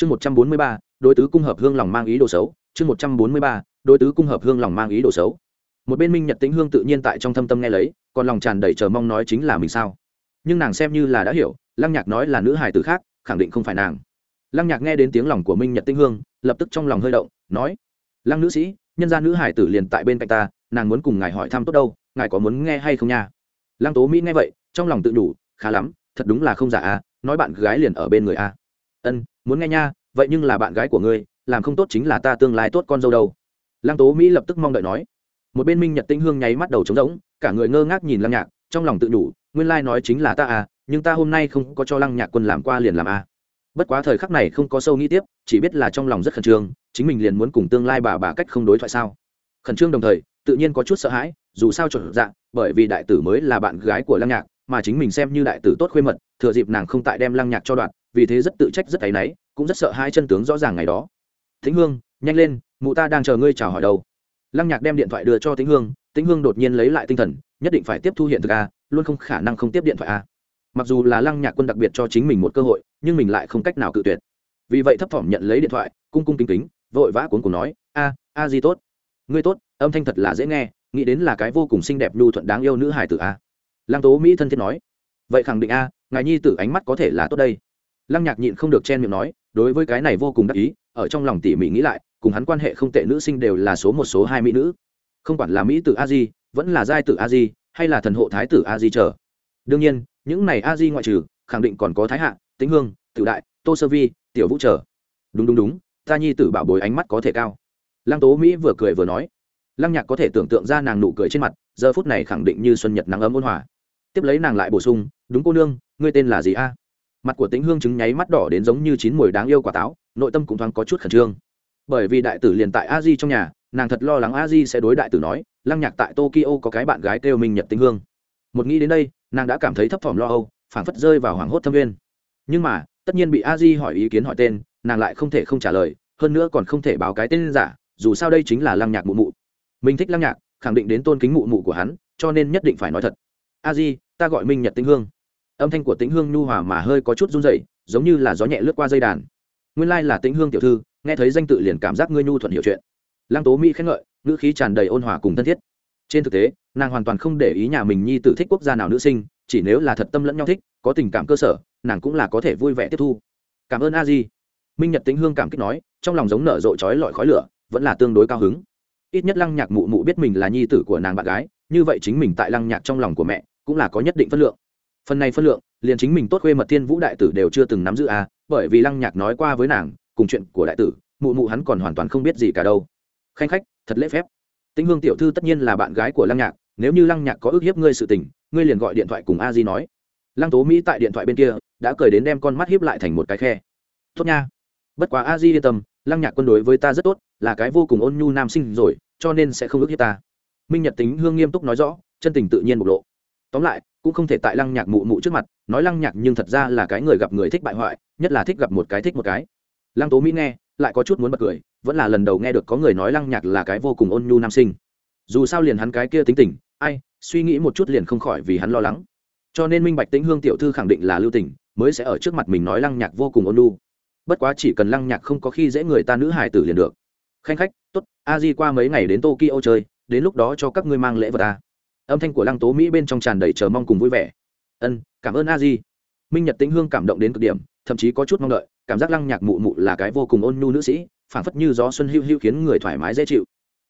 chương một trăm bốn mươi ba, đối tứ cung hợp hương lòng mang ý đồ xấu. Chương một trăm bốn mươi ba, đối tứ cung hợp hương lòng mang ý đồ xấu. Một bên minh nhật tĩnh hương tự nhiên tại trong thâm tâm nghe lấy, còn lòng tràn đầy chờ mong nói chính là mình sao. Nhưng nàng xem như là đã hiểu, lăng nhạc nói là nữ hài tử khác, khẳng định không phải nàng. Lăng nhạc nghe đến tiếng lòng của minh nhật tĩnh hương, lập tức trong lòng hơi động, nói, lăng nữ sĩ, nhân gia nữ hải tử liền tại bên cạnh ta, nàng muốn cùng ngài hỏi thăm tốt đâu, ngài có muốn nghe hay không nha? Lăng tố mỹ nghe vậy, trong lòng tự đủ, khá lắm, thật đúng là không giả à nói bạn gái liền ở bên người a ân, muốn nghe nha, vậy nhưng là bạn gái của ngươi, làm không tốt chính là ta tương lai tốt con dâu đâu. Lăng tố mỹ lập tức mong đợi nói. Một bên minh nhật tinh hương nháy mắt đầu trống rỗng, cả người ngơ ngác nhìn lăng nhạc, trong lòng tự đủ, nguyên lai nói chính là ta à nhưng ta hôm nay không có cho lăng nhạc quân làm qua liền làm à. bất quá thời khắc này không có sâu nghĩ tiếp, chỉ biết là trong lòng rất khẩn trương, chính mình liền muốn cùng tương lai bà bà cách không đối thoại sao. Khẩn trương đồng thời, tự nhiên có chút sợ hãi, dù sao chuẩn dạng bởi vì đại tử mới là bạn gái của lăng nhạc, mà chính mình xem như đại tử tốt khuê mật, thừa dịp nàng không tại đem lăng nhạc cho đoạn vì thế rất tự trách, rất áy náy, cũng rất sợ hai chân tướng rõ ràng ngày đó. Thính hương, nhanh lên, mụ ta đang chờ ngươi chào hỏi đâu. Lăng nhạc đem điện thoại đưa cho tĩnh hương tĩnh hương đột nhiên lấy lại tinh thần, nhất định phải tiếp thu hiện thực a, luôn không khả năng không tiếp điện thoại a. Mặc dù là lăng nhạc quân đặc biệt cho chính mình một cơ hội, nhưng mình lại không cách nào cự tuyệt. Vì vậy thấp thỏm nhận lấy điện thoại, cung cung kính kính, vội vã cuốn cùng nói, a a gì tốt. Ngươi tốt, âm thanh thật là dễ nghe, nghĩ đến là cái vô cùng xinh đẹp, nhu thuận đáng yêu nữ hải tử a. Lăng tố mỹ thân thiết nói, vậy khẳng định a, ngài nhi tử ánh mắt có thể là tốt đây lăng nhạc nhịn không được chen miệng nói, đối với cái này vô cùng đắc ý, ở trong lòng tỉ mỉ nghĩ lại, cùng hắn quan hệ không tệ nữ sinh đều là số một, số hai mỹ nữ. Không quản là mỹ tử a di, vẫn là giai tử a di, hay là thần hộ thái tử a di trở đương nhiên, những này a di ngoại trừ, khẳng định còn có thái hạ, tĩnh hương tự đại, tô sơ vi, tiểu vũ trở đúng đúng đúng, ta nhi tử bảo bối ánh mắt có thể cao. Lăng tố mỹ vừa cười vừa nói. Lăng nhạc có thể tưởng tượng ra nàng nụ cười trên mặt, giờ phút này khẳng định như xuân nhật nắng ấm ôn hòa. Tiếp lấy nàng lại bổ sung, đúng cô nương, ngươi tên là gì a? Mặt của tĩnh hương chứng nháy mắt đỏ đến giống như chín mùi đáng yêu quả táo, nội tâm cũng thoáng có chút khẩn trương. Bởi vì đại tử liền tại a di trong nhà, nàng thật lo lắng a di sẽ đối đại tử nói, lăng nhạc tại tokyo có cái bạn gái kêu minh nhật tĩnh hương. Một nghĩ đến đây, nàng đã cảm thấy thấp thỏm lo âu, phảng phất rơi vào hoảng hốt thâm viên nhưng mà, tất nhiên bị a di hỏi ý kiến hỏi tên, nàng lại không thể không trả lời, hơn nữa còn không thể báo cái tên giả, dù sao đây chính là lăng nhạc mụ mụ. Mình thích lăng nhạc, khẳng định đến tôn kính mụ mụ của hắn, cho nên nhất định phải nói thật. A di, ta gọi minh nhật tĩnh hương âm thanh của tĩnh hương nhu hòa mà hơi có chút run dậy giống như là gió nhẹ lướt qua dây đàn. Nguyên lai là tĩnh hương tiểu thư, nghe thấy danh tự liền cảm giác ngươi nhu thuận hiểu chuyện. Lăng tố mỹ khen ngợi, ngữ khí tràn đầy ôn hòa cùng thân thiết. Trên thực tế, nàng hoàn toàn không để ý nhà mình nhi tử thích quốc gia nào nữ sinh, chỉ nếu là thật tâm lẫn nhau thích, có tình cảm cơ sở, nàng cũng là có thể vui vẻ tiếp thu. Cảm ơn a di. Minh nhật tĩnh hương cảm kích nói, trong lòng giống nở rộ trói lọi khói lửa, vẫn là tương đối cao hứng. Ít nhất lăng nhạc mụ mụ biết mình là nhi tử của nàng bạn gái, như vậy chính mình tại lăng nhạc trong lòng của mẹ, cũng là có nhất định phân lượng phần này phân lượng, liền chính mình tốt khuê mật thiên vũ đại tử đều chưa từng nắm giữ à bởi vì lăng nhạc nói qua với nàng, cùng chuyện của đại tử, mụ mụ hắn còn hoàn toàn không biết gì cả đâu. Khanh khách, thật lễ phép. Tĩnh hương tiểu thư tất nhiên là bạn gái của lăng nhạc, nếu như lăng nhạc có ước hiếp ngươi sự tình, ngươi liền gọi điện thoại cùng a di nói. Lăng tố mỹ tại điện thoại bên kia, đã cười đến đem con mắt hiếp lại thành một cái khe. Tốt nha. Bất quá a di yên tâm, lăng nhạc quân đối với ta rất tốt, là cái vô cùng ôn nhu nam sinh rồi, cho nên sẽ không ước hiếp ta. Minh nhật tính hương nghiêm túc nói rõ, chân tình tự nhiên bộc lộ. Tóm lại cũng không thể tại lăng nhạc mụ mụ trước mặt, nói lăng nhạc nhưng thật ra là cái người gặp người thích bại hoại, nhất là thích gặp một cái thích một cái. Lăng tố mỹ nghe, lại có chút muốn bật cười, vẫn là lần đầu nghe được có người nói lăng nhạc là cái vô cùng ôn nhu nam sinh. Dù sao liền hắn cái kia tính tình, ai, suy nghĩ một chút liền không khỏi vì hắn lo lắng. Cho nên minh bạch tĩnh hương tiểu thư khẳng định là lưu tình, mới sẽ ở trước mặt mình nói lăng nhạc vô cùng ôn nhu. Bất quá chỉ cần lăng nhạc không có khi dễ người ta nữ hài tử liền được. Khanh khách t ố t a di qua mấy ngày đến tokyo chơi, đến lúc đó cho các ngươi mang lễ vật ta âm thanh của lăng tố mỹ bên trong tràn đầy chờ mong cùng vui vẻ. Ân, cảm ơn a di. Minh nhật tĩnh hương cảm động đến cực điểm, thậm chí có chút mong đợi, cảm giác lăng nhạc mụ mụ là cái vô cùng ôn nhu nữ sĩ, phảng phất như gió xuân hưu hưu khiến người thoải mái dễ chịu.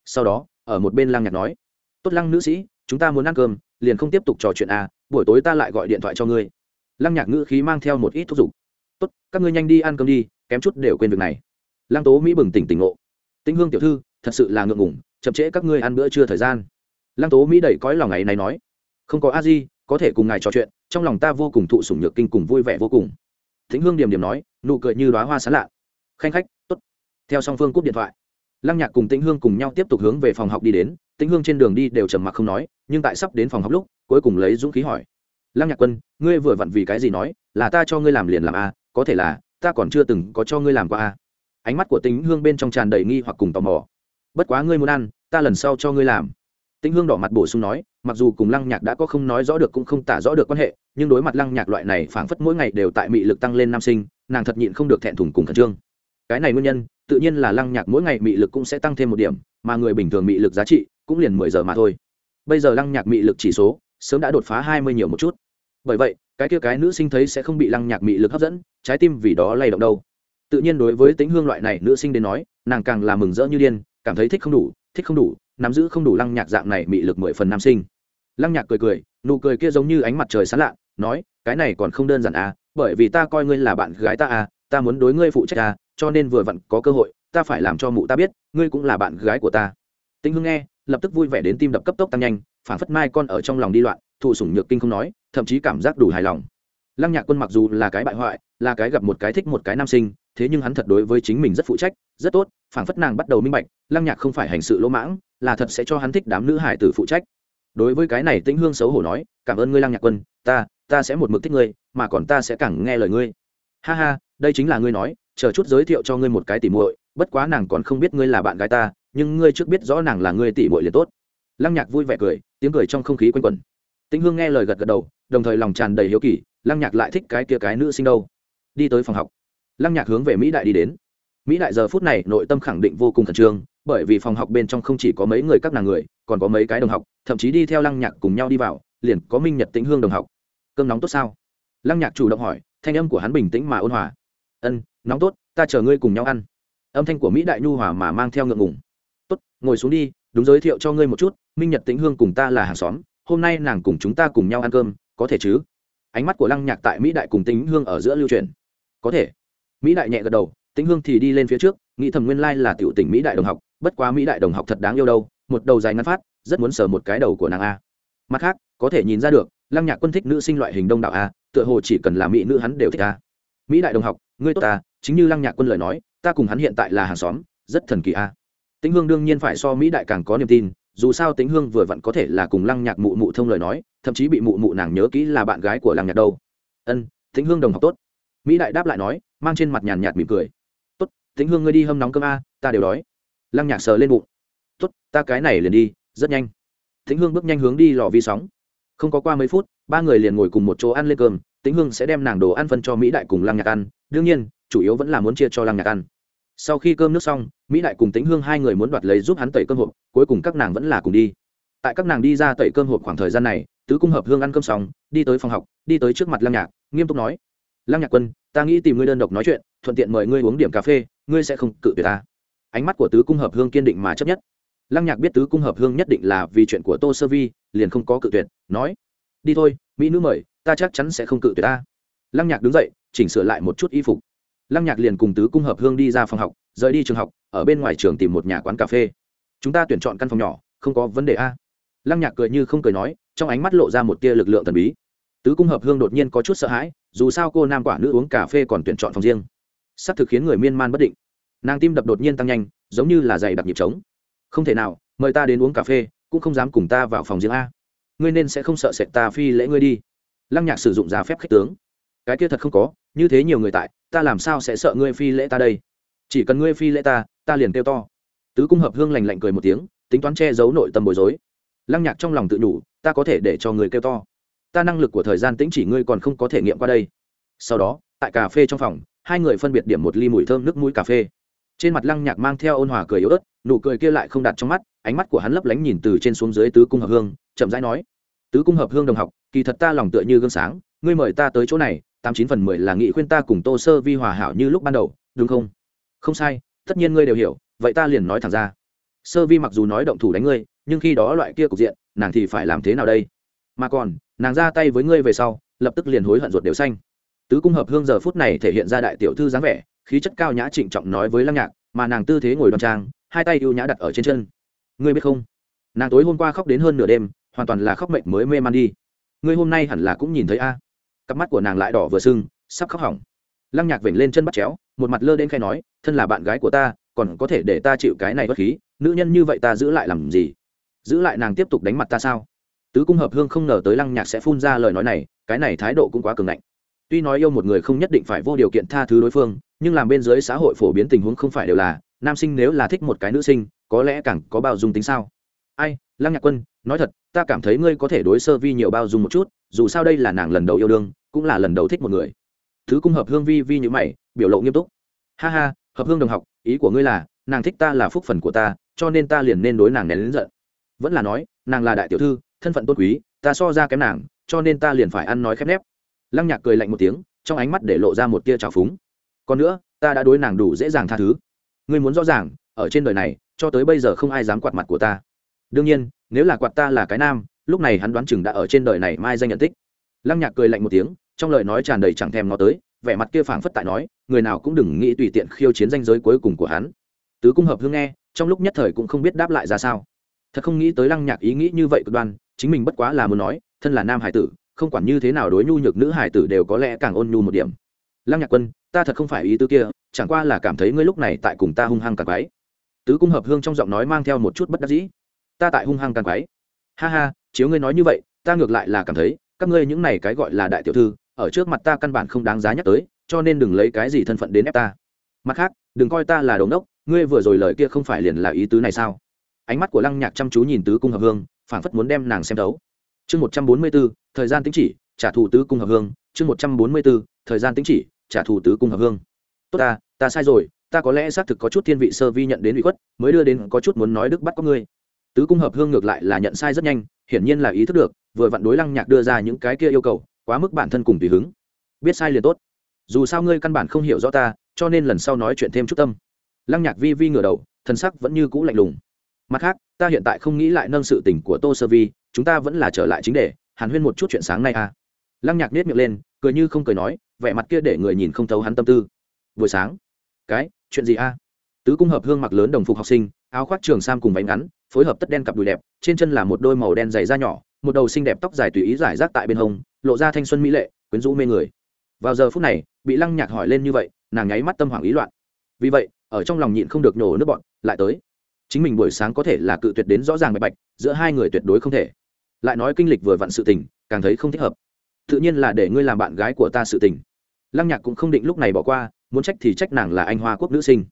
Sau đó, ở một bên lăng nhạc nói, tốt lăng nữ sĩ, chúng ta muốn ăn cơm, liền không tiếp tục trò chuyện à buổi tối ta lại gọi điện thoại cho ngươi. Lăng nhạc ngữ khí mang theo một ít thúc giục, tốt, các ngươi nhanh đi ăn cơm đi, kém chút đều quên việc này. Lăng tố mỹ bừng tỉnh tỉnh ngộ, tĩnh hương tiểu thư, thật sự là ngượng ngủng chậm trễ các ngươi ăn bữa trưa thời gian lăng tố mỹ đẩy cõi lòng ngày này nói, không có a di, có thể cùng ngài trò chuyện, trong lòng ta vô cùng thụ sủng nhược kinh cùng vui vẻ vô cùng. Thính hương điểm điểm nói, nụ cười như đoá hoa sán lạ. Khanh khách t ố t theo song phương cúp điện thoại, lăng nhạc cùng tĩnh hương cùng nhau tiếp tục hướng về phòng học đi đến. Tĩnh hương trên đường đi đều trầm mặc không nói, nhưng tại sắp đến phòng học lúc, cuối cùng lấy dũng khí hỏi, lăng nhạc quân, ngươi vừa vặn vì cái gì nói, là ta cho ngươi làm liền làm a, có thể là, ta còn chưa từng có cho ngươi làm qua a. Ánh mắt của tĩnh hương bên trong tràn đầy nghi hoặc cùng tò mò, bất quá ngươi muốn ăn, ta lần sau cho ngươi làm tĩnh hương đỏ mặt bổ sung nói, mặc dù cùng lăng nhạc đã có không nói rõ được cũng không tả rõ được quan hệ, nhưng đối mặt lăng nhạc loại này phảng phất mỗi ngày đều tại mị lực tăng lên nam sinh, nàng thật nhịn không được thẹn thùng cùng khẩn trương. Cái này nguyên nhân, tự nhiên là lăng nhạc mỗi ngày mị lực cũng sẽ tăng thêm một điểm, mà người bình thường mị lực giá trị cũng liền mười giờ mà thôi. Bây giờ lăng nhạc mị lực chỉ số sớm đã đột phá hai mươi nhiều một chút. Bởi vậy, cái kia cái nữ sinh thấy sẽ không bị lăng nhạc mị lực hấp dẫn, trái tim vì đó lay động đâu. Tự nhiên đối với tính hương loại này nữ sinh đến nói, nàng càng là mừng rỡ như điên, cảm thấy thích không đủ thích không đủ, nắm giữ không đủ lăng nhạc dạng này mị lực mười phần nam sinh. Lăng nhạc cười cười, nụ cười kia giống như ánh mặt trời sáng lạ, nói, cái này còn không đơn giản à bởi vì ta coi ngươi là bạn gái ta à ta muốn đối ngươi phụ trách à cho nên vừa vặn có cơ hội, ta phải làm cho mụ ta biết, ngươi cũng là bạn gái của ta. Tĩnh hưng nghe, lập tức vui vẻ đến tim đập cấp tốc tăng nhanh, phản phất mai con ở trong lòng đi loạn, thụ sủng nhược kinh không nói, thậm chí cảm giác đủ hài lòng. Lăng nhạc quân mặc dù là cái bại hoại, là cái gặp một cái thích một cái nam sinh, thế nhưng hắn thật đối với chính mình rất phụ trách rất tốt, phảng phất nàng bắt đầu minh bạch, lăng nhạc không phải hành sự lỗ mãng, là thật sẽ cho hắn thích đám nữ hải tử phụ trách. Đối với cái này tĩnh hương xấu hổ nói, cảm ơn ngươi, lăng nhạc quân, ta ta sẽ một mực thích ngươi, mà còn ta sẽ càng nghe lời ngươi. Ha ha, đây chính là ngươi nói, chờ chút giới thiệu cho ngươi một cái tỉ muội, bất quá nàng còn không biết ngươi là bạn gái ta, nhưng ngươi trước biết rõ nàng là ngươi tỉ muội liền tốt. Lăng nhạc vui vẻ cười, tiếng cười trong không khí quanh quẩn. Tĩnh hương nghe lời gật gật đầu, đồng thời lòng tràn đầy hiếu kỳ, lăng nhạc lại thích cái kia cái nữ sinh đâu? Đi tới phòng học. Lăng nhạc hướng về mỹ đại đi đến mỹ đại giờ phút này nội tâm khẳng định vô cùng khẩn trương, bởi vì phòng học bên trong không chỉ có mấy người các nàng người, còn có mấy cái đồng học, thậm chí đi theo lăng nhạc cùng nhau đi vào, liền có minh nhật tĩnh hương đồng học. Cơm nóng tốt sao? Lăng nhạc chủ động hỏi, thanh âm của hắn bình tĩnh mà ôn hòa. Ân, nóng tốt, ta chờ ngươi cùng nhau ăn. Âm thanh của mỹ đại nhu hòa mà mang theo ngượng ngùng. Tốt, ngồi xuống đi, đúng giới thiệu cho ngươi một chút, minh nhật tĩnh hương cùng ta là hàng xóm, hôm nay nàng cùng chúng ta cùng nhau ăn cơm, có thể chứ? Ánh mắt của lăng nhạc tại mỹ đại cùng tĩnh hương ở giữa lưu truyền có thể. Mỹ đại nhẹ gật đầu tĩnh hương thì đi lên phía trước, nghĩ thầm nguyên lai là tiểu tỉnh mỹ đại đồng học, bất quá mỹ đại đồng học thật đáng yêu đâu, một đầu dài ngắn phát, rất muốn sờ một cái đầu của nàng a. Mặt khác, có thể nhìn ra được, lăng nhạc quân thích nữ sinh loại hình đông đạo a, tựa hồ chỉ cần là mỹ nữ hắn đều thích a. Mỹ đại đồng học, ngươi tốt ta chính như lăng nhạc quân lời nói, ta cùng hắn hiện tại là hàng xóm, rất thần kỳ a. Tĩnh hương đương nhiên phải so mỹ đại càng có niềm tin, dù sao tĩnh hương vừa vặn có thể là cùng lăng nhạc mụ mụ thông lời nói, thậm chí bị mụ mụ nàng nhớ kỹ là bạn gái của lăng nhạc đâu. Ân, tĩnh hương đồng học tốt. Mỹ đại đáp lại nói, mang trên mặt nhàn nhạt mỉm cười tĩnh hương ngươi đi hâm nóng cơm a, ta đều đói. Lăng nhạc sờ lên bụng. Tốt, ta cái này liền đi, rất nhanh. Tĩnh hương bước nhanh hướng đi lò vi sóng. Không có qua mấy phút, ba người liền ngồi cùng một chỗ ăn lên cơm. Tĩnh hương sẽ đem nàng đồ ăn phân cho mỹ đại cùng lăng nhạc ăn. Đương nhiên, chủ yếu vẫn là muốn chia cho lăng nhạc ăn. Sau khi cơm nước xong, mỹ đại cùng tĩnh hương hai người muốn đoạt lấy giúp hắn tẩy cơm hộp, cuối cùng các nàng vẫn là cùng đi. Tại các nàng đi ra tẩy cơm hộp khoảng thời gian này, tứ cung hợp hương ăn cơm xong, đi tới phòng học, đi tới trước mặt lăng nhạc, nghiêm túc nói, lăng nhạc quân ta nghĩ tìm ngươi đơn độc nói chuyện, thuận tiện mời ngươi uống điểm cà phê, ngươi sẽ không cự tuyệt ta. Ánh mắt của tứ cung hợp hương kiên định mà chấp nhất. Lăng nhạc biết tứ cung hợp hương nhất định là vì chuyện của tô sơ vi, liền không có cự tuyệt, nói, đi thôi, mỹ nữ mời, ta chắc chắn sẽ không cự tuyệt ta. Lăng nhạc đứng dậy, chỉnh sửa lại một chút y phục. Lăng nhạc liền cùng tứ cung hợp hương đi ra phòng học, rời đi trường học, ở bên ngoài trường tìm một nhà quán cà phê. Chúng ta tuyển chọn căn phòng nhỏ, không có vấn đề a. Lăng nhạc cười như không cười nói, trong ánh mắt lộ ra một tia lực lượng thần bí. Tứ cung hợp hương đột nhiên có chút sợ hãi dù sao cô nam quả nữ uống cà phê còn tuyển chọn phòng riêng. Sắp thực khiến người miên man bất định. Nàng tim đập đột nhiên tăng nhanh, giống như là giày đặc nhịp trống. Không thể nào, mời ta đến uống cà phê, cũng không dám cùng ta vào phòng riêng a. Ngươi nên sẽ không sợ sệt ta phi lễ ngươi đi. Lăng nhạc sử dụng giá phép khách tướng. Cái kia thật không có, như thế nhiều người tại, ta làm sao sẽ sợ ngươi phi lễ ta đây? Chỉ cần ngươi phi lễ ta ta liền kêu to. Tứ cung hợp hương lành lạnh cười một tiếng, tính toán che giấu nội tâm bối rối. Lăng nhạc trong lòng tự đủ, ta có thể để cho người kêu to ta năng lực của thời gian tĩnh chỉ ngươi còn không có thể nghiệm qua đây. Sau đó, tại cà phê trong phòng, hai người phân biệt điểm một ly mùi thơm nước mũi cà phê. Trên mặt lăng nhạc mang theo ôn hòa cười yếu ớt, nụ cười kia lại không đặt trong mắt, ánh mắt của hắn lấp lánh nhìn từ trên xuống dưới tứ cung hợp hương, chậm rãi nói, tứ cung hợp hương đồng học, kỳ thật ta lòng tựa như gương sáng, ngươi mời ta tới chỗ này, tám chín phần mười là nghị khuyên ta cùng tô sơ vi hòa hảo như lúc ban đầu, đúng không? Không sai, tất nhiên ngươi đều hiểu, vậy ta liền nói thẳng ra. Sơ vi mặc dù nói động thủ đánh ngươi, nhưng khi đó loại kia cục diện, nàng thì phải làm thế nào đây? Mà còn nàng ra tay với ngươi về sau, lập tức liền hối hận ruột đều xanh. Tứ cung hợp hương giờ phút này thể hiện ra đại tiểu thư dáng vẻ, khí chất cao nhã trịnh trọng nói với lăng nhạc, mà nàng tư thế ngồi đoan trang, hai tay ưu nhã đặt ở trên chân. Ngươi biết không? Nàng tối hôm qua khóc đến hơn nửa đêm, hoàn toàn là khóc mệnh mới mê man đi. Ngươi hôm nay hẳn là cũng nhìn thấy a. Cặp mắt của nàng lại đỏ vừa sưng, sắp khóc hỏng. Lăng nhạc vểnh lên chân bắt chéo, một mặt lơ đến khai nói, thân là bạn gái của ta, còn có thể để ta chịu cái này bất khí, nữ nhân như vậy ta giữ lại làm gì? Giữ lại nàng tiếp tục đánh mặt ta sao? Tứ cung hợp hương không ngờ tới lăng nhạc sẽ phun ra lời nói này, cái này thái độ cũng quá cường ngạnh. Tuy nói yêu một người không nhất định phải vô điều kiện tha thứ đối phương, nhưng làm bên dưới xã hội phổ biến tình huống không phải đều là, nam sinh nếu là thích một cái nữ sinh, có lẽ càng có bao dung tính sao? Ai, lăng nhạc quân, nói thật, ta cảm thấy ngươi có thể đối sơ vi nhiều bao dung một chút, dù sao đây là nàng lần đầu yêu đương, cũng là lần đầu thích một người. Thứ cung hợp hương vi vi như mày, biểu lộ nghiêm túc. Ha ha, hợp hương đồng học, ý của ngươi là, nàng thích ta là phúc phần của ta, cho nên ta liền nên đối nàng nén lớn giận. Vẫn là nói, nàng là đại tiểu thư thân phận tôn quý, ta so ra kém nàng, cho nên ta liền phải ăn nói khép nép. Lăng nhạc cười lạnh một tiếng, trong ánh mắt để lộ ra một tia trào phúng. Còn nữa, ta đã đối nàng đủ dễ dàng tha thứ. Ngươi muốn rõ ràng, ở trên đời này, cho tới bây giờ không ai dám quạt mặt của ta. Đương nhiên, nếu là quạt ta là cái nam, lúc này hắn đoán chừng đã ở trên đời này mai danh nhận tích. Lăng nhạc cười lạnh một tiếng, trong lời nói tràn đầy chẳng thèm nó tới, vẻ mặt kia phảng phất tại nói, người nào cũng đừng nghĩ tùy tiện khiêu chiến danh giới cuối cùng của hắn. Tứ cung hợp hương nghe, trong lúc nhất thời cũng không biết đáp lại ra sao. Thật không nghĩ tới lăng nhạc ý nghĩ như vậy cực đoan chính mình bất quá là muốn nói, thân là nam hải tử, không quản như thế nào đối nhu nhược nữ hải tử đều có lẽ càng ôn nhu một điểm. Lăng nhạc quân, ta thật không phải ý tứ kia, chẳng qua là cảm thấy ngươi lúc này tại cùng ta hung hăng càng quái. Tứ cung hợp hương trong giọng nói mang theo một chút bất đắc dĩ. Ta tại hung hăng càng quái. Ha ha, chiếu ngươi nói như vậy, ta ngược lại là cảm thấy, các ngươi những này cái gọi là đại tiểu thư, ở trước mặt ta căn bản không đáng giá nhắc tới, cho nên đừng lấy cái gì thân phận đến ép ta. Mặt khác, đừng coi ta là đống đốc, ngươi vừa rồi lời kia không phải liền là ý tứ này sao? Ánh mắt của lăng nhạc chăm chú nhìn tứ cung hợp hương phảng phất muốn đem nàng xem đấu chương một trăm bốn mươi b ố thời gian tính chỉ, trả thù tứ cung hợp hương. Chương một trăm bốn mươi b ố thời gian tính chỉ, trả thù tứ cung hợp hương. Tốt ta ta sai rồi, ta có lẽ xác thực có chút thiên vị sơ vi nhận đến bị khuất, mới đưa đến có chút muốn nói đức bắt có ngươi. Tứ cung hợp hương ngược lại là nhận sai rất nhanh, hiển nhiên là ý thức được, vừa vặn đối lăng nhạc đưa ra những cái kia yêu cầu, quá mức bản thân cùng tùy hứng. Biết sai liền tốt. Dù sao ngươi căn bản không hiểu rõ ta, cho nên lần sau nói chuyện thêm chút tâm. Lăng nhạc vi vi ngửa đầu thân sắc vẫn như cũ lạnh lùng. Mặt khác ta hiện tại không nghĩ lại nâng sự tình của tô sơ vi, chúng ta vẫn là trở lại chính đề, hàn huyên một chút chuyện sáng nay à. Lăng nhạc nết miệng lên, cười như không cười nói, vẻ mặt kia để người nhìn không thấu hắn tâm tư. Buổi sáng. Cái, chuyện gì a à? tứ cung hợp hương mặc lớn đồng phục học sinh, áo khoác trường sam cùng váy ngắn, phối hợp tất đen cặp đùi đẹp, trên chân là một đôi màu đen dày da nhỏ, một đầu xinh đẹp tóc dài tùy ý giải rác tại bên hông, lộ ra thanh xuân mỹ lệ, quyến rũ mê người. Vào giờ phút này, bị lăng nhạc hỏi lên như vậy, nàng nháy mắt tâm hoảng ý loạn. Vì vậy, ở trong lòng nhịn không được nhổ nước bọn, lại tới chính mình buổi sáng có thể là cự tuyệt đến rõ ràng bạch bạch, giữa hai người tuyệt đối không thể. Lại nói kinh lịch vừa vặn sự tình, càng thấy không thích hợp. Tự nhiên là để ngươi làm bạn gái của ta sự tình. Lăng nhạc cũng không định lúc này bỏ qua, muốn trách thì trách nàng là anh hoa quốc nữ sinh.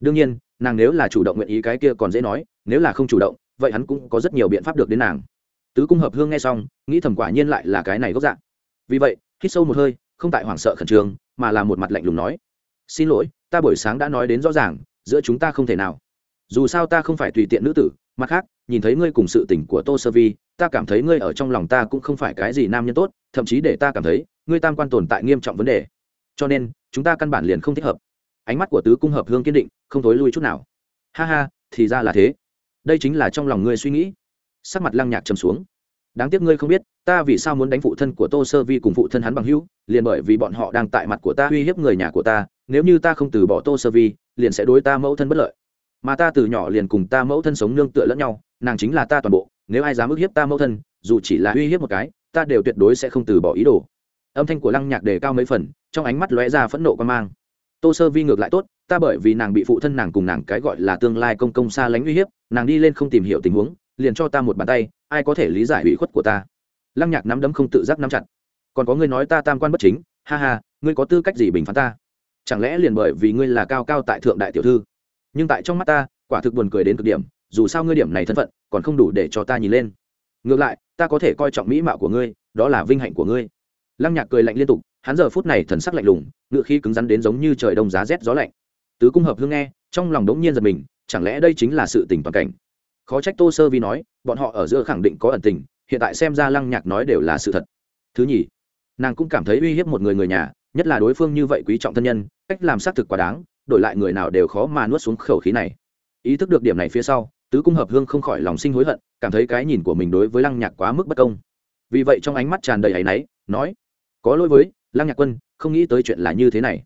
Đương nhiên, nàng nếu là chủ động nguyện ý cái kia còn dễ nói, nếu là không chủ động, vậy hắn cũng có rất nhiều biện pháp được đến nàng. Tứ cung hợp hương nghe xong, nghĩ thầm quả nhiên lại là cái này gốc dạng. Vì vậy, hít sâu một hơi, không tại hoảng sợ khẩn trương, mà là một mặt lạnh lùng nói. Xin lỗi, ta buổi sáng đã nói đến rõ ràng, giữa chúng ta không thể nào dù sao ta không phải tùy tiện nữ tử, mặt khác, nhìn thấy ngươi cùng sự tình của tô sơ vi, ta cảm thấy ngươi ở trong lòng ta cũng không phải cái gì nam nhân tốt, thậm chí để ta cảm thấy, ngươi tam quan tồn tại nghiêm trọng vấn đề. Cho nên, chúng ta căn bản liền không thích hợp. Ánh mắt của tứ cung hợp hương kiên định, không thối lui chút nào. Ha ha, thì ra là thế. Đây chính là trong lòng ngươi suy nghĩ. Sắc mặt lăng nhạc trầm xuống. Đáng tiếc ngươi không biết, ta vì sao muốn đánh phụ thân của tô sơ vi cùng phụ thân hắn bằng hữu, liền bởi vì bọn họ đang tại mặt của ta uy hiếp người nhà của ta, nếu như ta không từ bỏ tô sơ vi, liền sẽ đối ta mẫu thân bất lợi mà ta từ nhỏ liền cùng ta mẫu thân sống nương tựa lẫn nhau, nàng chính là ta toàn bộ, nếu ai dám ức hiếp ta mẫu thân, dù chỉ là uy hiếp một cái, ta đều tuyệt đối sẽ không từ bỏ ý đồ. Âm thanh của lăng nhạc đề cao mấy phần, trong ánh mắt lóe ra phẫn nộ quan mang. Tô sơ vi ngược lại tốt, ta bởi vì nàng bị phụ thân nàng cùng nàng cái gọi là tương lai công công xa lánh uy hiếp, nàng đi lên không tìm hiểu tình huống, liền cho ta một bàn tay, ai có thể lý giải ủy khuất của ta? Lăng nhạc nắm đấm không tự giác nắm chặt. Còn có người nói ta tam quan bất chính, ha ha, ngươi có tư cách gì bình phán ta? Chẳng lẽ liền bởi vì ngươi là cao cao tại thượng đại tiểu thư? Nhưng tại trong mắt ta, quả thực buồn cười đến cực điểm, dù sao ngươi điểm này thân phận, còn không đủ để cho ta nhìn lên. Ngược lại, ta có thể coi trọng mỹ mạo của ngươi, đó là vinh hạnh của ngươi. Lăng nhạc cười lạnh liên tục, hắn giờ phút này thần sắc lạnh lùng, ngựa khi cứng rắn đến giống như trời đông giá rét gió lạnh. Tứ cung hợp hương nghe, trong lòng đống nhiên giật mình, chẳng lẽ đây chính là sự tình toàn cảnh? Khó trách tô sơ vi nói, bọn họ ở giữa khẳng định có ẩn tình, hiện tại xem ra lăng nhạc nói đều là sự thật. Thứ nhì, nàng cũng cảm thấy uy hiếp một người người nhà, nhất là đối phương như vậy quý trọng thân nhân, cách làm xác thực quá đáng đổi lại người nào đều khó mà nuốt xuống khẩu khí này. Ý thức được điểm này phía sau, tứ cung hợp hương không khỏi lòng sinh hối hận, cảm thấy cái nhìn của mình đối với lăng nhạc quá mức bất công. Vì vậy trong ánh mắt tràn đầy áy náy, nói, có lỗi với lăng nhạc quân, không nghĩ tới chuyện là như thế này.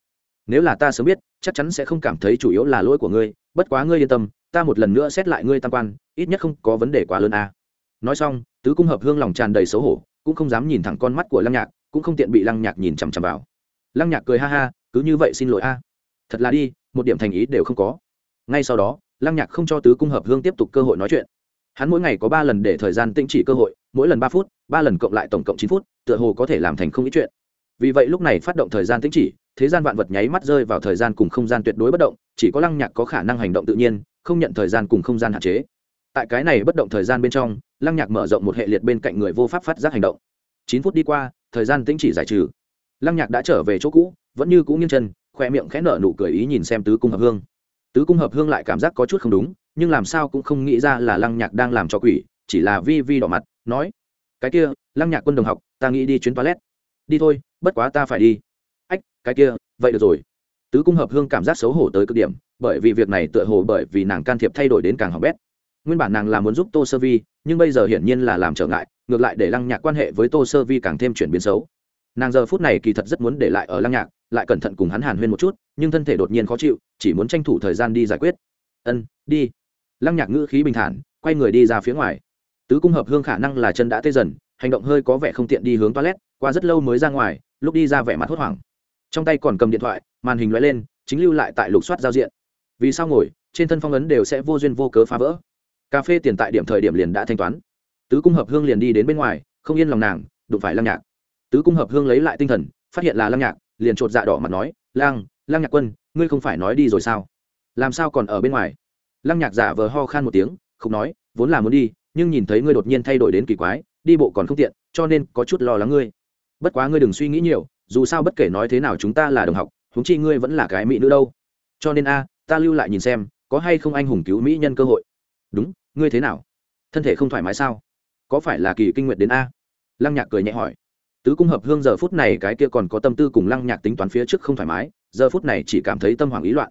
Nếu là ta sớm biết, chắc chắn sẽ không cảm thấy chủ yếu là lỗi của ngươi, bất quá ngươi yên tâm, ta một lần nữa xét lại ngươi tam quan, ít nhất không có vấn đề quá lớn a. À. nói xong, tứ cung hợp hương lòng tràn đầy xấu hổ, cũng không dám nhìn thẳng con mắt của lăng nhạc, cũng không tiện bị lăng nhạc nhìn chằm chằm vào. Lăng nhạc cười ha ha, cứ như vậy xin lỗi a thật là đi, một điểm thành ý đều không có. Ngay sau đó, lăng nhạc không cho tứ cung hợp hương tiếp tục cơ hội nói chuyện. Hắn mỗi ngày có ba lần để thời gian tĩnh chỉ cơ hội, mỗi lần ba phút, ba lần cộng lại tổng cộng chín phút, tựa hồ có thể làm thành không ít chuyện. Vì vậy lúc này phát động thời gian tĩnh chỉ, thế gian vạn vật nháy mắt rơi vào thời gian cùng không gian tuyệt đối bất động, chỉ có lăng nhạc có khả năng hành động tự nhiên, không nhận thời gian cùng không gian hạn chế. Tại cái này bất động thời gian bên trong, lăng nhạc mở rộng một hệ liệt bên cạnh người vô pháp phát giác hành động. Chín phút đi qua, thời gian tĩnh chỉ giải trừ. Lăng nhạc đã trở về chỗ cũ, vẫn như cũ nghiêng chân khoe miệng khẽ nở nụ cười ý nhìn xem tứ cung hợp hương. Tứ cung hợp hương lại cảm giác có chút không đúng, nhưng làm sao cũng không nghĩ ra là lăng nhạc đang làm cho quỷ, chỉ là vi vi đỏ mặt, nói, cái kia, lăng nhạc quân đồng học, ta nghĩ đi chuyến toilet. Đi thôi, bất quá ta phải đi. Ách, cái kia, vậy được rồi. Tứ cung hợp hương cảm giác xấu hổ tới cực điểm, bởi vì việc này tựa hồ bởi vì nàng can thiệp thay đổi đến càng hỏng bét. Nguyên bản nàng là muốn giúp tô sơ vi, nhưng bây giờ hiển nhiên là làm trở ngại, ngược lại để lăng nhạc quan hệ với tô sơ vi càng thêm chuyển biến xấu nàng giờ phút này kỳ thật rất muốn để lại ở lăng nhạc, lại cẩn thận cùng hắn hàn huyên một chút, nhưng thân thể đột nhiên khó chịu, chỉ muốn tranh thủ thời gian đi giải quyết. Ân, đi. Lăng nhạc ngữ khí bình thản, quay người đi ra phía ngoài. Tứ cung hợp hương khả năng là chân đã tê dần, hành động hơi có vẻ không tiện đi hướng toilet, qua rất lâu mới ra ngoài, lúc đi ra vẻ mặt hốt hoảng. Trong tay còn cầm điện thoại, màn hình lóe lên, chính lưu lại tại lục soát giao diện. Vì sao ngồi, trên thân phong ấn đều sẽ vô duyên vô cớ phá vỡ. Cà phê tiền tại điểm thời điểm liền đã thanh toán. Tứ cung hợp hương liền đi đến bên ngoài, không yên lòng nàng, đụng phải lăng nhạc tứ cung hợp hương lấy lại tinh thần, phát hiện là lăng nhạc, liền chột dạ đỏ mặt nói lang lăng nhạc quân, ngươi không phải nói đi rồi sao? Làm sao còn ở bên ngoài? Lăng nhạc giả vờ ho khan một tiếng không nói, vốn là muốn đi, nhưng nhìn thấy ngươi đột nhiên thay đổi đến kỳ quái, đi bộ còn không tiện, cho nên có chút lo lắng ngươi. Bất quá ngươi đừng suy nghĩ nhiều, dù sao bất kể nói thế nào chúng ta là đồng học, huống chi ngươi vẫn là cái mỹ nữ đâu. Cho nên a, ta lưu lại nhìn xem, có hay không anh hùng cứu mỹ nhân cơ hội. Đúng, ngươi thế nào? Thân thể không thoải mái sao? Có phải là kỳ kinh nguyệt đến a? Lăng nhạc cười nhẹ hỏi tứ cung hợp hương giờ phút này cái kia còn có tâm tư cùng lăng nhạc tính toán phía trước không thoải mái, giờ phút này chỉ cảm thấy tâm hoàng ý loạn.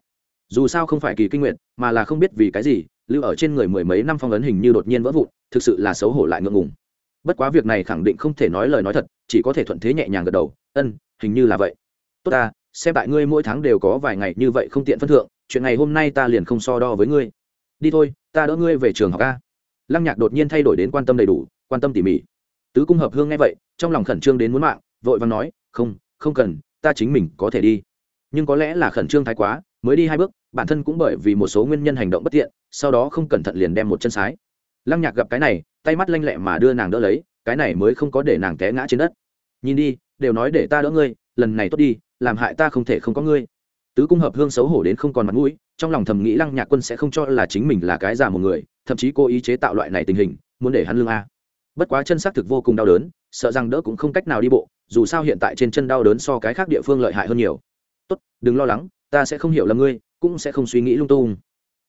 Dù sao không phải kỳ kinh nguyện mà là không biết vì cái gì, lưu ở trên người mười mấy năm phong ấn hình như đột nhiên vỡ vụn, thực sự là xấu hổ lại ngượng ngùng. Bất quá việc này khẳng định không thể nói lời nói thật, chỉ có thể thuận thế nhẹ nhàng gật đầu, ân, hình như là vậy. Tốt ta, xem tại ngươi mỗi tháng đều có vài ngày như vậy không tiện phân thượng, chuyện ngày hôm nay ta liền không so đo với ngươi. Đi thôi, ta đỡ ngươi về trường học a. Lăng nhạc đột nhiên thay đổi đến quan tâm đầy đủ, quan tâm tỉ mỉ. Tứ cung hợp hương nghe vậy trong lòng khẩn trương đến muốn mạng, vội vàng nói, không không cần, ta chính mình có thể đi. Nhưng có lẽ là khẩn trương thái quá, mới đi hai bước, bản thân cũng bởi vì một số nguyên nhân hành động bất tiện, sau đó không cẩn thận liền đem một chân sái. Lăng nhạc gặp cái này, tay mắt lanh lẹ mà đưa nàng đỡ lấy, cái này mới không có để nàng té ngã trên đất. Nhìn đi, đều nói để ta đỡ ngươi, lần này tốt đi, làm hại ta không thể không có ngươi. Tứ cung hợp hương xấu hổ đến không còn mặt mũi, trong lòng thầm nghĩ lăng nhạc quân sẽ không cho là chính mình là cái già một người, thậm chí cố ý chế tạo loại này tình hình, muốn để hắn lương a. Bất quá chân xác thực vô cùng đau đớn sợ rằng đỡ cũng không cách nào đi bộ, dù sao hiện tại trên chân đau đớn so cái khác địa phương lợi hại hơn nhiều. Tốt, đừng lo lắng, ta sẽ không hiểu là ngươi, cũng sẽ không suy nghĩ lung tung.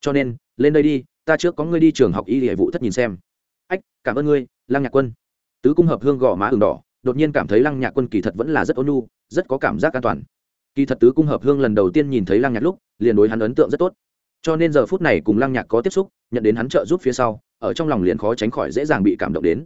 Cho nên, lên đây đi, ta trước có ngươi đi trường học y hệ vụ thất nhìn xem. Ách, cảm ơn ngươi, lăng nhạc quân. Tứ cung hợp hương gò má ừng đỏ, đột nhiên cảm thấy lăng nhạc quân kỳ thật vẫn là rất ôn nhu, rất có cảm giác an toàn. Kỳ thật tứ cung hợp hương lần đầu tiên nhìn thấy lăng nhạc lúc, liền đối hắn ấn tượng rất tốt. Cho nên giờ phút này cùng lăng nhạc có tiếp xúc, nhận đến hắn trợ giúp phía sau, ở trong lòng liền khó tránh khỏi dễ dàng bị cảm động đến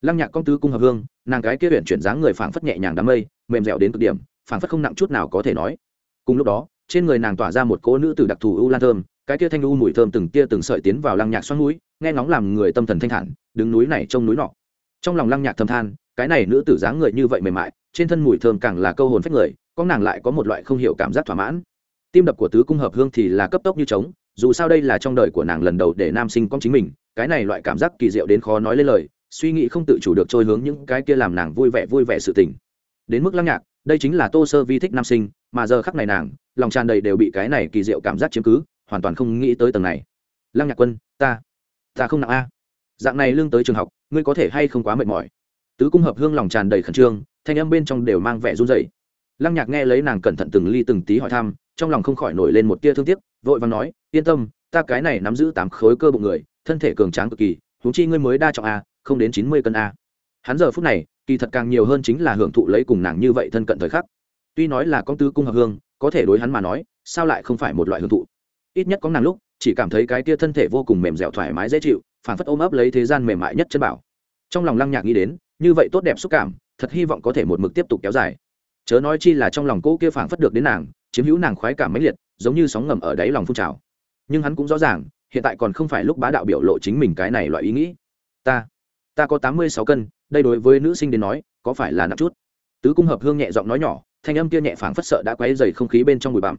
lăng nhạc công tứ cung hợp hương, nàng cái kia huyện chuyển dáng người phảng phất nhẹ nhàng đám mây, mềm dẻo đến cực điểm, phảng phất không nặng chút nào có thể nói. Cùng lúc đó, trên người nàng tỏa ra một cỗ nữ tử đặc thù ưu lan thơm, cái kia thanh u mùi thơm từng tia từng sợi tiến vào lăng nhạc xoắn núi, nghe ngóng làm người tâm thần thanh thản, đứng núi này trông núi nọ. Trong lòng lăng nhạc thầm than, cái này nữ tử dáng người như vậy mềm mại, trên thân mùi thơm càng là câu hồn phách người, có nàng lại có một loại không hiểu cảm giác thỏa mãn. Tim đập của tứ cung hợp hương thì là cấp tốc như trống, dù sao đây là trong đời của nàng lần đầu để nam sinh con chính mình, cái này loại cảm giác kỳ diệu đến khó nói lên lời suy nghĩ không tự chủ được trôi hướng những cái kia làm nàng vui vẻ vui vẻ sự tình. Đến mức lăng nhạc, đây chính là tô sơ vi thích nam sinh, mà giờ khắc này nàng, lòng tràn đầy đều bị cái này kỳ diệu cảm giác chiếm cứ, hoàn toàn không nghĩ tới tầng này. Lăng nhạc quân, ta ta không nặng a. Dạng này lương tới trường học, ngươi có thể hay không quá mệt mỏi? Tứ cung hợp hương lòng tràn đầy khẩn trương, thanh âm bên trong đều mang vẻ run rẩy. Lăng nhạc nghe lấy nàng cẩn thận từng ly từng tí hỏi thăm, trong lòng không khỏi nổi lên một tia thương tiếc, vội vàng nói, yên tâm, ta cái này nắm giữ tám khối cơ bụng người, thân thể cường tráng cực kỳ, huống chi ngươi mới đa trọng a không đến chín mươi cân a. Hắn giờ phút này, kỳ thật càng nhiều hơn chính là hưởng thụ lấy cùng nàng như vậy thân cận thời khắc. Tuy nói là con tứ cung hợp hương, có thể đối hắn mà nói, sao lại không phải một loại hưởng thụ? Ít nhất có nàng lúc, chỉ cảm thấy cái tia thân thể vô cùng mềm dẻo thoải mái dễ chịu phản phất ôm ấp lấy thế gian mềm mại nhất chân bảo. Trong lòng lăng nhạc nghĩ đến, như vậy tốt đẹp xúc cảm, thật hy vọng có thể một mực tiếp tục kéo dài. Chớ nói chi là trong lòng cô kia phản phất được đến nàng, chiếm hữu nàng khoái cảm mãnh liệt, giống như sóng ngầm ở đáy lòng phun trào. Nhưng hắn cũng rõ ràng, hiện tại còn không phải lúc bá đạo biểu lộ chính mình cái này loại ý nghĩ. Ta ta có tám mươi sáu cân, đây đối với nữ sinh đến nói, có phải là nặng chút? Tứ cung hợp hương nhẹ giọng nói nhỏ, thanh âm kia nhẹ phảng phất sợ đã quấy dày không khí bên trong bụi bặm.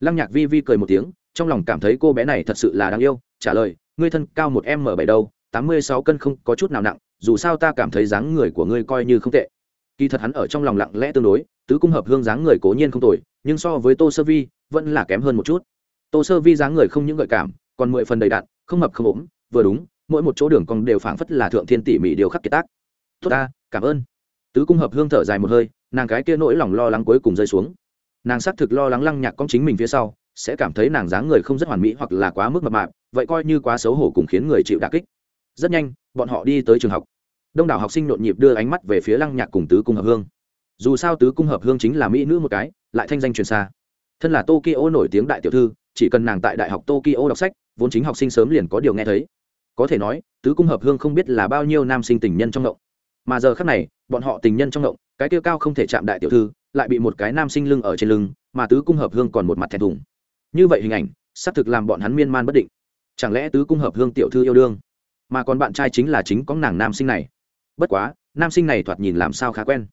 Lăng nhạc vi vi cười một tiếng, trong lòng cảm thấy cô bé này thật sự là đáng yêu, trả lời, ngươi thân cao một m bảy đâu, tám mươi sáu cân không có chút nào nặng, dù sao ta cảm thấy dáng người của ngươi coi như không tệ. Kỳ thật hắn ở trong lòng lặng lẽ tương đối, tứ cung hợp hương dáng người cố nhiên không tồi, nhưng so với tô sơ vi, vẫn là kém hơn một chút. Tô sơ vi dáng người không những gợi cảm, còn mười phần đầy đạn không mập không ốm, vừa đúng mỗi một chỗ đường cong đều phảng phất là thượng thiên tỉ mỉ điều khắc kiệt tác. Tốt ta, cảm ơn. Tứ cung hợp hương thở dài một hơi, nàng cái kia nỗi lòng lo lắng cuối cùng rơi xuống. Nàng xác thực lo lắng lăng nhạc con chính mình phía sau, sẽ cảm thấy nàng dáng người không rất hoàn mỹ hoặc là quá mức mập mạp, vậy coi như quá xấu hổ cùng khiến người chịu đà kích. Rất nhanh, bọn họ đi tới trường học. Đông đảo học sinh nhộn nhịp đưa ánh mắt về phía lăng nhạc cùng tứ cung hợp hương. Dù sao tứ cung hợp hương chính là mỹ nữ một cái, lại thanh danh truyền xa. Thân là tokyo nổi tiếng đại tiểu thư, chỉ cần nàng tại đại học tokyo đọc sách, vốn chính học sinh sớm liền có điều nghe thấy có thể nói, tứ cung hợp hương không biết là bao nhiêu nam sinh tình nhân trong ngộng. Mà giờ khác này, bọn họ tình nhân trong ngộng, cái tiêu cao không thể chạm đại tiểu thư, lại bị một cái nam sinh lưng ở trên lưng, mà tứ cung hợp hương còn một mặt thẹn thùng. Như vậy hình ảnh, xác thực làm bọn hắn miên man bất định. Chẳng lẽ tứ cung hợp hương tiểu thư yêu đương? Mà còn bạn trai chính là chính có nàng nam sinh này. Bất quá, nam sinh này thoạt nhìn làm sao khá quen.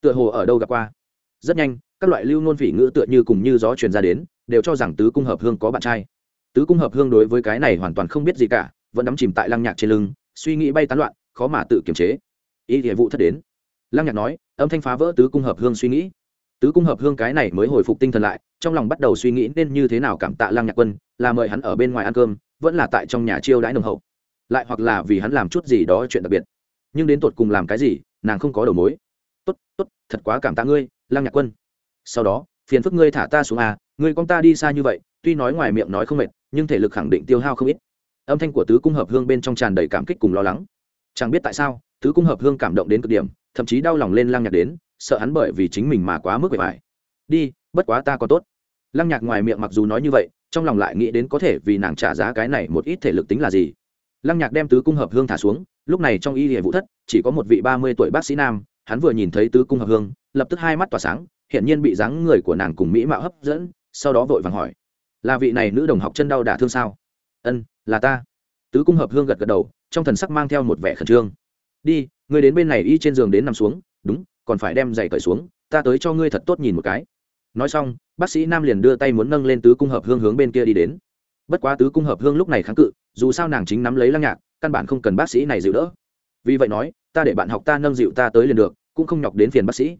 Tựa hồ ở đâu gặp qua. Rất nhanh, các loại lưu nôn phỉ ngữ tựa như cùng như gió truyền ra đến, đều cho rằng tứ cung hợp hương có bạn trai. Tứ cung hợp hương đối với cái này hoàn toàn không biết gì cả vẫn đắm chìm tại lăng nhạc trên lưng, suy nghĩ bay tán loạn, khó mà tự kiềm chế. Ý địa vụ thất đến. Lăng nhạc nói, âm thanh phá vỡ tứ cung hợp hương suy nghĩ. Tứ cung hợp hương cái này mới hồi phục tinh thần lại, trong lòng bắt đầu suy nghĩ nên như thế nào cảm tạ lăng nhạc quân, là mời hắn ở bên ngoài ăn cơm, vẫn là tại trong nhà chiêu đãi nồng hậu. Lại hoặc là vì hắn làm chút gì đó chuyện đặc biệt. Nhưng đến tột cùng làm cái gì, nàng không có đầu mối. Tốt tốt, thật quá cảm tạ ngươi, lăng nhạc quân. Sau đó, phiền phức ngươi thả ta xuống à ngươi con ta đi xa như vậy, tuy nói ngoài miệng nói không mệt, nhưng thể lực khẳng định tiêu hao không ít âm thanh của tứ cung hợp hương bên trong tràn đầy cảm kích cùng lo lắng. Chẳng biết tại sao, tứ cung hợp hương cảm động đến cực điểm, thậm chí đau lòng lên lăng nhạc đến, sợ hắn bởi vì chính mình mà quá mức bề bài đi, bất quá ta còn tốt. Lăng nhạc ngoài miệng mặc dù nói như vậy, trong lòng lại nghĩ đến có thể vì nàng trả giá cái này một ít thể lực tính là gì. Lăng nhạc đem tứ cung hợp hương thả xuống, lúc này trong y hệ vụ thất, chỉ có một vị ba mươi tuổi bác sĩ nam, hắn vừa nhìn thấy tứ cung hợp hương, lập tức hai mắt tỏa sáng hiện nhiên bị dáng người của nàng cùng mỹ mạo hấp dẫn, sau đó vội vàng hỏi, là vị này nữ đồng học chân đau đả thương sao? Ân là ta. Tứ cung hợp hương gật gật đầu, trong thần sắc mang theo một vẻ khẩn trương. Đi người đến bên này y trên giường đến nằm xuống, đúng, còn phải đem giày cởi xuống, ta tới cho ngươi thật tốt nhìn một cái. Nói xong, bác sĩ nam liền đưa tay muốn nâng lên tứ cung hợp hương hướng bên kia đi đến. Bất quá tứ cung hợp hương lúc này kháng cự, dù sao nàng chính nắm lấy lăng nhạc, căn bản không cần bác sĩ này dịu đỡ. Vì vậy nói, ta để bạn học ta nâng dịu ta tới liền được, cũng không nhọc đến phiền bác sĩ.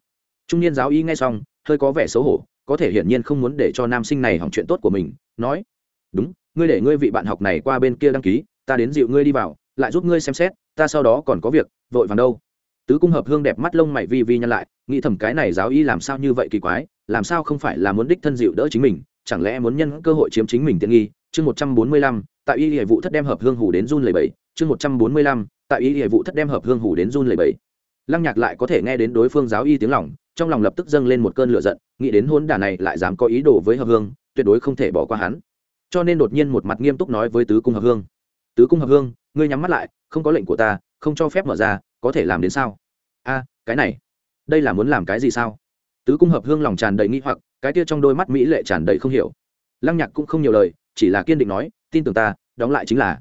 Trung niên giáo y nghe xong, hơi có vẻ xấu hổ, có thể hiển nhiên không muốn để cho nam sinh này hỏng chuyện tốt của mình, nói, đúng ngươi để ngươi vị bạn học này qua bên kia đăng ký, ta đến dịu ngươi đi vào, lại giúp ngươi xem xét, ta sau đó còn có việc, vội vàng đâu. Tứ cung hợp hương đẹp mắt lông mày vi vi nhăn lại, nghĩ thầm cái này giáo y làm sao như vậy kỳ quái, làm sao không phải là muốn đích thân dịu đỡ chính mình, chẳng lẽ muốn nhân cơ hội chiếm chính mình tiện nghi? Chương một trăm bốn mươi lăm, tại y hệ vụ thất đem hợp hương hủ đến run lầy bẫy chương một trăm bốn mươi lăm, tại y hệ vụ thất đem hợp hương hủ đến run lầy bẫy lăng nhạc lại có thể nghe đến đối phương giáo y tiếng lòng, trong lòng lập tức dâng lên một cơn lửa giận, nghĩ đến hôn đả này lại dám có ý đồ với hợp hương, tuyệt đối không thể bỏ qua hắn cho nên đột nhiên một mặt nghiêm túc nói với tứ cung hợp hương. Tứ cung hợp hương, ngươi nhắm mắt lại, không có lệnh của ta, không cho phép mở ra, có thể làm đến sao? A, cái này, đây là muốn làm cái gì sao? Tứ cung hợp hương lòng tràn đầy nghi hoặc, cái kia trong đôi mắt mỹ lệ tràn đầy không hiểu. Lăng nhạc cũng không nhiều lời, chỉ là kiên định nói, tin tưởng ta, đóng lại chính là.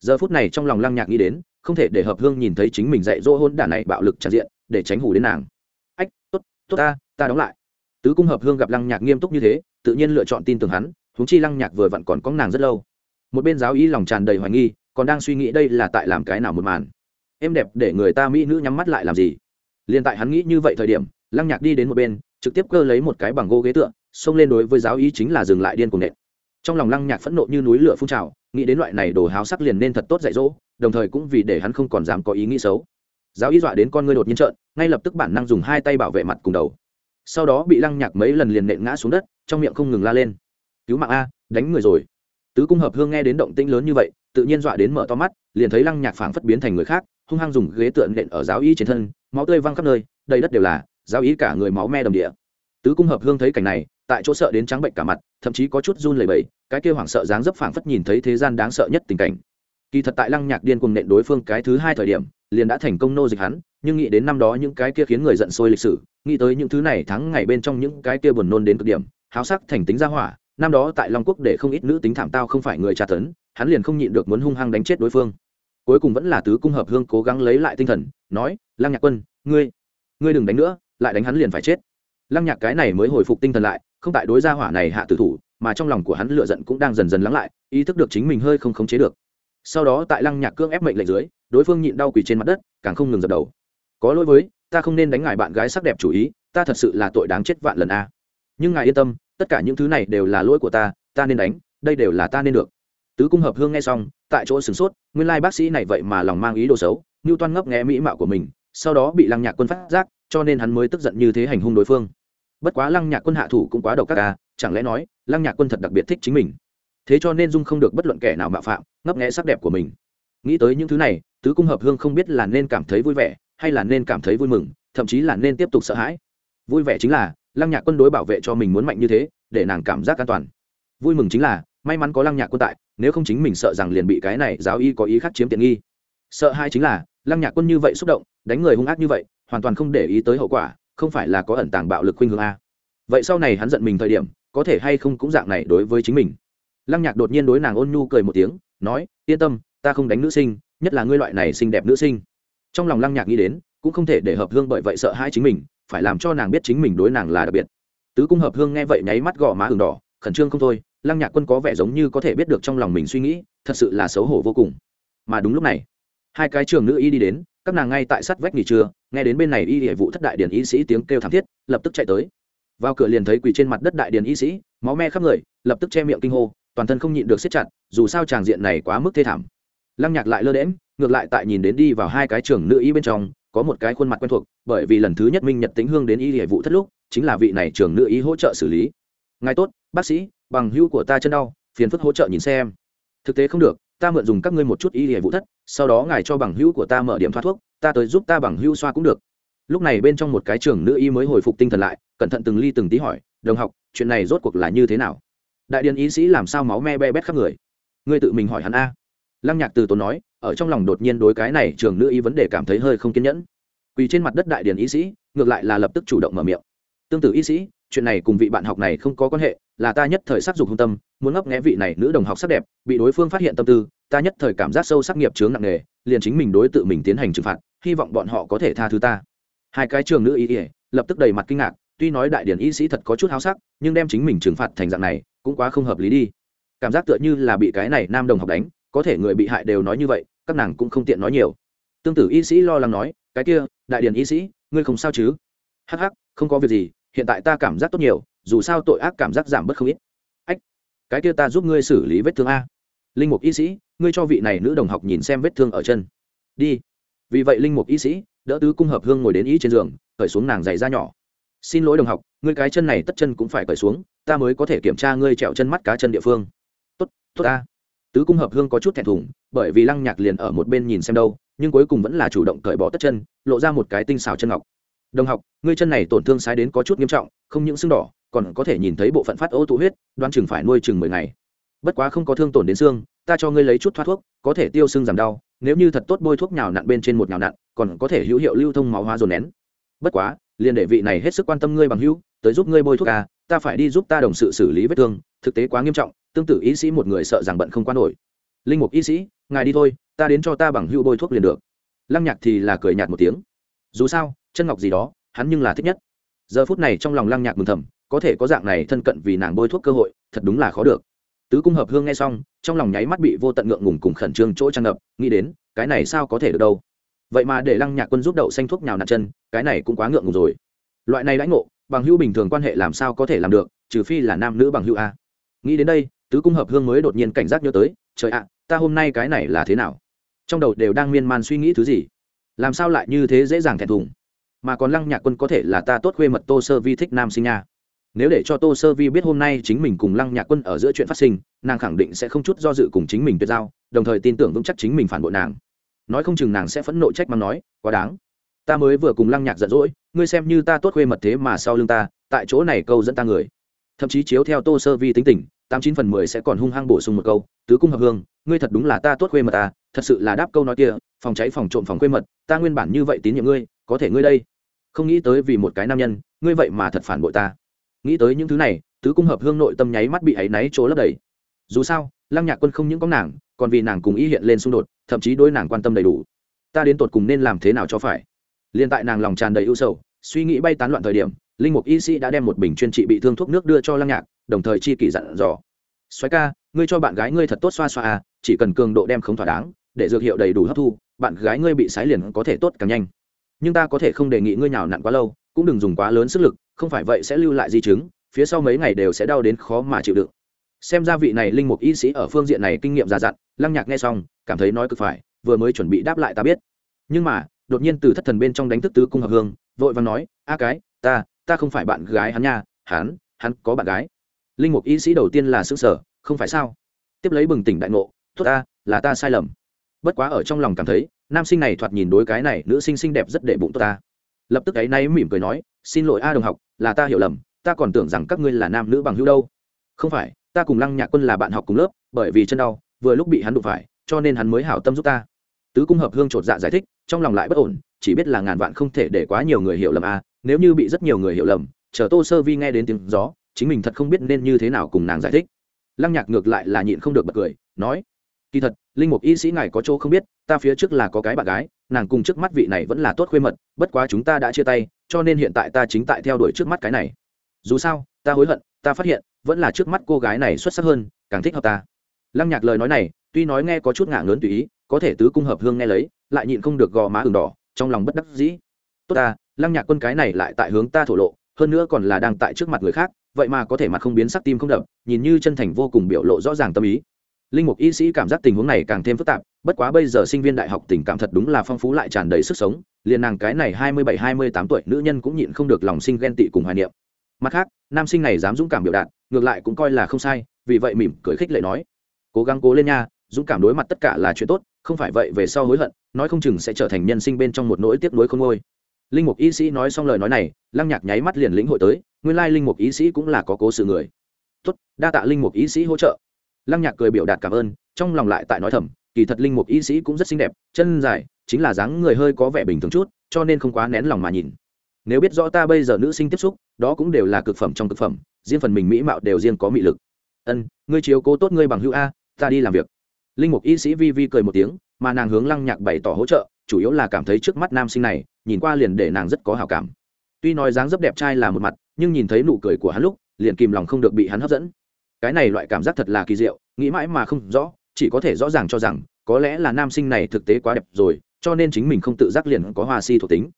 Giờ phút này trong lòng lăng nhạc nghĩ đến, không thể để hợp hương nhìn thấy chính mình dạy dỗ hôn đản này bạo lực tràn diện, để tránh hủ đến nàng. Ách, tốt tốt ta ta đóng lại. Tứ cung hợp hương gặp lăng nhạc nghiêm túc như thế, tự nhiên lựa chọn tin tưởng hắn huống chi lăng nhạc vừa vặn còn có nàng rất lâu. Một bên giáo y lòng tràn đầy hoài nghi, còn đang suy nghĩ đây là tại làm cái nào một màn. Em đẹp để người ta mỹ nữ nhắm mắt lại làm gì? Liền tại hắn nghĩ như vậy thời điểm, lăng nhạc đi đến một bên, trực tiếp cơ lấy một cái bằng gỗ ghế tựa, xông lên đối với giáo y chính là dừng lại điên cuồng nện. Trong lòng lăng nhạc phẫn nộ như núi lửa phun trào, nghĩ đến loại này đồ háo sắc liền nên thật tốt dạy dỗ, đồng thời cũng vì để hắn không còn dám có ý nghĩ xấu. Giáo y dọa đến con ngươi đột nhiên trợn, ngay lập tức bản năng dùng hai tay bảo vệ mặt cùng đầu. Sau đó bị lăng nhạc mấy lần liền nện ngã xuống đất, trong miệng không ngừng la lên cứu mạng a, đánh người rồi. Tứ cung hợp hương nghe đến động tĩnh lớn như vậy, tự nhiên dọa đến mở to mắt, liền thấy lăng nhạc phảng phất biến thành người khác, hung hăng dùng ghế tượng nện ở giáo y trên thân, máu tươi văng khắp nơi, đầy đất đều là, giáo y cả người máu me đầm địa. Tứ cung hợp hương thấy cảnh này, tại chỗ sợ đến trắng bệnh cả mặt, thậm chí có chút run lẩy bẩy, cái kêu hoảng sợ dáng dấp phảng phất nhìn thấy thế gian đáng sợ nhất tình cảnh. Kỳ thật tại lăng nhạc điên cuồng nện đối phương cái thứ hai thời điểm, liền đã thành công nô dịch hắn, nhưng nghĩ đến năm đó những cái kia khiến người giận sôi lịch sử, nghĩ tới những thứ này thắng ngày bên trong những cái kia buồn nôn đến cực điểm, háo sắc thành tính ra hỏa năm đó tại long quốc để không ít nữ tính thảm tao không phải người tra tấn, hắn liền không nhịn được muốn hung hăng đánh chết đối phương. Cuối cùng vẫn là tứ cung hợp hương cố gắng lấy lại tinh thần, nói, lăng nhạc quân, ngươi ngươi đừng đánh nữa, lại đánh hắn liền phải chết. Lăng nhạc cái này mới hồi phục tinh thần lại, không tại đối gia hỏa này hạ tử thủ, mà trong lòng của hắn lựa giận cũng đang dần dần lắng lại, ý thức được chính mình hơi không khống chế được. Sau đó tại lăng nhạc cương ép mệnh lệnh dưới, đối phương nhịn đau quỳ trên mặt đất, càng không ngừng dập đầu. Có lỗi với, ta không nên đánh ngài bạn gái sắc đẹp chủ ý, ta thật sự là tội đáng chết vạn lần a. Nhưng ngài yên tâm tất cả những thứ này đều là lỗi của ta ta nên đánh, đây đều là ta nên được. Tứ cung hợp hương nghe xong, tại chỗ sửng sốt, nguyên lai bác sĩ này vậy mà lòng mang ý đồ xấu như toan ngấp nghe mỹ mạo của mình, sau đó bị lăng nhạc quân phát giác, cho nên hắn mới tức giận như thế hành hung đối phương. Bất quá lăng nhạc quân hạ thủ cũng quá độc các ca à, chẳng lẽ nói, lăng nhạc quân thật đặc biệt thích chính mình? Thế cho nên dung không được bất luận kẻ nào mạo phạm, ngấp nghẽ sắc đẹp của mình. Nghĩ tới những thứ này, tứ cung hợp hương không biết là nên cảm thấy vui vẻ, hay là nên cảm thấy vui mừng, thậm chí là nên tiếp tục sợ hãi. Vui vẻ chính là lăng nhạc quân đối bảo vệ cho mình muốn mạnh như thế, để nàng cảm giác an toàn. Vui mừng chính là, may mắn có lăng nhạc quân tại, nếu không chính mình sợ rằng liền bị cái này giáo y có ý khác chiếm tiện nghi. Sợ hai chính là, lăng nhạc quân như vậy xúc động, đánh người hung ác như vậy, hoàn toàn không để ý tới hậu quả, không phải là có ẩn tàng bạo lực khuynh hướng a. Vậy sau này hắn giận mình thời điểm, có thể hay không cũng dạng này đối với chính mình. Lăng nhạc đột nhiên đối nàng ôn nhu cười một tiếng, nói, yên tâm, ta không đánh nữ sinh, nhất là ngươi loại này xinh đẹp nữ sinh. Trong lòng lăng nhạc nghĩ đến, cũng không thể để hợp hương bởi vậy sợ hai chính mình phải làm cho nàng biết chính mình đối nàng là đặc biệt. Tứ cung hợp hương nghe vậy nháy mắt gõ má ừng đỏ, khẩn trương không thôi, lăng nhạc quân có vẻ giống như có thể biết được trong lòng mình suy nghĩ, thật sự là xấu hổ vô cùng. Mà đúng lúc này, hai cái trường nữ y đi đến, các nàng ngay tại sát vách nghỉ trưa, nghe đến bên này y hệ vụ thất đại điển y sĩ tiếng kêu thảm thiết, lập tức chạy tới. Vào cửa liền thấy quỳ trên mặt đất đại điển y sĩ, máu me khắp người, lập tức che miệng kinh hô, toàn thân không nhịn được siết chặt, dù sao tràng diện này quá mức thê thảm. Lăng nhạc lại lơ đễm ngược lại tại nhìn đến đi vào hai cái trường nữ y bên trong có một cái khuôn mặt quen thuộc, bởi vì lần thứ nhất minh nhật tính hương đến y hệ vụ thất lúc, chính là vị này trường nữ y hỗ trợ xử lý. Ngài tốt, bác sĩ, bằng hữu của ta chân đau, phiền phức hỗ trợ nhìn xem. Thực tế không được, ta mượn dùng các ngươi một chút y hệ vụ thất, sau đó ngài cho bằng hữu của ta mở điểm thoát thuốc, ta tới giúp ta bằng hữu xoa cũng được. Lúc này bên trong một cái trường nữ y mới hồi phục tinh thần lại, cẩn thận từng ly từng tí hỏi, đồng học, chuyện này rốt cuộc là như thế nào? Đại điền y sĩ làm sao máu me be bét khắp người? Ngươi tự mình hỏi hắn a lăng nhạc từ tốn nói, ở trong lòng đột nhiên đối cái này trường nữ y vấn đề cảm thấy hơi không kiên nhẫn. Quỳ trên mặt đất đại điền y sĩ, ngược lại là lập tức chủ động mở miệng. Tương tự y sĩ, chuyện này cùng vị bạn học này không có quan hệ, là ta nhất thời sắc dục hung tâm, muốn ngấp nghẽ vị này nữ đồng học sắc đẹp, bị đối phương phát hiện tâm tư, ta nhất thời cảm giác sâu sắc nghiệp chướng nặng nề, liền chính mình đối tự mình tiến hành trừng phạt, hy vọng bọn họ có thể tha thứ ta. Hai cái trường nữ y ỉa lập tức đầy mặt kinh ngạc, tuy nói đại điển y sĩ thật có chút háo sắc, nhưng đem chính mình trừng phạt thành dạng này, cũng quá không hợp lý đi. Cảm giác tựa như là bị cái này nam đồng học đánh có thể người bị hại đều nói như vậy, các nàng cũng không tiện nói nhiều. Tương tự y sĩ lo lắng nói, cái kia, đại điển y sĩ, ngươi không sao chứ? Hắc hắc, không có việc gì, hiện tại ta cảm giác tốt nhiều, dù sao tội ác cảm giác giảm bớt không ít. Ách, cái kia ta giúp ngươi xử lý vết thương a. Linh mục y sĩ, ngươi cho vị này nữ đồng học nhìn xem vết thương ở chân. Đi. Vì vậy linh mục y sĩ, đỡ tứ cung hợp hương ngồi đến ý trên giường, cởi xuống nàng giày da nhỏ. Xin lỗi đồng học, ngươi cái chân này tất chân cũng phải cởi xuống, ta mới có thể kiểm tra ngươi trẹo chân mắt cá chân địa phương. Tốt tốt ta tứ cung hợp hương có chút thẹn thùng, bởi vì lăng nhạc liền ở một bên nhìn xem đâu, nhưng cuối cùng vẫn là chủ động cởi bỏ tất chân, lộ ra một cái tinh xào chân ngọc. Đồng học, ngươi chân này tổn thương sai đến có chút nghiêm trọng, không những sưng đỏ, còn có thể nhìn thấy bộ phận phát ô tụ huyết, đoan chừng phải nuôi chừng mười ngày. Bất quá không có thương tổn đến xương, ta cho ngươi lấy chút thoát thuốc, có thể tiêu xương giảm đau, nếu như thật tốt bôi thuốc nhào nặn bên trên một nhào nặn, còn có thể hữu hiệu lưu thông máu hóa dồn nén. Bất quá, liền để vị này hết sức quan tâm ngươi bằng hữu, tới giúp ngươi bôi thuốc à ta phải đi giúp ta đồng sự xử lý vết thương, thực tế quá nghiêm trọng tương tự y sĩ một người sợ rằng bận không qua nổi. Linh mục y sĩ, ngài đi thôi, ta đến cho ta bằng hữu bôi thuốc liền được. Lăng nhạc thì là cười nhạt một tiếng. Dù sao, chân ngọc gì đó, hắn nhưng là thích nhất. Giờ phút này trong lòng lăng nhạc mừng thầm, có thể có dạng này thân cận vì nàng bôi thuốc cơ hội, thật đúng là khó được. Tứ cung hợp hương nghe xong, trong lòng nháy mắt bị vô tận ngượng ngùng cùng khẩn trương chỗ tràn ngập, nghĩ đến, cái này sao có thể được đâu. Vậy mà để lăng nhạc quân giúp đậu xanh thuốc nhào nạt chân, cái này cũng quá ngượng ngùng rồi. Loại này lãnh ngộ, bằng hữu bình thường quan hệ làm sao có thể làm được, trừ phi là nam nữ bằng hữu a. Nghĩ đến đây tứ cung hợp hương mới đột nhiên cảnh giác nhớ tới, trời ạ, ta hôm nay cái này là thế nào? Trong đầu đều đang miên man suy nghĩ thứ gì. Làm sao lại như thế dễ dàng thẹn thùng? Mà còn lăng nhạc quân có thể là ta tốt khuê mật tô sơ vi thích nam sinh nha. Nếu để cho tô sơ vi biết hôm nay chính mình cùng lăng nhạc quân ở giữa chuyện phát sinh, nàng khẳng định sẽ không chút do dự cùng chính mình tuyệt giao, đồng thời tin tưởng vững chắc chính mình phản bội nàng. Nói không chừng nàng sẽ phẫn nộ trách mắng nói, quá đáng. Ta mới vừa cùng lăng nhạc giận dỗi, ngươi xem như ta tốt khuê mật thế mà sau lưng ta, tại chỗ này câu dẫn ta người. Thậm chí chiếu theo tô sơ vi tính tình tám chín phần mười sẽ còn hung hăng bổ sung một câu, tứ cung hợp hương, ngươi thật đúng là ta tốt khuê mật ta, thật sự là đáp câu nói kia, phòng cháy phòng trộm phòng khuê mật, ta nguyên bản như vậy tín nhiệm ngươi, có thể ngươi đây. Không nghĩ tới vì một cái nam nhân, ngươi vậy mà thật phản bội ta. Nghĩ tới những thứ này, tứ cung hợp hương nội tâm nháy mắt bị áy náy chỗ lấp đầy. Dù sao, lăng nhạc quân không những có nàng, còn vì nàng cùng ý hiện lên xung đột, thậm chí đôi nàng quan tâm đầy đủ. Ta đến tột cùng nên làm thế nào cho phải? Liền tại nàng lòng tràn đầy ưu sầu, suy nghĩ bay tán loạn thời điểm linh mục y sĩ đã đem một bình chuyên trị bị thương thuốc nước đưa cho lăng nhạc, đồng thời chi kỷ dặn dò. Xoáy ca, ngươi cho bạn gái ngươi thật tốt xoa xoa à chỉ cần cường độ đem không thỏa đáng, để dược hiệu đầy đủ hấp thu, bạn gái ngươi bị sái liền có thể tốt càng nhanh. Nhưng ta có thể không đề nghị ngươi nhào nặn quá lâu, cũng đừng dùng quá lớn sức lực, không phải vậy sẽ lưu lại di chứng, phía sau mấy ngày đều sẽ đau đến khó mà chịu đựng. Xem ra vị này linh mục y sĩ ở phương diện này kinh nghiệm già dặn, lăng nhạc nghe xong, cảm thấy nói cực phải, vừa mới chuẩn bị đáp lại ta biết. Nhưng mà, đột nhiên từ thất thần bên trong đánh thức tứ cung hợp hương, vội và nói, a cái, ta ta không phải bạn gái hắn nha, hắn hắn có bạn gái. Linh mục y sĩ đầu tiên là xương sở không phải sao? Tiếp lấy bừng tỉnh đại ngộ, tốt ta, là ta sai lầm. Bất quá ở trong lòng cảm thấy, nam sinh này thoạt nhìn đối cái này nữ sinh xinh đẹp rất đệ bụng tốt ta. Lập tức ấy nay mỉm cười nói, xin lỗi a đồng học, là ta hiểu lầm, ta còn tưởng rằng các ngươi là nam nữ bằng hữu đâu. Không phải, ta cùng lăng nhạc quân là bạn học cùng lớp, bởi vì chân đau, vừa lúc bị hắn đụng phải, cho nên hắn mới hảo tâm giúp ta. Tứ cung hợp hương chột dạ giải thích, trong lòng lại bất ổn, chỉ biết là ngàn vạn không thể để quá nhiều người hiểu lầm a nếu như bị rất nhiều người hiểu lầm, chờ tô sơ vi nghe đến tiếng gió, chính mình thật không biết nên như thế nào cùng nàng giải thích. Lăng nhạc ngược lại là nhịn không được bật cười, nói, kỳ thật, linh mục y sĩ ngài có chỗ không biết, ta phía trước là có cái bạn gái, nàng cùng trước mắt vị này vẫn là tốt khuê mật, bất quá chúng ta đã chia tay, cho nên hiện tại ta chính tại theo đuổi trước mắt cái này. Dù sao, ta hối hận, ta phát hiện, vẫn là trước mắt cô gái này xuất sắc hơn, càng thích hợp ta. Lăng nhạc lời nói này, tuy nói nghe có chút ngả ngớn tùy ý, có thể tứ cung hợp hương nghe lấy, lại nhịn không được gò má ừng đỏ, trong lòng bất đắc dĩ. Tốt ta lăng nhạc quân cái này lại tại hướng ta thổ lộ, hơn nữa còn là đang tại trước mặt người khác, vậy mà có thể mặt không biến sắc tim không đập, nhìn như chân thành vô cùng biểu lộ rõ ràng tâm ý. Linh mục y sĩ cảm giác tình huống này càng thêm phức tạp, bất quá bây giờ sinh viên đại học tình cảm thật đúng là phong phú lại tràn đầy sức sống, liền nàng cái này hai mươi bảy, hai mươi tám tuổi nữ nhân cũng nhịn không được lòng sinh ghen tị cùng hoài niệm. Mặt khác, nam sinh này dám dũng cảm biểu đạt, ngược lại cũng coi là không sai, vì vậy mỉm cười khích lệ nói. Cố gắng cố lên nha, dũng cảm đối mặt tất cả là chuyện tốt, không phải vậy về sau hối hận, nói không chừng sẽ trở thành nhân sinh bên trong một nỗi tiếc nuối không ngôi linh mục y sĩ nói xong lời nói này, lăng nhạc nháy mắt liền lĩnh hội tới, nguyên lai linh mục y sĩ cũng là có cố sự người. Tốt, đa tạ linh mục y sĩ hỗ trợ. Lăng nhạc cười biểu đạt cảm ơn, trong lòng lại tại nói thầm, kỳ thật linh mục y sĩ cũng rất xinh đẹp, chân dài, chính là dáng người hơi có vẻ bình thường chút, cho nên không quá nén lòng mà nhìn. Nếu biết rõ ta bây giờ nữ sinh tiếp xúc, đó cũng đều là cực phẩm trong cực phẩm, riêng phần mình mỹ mạo đều riêng có mị lực. Ân, ngươi chiếu cố tốt ngươi bằng hữu a, ta đi làm việc. Linh mục y sĩ vi vi cười một tiếng, mà nàng hướng lăng nhạc bày tỏ hỗ trợ, chủ yếu là cảm thấy trước mắt nam sinh này nhìn qua liền để nàng rất có hào cảm. Tuy nói dáng dấp đẹp trai là một mặt, nhưng nhìn thấy nụ cười của hắn lúc, liền kìm lòng không được bị hắn hấp dẫn. Cái này loại cảm giác thật là kỳ diệu, nghĩ mãi mà không rõ, chỉ có thể rõ ràng cho rằng, có lẽ là nam sinh này thực tế quá đẹp rồi, cho nên chính mình không tự giác liền có hoa si thuộc tính.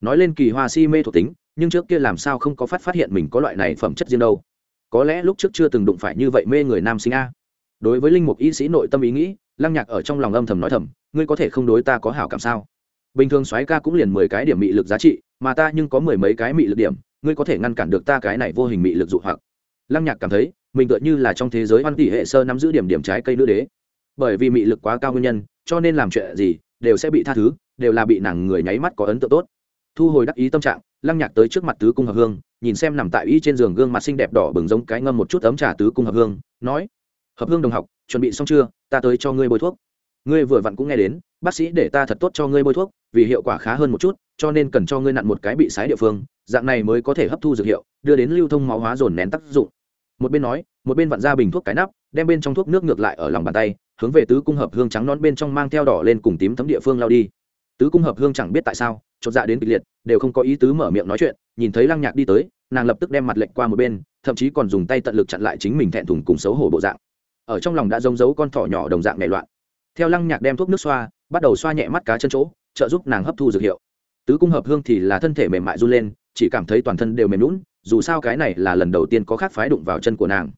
Nói lên kỳ hoa si mê thuộc tính, nhưng trước kia làm sao không có phát phát hiện mình có loại này phẩm chất riêng đâu. Có lẽ lúc trước chưa từng đụng phải như vậy mê người nam sinh a. Đối với linh mục y sĩ nội tâm ý nghĩ, lăng nhạc ở trong lòng âm thầm nói thầm, ngươi có thể không đối ta có hảo cảm sao? Bình thường soái ca cũng liền mười cái điểm mị lực giá trị, mà ta nhưng có mười mấy cái mị lực điểm, ngươi có thể ngăn cản được ta cái này vô hình mị lực dụ hoặc. Lăng nhạc cảm thấy, mình tựa như là trong thế giới hoan tỷ hệ sơ nắm giữ điểm điểm trái cây nữ đế. Bởi vì mị lực quá cao nguyên nhân, cho nên làm chuyện gì, đều sẽ bị tha thứ, đều là bị nàng người nháy mắt có ấn tượng tốt. Thu hồi đắc ý tâm trạng, lăng nhạc tới trước mặt tứ cung hợp hương, nhìn xem nằm tại y trên giường gương mặt xinh đẹp đỏ bừng giống cái ngâm một chút ấm trà tứ cung hợp hương, nói, hợp hương đồng học, chuẩn bị xong chưa? Ta tới cho ngươi bôi thuốc. Ngươi vừa vặn cũng nghe đến bác sĩ để ta thật tốt cho ngươi bôi thuốc, vì hiệu quả khá hơn một chút, cho nên cần cho ngươi nặn một cái bị sái địa phương, dạng này mới có thể hấp thu dược hiệu, đưa đến lưu thông máu hóa dồn nén tác dụng. Một bên nói, một bên vặn ra bình thuốc cái nắp, đem bên trong thuốc nước ngược lại ở lòng bàn tay, hướng về tứ cung hợp hương trắng nón bên trong mang theo đỏ lên cùng tím thấm địa phương lao đi. Tứ cung hợp hương chẳng biết tại sao, chột dạ đến kịch liệt, đều không có ý tứ mở miệng nói chuyện, nhìn thấy lăng nhạc đi tới, nàng lập tức đem mặt lệnh qua một bên, thậm chí còn dùng tay tận lực chặn lại chính mình thẹn thùng cùng xấu hổ bộ dạng. Ở trong lòng đã giống giấu con thỏ nhỏ đồng dạng nảy loạn. Theo lăng nhạc đem thuốc nước xoa bắt đầu xoa nhẹ mắt cá chân chỗ, trợ giúp nàng hấp thu dược hiệu. Tứ cung hợp hương thì là thân thể mềm mại run lên, chỉ cảm thấy toàn thân đều mềm lún dù sao cái này là lần đầu tiên có khác phái đụng vào chân của nàng.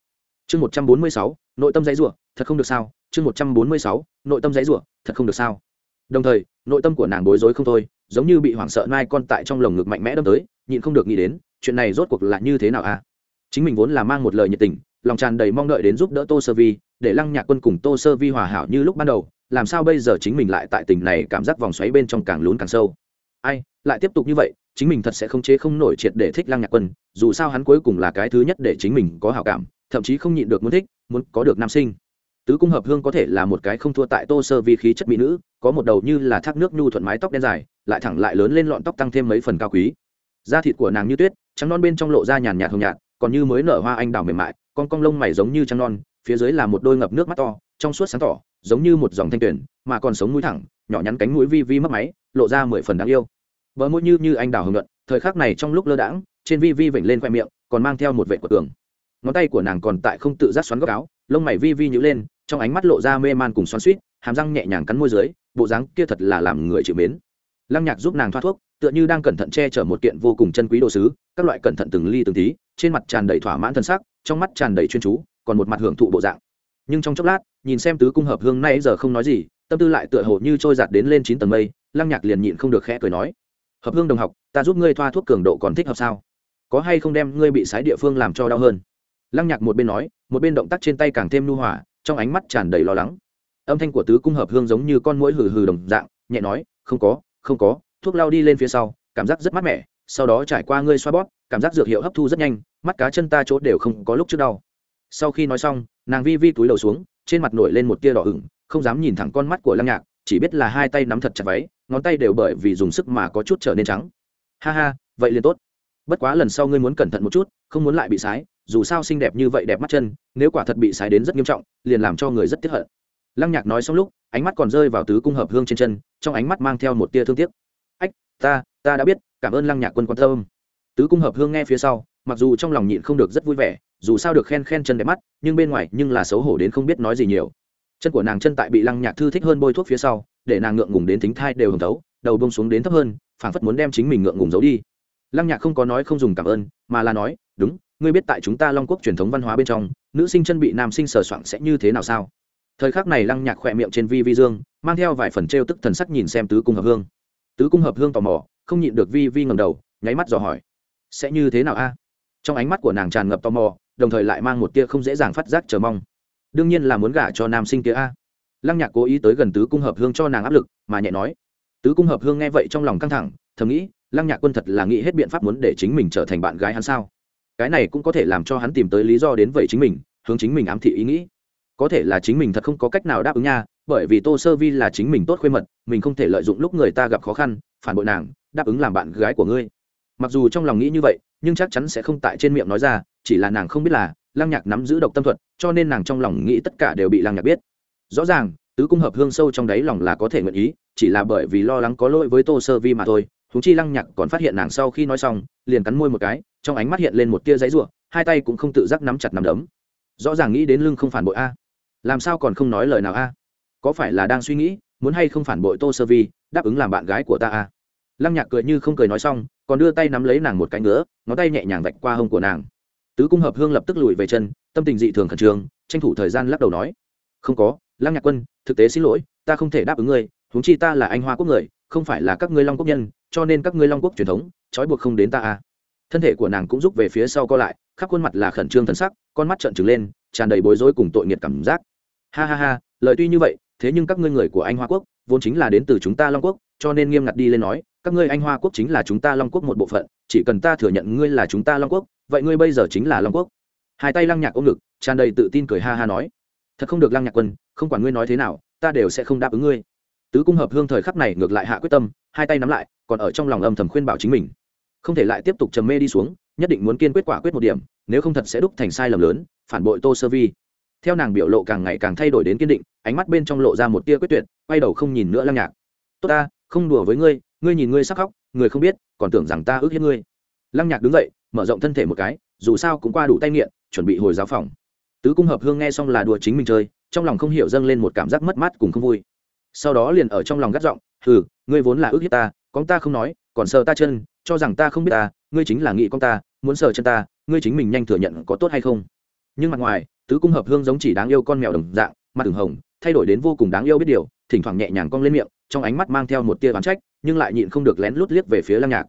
Chương một trăm bốn mươi sáu, nội tâm giấy rủa, thật không được sao? Chương một trăm bốn mươi sáu, nội tâm giấy rủa, thật không được sao? Đồng thời, nội tâm của nàng bối rối không thôi, giống như bị hoảng sợ mai con tại trong lồng ngực mạnh mẽ đâm tới, nhịn không được nghĩ đến, chuyện này rốt cuộc là như thế nào a à? chính mình vốn là mang một lời nhiệt tình, lòng tràn đầy mong đợi đến giúp đỡ tô sơ vi, để lăng nhạc quân cùng tô sơ vi hòa hảo như lúc ban đầu làm sao bây giờ chính mình lại tại tình này cảm giác vòng xoáy bên trong càng lún càng sâu? Ai, lại tiếp tục như vậy, chính mình thật sẽ không chế không nổi triệt để thích lăng nhạc quân, dù sao hắn cuối cùng là cái thứ nhất để chính mình có hảo cảm, thậm chí không nhịn được muốn thích, muốn có được nam sinh. Tứ cung hợp hương có thể là một cái không thua tại tô sơ vi khí chất mỹ nữ, có một đầu như là thác nước nhu thuận mái tóc đen dài, lại thẳng lại lớn lên lọn tóc tăng thêm mấy phần cao quý. Da thịt của nàng như tuyết, trắng non bên trong lộ ra nhàn nhạt hồng nhạt, còn như mới nở hoa anh đào mềm mại, con cong lông mày giống như trắng non, phía dưới là một đôi ngập nước mắt to, trong suốt sáng tỏ giống như một dòng thanh tuyển mà còn sống mũi thẳng, nhỏ nhắn cánh mũi vi vi mất máy, lộ ra mười phần đáng yêu. Bờ môi như như anh đào hồng nhuận, thời khắc này trong lúc lơ đãng, trên vi vi vểnh lên khoe miệng, còn mang theo một vệ của tường ngón tay của nàng còn tại không tự giác xoắn góc áo, lông mày vi vi nhữ lên, trong ánh mắt lộ ra mê man cùng xoắn suýt hàm răng nhẹ nhàng cắn môi dưới, bộ dáng kia thật là làm người chịu mến. Lăng nhạc giúp nàng thoát thuốc, tựa như đang cẩn thận che chở một kiện vô cùng chân quý đồ sứ, các loại cẩn thận từng ly từng tí, trên mặt tràn đầy thỏa mãn thân sắc, trong mắt tràn đầy chuyên chú, còn một mặt hưởng thụ bộ dạng nhưng trong chốc lát, nhìn xem tứ cung hợp hương nay giờ không nói gì, tâm tư lại tựa hồ như trôi giạt đến lên chín tầng mây, lăng nhạc liền nhịn không được khẽ cười nói, hợp hương đồng học, ta giúp ngươi thoa thuốc cường độ còn thích hợp sao? Có hay không đem ngươi bị sái địa phương làm cho đau hơn? Lăng nhạc một bên nói, một bên động tác trên tay càng thêm nu hòa, trong ánh mắt tràn đầy lo lắng. Âm thanh của tứ cung hợp hương giống như con mũi hừ hừ đồng dạng, nhẹ nói, không có không có, thuốc lao đi lên phía sau, cảm giác rất mát mẻ, sau đó trải qua ngươi xoa bóp, cảm giác dược hiệu hấp thu rất nhanh, mắt cá chân ta chỗ đều không có lúc trước đau. Sau khi nói xong nàng vi vi túi đầu xuống, trên mặt nổi lên một tia đỏ ửng, không dám nhìn thẳng con mắt của lăng nhạc, chỉ biết là hai tay nắm thật chặt váy, ngón tay đều bởi vì dùng sức mà có chút trở nên trắng. Ha ha, vậy liền tốt. Bất quá lần sau ngươi muốn cẩn thận một chút, không muốn lại bị sái, dù sao xinh đẹp như vậy đẹp mắt chân, nếu quả thật bị sái đến rất nghiêm trọng, liền làm cho người rất tiếc hận. Lăng nhạc nói xong lúc, ánh mắt còn rơi vào tứ cung hợp hương trên chân, trong ánh mắt mang theo một tia thương tiếc. Ách, ta ta đã biết, cảm ơn lăng nhạc quân quan tâm. Tứ cung hợp hương nghe phía sau mặc dù trong lòng nhịn không được rất vui vẻ, dù sao được khen khen chân đẹp mắt, nhưng bên ngoài nhưng là xấu hổ đến không biết nói gì nhiều. Chân của nàng chân tại bị lăng nhạc thư thích hơn bôi thuốc phía sau, để nàng ngượng ngùng đến tính thai đều hồng thấu, đầu bông xuống đến thấp hơn, phảng phất muốn đem chính mình ngượng ngùng giấu đi. Lăng nhạc không có nói không dùng cảm ơn, mà là nói, đúng, ngươi biết tại chúng ta long quốc truyền thống văn hóa bên trong, nữ sinh chân bị nam sinh sờ soạng sẽ như thế nào sao? Thời khắc này lăng nhạc khỏe miệng trên vi vi dương, mang theo vài phần t r e o tức thần sắc nhìn xem tứ cung hợp hương. Tứ cung hợp hương tò mò, không nhịn được vi vi ngầm đầu, nháy mắt dò hỏi, sẽ như thế nào a? Trong ánh mắt của nàng tràn ngập tò mò, đồng thời lại mang một tia không dễ dàng phát giác chờ mong. Đương nhiên là muốn gả cho nam sinh kia a. Lăng nhạc cố ý tới gần tứ cung hợp hương cho nàng áp lực, mà nhẹ nói. Tứ cung hợp hương nghe vậy trong lòng căng thẳng, thầm nghĩ, lăng nhạc quân thật là nghĩ hết biện pháp muốn để chính mình trở thành bạn gái hắn sao? Cái này cũng có thể làm cho hắn tìm tới lý do đến vậy chính mình, hướng chính mình ám thị ý nghĩ. Có thể là chính mình thật không có cách nào đáp ứng nha, bởi vì tô sơ vi là chính mình tốt khuê mật, mình không thể lợi dụng lúc người ta gặp khó khăn, phản bội nàng, đáp ứng làm bạn gái của ngươi mặc dù trong lòng nghĩ như vậy, nhưng chắc chắn sẽ không tại trên miệng nói ra, chỉ là nàng không biết là, lăng nhạc nắm giữ độc tâm thuật, cho nên nàng trong lòng nghĩ tất cả đều bị lăng nhạc biết. Rõ ràng, tứ cung hợp hương sâu trong đáy lòng là có thể nguyện ý, chỉ là bởi vì lo lắng có lỗi với tô sơ vi mà thôi thú chi lăng nhạc còn phát hiện nàng sau khi nói xong, liền cắn môi một cái, trong ánh mắt hiện lên một tia giấy ruộng hai tay cũng không tự giác nắm chặt nắm đấm. Rõ ràng nghĩ đến lưng không phản bội a. Làm sao còn không nói lời nào a? Có phải là đang suy nghĩ, muốn hay không phản bội tô sơ vi, đáp ứng làm bạn gái của ta a? Lăng nhạc cười như không cười nói xong, còn đưa tay nắm lấy nàng một cái ngứa, ngón tay nhẹ nhàng vạch qua hông của nàng. Tứ cung hợp hương lập tức lùi về chân, tâm tình dị thường khẩn trương, tranh thủ thời gian lắc đầu nói, không có, lăng nhạc quân, thực tế xin lỗi, ta không thể đáp ứng ngươi, huống chi ta là anh hoa quốc người, không phải là các ngươi long quốc nhân, cho nên các ngươi long quốc truyền thống, trói buộc không đến ta a thân thể của nàng cũng rút về phía sau co lại, khắp khuôn mặt là khẩn trương thần sắc, con mắt trợn trừng lên, tràn đầy bối rối cùng tội nghiệt cảm giác. Ha ha ha, lời tuy như vậy, thế nhưng các ngươi người của anh hoa quốc, vốn chính là đến từ chúng ta long quốc, cho nên nghiêm ngặt đi lên nói các ngươi anh hoa quốc chính là chúng ta long quốc một bộ phận, chỉ cần ta thừa nhận ngươi là chúng ta long quốc, vậy ngươi bây giờ chính là long quốc. Hai tay lăng nhạc ôm ngực, tràn đầy tự tin cười ha ha nói, thật không được lăng nhạc quân, không quản ngươi nói thế nào, ta đều sẽ không đáp ứng ngươi. Tứ cung hợp hương thời khắc này ngược lại hạ quyết tâm, hai tay nắm lại, còn ở trong lòng âm thầm khuyên bảo chính mình. Không thể lại tiếp tục trầm mê đi xuống, nhất định muốn kiên quyết quả quyết một điểm, nếu không thật sẽ đúc thành sai lầm lớn, phản bội tô sơ vi. Theo nàng biểu lộ càng ngày càng thay đổi đến kiên định, ánh mắt bên trong lộ ra một tia quyết tuyệt, quay đầu không nhìn nữa lăng nhạc. Tốt ta, không đùa với ngươi ngươi nhìn ngươi sắc khóc, người không biết, còn tưởng rằng ta ước hiếp ngươi. Lăng nhạc đứng dậy, mở rộng thân thể một cái, dù sao cũng qua đủ tay nghiện, chuẩn bị hồi giáo phòng. Tứ cung hợp hương nghe xong là đùa chính mình chơi, trong lòng không hiểu dâng lên một cảm giác mất mát cùng không vui. Sau đó liền ở trong lòng gắt giọng, hừ, ngươi vốn là ước hiếp ta, con ta không nói, còn sờ ta chân, cho rằng ta không biết ta, ngươi chính là nghĩ con ta, muốn sờ chân ta, ngươi chính mình nhanh thừa nhận có tốt hay không? Nhưng mặt ngoài, tứ cung hợp hương giống chỉ đáng yêu con mèo đồng dạng, mặt đường hồng, thay đổi đến vô cùng đáng yêu biết điều thỉnh thoảng nhẹ nhàng cong lên miệng, trong ánh mắt mang theo một tia oán trách, nhưng lại nhịn không được lén lút liếc về phía lăng nhạc.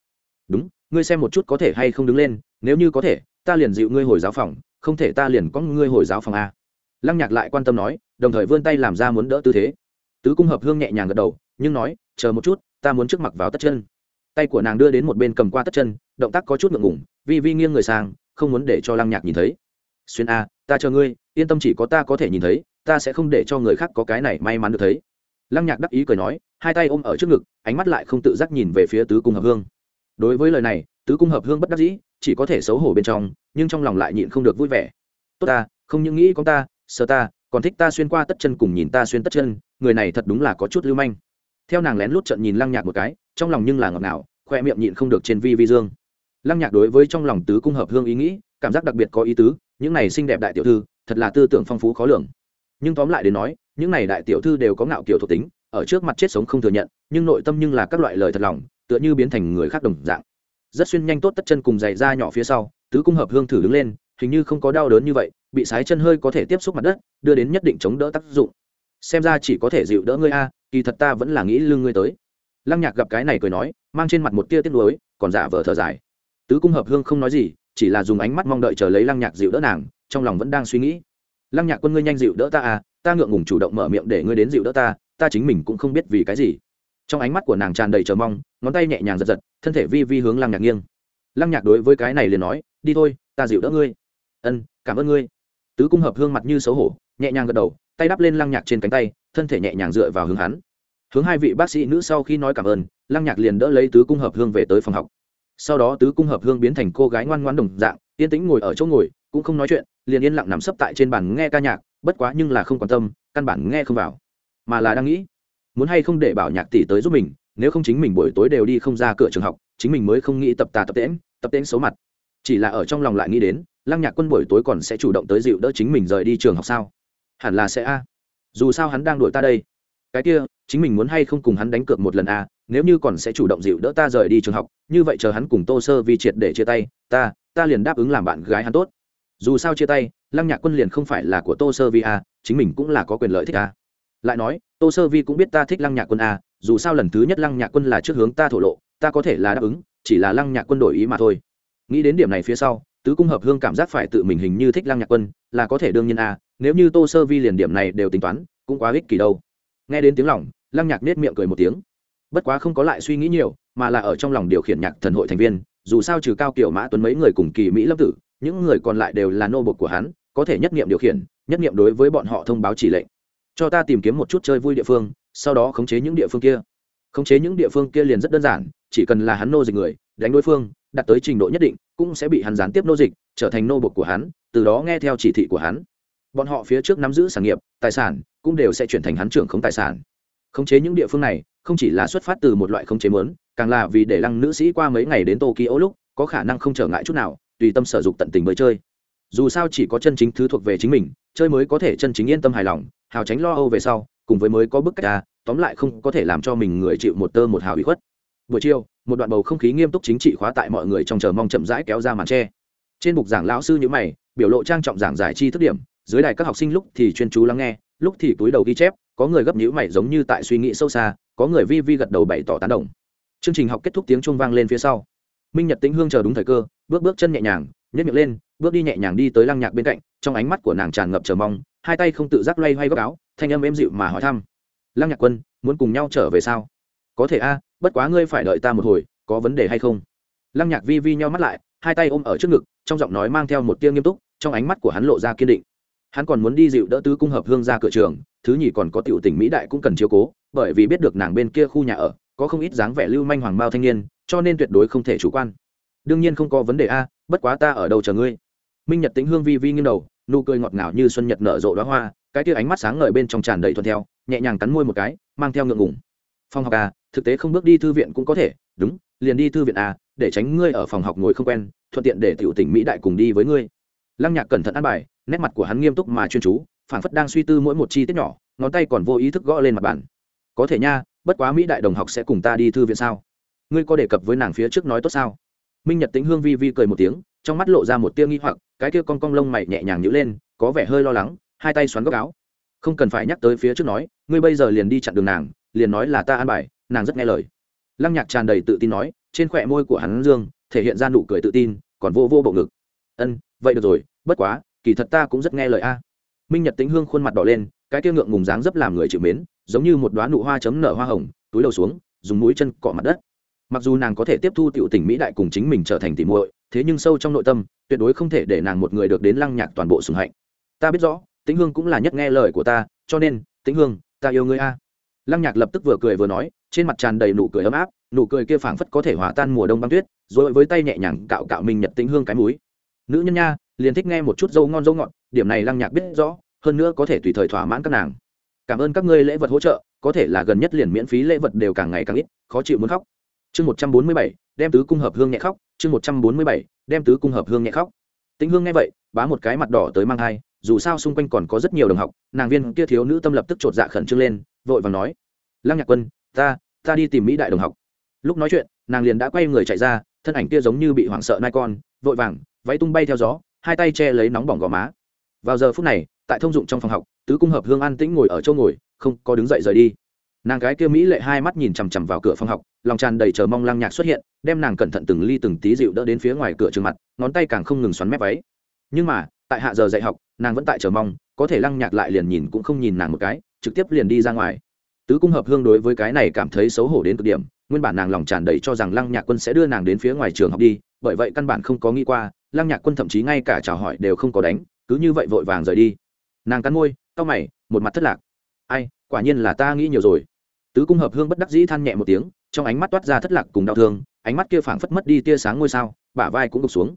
Đúng, ngươi xem một chút có thể hay không đứng lên, nếu như có thể, ta liền dịu ngươi hồi giáo phòng, không thể ta liền có ngươi hồi giáo phòng a. Lăng nhạc lại quan tâm nói, đồng thời vươn tay làm ra muốn đỡ tư thế. Tứ cung hợp hương nhẹ nhàng gật đầu, nhưng nói, chờ một chút, ta muốn trước mặt vào tất chân. Tay của nàng đưa đến một bên cầm qua tất chân, động tác có chút ngượng ngủng vi vi nghiêng người sang, không muốn để cho lăng nhạc nhìn thấy. Xuyên a, ta chờ ngươi, yên tâm chỉ có ta có thể nhìn thấy, ta sẽ không để cho người khác có cái này may mắn được thấy lăng nhạc đắc ý cười nói, hai tay ôm ở trước ngực, ánh mắt lại không tự giác nhìn về phía tứ cung hợp hương. Đối với lời này, tứ cung hợp hương bất đắc dĩ, chỉ có thể xấu hổ bên trong, nhưng trong lòng lại nhịn không được vui vẻ. Tốt ta, không những nghĩ con ta, sợ ta, còn thích ta xuyên qua tất chân cùng nhìn ta xuyên tất chân, người này thật đúng là có chút lưu manh. Theo nàng lén lút trận nhìn lăng nhạc một cái, trong lòng nhưng là ngọt ngào, khoe miệng nhịn không được trên vi vi dương. Lăng nhạc đối với trong lòng tứ cung hợp hương ý nghĩ, cảm giác đặc biệt có ý tứ, những này xinh đẹp đại tiểu thư, thật là tư tưởng phong phú khó lường. Nhưng tóm lại đến nói những này đại tiểu thư đều có ngạo kiểu thuộc tính, ở trước mặt chết sống không thừa nhận, nhưng nội tâm nhưng là các loại lời thật lòng, tựa như biến thành người khác đồng dạng. Rất xuyên nhanh tốt tất chân cùng giày da nhỏ phía sau, tứ cung hợp hương thử đứng lên, hình như không có đau đớn như vậy, bị sái chân hơi có thể tiếp xúc mặt đất, đưa đến nhất định chống đỡ tác dụng. Xem ra chỉ có thể dịu đỡ ngươi a, kỳ thật ta vẫn là nghĩ lương ngươi tới. Lăng nhạc gặp cái này cười nói, mang trên mặt một tia tiếc nuối, còn giả vờ thở dài. Tứ cung hợp hương không nói gì, chỉ là dùng ánh mắt mong đợi chờ lấy lăng nhạc dịu đỡ nàng, trong lòng vẫn đang suy nghĩ. Lăng nhạc quân ngươi nhanh dịu đỡ ta à ta ngượng ngùng chủ động mở miệng để ngươi đến dịu đỡ ta ta chính mình cũng không biết vì cái gì. Trong ánh mắt của nàng tràn đầy chờ mong, ngón tay nhẹ nhàng giật giật, thân thể vi vi hướng lăng nhạc nghiêng. Lăng nhạc đối với cái này liền nói, đi thôi, ta dịu đỡ ngươi. Ân, cảm ơn ngươi. Tứ cung hợp hương mặt như xấu hổ, nhẹ nhàng gật đầu, tay đắp lên lăng nhạc trên cánh tay, thân thể nhẹ nhàng dựa vào hướng hắn. Hướng hai vị bác sĩ nữ sau khi nói cảm ơn, lăng nhạc liền đỡ lấy tứ cung hợp hương về tới phòng học. Sau đó tứ cung hợp hương biến thành cô gái ngoan ngoan đồng dạng, yên tĩnh ngồi ở chỗ ngồi, cũng không nói chuyện, liền yên lặng nằm sấp tại trên bàn nghe ca nhạc bất quá nhưng là không quan tâm, căn bản nghe không vào. Mà là đang nghĩ, muốn hay không để bảo nhạc tỷ tới giúp mình, nếu không chính mình buổi tối đều đi không ra cửa trường học, chính mình mới không nghĩ tập tà tập tễm tập tễm xấu mặt. Chỉ là ở trong lòng lại nghĩ đến, lăng nhạc quân buổi tối còn sẽ chủ động tới dịu đỡ chính mình rời đi trường học sao? Hẳn là sẽ a. Dù sao hắn đang đuổi ta đây. Cái kia, chính mình muốn hay không cùng hắn đánh cược một lần a, nếu như còn sẽ chủ động dịu đỡ ta rời đi trường học, như vậy chờ hắn cùng tô sơ vi triệt để chia tay, ta ta liền đáp ứng làm bạn gái hắn tốt dù sao chia tay, lăng nhạc quân liền không phải là của tô sơ vi a chính mình cũng là có quyền lợi thích a lại nói, tô sơ vi cũng biết ta thích lăng nhạc quân a dù sao lần thứ nhất lăng nhạc quân là trước hướng ta thổ lộ, ta có thể là đáp ứng, chỉ là lăng nhạc quân đổi ý mà thôi. Nghĩ đến điểm này phía sau, tứ cung hợp hương cảm giác phải tự mình hình như thích lăng nhạc quân, là có thể đương nhiên a nếu như tô sơ vi liền điểm này đều tính toán, cũng quá ích kỷ đâu. Nghe đến tiếng lòng, lăng nhạc nết miệng cười một tiếng. Bất quá không có lại suy nghĩ nhiều, mà là ở trong lòng điều khiển nhạc thần hội thành viên, dù sao trừ cao kiểu mã tuấn mấy người cùng kỳ mỹ lâm tử những người còn lại đều là nô bộc của hắn, có thể nhất nghiệm điều khiển, nhất nghiệm đối với bọn họ thông báo chỉ lệnh. Cho ta tìm kiếm một chút chơi vui địa phương, sau đó khống chế những địa phương kia. Khống chế những địa phương kia liền rất đơn giản, chỉ cần là hắn nô dịch người, đánh đối phương, đạt tới trình độ nhất định, cũng sẽ bị hắn gián tiếp nô dịch, trở thành nô bộc của hắn, từ đó nghe theo chỉ thị của hắn. Bọn họ phía trước nắm giữ sản nghiệp, tài sản, cũng đều sẽ chuyển thành hắn trưởng khống tài sản. Khống chế những địa phương này, không chỉ là xuất phát từ một loại khống chế mớn càng là vì để lăng nữ sĩ qua mấy ngày đến tokyo lúc, có khả năng không trở ngại chút nào tùy tâm sở dục tận tình bơi chơi. Dù sao chỉ có chân chính thứ thuộc về chính mình, chơi mới có thể chân chính yên tâm hài lòng, hào tránh lo âu về sau, cùng với mới có bức cách ra tóm lại không có thể làm cho mình người chịu một tơ một hào bị khuất. Buổi chiều, một đoạn bầu không khí nghiêm túc chính trị khóa tại mọi người trong chờ mong chậm rãi kéo ra màn tre. Trên bục giảng lão sư nhữ mày, biểu lộ trang trọng giảng giải chi thức điểm, dưới đài các học sinh lúc thì chuyên chú lắng nghe, lúc thì túi đầu ghi chép, có người gấp nhữ mày giống như tại suy nghĩ sâu xa, có người vi vi gật đầu bày tỏ tán đồng. Chương trình học kết thúc tiếng chuông vang lên phía sau minh nhật tĩnh hương chờ đúng thời cơ, bước bước chân nhẹ nhàng nhét miệng lên, bước đi nhẹ nhàng đi tới lăng nhạc bên cạnh, trong ánh mắt của nàng tràn ngập chờ mong, hai tay không tự giác loay hoay góc áo, thanh âm êm dịu mà hỏi thăm. Lăng nhạc quân, muốn cùng nhau trở về sao? Có thể a, bất quá ngươi phải đợi ta một hồi, có vấn đề hay không? Lăng nhạc vi vi nhau mắt lại, hai tay ôm ở trước ngực, trong giọng nói mang theo một tia nghiêm túc, trong ánh mắt của hắn lộ ra kiên định. Hắn còn muốn đi dịu đỡ tứ cung hợp hương ra cửa trường, thứ nhì còn có tiểu tỉnh mỹ đại cũng cần chiếu cố, bởi vì biết được nàng bên kia khu nhà ở, có không ít dáng vẻ lưu manh hoàng mao thanh niên cho nên tuyệt đối không thể chủ quan. Đương nhiên không có vấn đề a, bất quá ta ở đâu chờ ngươi? Minh nhật tính hương vi vi nghiêng đầu, nụ cười ngọt ngào như xuân nhật nở rộ đóa hoa, cái tia ánh mắt sáng ngời bên trong tràn đầy thuận theo, nhẹ nhàng cắn môi một cái, mang theo ngượng ngùng. Phòng học à thực tế không bước đi thư viện cũng có thể, đúng, liền đi thư viện à để tránh ngươi ở phòng học ngồi không quen, thuận tiện để tiểu tỉnh mỹ đại cùng đi với ngươi. Lăng nhạc cẩn thận ăn bài, nét mặt của hắn nghiêm túc mà chuyên chú phản phất đang suy tư mỗi một chi tiết nhỏ, ngón tay còn vô ý thức gõ lên mặt bàn. Có thể nha, bất quá mỹ đại đồng học sẽ cùng ta đi thư viện sao? Ngươi có đề cập với nàng phía trước nói tốt sao? Minh nhật tính hương vi vi cười một tiếng, trong mắt lộ ra một tia nghi hoặc, cái kia con cong lông mày nhẹ nhàng nhữ lên, có vẻ hơi lo lắng, hai tay xoắn góc áo. Không cần phải nhắc tới phía trước nói, ngươi bây giờ liền đi chặn đường nàng, liền nói là ta an bài, nàng rất nghe lời. Lăng nhạc tràn đầy tự tin nói, trên khỏe môi của hắn dương, thể hiện ra nụ cười tự tin, còn vô vô bộ ngực. Ân, vậy được rồi, bất quá, kỳ thật ta cũng rất nghe lời a. Minh nhật tính hương khuôn mặt đỏ lên, cái kia ngượng ngùng dáng dấp làm người chịu mến, giống như một đoá nụ hoa chấm nở hoa hồng, túi đầu xuống, dùng mũi chân cọ mặt đất mặc dù nàng có thể tiếp thu tiểu tỉnh mỹ đại cùng chính mình trở thành tỉ muội, thế nhưng sâu trong nội tâm, tuyệt đối không thể để nàng một người được đến lăng nhạc toàn bộ sùng hạnh. Ta biết rõ, tĩnh hương cũng là nhất nghe lời của ta, cho nên, tĩnh hương, ta yêu ngươi a. Lăng nhạc lập tức vừa cười vừa nói, trên mặt tràn đầy nụ cười ấm áp, nụ cười kia phảng phất có thể hòa tan mùa đông băng tuyết, rồi với tay nhẹ nhàng cạo cạo mình nhật tĩnh hương cái múi nữ nhân nha, liền thích nghe một chút dâu ngon dâu ngọt, điểm này lăng nhạc biết rõ, hơn nữa có thể tùy thời thỏa mãn các nàng. Cảm ơn các ngươi lễ vật hỗ trợ, có thể là gần nhất liền miễn phí lễ vật đều càng ngày càng ít, khó chịu muốn khóc chương một trăm bốn mươi bảy, đem tứ cung hợp hương nhẹ khóc. Chương một trăm bốn mươi bảy, đem tứ cung hợp hương nhẹ khóc. Tĩnh hương nghe vậy, bá một cái mặt đỏ tới mang thai, dù sao xung quanh còn có rất nhiều đồng học, nàng viên kia thiếu nữ tâm lập tức chột dạ khẩn trương lên, vội và nói, lăng nhạc quân, ta ta đi tìm mỹ đại đồng học. Lúc nói chuyện, nàng liền đã quay người chạy ra, thân ảnh kia giống như bị hoảng sợ nai con, vội vàng, váy tung bay theo gió, hai tay che lấy nóng bỏng gò má. Vào giờ phút này, tại thông dụng trong phòng học, tứ cung hợp hương an tĩnh ngồi ở chỗ ngồi, không có đứng dậy rời đi nàng cái kia mỹ lệ hai mắt nhìn chằm chằm vào cửa phòng học, lòng tràn đầy chờ mong lăng nhạc xuất hiện, đem nàng cẩn thận từng ly từng tí dịu đỡ đến phía ngoài cửa trường mặt, ngón tay càng không ngừng xoắn mép váy. Nhưng mà, tại hạ giờ dạy học, nàng vẫn tại chờ mong, có thể lăng nhạc lại liền nhìn cũng không nhìn nàng một cái, trực tiếp liền đi ra ngoài. Tứ cung hợp hương đối với cái này cảm thấy xấu hổ đến cực điểm, nguyên bản nàng lòng tràn đầy cho rằng lăng nhạc quân sẽ đưa nàng đến phía ngoài trường học đi, bởi vậy căn bản không có nghĩ qua, lăng nhạc quân thậm chí ngay cả chào hỏi đều không có đánh, cứ như vậy vội vàng rời đi. Nàng cắn môi, cau mày, một mặt thất lạc. Ai, quả nhiên là ta nghĩ nhiều rồi tứ cung hợp hương bất đắc dĩ than nhẹ một tiếng, trong ánh mắt toát ra thất lạc cùng đau thương, ánh mắt kia phảng phất mất đi tia sáng ngôi sao, bả vai cũng gục xuống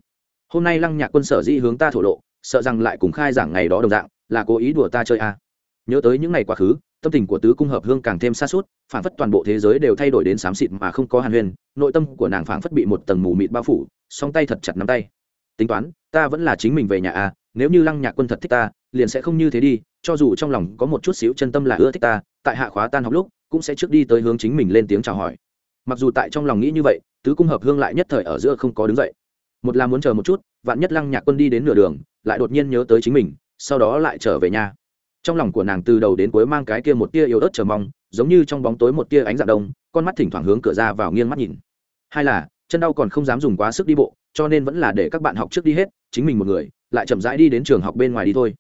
hôm nay lăng nhạc quân sở dĩ hướng ta thổ lộ, sợ rằng lại cùng khai giảng ngày đó đồng dạng, là cố ý đùa ta chơi à. nhớ tới những ngày quá khứ, tâm tình của tứ cung hợp hương càng thêm xa suốt phảng phất toàn bộ thế giới đều thay đổi đến xám xịt mà không có hàn huyền, nội tâm của nàng phảng phất bị một tầng mù mịt bao phủ, song tay thật chặt nắm tay tính toán, ta vẫn là chính mình về nhà à nếu như lăng nhạc quân thật thích ta, liền sẽ không như thế đi, cho dù trong lòng có một chút xíu chân tâm là ưa thích ta, tại hạ khóa tan học lúc cũng sẽ trước đi tới hướng chính mình lên tiếng chào hỏi. Mặc dù tại trong lòng nghĩ như vậy, tứ cung hợp hương lại nhất thời ở giữa không có đứng dậy. Một là muốn chờ một chút, vạn nhất lăng nhạc quân đi đến nửa đường, lại đột nhiên nhớ tới chính mình, sau đó lại trở về nhà. Trong lòng của nàng từ đầu đến cuối mang cái kia một tia yếu ớt chờ mong, giống như trong bóng tối một tia ánh dạng đông, con mắt thỉnh thoảng hướng cửa ra vào nghiêng mắt nhìn. Hai là, chân đau còn không dám dùng quá sức đi bộ, cho nên vẫn là để các bạn học trước đi hết, chính mình một người, lại chậm rãi đi đến trường học bên ngoài đi thôi.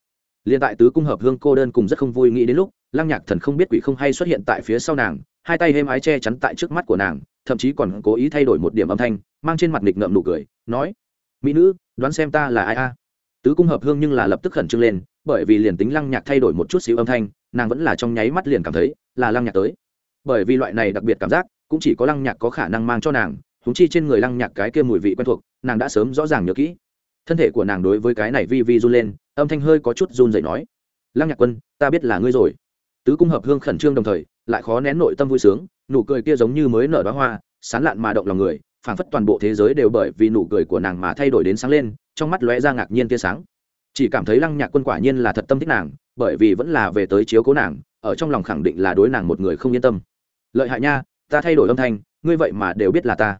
Liên tại tứ cung hợp hương cô đơn cùng rất không vui nghĩ đến lúc lăng nhạc thần không biết quỷ không hay xuất hiện tại phía sau nàng, hai tay êm ái che chắn tại trước mắt của nàng, thậm chí còn cố ý thay đổi một điểm âm thanh, mang trên mặt nghịch ngợm nụ cười, nói, mỹ nữ, đoán xem ta là ai a? Tứ cung hợp hương nhưng là lập tức khẩn trương lên, bởi vì liền tính lăng nhạc thay đổi một chút xíu âm thanh, nàng vẫn là trong nháy mắt liền cảm thấy là lăng nhạc tới. Bởi vì loại này đặc biệt cảm giác, cũng chỉ có lăng nhạc có khả năng mang cho nàng húng chi trên người lăng nhạc cái kia mùi vị quen thuộc, nàng đã sớm rõ ràng nhớ kỹ. Thân thể của nàng đối với cái này vi vi run lên, âm thanh hơi có chút run dậy nói, lăng nhạc quân, ta biết là ngươi rồi tứ cung hợp hương khẩn trương đồng thời, lại khó nén nội tâm vui sướng, nụ cười kia giống như mới nở đoá hoa, sán lạn mà động lòng người, phảng phất toàn bộ thế giới đều bởi vì nụ cười của nàng mà thay đổi đến sáng lên, trong mắt lóe ra ngạc nhiên tia sáng. Chỉ cảm thấy lăng nhạc quân quả nhiên là thật tâm thích nàng, bởi vì vẫn là về tới chiếu cố nàng, ở trong lòng khẳng định là đối nàng một người không yên tâm. Lợi hại nha, ta thay đổi âm thanh, ngươi vậy mà đều biết là ta.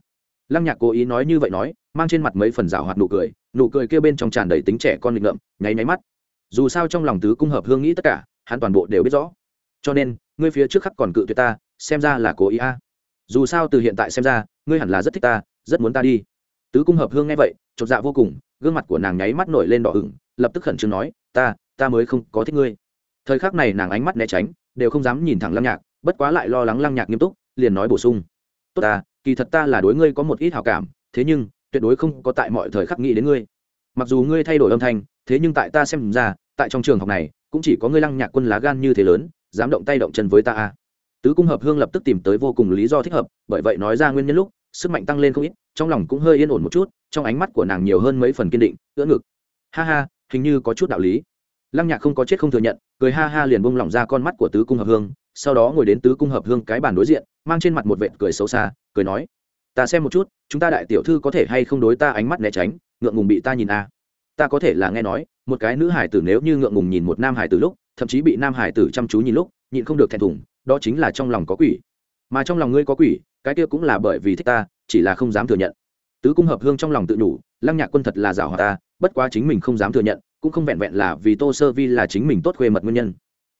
Lăng nhạc cố ý nói như vậy nói, mang trên mặt mấy phần rào hoạt nụ cười nụ cười kia bên trong tràn đầy tính trẻ con nghịch ngợm, nháy nháy mắt. Dù sao trong lòng tứ cung hợp hương nghĩ tất cả, hắn toàn bộ đều biết rõ cho nên, ngươi phía trước khắc còn cự tuyệt ta, xem ra là cố ý a. Dù sao từ hiện tại xem ra, ngươi hẳn là rất thích ta, rất muốn ta đi. Tứ cung hợp hương nghe vậy, chột dạ vô cùng, gương mặt của nàng nháy mắt nổi lên đỏ ửng, lập tức khẩn trương nói, ta ta mới không có thích ngươi. Thời khắc này nàng ánh mắt né tránh, đều không dám nhìn thẳng lăng nhạc, bất quá lại lo lắng lăng nhạc nghiêm túc, liền nói bổ sung, tốt ta, kỳ thật ta là đối ngươi có một ít hào cảm, thế nhưng, tuyệt đối không có tại mọi thời khắc nghĩ đến ngươi. Mặc dù ngươi thay đổi âm thanh, thế nhưng tại ta xem ra, tại trong trường học này, cũng chỉ có ngươi lăng nhạc quân lá gan như thế lớn dám động tay động chân với ta a tứ cung hợp hương lập tức tìm tới vô cùng lý do thích hợp, bởi vậy nói ra nguyên nhân lúc, sức mạnh tăng lên không ít, trong lòng cũng hơi yên ổn một chút, trong ánh mắt của nàng nhiều hơn mấy phần kiên định, ưỡn ngực. Ha ha, hình như có chút đạo lý. Lăng nhạc không có chết không thừa nhận, cười ha ha liền bông lỏng ra con mắt của tứ cung hợp hương, sau đó ngồi đến tứ cung hợp hương cái bàn đối diện, mang trên mặt một vệt cười xấu xa, cười nói, ta xem một chút, chúng ta đại tiểu thư có thể hay không đối ta ánh mắt né tránh, ngượng ngùng bị ta nhìn a à. ta có thể là nghe nói, một cái nữ hải tử nếu như ngượng ngùng nhìn một nam hải tử lúc thậm chí bị nam hải tử chăm chú nhìn lúc, nhịn không được thẹn thùng, đó chính là trong lòng có quỷ mà trong lòng ngươi có quỷ, cái kia cũng là bởi vì thích ta, chỉ là không dám thừa nhận tứ cung hợp hương trong lòng tự đủ lăng nhạc quân thật là giảo hòa ta, bất quá chính mình không dám thừa nhận, cũng không vẹn vẹn là vì tô sơ vi là chính mình tốt khuê mật nguyên nhân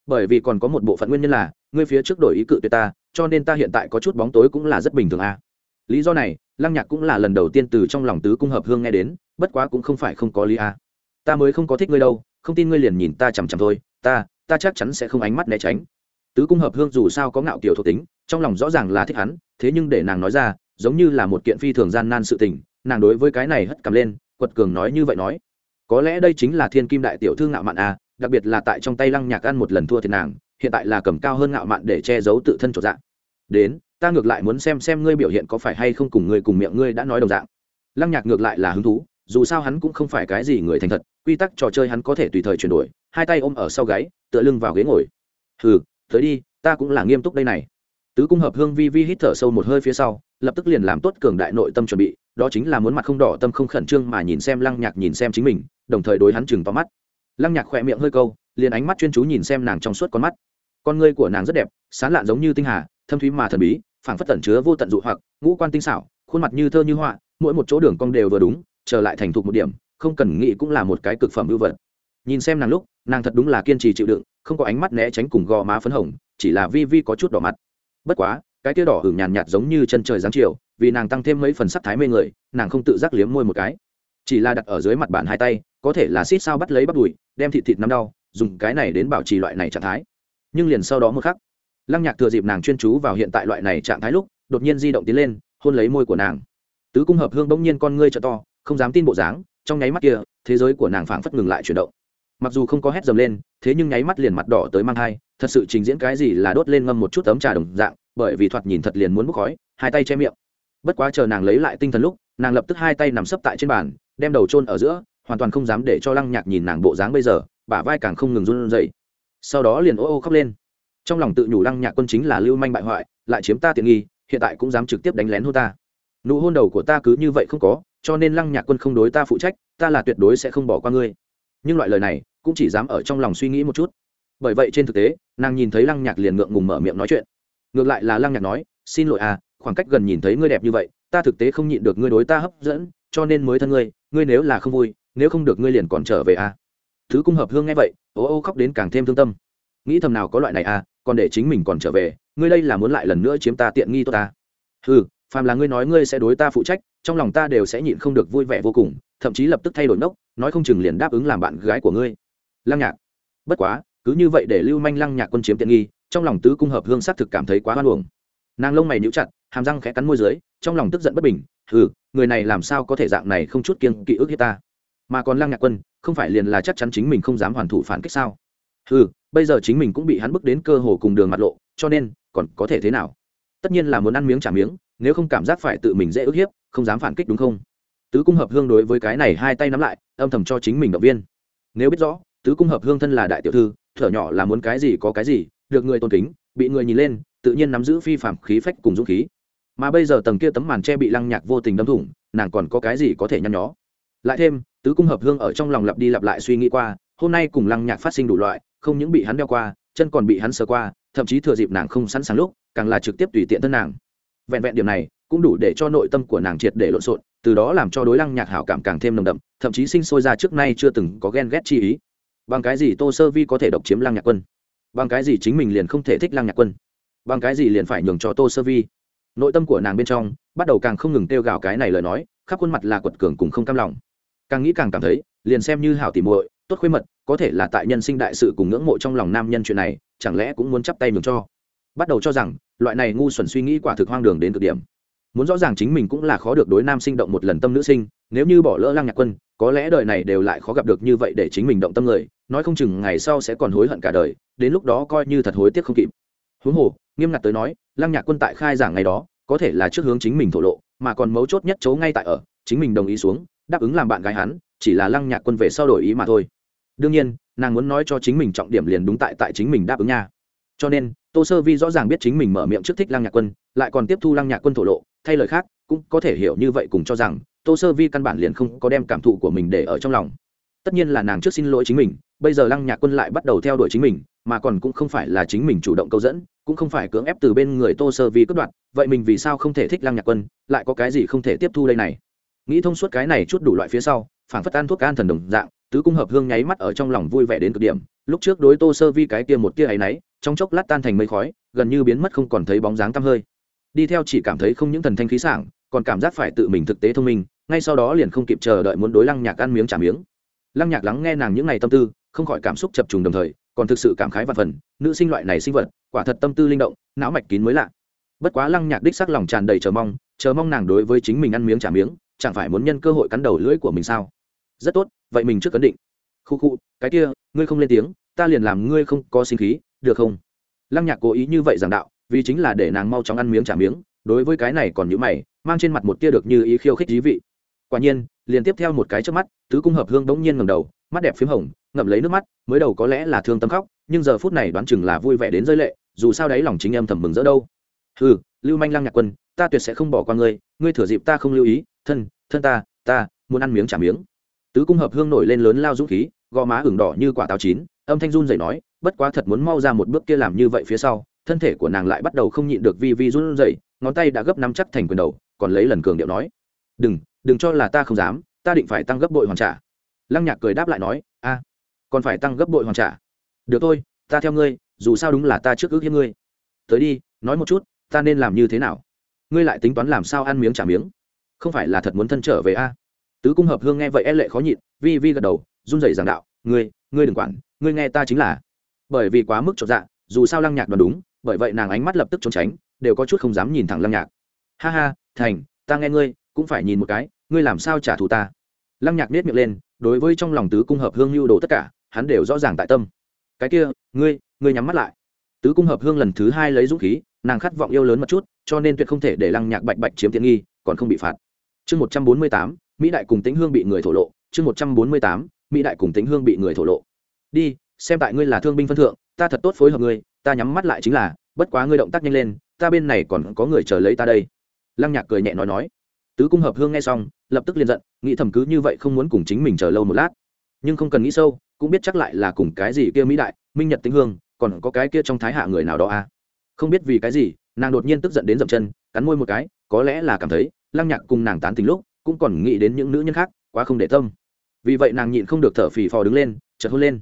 bởi vì còn có một bộ phận nguyên nhân là, ngươi phía trước đổi ý cự tuyệt ta, cho nên ta hiện tại có chút bóng tối cũng là rất bình thường à. lý do này, lăng nhạc cũng là lần đầu tiên từ trong lòng tứ cung hợp hương nghe đến, bất quá cũng không phải không có lý à. ta mới không có thích ngươi đâu không tin ngươi liền nhìn ta chằm chằm thôi, ta ta chắc chắn sẽ không ánh mắt né tránh. Tứ cung hợp hương dù sao có ngạo kiểu thuộc tính, trong lòng rõ ràng là thích hắn, thế nhưng để nàng nói ra, giống như là một kiện phi thường gian nan sự tình, nàng đối với cái này hất cầm lên, quật cường nói như vậy nói. Có lẽ đây chính là thiên kim đại tiểu thư ngạo mạn à đặc biệt là tại trong tay lăng nhạc ăn một lần thua thì nàng, hiện tại là cầm cao hơn ngạo mạn để che giấu tự thân trọn dạng. Đến, ta ngược lại muốn xem xem ngươi biểu hiện có phải hay không cùng ngươi cùng miệng ngươi đã nói đồng dạng. Lăng nhạc ngược lại là hứng thú dù sao hắn cũng không phải cái gì người thành thật, quy tắc trò chơi hắn có thể tùy thời chuyển đổi, hai tay ôm ở sau gáy, tựa lưng vào ghế ngồi. Hừ, tới đi, ta cũng là nghiêm túc đây này. Tứ cung hợp hương vi vi hít thở sâu một hơi phía sau, lập tức liền làm tốt cường đại nội tâm chuẩn bị, đó chính là muốn mặt không đỏ tâm không khẩn trương mà nhìn xem lăng nhạc nhìn xem chính mình, đồng thời đối hắn chừng vào mắt. Lăng nhạc khỏe miệng hơi câu, liền ánh mắt chuyên chú nhìn xem nàng trong suốt con mắt. Con ngươi của nàng rất đẹp, sán lạn giống như tinh hà, thâm thúy mà thần bí, phảng phất tẩn chứa vô tận dụ hoặc, ngũ quan tinh xảo, khuôn mặt như thơ như họa, mỗi một chỗ đường cong đều vừa đúng trở lại thành thục một điểm, không cần nghĩ cũng là một cái cực phẩm ưu vật. Nhìn xem nàng lúc, nàng thật đúng là kiên trì chịu đựng, không có ánh mắt né tránh cùng gò má phấn hồng, chỉ là vi vi có chút đỏ mặt. Bất quá, cái tia đỏ hửng nhàn nhạt giống như chân trời giáng chiều, vì nàng tăng thêm mấy phần sắc thái mê người, nàng không tự giác liếm môi một cái. Chỉ là đặt ở dưới mặt bàn hai tay, có thể là xít sao bắt lấy bắt đùi, đem thịt thịt nắm đau, dùng cái này đến bảo trì loại này trạng thái. Nhưng liền sau đó một khắc, lăng nhạc thừa dịp nàng chuyên chú vào hiện tại loại này trạng thái lúc, đột nhiên di động tiến lên, hôn lấy môi của nàng. Tứ cung hợp hương bỗng nhiên con ngươi trợ to không dám tin bộ dáng, trong nháy mắt kia, thế giới của nàng phảng phất ngừng lại chuyển động. Mặc dù không có hét dầm lên, thế nhưng nháy mắt liền mặt đỏ tới mang thai, thật sự trình diễn cái gì là đốt lên ngâm một chút ấm trà đồng dạng, bởi vì thoạt nhìn thật liền muốn bốc khói, hai tay che miệng. Bất quá chờ nàng lấy lại tinh thần lúc, nàng lập tức hai tay nằm sấp tại trên bàn, đem đầu trôn ở giữa, hoàn toàn không dám để cho lăng nhạc nhìn nàng bộ dáng bây giờ, bả vai càng không ngừng run rẩy. Sau đó liền ô ô khóc lên. Trong lòng tự nhủ lăng nhạc quân chính là lưu manh bại hoại, lại chiếm ta tiện nghi, hiện tại cũng dám trực tiếp đánh lén hôn ta. Nụ hôn đầu của ta cứ như vậy không có cho nên lăng nhạc quân không đối ta phụ trách, ta là tuyệt đối sẽ không bỏ qua ngươi. Nhưng loại lời này, cũng chỉ dám ở trong lòng suy nghĩ một chút. Bởi vậy trên thực tế, nàng nhìn thấy lăng nhạc liền ngượng ngùng mở miệng nói chuyện. Ngược lại là lăng nhạc nói, xin lỗi à khoảng cách gần nhìn thấy ngươi đẹp như vậy, ta thực tế không nhịn được ngươi đối ta hấp dẫn, cho nên mới thân ngươi ngươi nếu là không vui, nếu không được ngươi liền còn trở về à. Thứ cung hợp hương nghe vậy ô ô khóc đến càng thêm thương tâm. Nghĩ thầm nào có loại này à còn để chính mình còn trở về, ngươi đây là muốn lại lần nữa chiếm ta tiện nghi tốt ta. Ừ phàm là ngươi nói ngươi sẽ đối ta phụ trách trong lòng ta đều sẽ nhịn không được vui vẻ vô cùng, thậm chí lập tức thay đổi nốc, nói không chừng liền đáp ứng làm bạn gái của ngươi. Lăng nhạc. Bất quá, cứ như vậy để lưu manh lăng nhạc quân chiếm tiện nghi, trong lòng tứ cung hợp hương xác thực cảm thấy quá hoan hồng nàng lông mày níu chặt, hàm răng khẽ cắn môi dưới, trong lòng tức giận bất bình ừ người này làm sao có thể dạng này không chút kiêng kỵ ức hiếp ta? Mà còn lăng nhạc quân, không phải liền là chắc chắn chính mình không dám hoàn thủ phản kích sao? Ừ bây giờ chính mình cũng bị hắn bức đến cơ hồ cùng đường mặt lộ, cho nên, còn có thể thế nào? Tất nhiên là muốn ăn miếng trả miếng nếu không cảm giác phải tự mình dễ ức hiếp, không dám phản kích đúng không? Tứ cung hợp hương đối với cái này hai tay nắm lại, âm thầm cho chính mình động viên. Nếu biết rõ, tứ cung hợp hương thân là đại tiểu thư, thở nhỏ là muốn cái gì có cái gì, được người tôn kính, bị người nhìn lên, tự nhiên nắm giữ phi phạm khí phách cùng dũng khí. Mà bây giờ tầng kia tấm màn tre bị lăng nhạc vô tình đâm thủng, nàng còn có cái gì có thể nhăn nhó? Lại thêm, tứ cung hợp hương ở trong lòng lặp đi lặp lại suy nghĩ qua, hôm nay cùng lăng nhạc phát sinh đủ loại, không những bị hắn đeo qua, chân còn bị hắn sờ qua, thậm chí thừa dịp nàng không sẵn sàng lúc, càng là trực tiếp tùy tiện thân nàng vẹn vẹn điểm này cũng đủ để cho nội tâm của nàng triệt để lộn xộn, từ đó làm cho đối lăng nhạc hảo cảm càng thêm nồng đậm, thậm chí sinh sôi ra trước nay chưa từng có ghen ghét chi ý. Bằng cái gì tô sơ vi có thể độc chiếm lăng nhạc quân? Bằng cái gì chính mình liền không thể thích lăng nhạc quân? Bằng cái gì liền phải nhường cho tô sơ vi? Nội tâm của nàng bên trong bắt đầu càng không ngừng kêu gào cái này lời nói, khắp khuôn mặt là quật cường cùng không cam lòng. Càng nghĩ càng cảm thấy, liền xem như hảo tỉ muội, tốt khuê mật, có thể là tại nhân sinh đại sự cùng ngưỡng mộ trong lòng nam nhân chuyện này, chẳng lẽ cũng muốn chắp tay mừng cho? Bắt đầu cho rằng loại này ngu xuẩn suy nghĩ quả thực hoang đường đến cực điểm. Muốn rõ ràng chính mình cũng là khó được đối nam sinh động một lần tâm nữ sinh, nếu như bỏ lỡ lăng nhạc quân, có lẽ đời này đều lại khó gặp được như vậy để chính mình động tâm người, nói không chừng ngày sau sẽ còn hối hận cả đời, đến lúc đó coi như thật hối tiếc không kịp. Huống hồ, nghiêm ngặt tới nói, lăng nhạc quân tại khai giảng ngày đó, có thể là trước hướng chính mình thổ lộ, mà còn mấu chốt nhất chấu ngay tại ở, chính mình đồng ý xuống, đáp ứng làm bạn gái hắn, chỉ là lăng nhạc quân về sau đổi ý mà thôi. Đương nhiên, nàng muốn nói cho chính mình trọng điểm liền đúng tại tại chính mình đáp ứng nha. Cho nên tô sơ vi rõ ràng biết chính mình mở miệng trước thích lăng nhạc quân, lại còn tiếp thu lăng nhạc quân thổ lộ, thay lời khác, cũng có thể hiểu như vậy cùng cho rằng, tô sơ vi căn bản liền không có đem cảm thụ của mình để ở trong lòng. Tất nhiên là nàng trước xin lỗi chính mình, bây giờ lăng nhạc quân lại bắt đầu theo đuổi chính mình, mà còn cũng không phải là chính mình chủ động câu dẫn, cũng không phải cưỡng ép từ bên người tô sơ vi cất đoạt, vậy mình vì sao không thể thích lăng nhạc quân, lại có cái gì không thể tiếp thu đây này? Nghĩ thông suốt cái này chút đủ loại phía sau phản phất ăn thuốc an thần đồng dạng, tứ cung hợp hương nháy mắt ở trong lòng vui vẻ đến cực điểm lúc trước đối tô sơ vi cái kia một tia áy náy, trong chốc lát tan thành mây khói, gần như biến mất không còn thấy bóng dáng tăm hơi. Đi theo chỉ cảm thấy không những thần thanh khí sảng, còn cảm giác phải tự mình thực tế thông minh, ngay sau đó liền không kịp chờ đợi muốn đối lăng nhạc ăn miếng trả miếng. Lăng nhạc lắng nghe nàng những ngày tâm tư, không khỏi cảm xúc chập trùng đồng thời, còn thực sự cảm khái và phần, nữ sinh loại này sinh vật, quả thật tâm tư linh động, não mạch kín mới lạ. Bất quá lăng nhạc đích sắc lòng tràn đầy chờ mong chờ mong nàng đối với chính mình ăn miếng trả miếng, chẳng phải muốn nhân cơ hội cắn đầu lưỡi của mình sao? Rất tốt, vậy mình trước cấn định khu khu cái kia, ngươi không lên tiếng, ta liền làm ngươi không có sinh khí, được không? Lăng nhạc cố ý như vậy giảng đạo, vì chính là để nàng mau chóng ăn miếng trả miếng, đối với cái này còn nhữ mày, mang trên mặt một tia được như ý khiêu khích dí vị. Quả nhiên, liền tiếp theo một cái trước mắt, tứ cung hợp hương bỗng nhiên ngầm đầu, mắt đẹp p h í m hồng, ngậm lấy nước mắt, mới đầu có lẽ là thương tâm khóc, nhưng giờ phút này đoán chừng là vui vẻ đến rơi lệ, dù sao đấy lòng chính em thầm mừng rỡ đâu. Ừ lưu manh lăng nhạc quân, ta tuyệt sẽ không bỏ qua ngươi ngươi thừa dịp ta không lưu ý, thân thân ta ta, muốn ăn miếng trả miếng tứ cung hợp hương nổi lên lớn lao dũng khí, gò má ửng đỏ như quả táo chín, âm thanh run dậy nói, bất quá thật muốn mau ra một bước kia làm như vậy phía sau, thân thể của nàng lại bắt đầu không nhịn được vi vi run rẩy, ngón tay đã gấp nắm chắc thành quyền đầu, còn lấy lần cường điệu nói, đừng đừng cho là ta không dám, ta định phải tăng gấp bội hoàn trả. Lăng nhạc cười đáp lại nói, a, còn phải tăng gấp bội hoàn trả. Được thôi, ta theo ngươi, dù sao đúng là ta trước ước hiếp ngươi. Tới đi, nói một chút, ta nên làm như thế nào? Ngươi lại tính toán làm sao ăn miếng trả miếng? Không phải là thật muốn thân trở về a? Tứ cung hợp hương nghe vậy e lệ khó nhịn, vi vi gật đầu, run rẩy giảng đạo, ngươi ngươi đừng quản, ngươi nghe ta chính là. Bởi vì quá mức trọn dạ dù sao lăng nhạc đoán đúng, bởi vậy nàng ánh mắt lập tức trốn tránh, đều có chút không dám nhìn thẳng lăng nhạc. Ha ha, thành, ta nghe ngươi, cũng phải nhìn một cái, ngươi làm sao trả thù ta? Lăng nhạc nết miệng lên, đối với trong lòng tứ cung hợp hương lưu đồ tất cả, hắn đều rõ ràng tại tâm. Cái kia, ngươi ngươi nhắm mắt lại. Tứ cung hợp hương lần thứ hai lấy dũng khí, nàng khát vọng yêu lớn một chút, cho nên tuyệt không thể để lăng nhạc bạch bạch chiếm tiện nghi, còn không bị phạt. Chương một trăm bốn mươi tám mỹ đại cùng tính hương bị người thổ lộ, chương một trăm bốn mươi tám, mỹ đại cùng tính hương bị người thổ lộ. Đi, xem tại ngươi là thương binh phân thượng, ta thật tốt phối hợp ngươi, ta nhắm mắt lại chính là, bất quá ngươi động tác nhanh lên, ta bên này còn có người chờ lấy ta đây. Lăng nhạc cười nhẹ nói nói. Tứ cung hợp hương nghe xong, lập tức liền giận, nghĩ thầm cứ như vậy không muốn cùng chính mình chờ lâu một lát. Nhưng không cần nghĩ sâu, cũng biết chắc lại là cùng cái gì kia mỹ đại, minh nhật tính hương, còn có cái kia trong thái hạ người nào đó à. Không biết vì cái gì, nàng đột nhiên tức giận đến dậm chân, cắn môi một cái, có lẽ là cảm thấy lăng nhạc cùng nàng tán tình lúc cũng còn nghĩ đến những nữ nhân khác, quá không để tâm. Vì vậy nàng nhịn không được thở phì phò đứng lên, chợt hôn lên.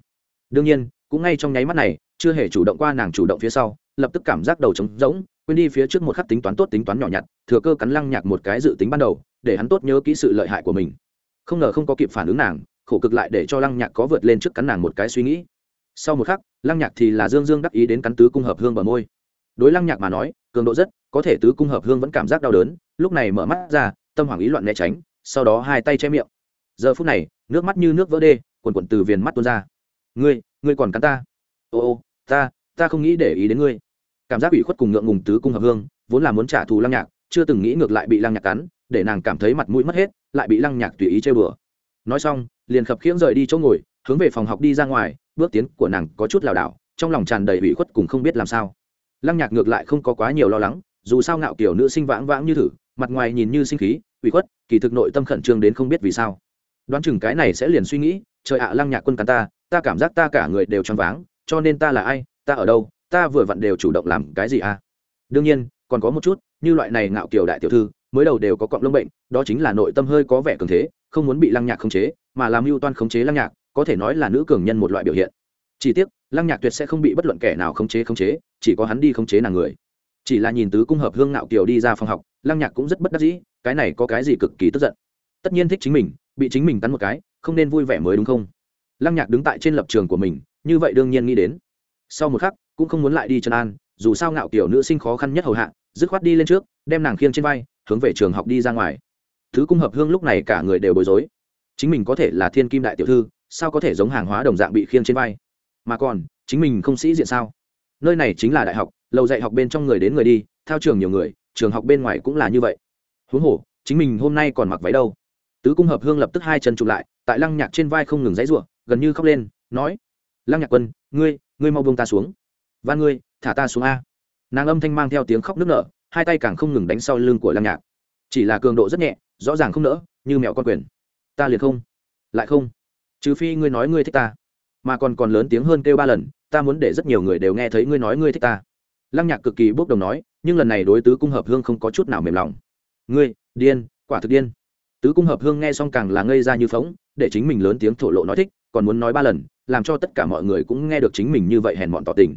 Đương nhiên, cũng ngay trong nháy mắt này, chưa hề chủ động qua nàng chủ động phía sau, lập tức cảm giác đầu trống rỗng, quên đi phía trước một khắc tính toán tốt tính toán nhỏ nhặt, thừa cơ cắn lăng nhạc một cái dự tính ban đầu, để hắn tốt nhớ kỹ sự lợi hại của mình. Không ngờ không có kịp phản ứng nàng, khổ cực lại để cho lăng nhạc có vượt lên trước cắn nàng một cái suy nghĩ. Sau một khắc, lăng nhạc thì là dương dương đắc ý đến cắn tứ cung hợp hương bờ môi. Đối lăng nhạc mà nói, cường độ rất, có thể tứ cung hợp hương vẫn cảm giác đau đớn, lúc này mở mắt ra tâm hoảng ý loạn né tránh, sau đó hai tay che miệng. Giờ phút này, nước mắt như nước vỡ đê quần quần từ viền mắt tuôn ra. Ngươi ngươi còn cắn ta. Ô ô, ta ta không nghĩ để ý đến ngươi. Cảm giác ủy khuất cùng ngượng ngùng tứ cung hợp hương, vốn là muốn trả thù lăng nhạc, chưa từng nghĩ ngược lại bị lăng nhạc cắn, để nàng cảm thấy mặt mũi mất hết, lại bị lăng nhạc tùy ý chơi bừa nói xong, liền khập khiễng rời đi chỗ ngồi, hướng về phòng học đi ra ngoài, bước tiến của nàng có chút lảo đảo, trong lòng tràn đầy ủy khuất cùng không biết làm sao. Lăng nhạc ngược lại không có quá nhiều lo lắng, dù sao ngạo kiểu nữ sinh vãng vãng như thử mặt ngoài nhìn như sinh khí, ủy khuất, kỳ thực nội tâm khẩn trương đến không biết vì sao. Đoán chừng cái này sẽ liền suy nghĩ, trời ạ, lăng nhạc quân cắn ta ta cảm giác ta cả người đều choáng váng, cho nên ta là ai, ta ở đâu, ta vừa vặn đều chủ động làm cái gì à? Đương nhiên, còn có một chút, như loại này ngạo kiều đại tiểu thư, mới đầu đều có cọng lông bệnh, đó chính là nội tâm hơi có vẻ cường thế, không muốn bị lăng nhạc khống chế, mà làm mưu toan khống chế lăng nhạc, có thể nói là nữ cường nhân một loại biểu hiện. Chỉ tiếc, lăng nhạc tuyệt sẽ không bị bất luận kẻ nào khống chế khống chế, chỉ có hắn đi khống chế nàng người. Chỉ là nhìn tứ cung hợp hương ngạo kiều đi ra phòng học lăng nhạc cũng rất bất đắc dĩ, cái này có cái gì cực kỳ tức giận. Tất nhiên thích chính mình, bị chính mình cắn một cái, không nên vui vẻ mới đúng không? Lăng nhạc đứng tại trên lập trường của mình, như vậy đương nhiên nghĩ đến. Sau một khắc, cũng không muốn lại đi chân an, dù sao ngạo kiểu nữ sinh khó khăn nhất hầu hạ, dứt khoát đi lên trước, đem nàng khiêng trên vai, hướng về trường học đi ra ngoài. Thứ cung hợp hương lúc này cả người đều bối rối. Chính mình có thể là thiên kim đại tiểu thư, sao có thể giống hàng hóa đồng dạng bị khiêng trên vai? Mà còn, chính mình không sĩ diện sao? Nơi này chính là đại học, lầu dạy học bên trong người đến người đi theo trường nhiều người trường học bên ngoài cũng là như vậy. Huống hồ, chính mình hôm nay còn mặc váy đâu. Tứ cung hợp hương lập tức hai chân chụp lại, tại lăng nhạc trên vai không ngừng dãy ruộng gần như khóc lên, nói, lăng nhạc quân, ngươi ngươi mau buông ta xuống. Và ngươi, thả ta xuống a. Nàng âm thanh mang theo tiếng khóc nức nở, hai tay càng không ngừng đánh sau lưng của lăng nhạc. Chỉ là cường độ rất nhẹ, rõ ràng không nỡ, như mẹo con quyền. Ta liền không, lại không, trừ phi ngươi nói ngươi thích ta. Mà còn còn lớn tiếng hơn kêu ba lần, ta muốn để rất nhiều người đều nghe thấy ngươi nói ngươi thích ta lăng nhạc cực kỳ bốc đồng nói, nhưng lần này đối tứ cung hợp hương không có chút nào mềm lòng. Ngươi, điên, quả thực điên. Tứ cung hợp hương nghe xong càng là ngây ra như phóng, để chính mình lớn tiếng thổ lộ nói thích, còn muốn nói ba lần, làm cho tất cả mọi người cũng nghe được chính mình như vậy hèn mọn tỏ tình.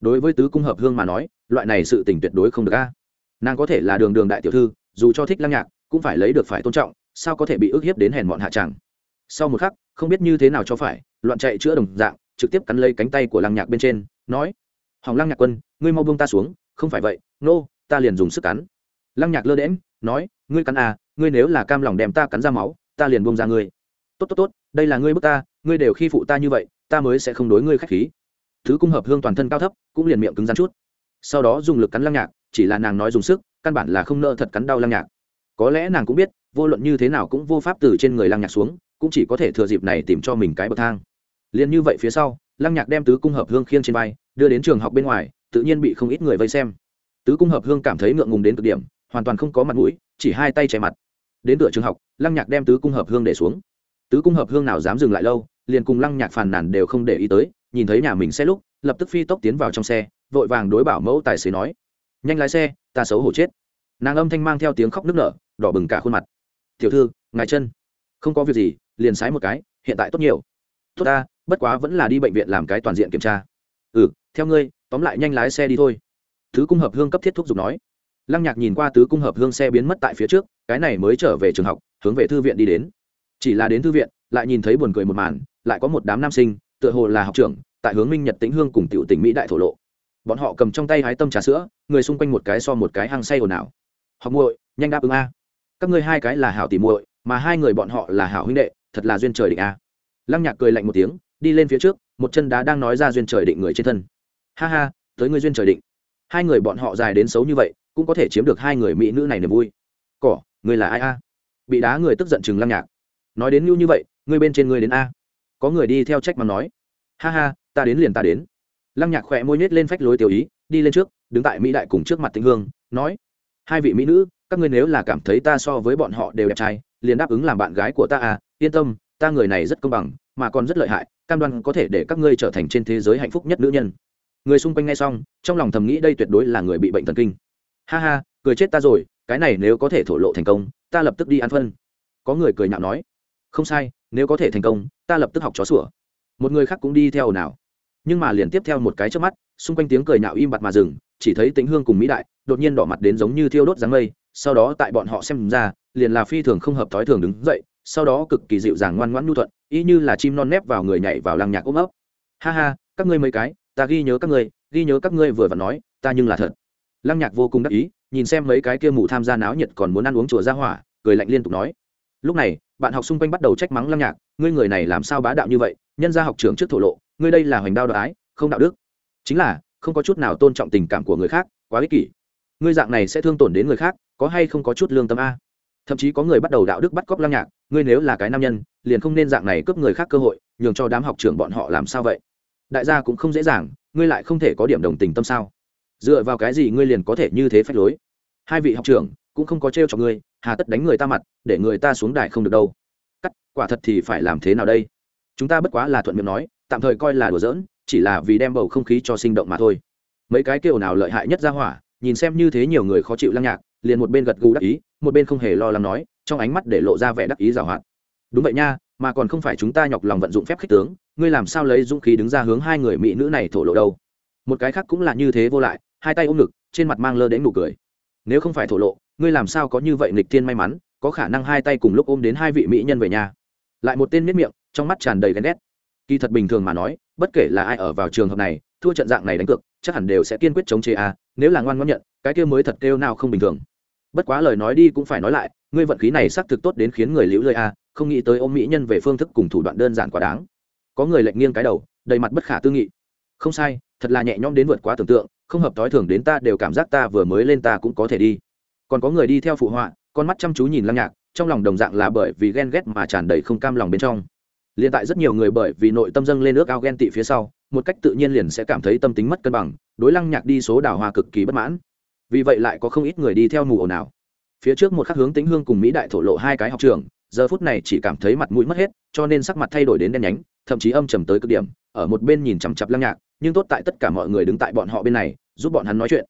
Đối với tứ cung hợp hương mà nói, loại này sự tình tuyệt đối không được a. Nàng có thể là đường đường đại tiểu thư, dù cho thích lăng nhạc, cũng phải lấy được phải tôn trọng, sao có thể bị ức hiếp đến hèn mọn hạ tràng sau một khắc, không biết như thế nào cho phải, loạn chạy chữa đồng dạng, trực tiếp cắn lấy cánh tay của lăng nhạc bên trên, nói hỏng lăng nhạc quân ngươi mau buông ta xuống không phải vậy nô、no, ta liền dùng sức cắn. Lăng nhạc lơ đễm nói ngươi cắn à ngươi nếu là cam lòng đem ta cắn ra máu ta liền buông ra ngươi. Tốt tốt tốt đây là ngươi bức ta ngươi đều khi phụ ta như vậy ta mới sẽ không đối ngươi k h á c h khí. Thứ cung hợp hương toàn thân cao thấp cũng liền miệng cứng rắn chút. Sau đó dùng lực cắn lăng nhạc chỉ là nàng nói dùng sức căn bản là không nợ thật cắn đau lăng nhạc. Có lẽ nàng cũng biết vô luận như thế nào cũng vô pháp từ trên người lăng nhạc xuống cũng chỉ có thể thừa dịp này tìm cho mình cái bậc thang. Liền như vậy phía sau lăng nhạc đem tứ cung hợp hương khiên trên vai đưa đến trường học bên ngoài, tự nhiên bị không ít người vây xem. Tứ cung hợp hương cảm thấy ngượng ngùng đến cực điểm, hoàn toàn không có mặt mũi, chỉ hai tay che mặt. Đến cửa trường học, lăng nhạc đem tứ cung hợp hương để xuống. Tứ cung hợp hương nào dám dừng lại lâu, liền cùng lăng nhạc phàn nàn đều không để ý tới, nhìn thấy nhà mình xe lúc, lập tức phi tốc tiến vào trong xe, vội vàng đối bảo mẫu tài xế nói, nhanh lái xe, ta xấu hổ chết. Nàng âm thanh mang theo tiếng khóc nức nở, đỏ bừng cả khuôn mặt. Tiểu thư, ngài chân, không có việc gì, liền sái một cái, hiện tại tốt nhiều. Tốt ta, bất quá vẫn là đi bệnh viện làm cái toàn diện kiểm tra. Ừ theo ngươi, tóm lại nhanh lái xe đi thôi. Thứ cung hợp hương cấp thiết thúc giục nói. Lăng nhạc nhìn qua tứ cung hợp hương xe biến mất tại phía trước, cái này mới trở về trường học, hướng về thư viện đi đến. Chỉ là đến thư viện, lại nhìn thấy buồn cười một màn, lại có một đám nam sinh, tựa hồ là học trưởng, tại hướng minh nhật tĩnh hương cùng tiểu tỉnh mỹ đại thổ lộ. Bọn họ cầm trong tay hái tâm trà sữa, người xung quanh một cái so một cái hăng say ồn ào. Học muội, nhanh đáp ứng a. Các ngươi hai cái là hảo tỉ muội, mà hai người bọn họ là hảo huynh đệ, thật là duyên trời định a. Lăng nhạc cười lạnh một tiếng, đi lên phía trước, một chân đá đang nói ra duyên trời định người trên thân ha ha, tới ngươi duyên trời định. Hai người bọn họ dài đến xấu như vậy, cũng có thể chiếm được hai người mỹ nữ này niềm vui. Cỏ người là ai a? Bị đá người tức giận chừng lăng nhạc. Nói đến nhu như vậy, ngươi bên trên ngươi đến a? Có người đi theo trách mà nói. Ha ha, ta đến liền ta đến. Lăng nhạc khỏe môi nhét lên phách lối tiểu ý, đi lên trước, đứng tại mỹ đại cùng trước mặt tĩnh hương, nói. Hai vị mỹ nữ, các ngươi nếu là cảm thấy ta so với bọn họ đều đẹp trai, liền đáp ứng làm bạn gái của ta à yên tâm, ta người này rất công bằng, mà còn rất lợi hại, cam đoan có thể để các ngươi trở thành trên thế giới hạnh phúc nhất nữ nhân người xung quanh nghe xong, trong lòng thầm nghĩ đây tuyệt đối là người bị bệnh thần kinh. Ha ha, cười chết ta rồi, cái này nếu có thể thổ lộ thành công, ta lập tức đi ăn phân. Có người cười nhạo nói. Không sai, nếu có thể thành công, ta lập tức học chó sủa. Một người khác cũng đi theo nào. Nhưng mà liền tiếp theo một cái trước mắt, xung quanh tiếng cười nhạo im bặt mà dừng, chỉ thấy tĩnh hương cùng mỹ đại, đột nhiên đỏ mặt đến giống như thiêu đốt dáng mây, sau đó tại bọn họ xem ra, liền là phi thường không hợp thói thường đứng dậy, sau đó cực kỳ dịu dàng ngoan ngoãn nhu thuận ý như là chim non nép vào người nhảy vào lăng nhạc ôm ấp. Ha ha, các ngươi mấy cái ta ghi nhớ các ngươi, ghi nhớ các ngươi vừa và nói, ta nhưng là thật. Lăng nhạc vô cùng đắc ý, nhìn xem mấy cái kia mù tham gia náo nhiệt còn muốn ăn uống chùa ra hỏa, cười lạnh liên tục nói. Lúc này, bạn học xung quanh bắt đầu trách mắng lăng nhạc, ngươi người này làm sao bá đạo như vậy, nhân gia học trưởng trước thổ lộ, ngươi đây là hoành đao đạo ái, không đạo đức. Chính là, không có chút nào tôn trọng tình cảm của người khác, quá ích kỷ. Ngươi dạng này sẽ thương tổn đến người khác, có hay không có chút lương tâm a? Thậm chí có người bắt đầu đạo đức bắt cóc lăng nhạc, ngươi nếu là cái nam nhân, liền không nên dạng này cướp người khác cơ hội, nhường cho đám học trưởng bọn họ làm sao vậy? Đại gia cũng không dễ dàng, ngươi lại không thể có điểm đồng tình tâm sao? Dựa vào cái gì ngươi liền có thể như thế phách lối? Hai vị học trưởng cũng không có t r e o cho ngươi, hà tất đánh người ta mặt, để người ta xuống đài không được đâu. Cắt, quả thật thì phải làm thế nào đây? Chúng ta bất quá là thuận miệng nói, tạm thời coi là đùa giỡn, chỉ là vì đem bầu không khí cho sinh động mà thôi. Mấy cái kêu nào lợi hại nhất ra hỏa, nhìn xem như thế nhiều người khó chịu lăng nhạc, liền một bên gật gù đắc ý, một bên không hề lo lắng nói, trong ánh mắt để lộ ra vẻ đắc ý giảo hoạt. Đúng vậy nha mà còn không phải chúng ta nhọc lòng vận dụng phép khích tướng, ngươi làm sao lấy dũng khí đứng ra hướng hai người mỹ nữ này thổ lộ đâu? Một cái khác cũng là như thế vô lại, hai tay ôm ngực, trên mặt mang lơ đến nụ cười. Nếu không phải thổ lộ, ngươi làm sao có như vậy nghịch thiên may mắn, có khả năng hai tay cùng lúc ôm đến hai vị mỹ nhân về nhà. Lại một tên miết miệng, trong mắt tràn đầy ghen ghét. Kỳ thật bình thường mà nói, bất kể là ai ở vào trường hợp này, thua trận dạng này đánh cược, chắc hẳn đều sẽ kiên quyết chống chế a, nếu là ngoan ngoãn nhận, cái kia mới thật kêu nào không bình thường bất quá lời nói đi cũng phải nói lại, ngươi vận khí này xác thực tốt đến khiến người liễu lơi a không nghĩ tới ôm mỹ nhân về phương thức cùng thủ đoạn đơn giản quá đáng. Có người lệnh nghiêng cái đầu, đầy mặt bất khả tư nghị. Không sai, thật là nhẹ nhõm đến vượt quá tưởng tượng, không hợp thói thường đến ta đều cảm giác ta vừa mới lên ta cũng có thể đi. Còn có người đi theo phụ họa, con mắt chăm chú nhìn lăng nhạc, trong lòng đồng dạng là bởi vì ghen ghét mà tràn đầy không cam lòng bên trong. Liền tại rất nhiều người bởi vì nội tâm dâng lên ước ao ghen tị phía sau, một cách tự nhiên liền sẽ cảm thấy tâm tính mất cân bằng, đối lăng nhạc đi số đào hoa cực kỳ bất mãn vì vậy lại có không ít người đi theo mù ồn ào. Phía trước một khắc hướng tĩnh hương cùng mỹ đại thổ lộ hai cái học trường, giờ phút này chỉ cảm thấy mặt mũi mất hết, cho nên sắc mặt thay đổi đến đen nhánh, thậm chí âm trầm tới cực điểm, ở một bên nhìn chằm chặp lăng nhạc, nhưng tốt tại tất cả mọi người đứng tại bọn họ bên này, giúp bọn hắn nói chuyện.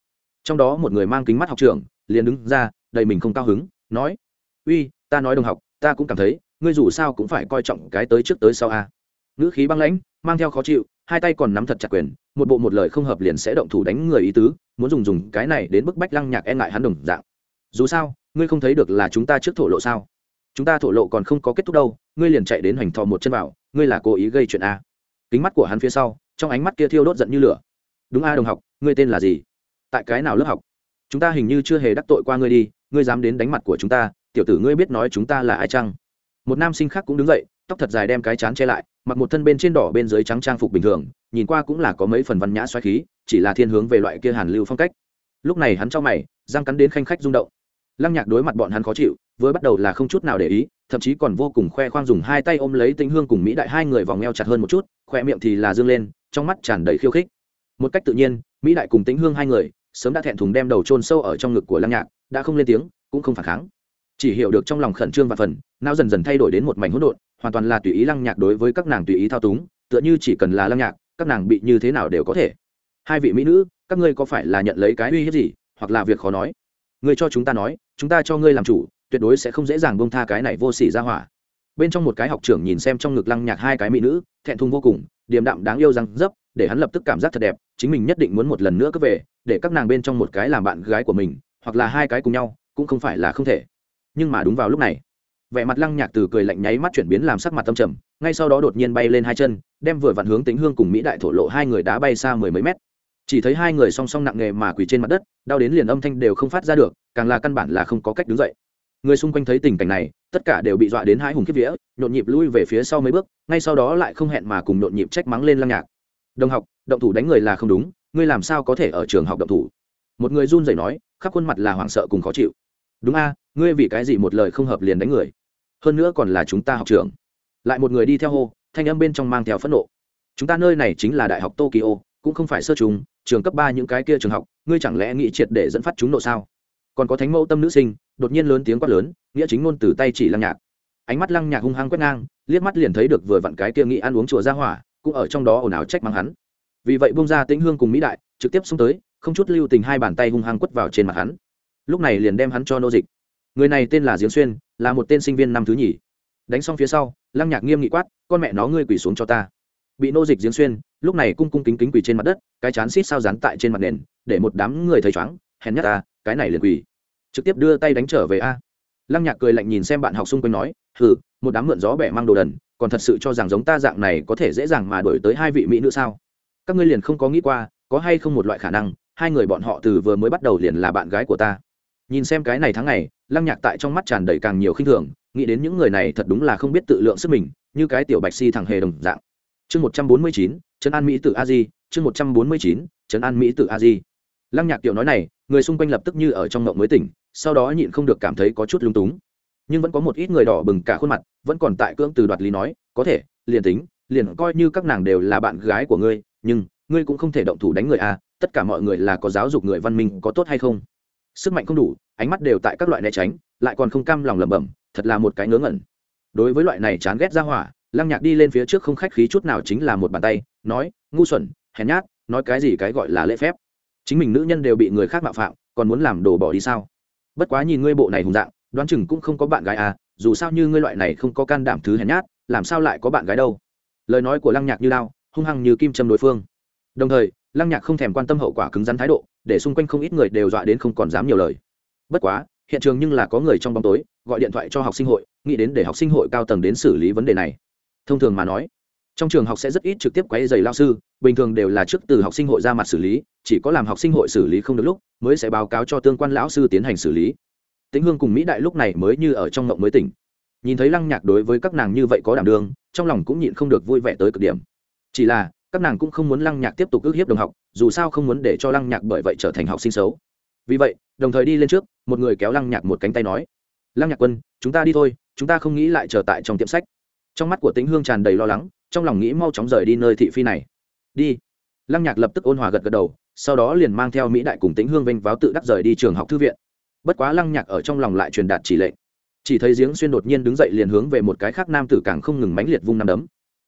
Trong đó một người mang kính mắt học trường, liền đứng ra, đầy mình không cao hứng, nói, uy, ta nói đồng học, ta cũng cảm thấy, ngươi dù sao cũng phải coi trọng cái tới trước tới sau a. Ngữ khí băng lãnh, mang theo khó chịu, hai tay còn nắm thật chặt quyền một bộ một lời không hợp liền sẽ động thủ đánh người ý tứ, muốn dùng dùng cái này đến bức bách lăng nhạc e ngại hắn đồng dạng. Dù sao, ngươi không thấy được là chúng ta trước thổ lộ sao? Chúng ta thổ lộ còn không có kết thúc đâu, ngươi liền chạy đến hoành thò một chân vào, ngươi là cố ý gây chuyện a. Kính mắt của hắn phía sau, trong ánh mắt kia thiêu đốt giận như lửa. Đúng a đồng học, ngươi tên là gì? Tại cái nào lớp học? Chúng ta hình như chưa hề đắc tội qua ngươi đi, ngươi dám đến đánh mặt của chúng ta, tiểu tử ngươi biết nói chúng ta là ai chăng? Một nam sinh khác cũng đứng dậy, tóc thật dài đem cái chán che lại mặc một thân bên trên đỏ bên dưới trắng trang phục bình thường, nhìn qua cũng là có mấy phần văn nhã xoáy khí, chỉ là thiên hướng về loại kia hàn lưu phong cách. Lúc này hắn cho mày, răng cắn đến khanh khách rung động. Lăng nhạc đối mặt bọn hắn khó chịu với bắt đầu là không chút nào để ý, thậm chí còn vô cùng khoe khoang dùng hai tay ôm lấy tinh hương cùng mỹ đại hai người vòng eo chặt hơn một chút, khoe miệng thì là dương lên, trong mắt tràn đầy khiêu khích. Một cách tự nhiên, mỹ đại cùng tĩnh hương hai người, sớm đã thẹn thùng đem đầu chôn sâu ở trong ngực của lăng nhạc, đã không lên tiếng, cũng không phản kháng. Chỉ hiểu được trong lòng khẩn trương và phần nao dần dần thay đổi đến một mảnh hỗn độn hoàn toàn là tùy ý lăng nhạc đối với các nàng tùy ý thao túng, tựa như chỉ cần là lăng nhạc, các nàng bị như thế nào đều có thể. Hai vị mỹ nữ, các ngươi có phải là nhận lấy cái uy hiếp gì, hoặc là việc khó nói? Ngươi cho chúng ta nói, chúng ta cho ngươi làm chủ, tuyệt đối sẽ không dễ dàng bông tha cái này vô sỉ ra hỏa. Bên trong một cái học trưởng nhìn xem trong ngực lăng nhạc hai cái mỹ nữ, thẹn thùng vô cùng, điềm đạm đáng yêu răng dấp, để hắn lập tức cảm giác thật đẹp, chính mình nhất định muốn một lần nữa cướp về, để các nàng bên trong một cái làm bạn gái của mình, hoặc là hai cái cùng nhau, cũng không phải là không thể. Nhưng mà đúng vào lúc này vẻ mặt lăng nhạc từ cười lạnh nháy mắt chuyển biến làm sắc mặt tâm trầm, ngay sau đó đột nhiên bay lên hai chân, đem vừa vặn hướng tính hương cùng mỹ đại thổ lộ hai người đá bay xa mười mấy mét. Chỉ thấy hai người song song nặng nghề mà quỳ trên mặt đất, đau đến liền âm thanh đều không phát ra được, càng là căn bản là không có cách đứng dậy. Người xung quanh thấy tình cảnh này, tất cả đều bị dọa đến hai hùng kiếp vía, nhộn nhịp lui về phía sau mấy bước, ngay sau đó lại không hẹn mà cùng nhộn nhịp trách mắng lên lăng nhạc. Đồng học, động thủ đánh người là không đúng, ngươi làm sao có thể ở trường học động thủ? Một người run rẩy nói, khắp khuôn mặt là hoảng sợ cùng khó chịu. Đúng a, ngươi vì cái gì một lời không hợp liền đánh người? Hơn nữa còn là chúng ta học trưởng. Lại một người đi theo hô, thanh âm bên trong mang theo phẫn nộ. Chúng ta nơi này chính là đại học tokyo, cũng không phải sơ trùng, trường cấp ba những cái kia trường học, ngươi chẳng lẽ nghĩ triệt để dẫn phát chúng nộ sao? Còn có thánh mẫu tâm nữ sinh, đột nhiên lớn tiếng quát lớn, nghĩa chính ngôn từ tay chỉ lăng nhạc. Ánh mắt lăng nhạc hung hăng quét ngang, liếc mắt liền thấy được vừa vặn cái kia nghĩ ăn uống chùa ra hỏa, cũng ở trong đó ồn ào trách mắng hắn. Vì vậy bông ra tĩnh hương cùng mỹ đại, trực tiếp xông tới, không chút lưu tình hai bàn tay hung hăng quất vào trên mặt hắn. Lúc này liền đem hắn cho nô dịch người này tên là diếng xuyên, là một tên sinh viên năm thứ nhì. Đánh xong phía sau, lăng nhạc nghiêm nghị quát, con mẹ nó ngươi quỳ xuống cho ta. Bị nô dịch diếng xuyên, lúc này cung cung kính kính quỳ trên mặt đất, cái chán xít sao dán tại trên mặt nền, để một đám người thấy chóng hèn nhát ta, cái này liền quỳ. Trực tiếp đưa tay đánh trở về a. Lăng nhạc cười lạnh nhìn xem bạn học xung quanh nói, hừ, một đám mượn gió bẻ mang đồ đần, còn thật sự cho rằng giống ta dạng này có thể dễ dàng mà đổi tới hai vị mỹ nữ sao? Các ngươi liền không có nghĩ qua, có hay không một loại khả năng, hai người bọn họ từ vừa mới bắt đầu liền là bạn gái của ta nhìn xem cái này tháng này lăng nhạc tại trong mắt tràn đầy càng nhiều khinh thường, nghĩ đến những người này thật đúng là không biết tự lượng sức mình, như cái tiểu bạch si thằng hề đồng dạng. Chương một trăm bốn mươi chín, trấn an mỹ tự a di, chương một trăm bốn mươi chín, trấn an mỹ tự a di. Lăng nhạc tiểu nói này, người xung quanh lập tức như ở trong ngộng mới tỉnh, sau đó nhịn không được cảm thấy có chút lung túng. Nhưng vẫn có một ít người đỏ bừng cả khuôn mặt, vẫn còn tại cưỡng từ đoạt lý nói, có thể, liền tính, liền coi như các nàng đều là bạn gái của ngươi, nhưng ngươi cũng không thể động thủ đánh người à tất cả mọi người là có giáo dục người văn minh, có tốt hay không? Sức mạnh không đủ, ánh mắt đều tại các loại né tránh, lại còn không cam lòng lẩm bẩm, thật là một cái ngớ ngẩn. Đối với loại này chán ghét ra hỏa, lăng nhạc đi lên phía trước không khách khí chút nào chính là một bàn tay, nói, ngu xuẩn, hèn nhát, nói cái gì cái gọi là lễ phép. Chính mình nữ nhân đều bị người khác mạo phạm, còn muốn làm đồ bỏ đi sao? Bất quá nhìn ngươi bộ này hùng dạng, đoán chừng cũng không có bạn gái à dù sao như ngươi loại này không có can đảm thứ hèn nhát, làm sao lại có bạn gái đâu? Lời nói của lăng nhạc như lao, hung hăng như kim châm đối phương. Đồng thời lăng nhạc không thèm quan tâm hậu quả cứng rắn thái độ, để xung quanh không ít người đều dọa đến không còn dám nhiều lời. Bất quá, hiện trường nhưng là có người trong bóng tối, gọi điện thoại cho học sinh hội, nghĩ đến để học sinh hội cao tầng đến xử lý vấn đề này. Thông thường mà nói, trong trường học sẽ rất ít trực tiếp quấy dày lao sư, bình thường đều là trước từ học sinh hội ra mặt xử lý, chỉ có làm học sinh hội xử lý không được lúc, mới sẽ báo cáo cho tương quan lão sư tiến hành xử lý. Tĩnh hương cùng mỹ đại lúc này mới như ở trong ngộng mới tỉnh. Nhìn thấy lăng nhạc đối với các nàng như vậy có đảm đương, trong lòng cũng nhịn không được vui vẻ tới cực điểm. Chỉ là các nàng cũng không muốn lăng nhạc tiếp tục ước hiếp đồng học, dù sao không muốn để cho lăng nhạc bởi vậy trở thành học sinh xấu. Vì vậy, đồng thời đi lên trước, một người kéo lăng nhạc một cánh tay nói, lăng nhạc quân, chúng ta đi thôi, chúng ta không nghĩ lại chờ tại trong tiệm sách. Trong mắt của tĩnh hương tràn đầy lo lắng, trong lòng nghĩ mau chóng rời đi nơi thị phi này. Đi. Lăng nhạc lập tức ôn hòa gật gật đầu, sau đó liền mang theo mỹ đại cùng tĩnh hương vinh váo tự đắc rời đi trường học thư viện. Bất quá lăng nhạc ở trong lòng lại truyền đạt chỉ lệnh. Chỉ thấy giếng xuyên đột nhiên đứng dậy liền hướng về một cái khác nam tử càng không ngừng mãnh liệt vung năm đấm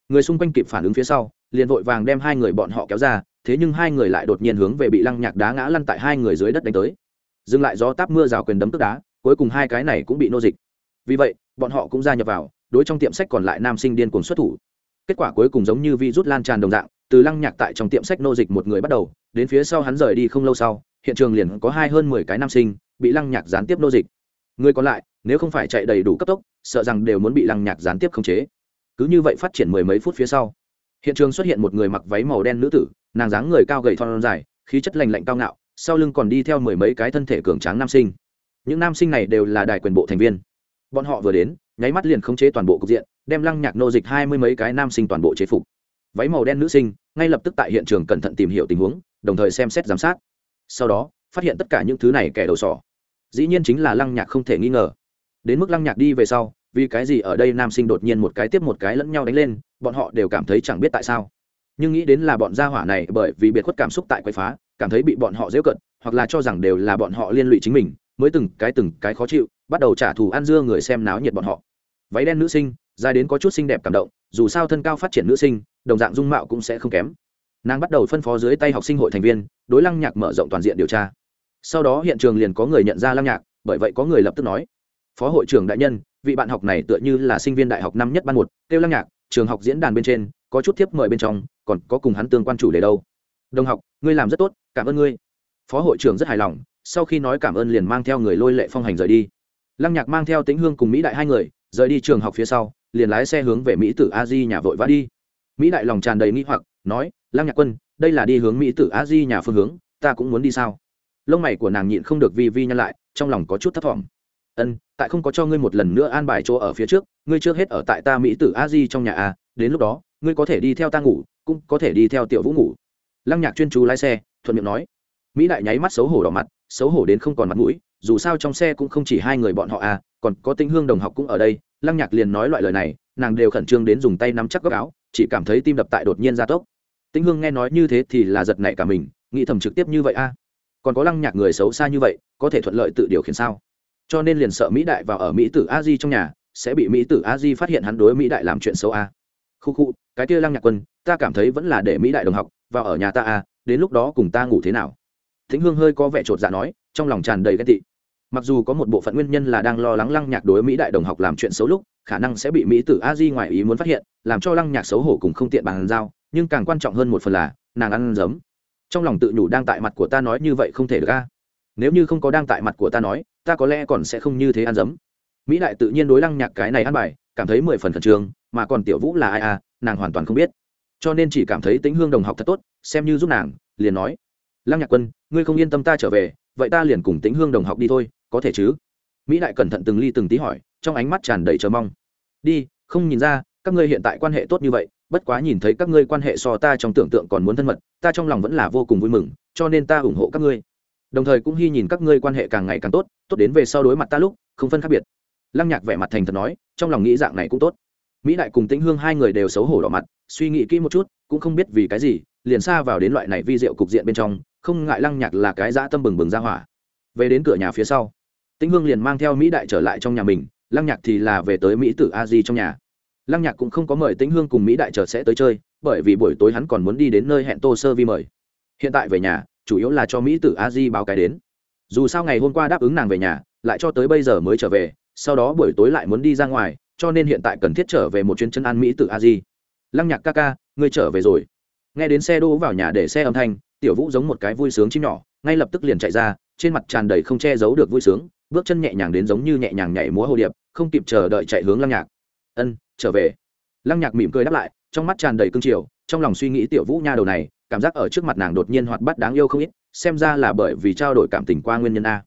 người xung quanh kịp phản ứng phía sau, liền vội vàng đem hai người bọn họ kéo ra, thế nhưng hai người lại đột nhiên hướng về bị lăng nhạc đá ngã lăn tại hai người dưới đất đánh tới. Dừng lại gió táp mưa rào quyền đấm tức đá, cuối cùng hai cái này cũng bị nô dịch. Vì vậy, bọn họ cũng gia nhập vào, đối trong tiệm sách còn lại nam sinh điên cuồng xuất thủ. Kết quả cuối cùng giống như vi rút lan tràn đồng dạng, từ lăng nhạc tại trong tiệm sách nô dịch một người bắt đầu, đến phía sau hắn rời đi không lâu sau, hiện trường liền có hai hơn mười cái nam sinh, bị lăng nhạc gián tiếp nô dịch. Người còn lại, nếu không phải chạy đầy đủ cấp tốc, sợ rằng đều muốn bị lăng nhạc gián tiếp khống chế cứ như vậy phát triển mười mấy phút phía sau, hiện trường xuất hiện một người mặc váy màu đen nữ tử, nàng dáng người cao gầy thon dài, khí chất lành lạnh cao ngạo, sau lưng còn đi theo mười mấy cái thân thể cường tráng nam sinh. Những nam sinh này đều là đại quyền bộ thành viên. Bọn họ vừa đến, nháy mắt liền khống chế toàn bộ cục diện, đem lăng nhạc nô dịch hai mươi mấy cái nam sinh toàn bộ chế phục. Váy màu đen nữ sinh, ngay lập tức tại hiện trường cẩn thận tìm hiểu tình huống, đồng thời xem xét giám sát. Sau đó, phát hiện tất cả những thứ này kẻ đầu sỏ. Dĩ nhiên chính là lăng nhạc không thể nghi ngờ. Đến mức lăng nhạc đi về sau vì cái gì ở đây nam sinh đột nhiên một cái tiếp một cái lẫn nhau đánh lên, bọn họ đều cảm thấy chẳng biết tại sao. Nhưng nghĩ đến là bọn gia hỏa này bởi vì biệt khuất cảm xúc tại quậy phá, cảm thấy bị bọn họ dễ cận, hoặc là cho rằng đều là bọn họ liên lụy chính mình, mới từng cái từng cái khó chịu, bắt đầu trả thù ăn dưa người xem náo nhiệt bọn họ. Váy đen nữ sinh, dài đến có chút xinh đẹp cảm động, dù sao thân cao phát triển nữ sinh, đồng dạng dung mạo cũng sẽ không kém. Nàng bắt đầu phân phó dưới tay học sinh hội thành viên, đối lăng nhạc mở rộng toàn diện điều tra. Sau đó hiện trường liền có người nhận ra lăng nhạc, bởi vậy có người lập tức nói, phó hội trưởng đại nhân vị bạn học này tựa như là sinh viên đại học năm nhất ban một kêu lăng nhạc, trường học diễn đàn bên trên, có chút thiếp mời bên trong, còn có cùng hắn tương quan chủ đề đâu. Đồng học, ngươi làm rất tốt, cảm ơn ngươi. Phó hội trưởng rất hài lòng, sau khi nói cảm ơn liền mang theo người lôi lệ phong hành rời đi. Lăng nhạc mang theo tĩnh hương cùng mỹ đại hai người, rời đi trường học phía sau, liền lái xe hướng về mỹ tử a di nhà vội vã đi. Mỹ đại lòng tràn đầy nghĩ hoặc, nói, lăng nhạc quân, đây là đi hướng mỹ tử a di nhà phương hướng, ta cũng muốn đi sao? Lông mày của nàng nhịn không được vi vi nhăn lại, trong lòng có chút thấp t ân, tại không có cho ngươi một lần nữa an bài chỗ ở phía trước, ngươi trước hết ở tại ta mỹ tử a di trong nhà a, đến lúc đó, ngươi có thể đi theo ta ngủ, cũng có thể đi theo tiểu vũ ngủ. Lăng nhạc chuyên chú lái xe, thuận miệng nói. Mỹ đại nháy mắt xấu hổ đỏ mặt, xấu hổ đến không còn mặt mũi, dù sao trong xe cũng không chỉ hai người bọn họ à còn có tinh hương đồng học cũng ở đây. Lăng nhạc liền nói loại lời này, nàng đều khẩn trương đến dùng tay nắm chắc góc áo, chỉ cảm thấy tim đập tại đột nhiên gia tốc. Tinh hương nghe nói như thế thì là giật nảy cả mình, nghĩ thầm trực tiếp như vậy a. À. còn có lăng nhạc người xấu xa như vậy, có thể thuận lợi tự điều khiển sao? Cho nên liền sợ mỹ đại vào ở mỹ tử a di trong nhà, sẽ bị mỹ tử a di phát hiện hắn đối mỹ đại làm chuyện xấu a. Khu khu, cái kia lăng nhạc quân, ta cảm thấy vẫn là để mỹ đại đồng học vào ở nhà ta a, đến lúc đó cùng ta ngủ thế nào? Thính hương hơi có vẻ chột dạ nói, trong lòng tràn đầy ghen tị. Mặc dù có một bộ phận nguyên nhân là đang lo lắng lăng nhạc đối mỹ đại đồng học làm chuyện xấu lúc, khả năng sẽ bị mỹ tử a di ngoài ý muốn phát hiện, làm cho lăng nhạc xấu hổ cùng không tiện bàn giao, nhưng càng quan trọng hơn một phần là, nàng ăn giấm. Trong lòng tự nhủ đang tại mặt của ta nói như vậy không thể được a nếu như không có đang tại mặt của ta nói, ta có lẽ còn sẽ không như thế ăn dấm. mỹ đại tự nhiên đối lăng nhạc cái này ăn bài, cảm thấy mười phần khẩn trương, mà còn tiểu vũ là ai à nàng hoàn toàn không biết. Cho nên chỉ cảm thấy tính hương đồng học thật tốt, xem như giúp nàng, liền nói, lăng nhạc quân, ngươi không yên tâm ta trở về, vậy ta liền cùng tính hương đồng học đi thôi, có thể chứ? Mỹ đại cẩn thận từng ly từng tí hỏi, trong ánh mắt tràn đầy chờ mong. Đi, không nhìn ra, các ngươi hiện tại quan hệ tốt như vậy, bất quá nhìn thấy các ngươi quan hệ so ta trong tưởng tượng còn muốn thân mật, ta trong lòng vẫn là vô cùng vui mừng, cho nên ta ủng hộ các ngươi đồng thời cũng hy nhìn các ngươi quan hệ càng ngày càng tốt tốt đến về sau đối mặt ta lúc, không phân khác biệt. Lăng nhạc vẻ mặt thành thật nói, trong lòng nghĩ dạng này cũng tốt. Mỹ đại cùng tĩnh hương hai người đều xấu hổ đỏ mặt, suy nghĩ kỹ một chút, cũng không biết vì cái gì, liền xa vào đến loại này vi diệu cục diện bên trong, không ngại lăng nhạc là cái dã tâm bừng bừng ra hỏa. Về đến cửa nhà phía sau, tĩnh hương liền mang theo mỹ đại trở lại trong nhà mình, lăng nhạc thì là về tới mỹ tử a di trong nhà. Lăng nhạc cũng không có mời tĩnh hương cùng mỹ đại trở sẽ tới chơi, bởi vì buổi tối hắn còn muốn đi đến nơi hẹn tô sơ vi mời. Hiện tại về nhà chủ yếu là cho mỹ tử a di báo cái đến. Dù sao ngày hôm qua đáp ứng nàng về nhà, lại cho tới bây giờ mới trở về, sau đó buổi tối lại muốn đi ra ngoài, cho nên hiện tại cần thiết trở về một chuyến chân ăn mỹ tử a di. Lăng nhạc ca ca, ngươi trở về rồi. Nghe đến xe đỗ vào nhà để xe âm thanh, tiểu vũ giống một cái vui sướng chim nhỏ, ngay lập tức liền chạy ra, trên mặt tràn đầy không che giấu được vui sướng, bước chân nhẹ nhàng đến giống như nhẹ nhàng nhảy múa hồ điệp, không kịp chờ đợi chạy hướng lăng nhạc. Ân, trở về. Lăng nhạc mỉm cười đáp lại, trong mắt tràn đầy cương triều, trong lòng suy nghĩ tiểu vũ nha đầu này cảm giác ở trước mặt nàng đột nhiên hoạt bát đáng yêu không ít, xem ra là bởi vì trao đổi cảm tình qua nguyên nhân a.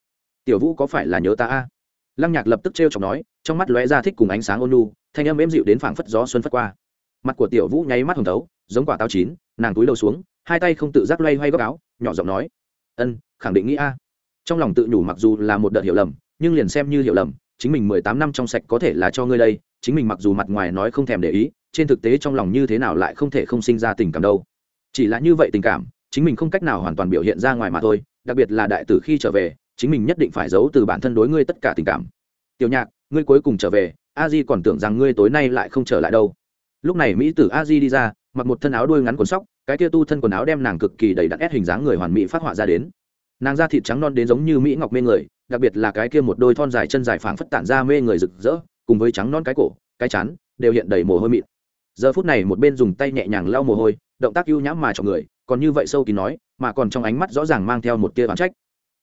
Tiểu vũ có phải là nhớ ta a? Lăng nhạc lập tức t r chọc nói, trong mắt lóe ra thích cùng ánh sáng ôn lu thanh âm êm dịu đến phảng phất gió xuân phất qua. Mặt của tiểu vũ nháy mắt hồng thấu, giống quả táo chín, nàng túi đầu xuống, hai tay không tự giác loay hoay góc áo, nhỏ giọng nói, ân, khẳng định nghĩ a. Trong lòng tự nhủ mặc dù là một đợt hiểu lầm, nhưng liền xem như hiểu lầm, chính mình mười tám năm trong sạch có thể là cho ngươi đây, chính mình mặc dù mặt ngoài nói không thèm để ý, trên thực tế trong lòng như thế nào lại không thể không sinh ra tình cảm đâu chỉ là như vậy tình cảm, chính mình không cách nào hoàn toàn biểu hiện ra ngoài mà thôi, đặc biệt là đại tử khi trở về, chính mình nhất định phải giấu từ bản thân đối ngươi tất cả tình cảm. Tiểu nhạc, ngươi cuối cùng trở về, a di còn tưởng rằng ngươi tối nay lại không trở lại đâu. Lúc này mỹ tử a di đi ra, mặc một thân áo đuôi ngắn quần sóc, cái kia tu thân quần áo đem nàng cực kỳ đầy đặn ép hình dáng người hoàn mỹ phát họa ra đến. Nàng da thịt trắng non đến giống như mỹ ngọc mê người, đặc biệt là cái kia một đôi thon dài chân dài phảng phất tản ra mê người rực rỡ, cùng với trắng non cái cổ, cái chán, đều hiện đầy mồ hôi mịn. Giờ phút này một bên dùng tay nhẹ nhàng lau mồ hôi động tác ưu nhãm mà cho người, còn như vậy sâu kín nói, mà còn trong ánh mắt rõ ràng mang theo một tia bán trách.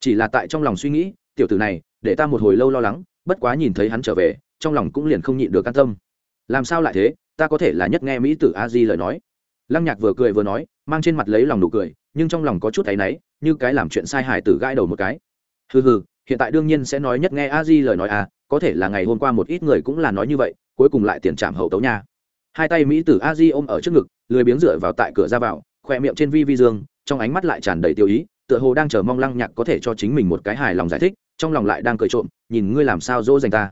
Chỉ là tại trong lòng suy nghĩ, tiểu tử này, để ta một hồi lâu lo lắng, bất quá nhìn thấy hắn trở về, trong lòng cũng liền không nhịn được an tâm. Làm sao lại thế, ta có thể là nhất nghe mỹ tử a di lời nói. Lăng nhạc vừa cười vừa nói, mang trên mặt lấy lòng nụ cười, nhưng trong lòng có chút thấy náy, như cái làm chuyện sai hải tử gãi đầu một cái. Hừ hừ, hiện tại đương nhiên sẽ nói nhất nghe a di lời nói à có thể là ngày hôm qua một ít người cũng là nói như vậy, cuối cùng lại tiền trảm hậu tấu nha. Hai tay mỹ tử a di ôm ở trước ngực lười biếng dựa vào tại cửa ra vào khỏe miệng trên vi vi dương, trong ánh mắt lại tràn đầy tiêu ý, tựa hồ đang chờ mong lăng nhạc có thể cho chính mình một cái hài lòng giải thích, trong lòng lại đang cười trộm, nhìn ngươi làm sao dỗ dành ta?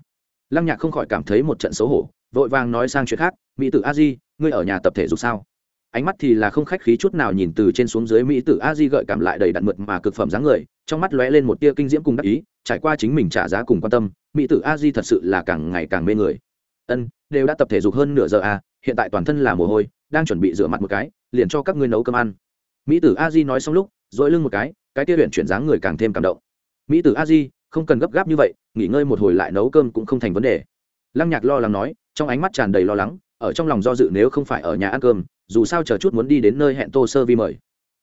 Lăng nhạc không khỏi cảm thấy một trận xấu hổ, vội vàng nói sang chuyện khác, mỹ tử a di, ngươi ở nhà tập thể dục sao? Ánh mắt thì là không khách khí chút nào nhìn từ trên xuống dưới mỹ tử a di gợi cảm lại đầy đặn mượt mà cực phẩm dáng người, trong mắt lóe lên một tia kinh diễm cùng đắc ý, trải qua chính mình trả giá cùng quan tâm, mỹ tử a di thật sự là càng ngày càng mê người. Ân, đều đã tập thể dục hơn nửa giờ à hiện tại toàn thân là mồ hôi đang chuẩn bị rửa mặt một cái liền cho các ngươi nấu cơm ăn. Mỹ tử a di nói xong lúc dội lưng một cái cái tia luyện chuyển dáng người càng thêm cảm động. Mỹ tử a di không cần gấp gáp như vậy nghỉ ngơi một hồi lại nấu cơm cũng không thành vấn đề. Lăng nhạc lo lắng nói trong ánh mắt tràn đầy lo lắng ở trong lòng do dự nếu không phải ở nhà ăn cơm dù sao chờ chút muốn đi đến nơi hẹn tô sơ vi mời.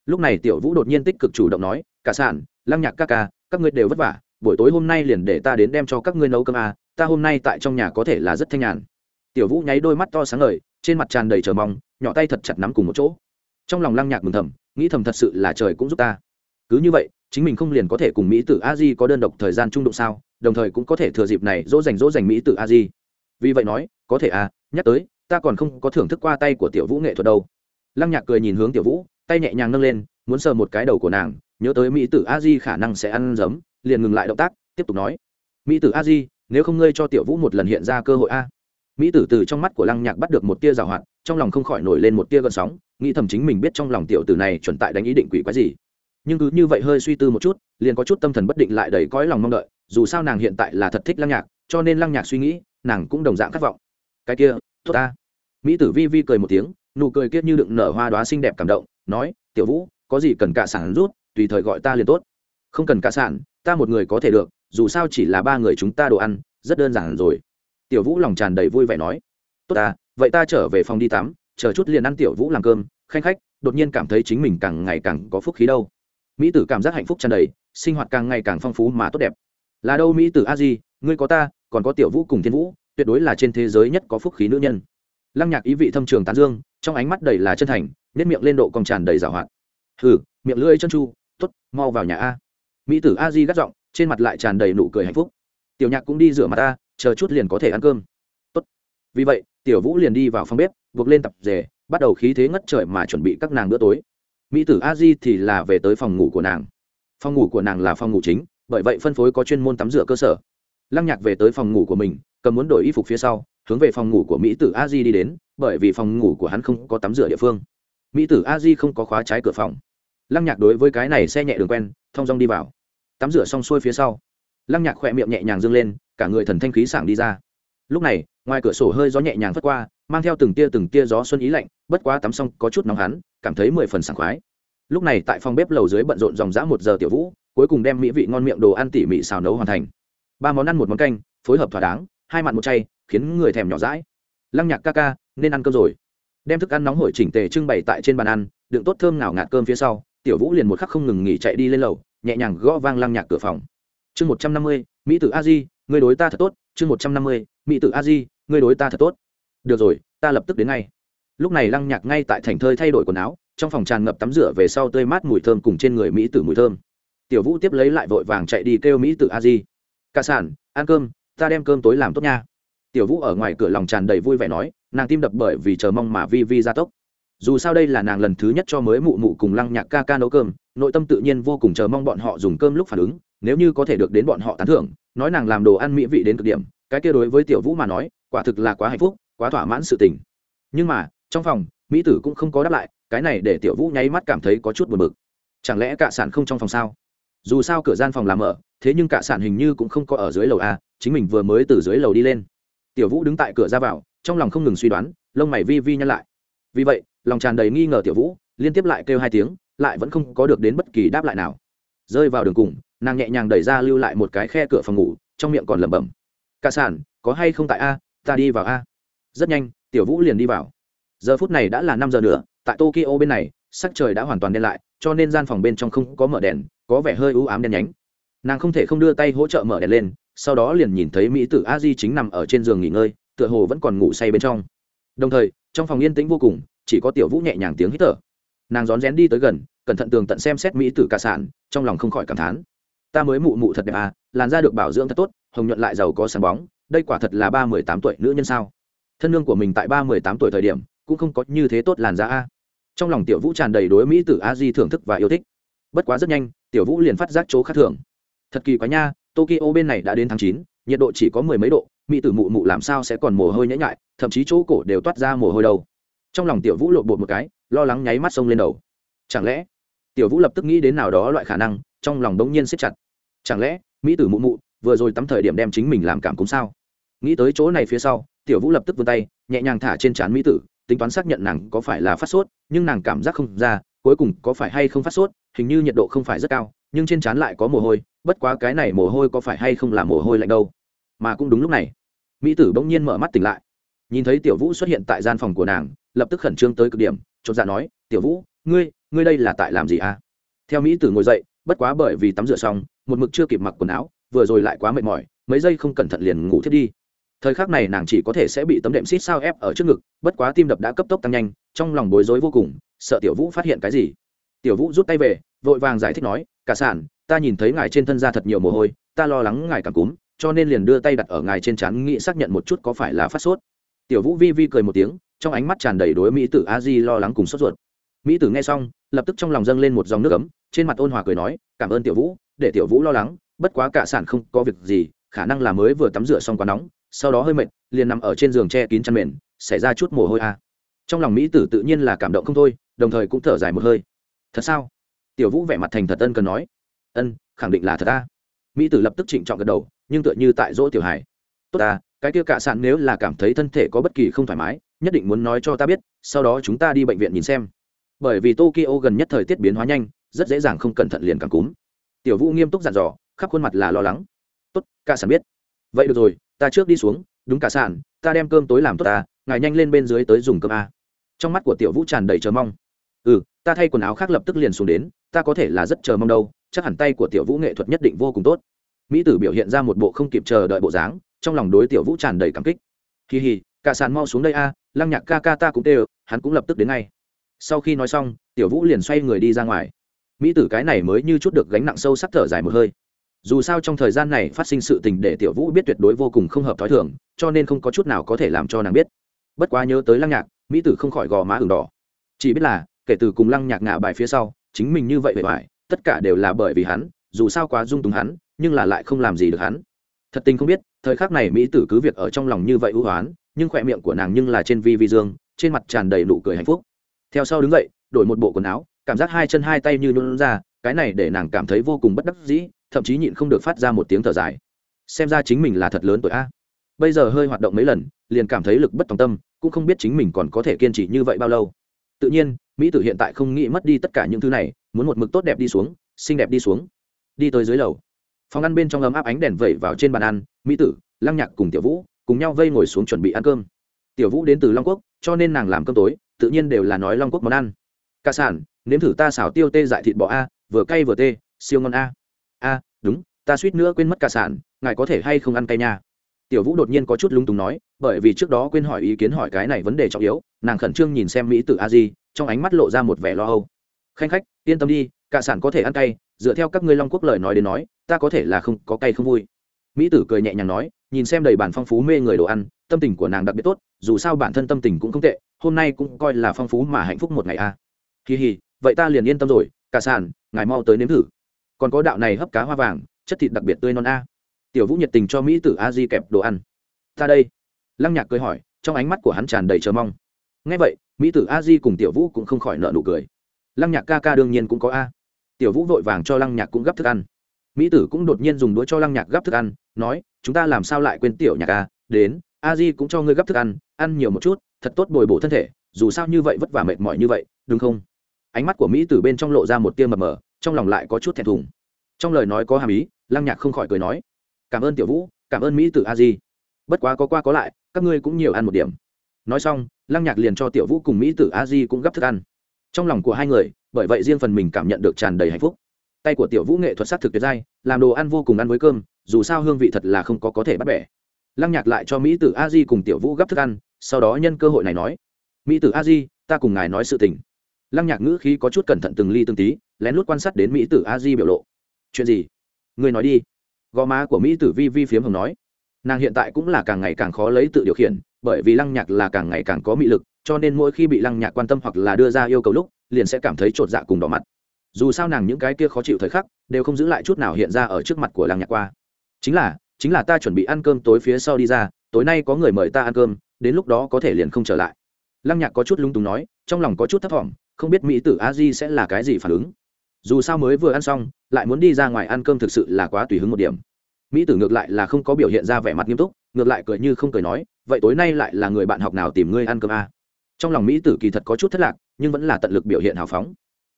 Lúc này tiểu vũ đột nhiên tích cực chủ động nói cả sản lăng nhạc ca ca các ngươi đều vất vả buổi tối hôm nay liền để ta đến đem cho các ngươi nấu cơm à, ta hôm nay tại trong nhà có thể là rất thanh nhàn. Tiểu vũ nháy đôi mắt to sáng ngời trên mặt tràn đầy chờ mong nhỏ tay thật chặt nắm cùng một chỗ. Trong lòng lăng nhạc mừng thầm, nghĩ thầm thật sự là trời cũng giúp ta. Cứ như vậy, chính mình không liền có thể cùng mỹ tử a di có đơn độc thời gian trung đụng sao, đồng thời cũng có thể thừa dịp này dỗ dành dỗ dành mỹ tử a di. Vì vậy nói, có thể à nhắc tới, ta còn không có thưởng thức qua tay của tiểu vũ nghệ thuật đâu. Lăng nhạc cười nhìn hướng tiểu vũ, tay nhẹ nhàng nâng lên, muốn sờ một cái đầu của nàng, nhớ tới mỹ tử a di khả năng sẽ ăn giấm, liền ngừng lại động tác, tiếp tục nói. Mỹ tử a di, nếu không ngươi cho tiểu vũ một lần hiện ra cơ hội a. Mỹ tử từ trong mắt của lăng nhạc bắt được một tia rào hoạt trong lòng không khỏi nổi lên một tia gợn sóng, nghĩ thầm chính mình biết trong lòng tiểu tử này chuẩn tại đánh ý định quỷ quái gì. Nhưng cứ như vậy hơi suy tư một chút, liền có chút tâm thần bất định lại đầy cõi lòng mong đợi, dù sao nàng hiện tại là thật thích lăng nhạc, cho nên lăng nhạc suy nghĩ, nàng cũng đồng dạng khát vọng. Cái kia, tốt ta. Mỹ tử vi vi cười một tiếng, nụ cười kiết như đựng nở hoa đoá xinh đẹp cảm động, nói, tiểu vũ, có gì cần cả sản rút, tùy thời gọi ta liền tốt. Không cần cả sản, ta một người có thể được, dù sao chỉ là ba người chúng ta đồ ăn, rất đơn giản rồi. Tiểu vũ lòng tràn đầy vui vẻ nói, tốt ta vậy ta trở về phòng đi tắm, chờ chút liền ăn tiểu vũ làm cơm, khanh khách, đột nhiên cảm thấy chính mình càng ngày càng có phúc khí đâu. Mỹ tử cảm giác hạnh phúc tràn đầy, sinh hoạt càng ngày càng phong phú mà tốt đẹp. Là đâu mỹ tử a di, ngươi có ta, còn có tiểu vũ cùng thiên vũ, tuyệt đối là trên thế giới nhất có phúc khí nữ nhân. Lăng nhạc ý vị thâm trường tán dương, trong ánh mắt đầy là chân thành nếp miệng lên độ còn tràn đầy rào hoạt. Hừ, miệng lưỡi chân chu t ố t mau vào nhà a. Mỹ tử a di gắt giọng, trên mặt lại tràn đầy nụ cười hạnh phúc. Tiểu nhạc cũng đi rửa mặt ta chờ chút liền có thể ăn cơm. Tốt. vì vậy tiểu vũ liền đi vào phòng bếp, buộc lên tập rể, bắt đầu khí thế ngất trời mà chuẩn bị các nàng bữa tối. Mỹ tử a di thì là về tới phòng ngủ của nàng. Phòng ngủ của nàng là phòng ngủ chính, bởi vậy phân phối có chuyên môn tắm rửa cơ sở. Lăng nhạc về tới phòng ngủ của mình, cầm muốn đổi y phục phía sau, hướng về phòng ngủ của mỹ tử a di đi đến, bởi vì phòng ngủ của hắn không có tắm rửa địa phương. Mỹ tử a di không có khóa trái cửa phòng. Lăng nhạc đối với cái này xe nhẹ đường quen, thong dong đi vào. Tắm rửa xong xuôi phía sau, lăng nhạc khỏe miệng nhẹ nhàng dâng lên, cả người thần thanh khí sảng đi ra lúc này, ngoài cửa sổ hơi gió nhẹ nhàng phất qua, mang theo từng tia từng tia gió xuân ý lạnh, bất quá tắm xong có chút nóng hắn, cảm thấy mười phần sảng khoái. Lúc này tại phòng bếp lầu dưới bận rộn dòng dã một giờ tiểu vũ, cuối cùng đem mỹ vị ngon miệng đồ ăn tỉ mỉ xào nấu hoàn thành. Ba món ăn một món canh, phối hợp thỏa đáng, hai mặn một chay, khiến người thèm nhỏ rãi lăng nhạc ca ca, nên ăn cơm rồi. Đem thức ăn nóng hổi chỉnh tề trưng bày tại trên bàn ăn, đựng tốt thơm ngào ngạt cơm phía sau, tiểu vũ liền một khắc không ngừng nghỉ chạy đi lên lầu, nhẹ nhàng gõ vang lăng nhạc cửa phòng. Chương một trăm năm mươi, mỹ tử a di, người đối ta thật tốt, chương một trăm năm mươi mỹ tử a di người đối ta thật tốt. Được rồi, ta lập tức đến ngay. Lúc này lăng nhạc ngay tại thành thơi thay đổi quần áo, trong phòng tràn ngập tắm rửa về sau tươi mát mùi thơm cùng trên người mỹ tử mùi thơm. Tiểu vũ tiếp lấy lại vội vàng chạy đi kêu mỹ tử a di. Ca sản, ăn cơm, ta đem cơm tối làm tốt nha. Tiểu vũ ở ngoài cửa lòng tràn đầy vui vẻ nói, nàng tim đập bởi vì chờ mong mà vi vi ra tốc. Dù sao đây là nàng lần thứ nhất cho mới mụ mụ cùng lăng nhạc ca ca nấu cơm, nội tâm tự nhiên vô cùng chờ mong bọn họ dùng cơm lúc phản ứng, nếu như có thể được đến bọn họ tán thưởng, nói nàng làm đồ ăn mỹ vị đến cực điểm cái kia đối với tiểu vũ mà nói, quả thực là quá hạnh phúc, quá thỏa mãn sự tình. Nhưng mà, trong phòng, mỹ tử cũng không có đáp lại, cái này để tiểu vũ nháy mắt cảm thấy có chút buồn bực. Chẳng lẽ cả sản không trong phòng sao? Dù sao cửa gian phòng làm ở thế nhưng cả sản hình như cũng không có ở dưới lầu a, chính mình vừa mới từ dưới lầu đi lên. Tiểu vũ đứng tại cửa ra vào, trong lòng không ngừng suy đoán, lông mày vi vi nhăn lại. Vì vậy, lòng tràn đầy nghi ngờ tiểu vũ, liên tiếp lại kêu hai tiếng, lại vẫn không có được đến bất kỳ đáp lại nào. Rơi vào đường cùng, nàng nhẹ nhàng đẩy ra lưu lại một cái khe cửa phòng ngủ, trong miệng còn lẩm bẩm cả sản, có hay không tại a, ta đi vào a. Rất nhanh, tiểu vũ liền đi vào. Giờ phút này đã là năm giờ nữa tại tokyo bên này, sắc trời đã hoàn toàn đen lại, cho nên gian phòng bên trong không có mở đèn, có vẻ hơi u ám đen nhánh. Nàng không thể không đưa tay hỗ trợ mở đèn lên, sau đó liền nhìn thấy mỹ tử a di chính nằm ở trên giường nghỉ ngơi, tựa hồ vẫn còn ngủ say bên trong. Đồng thời, trong phòng yên tĩnh vô cùng, chỉ có tiểu vũ nhẹ nhàng tiếng hít thở. Nàng rón rén đi tới gần, cẩn thận tường tận xem xét mỹ tử cả sản, trong lòng không khỏi cảm thán. Ta mới mụ mụ thật đẹp à làn da được bảo dưỡng thật tốt hồng nhuận lại giàu có sáng bóng, đây quả thật là ba mười tám tuổi nữ nhân sao? Thân lương của mình tại ba mười tám tuổi thời điểm, cũng không có như thế tốt làn da a. Trong lòng tiểu vũ tràn đầy đối mỹ tử a di thưởng thức và yêu thích. Bất quá rất nhanh, tiểu vũ liền phát giác chỗ khác thường. Thật kỳ quá nha, tokyo bên này đã đến tháng chín, nhiệt độ chỉ có mười mấy độ, mỹ tử mụ mụ làm sao sẽ còn mồ hôi nhễ nhại, thậm chí chỗ cổ đều toát ra mồ hôi đâu. Trong lòng tiểu vũ lộn bột một cái, lo lắng nháy mắt sông lên đầu. Chẳng lẽ tiểu vũ lập tức nghĩ đến nào đó loại khả năng, trong lòng đống nhiên siết chặt. Chẳng lẽ mỹ tử mụ mụ vừa rồi tắm thời điểm đem chính mình làm cảm cúm sao? Nghĩ tới chỗ này phía sau, tiểu vũ lập tức vươn tay, nhẹ nhàng thả trên trán mỹ tử, tính toán xác nhận nàng có phải là phát sốt, nhưng nàng cảm giác không ra, cuối cùng có phải hay không phát sốt, hình như nhiệt độ không phải rất cao, nhưng trên trán lại có mồ hôi, bất quá cái này mồ hôi có phải hay không là mồ hôi lạnh đâu? Mà cũng đúng lúc này, mỹ tử bỗng nhiên mở mắt tỉnh lại. Nhìn thấy tiểu vũ xuất hiện tại gian phòng của nàng, lập tức khẩn trương tới cực điểm, chột dạ nói, tiểu vũ, ngươi ngươi đây là tại làm gì à? Theo mỹ tử ngồi dậy, bất quá bởi vì tắm rửa xong, một mực chưa kịp mặc quần áo vừa rồi lại quá mệt mỏi, mấy giây không cẩn thận liền ngủ thiết đi. Thời khắc này nàng chỉ có thể sẽ bị tấm đệm xít sao ép ở trước ngực, bất quá tim đập đã cấp tốc tăng nhanh, trong lòng bối rối vô cùng, sợ tiểu vũ phát hiện cái gì. Tiểu vũ rút tay về, vội vàng giải thích nói, cả sản, ta nhìn thấy ngài trên thân ra thật nhiều mồ hôi, ta lo lắng ngài cảm cúm, cho nên liền đưa tay đặt ở ngài trên trán nghĩ xác nhận một chút có phải là phát sốt. Tiểu vũ vi vi cười một tiếng, trong ánh mắt tràn đầy đối mỹ tử a di lo lắng cùng sốt ruột. Mỹ tử nghe xong, lập tức trong lòng dâng lên một dòng nước ấm, trên mặt ôn hòa cười nói, cảm ơn tiểu vũ, để tiểu vũ lo lắng bất quá cả sản không có việc gì, khả năng là mới vừa tắm rửa xong quá nóng, sau đó hơi mệt, liền nằm ở trên giường che kín chăn mền, xảy ra chút mồ hôi a trong lòng mỹ tử tự nhiên là cảm động không thôi, đồng thời cũng thở dài một hơi. Thật sao? Tiểu vũ vẻ mặt thành thật ân cần nói. Ân, khẳng định là thật ta mỹ tử lập tức trịnh trọng gật đầu, nhưng tựa như tại dỗ tiểu hải. Tốt ta cái kia cả sạn nếu là cảm thấy thân thể có bất kỳ không thoải mái, nhất định muốn nói cho ta biết, sau đó chúng ta đi bệnh viện nhìn xem. Bởi vì tokyo gần nhất thời tiết biến hóa nhanh, rất dễ dàng không cẩn thận liền cảm cúm. Tiểu vũ nghiêm túc dặn dò khắp khuôn mặt là lo lắng. Tốt, cả sản biết. Vậy được rồi, ta trước đi xuống, đúng cả sản, ta đem cơm tối làm tốt ta, ngài nhanh lên bên dưới tới dùng cơm a. Trong mắt của tiểu vũ tràn đầy chờ mong. Ừ ta thay quần áo khác lập tức liền xuống đến, ta có thể là rất chờ mong đâu, chắc hẳn tay của tiểu vũ nghệ thuật nhất định vô cùng tốt. Mỹ tử biểu hiện ra một bộ không kịp chờ đợi bộ dáng, trong lòng đối tiểu vũ tràn đầy cảm kích. Kỳ hì cả sàn mau xuống đây a, lăng nhạc ca ca ta cũng tê hắn cũng lập tức đến ngay. Sau khi nói xong, tiểu vũ liền xoay người đi ra ngoài. Mỹ tử cái này mới như chút được gánh nặng sâu sắc thở dài một hơi dù sao trong thời gian này phát sinh sự tình để tiểu vũ biết tuyệt đối vô cùng không hợp t h ó i thường, cho nên không có chút nào có thể làm cho nàng biết. Bất quá nhớ tới lăng nhạc, mỹ tử không khỏi gò má ửng đỏ. Chỉ biết là, kể từ cùng lăng nhạc ngả bài phía sau, chính mình như vậy bề bài tất cả đều là bởi vì hắn, dù sao quá dung túng hắn, nhưng là lại không làm gì được hắn. Thật tình không biết, thời khắc này mỹ tử cứ việc ở trong lòng như vậy ưu hoán, nhưng khỏe miệng của nàng nhưng là trên vi vi dương, trên mặt tràn đầy nụ cười hạnh phúc. Theo sau đứng dậy, đổi một bộ quần áo, cảm giác hai chân hai tay như luôn ra, cái này để nàng cảm thấy vô cùng bất đắc dĩ thậm chí nhịn không được phát ra một tiếng thở dài. Xem ra chính mình là thật lớn tuổi a. Bây giờ hơi hoạt động mấy lần, liền cảm thấy lực bất tòng tâm, cũng không biết chính mình còn có thể kiên trì như vậy bao lâu. Tự nhiên, mỹ tử hiện tại không nghĩ mất đi tất cả những thứ này, muốn một mực tốt đẹp đi xuống, xinh đẹp đi xuống. Đi tới dưới lầu. Phòng ăn bên trong ấm áp ánh đèn vẩy vào trên bàn ăn, mỹ tử, lăng nhạc cùng tiểu vũ cùng nhau vây ngồi xuống chuẩn bị ăn cơm. Tiểu vũ đến từ long quốc, cho nên nàng làm cơm tối, tự nhiên đều là nói long quốc món ăn. Ca sản, nếm thử ta xào tiêu tê dại thịt bò a, vừa cay vừa tê, siêu ngon a a, đúng, ta suýt nữa quên mất ca sản, ngài có thể hay không ăn cay nha? Tiểu vũ đột nhiên có chút lung túng nói, bởi vì trước đó quên hỏi ý kiến hỏi cái này vấn đề trọng yếu, nàng khẩn trương nhìn xem mỹ tử a di, trong ánh mắt lộ ra một vẻ lo âu. Khanh khách, yên tâm đi, cả sản có thể ăn cay, dựa theo các ngươi long quốc lời nói đến nói, ta có thể là không, có cay không vui. Mỹ tử cười nhẹ nhàng nói, nhìn xem đầy bản phong phú mê người đồ ăn, tâm tình của nàng đặc biệt tốt, dù sao bản thân tâm tình cũng không tệ, hôm nay cũng coi là phong phú mà hạnh phúc một ngày a. À. kỳ hì vậy ta liền yên tâm rồi, cả sàn ngài mau tới nếm thử còn có đạo này hấp cá hoa vàng, chất thịt đặc biệt tươi non a. Tiểu vũ nhiệt tình cho mỹ tử a di kẹp đồ ăn. Ta đây. Lăng nhạc cười hỏi, trong ánh mắt của hắn tràn đầy chờ mong. Ngay vậy, mỹ tử a di cùng tiểu vũ cũng không khỏi nợ nụ cười. Lăng nhạc ca ca đương nhiên cũng có a. Tiểu vũ vội vàng cho lăng nhạc cũng gấp thức ăn. Mỹ tử cũng đột nhiên dùng đũa cho lăng nhạc gấp thức ăn, nói, chúng ta làm sao lại quên tiểu nhạc a? Đến, a di cũng cho ngươi gấp thức ăn ăn nhiều một chút, thật tốt bồi bổ thân thể, dù sao như vậy vất vả mệt mỏi như vậy, đúng không? Ánh mắt của mỹ tử bên trong lộ ra một tia mờ mờ trong lòng lại có chút thẹn thùng. Trong lời nói có hàm ý, lăng nhạc không khỏi cười nói, cảm ơn tiểu vũ, cảm ơn mỹ tử a di. Bất quá có qua có lại, các ngươi cũng nhiều ăn một điểm. Nói xong, lăng nhạc liền cho tiểu vũ cùng mỹ tử a di cũng gấp thức ăn. Trong lòng của hai người, bởi vậy riêng phần mình cảm nhận được tràn đầy hạnh phúc. Tay của tiểu vũ nghệ thuật s á t thực tuyệt dai làm đồ ăn vô cùng ăn với cơm, dù sao hương vị thật là không có có thể bắt bẻ. Lăng nhạc lại cho mỹ tử a di cùng tiểu vũ gấp thức ăn, sau đó nhân cơ hội này nói, mỹ tử a di, ta cùng ngài nói sự tình. Lăng nhạc ngữ khí có chút cẩn thận từng ly từng tí lén lút quan sát đến mỹ tử a di biểu lộ. Chuyện gì? Người nói đi. Gò má của mỹ tử vi vi phiếm hồng nói. Nàng hiện tại cũng là càng ngày càng khó lấy tự điều khiển, bởi vì lăng nhạc là càng ngày càng có mị lực, cho nên mỗi khi bị lăng nhạc quan tâm hoặc là đưa ra yêu cầu lúc, liền sẽ cảm thấy t r ộ t dạ cùng đỏ mặt. Dù sao nàng những cái kia khó chịu thời khắc, đều không giữ lại chút nào hiện ra ở trước mặt của lăng nhạc qua. Chính là chính là ta chuẩn bị ăn cơm tối phía sau đi ra, tối nay có người mời ta ăn cơm, đến lúc đó có thể liền không trở lại. Lăng nhạc có chút lung túng nói, trong lòng có chút thất vọng không biết mỹ tử a di sẽ là cái gì phản ứng dù sao mới vừa ăn xong, lại muốn đi ra ngoài ăn cơm thực sự là quá tùy hứng một điểm. Mỹ tử ngược lại là không có biểu hiện ra vẻ mặt nghiêm túc, ngược lại cười như không cười nói, vậy tối nay lại là người bạn học nào tìm ngươi ăn cơm a à? trong lòng mỹ tử kỳ thật có chút thất lạc, nhưng vẫn là tận lực biểu hiện hào phóng.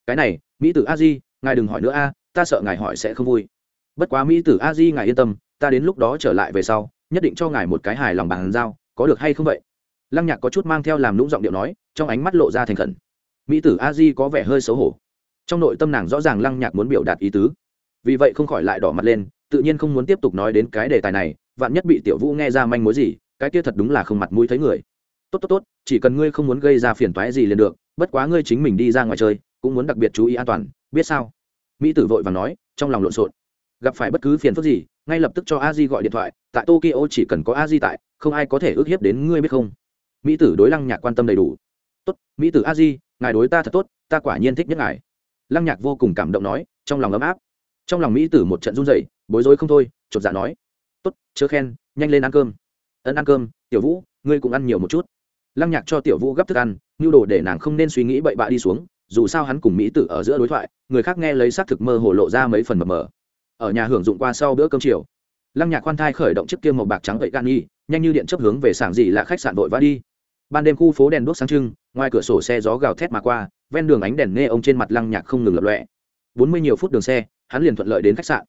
Cái này, mỹ tử a di, ngài đừng hỏi nữa a, ta sợ ngài hỏi sẽ không vui. Bất quá mỹ tử a di ngài yên tâm, ta đến lúc đó trở lại về sau, nhất định cho ngài một cái hài lòng bàn giao, có được hay không vậy? Lăng nhạc có chút mang theo làm lũng giọng điệu nói, trong ánh mắt lộ ra thành khẩn. Mỹ tử a di có vẻ hơi xấu hổ trong nội tâm nàng rõ ràng lăng nhạc muốn biểu đạt ý tứ. Vì vậy không khỏi lại đỏ mặt lên, tự nhiên không muốn tiếp tục nói đến cái đề tài này, vạn nhất bị tiểu vũ nghe ra manh mối gì, cái kia thật đúng là không mặt mũi thấy người. Tốt tốt tốt, chỉ cần ngươi không muốn gây ra phiền toái gì liền được, bất quá ngươi chính mình đi ra ngoài chơi, cũng muốn đặc biệt chú ý an toàn, biết sao? Mỹ tử vội và nói, trong lòng lộn xộn. Gặp phải bất cứ phiền phức gì, ngay lập tức cho a di gọi điện thoại, tại tokyo chỉ cần có a di tại, không ai có thể ước hiếp đến ngươi biết không? Mỹ tử đối lăng nhạc quan tâm đầy đủ. Tốt, mỹ tử a di, ngài đối ta thật tốt, ta quả nhiên thích nhất ngài lăng nhạc vô cùng cảm động nói, trong lòng ấm áp. Trong lòng mỹ tử một trận run dậy bối rối không thôi, chột dạ nói, tốt, chớ khen, nhanh lên ăn cơm. Ấn ăn cơm, tiểu vũ, ngươi cũng ăn nhiều một chút. Lăng nhạc cho tiểu vũ gấp thức ăn, nhu đồ để nàng không nên suy nghĩ bậy bạ đi xuống, dù sao hắn cùng mỹ tử ở giữa đối thoại, người khác nghe lấy xác thực mơ hồ lộ ra mấy phần mờ mờ. Ở nhà hưởng dụng qua sau bữa cơm chiều, lăng nhạc khoan thai khởi động chiếc kia màu bạc trắng vậy gan nghi nhanh như điện chấp hướng về sảng gì là khách sạn vội vã đi ban đêm khu phố đèn đuốc sáng trưng, ngoài cửa sổ xe gió gào thét mà qua, ven đường ánh đèn nghe ông trên mặt lăng nhạc không ngừng lập lọe bốn mươi nhiều phút đường xe, hắn liền thuận lợi đến khách sạn.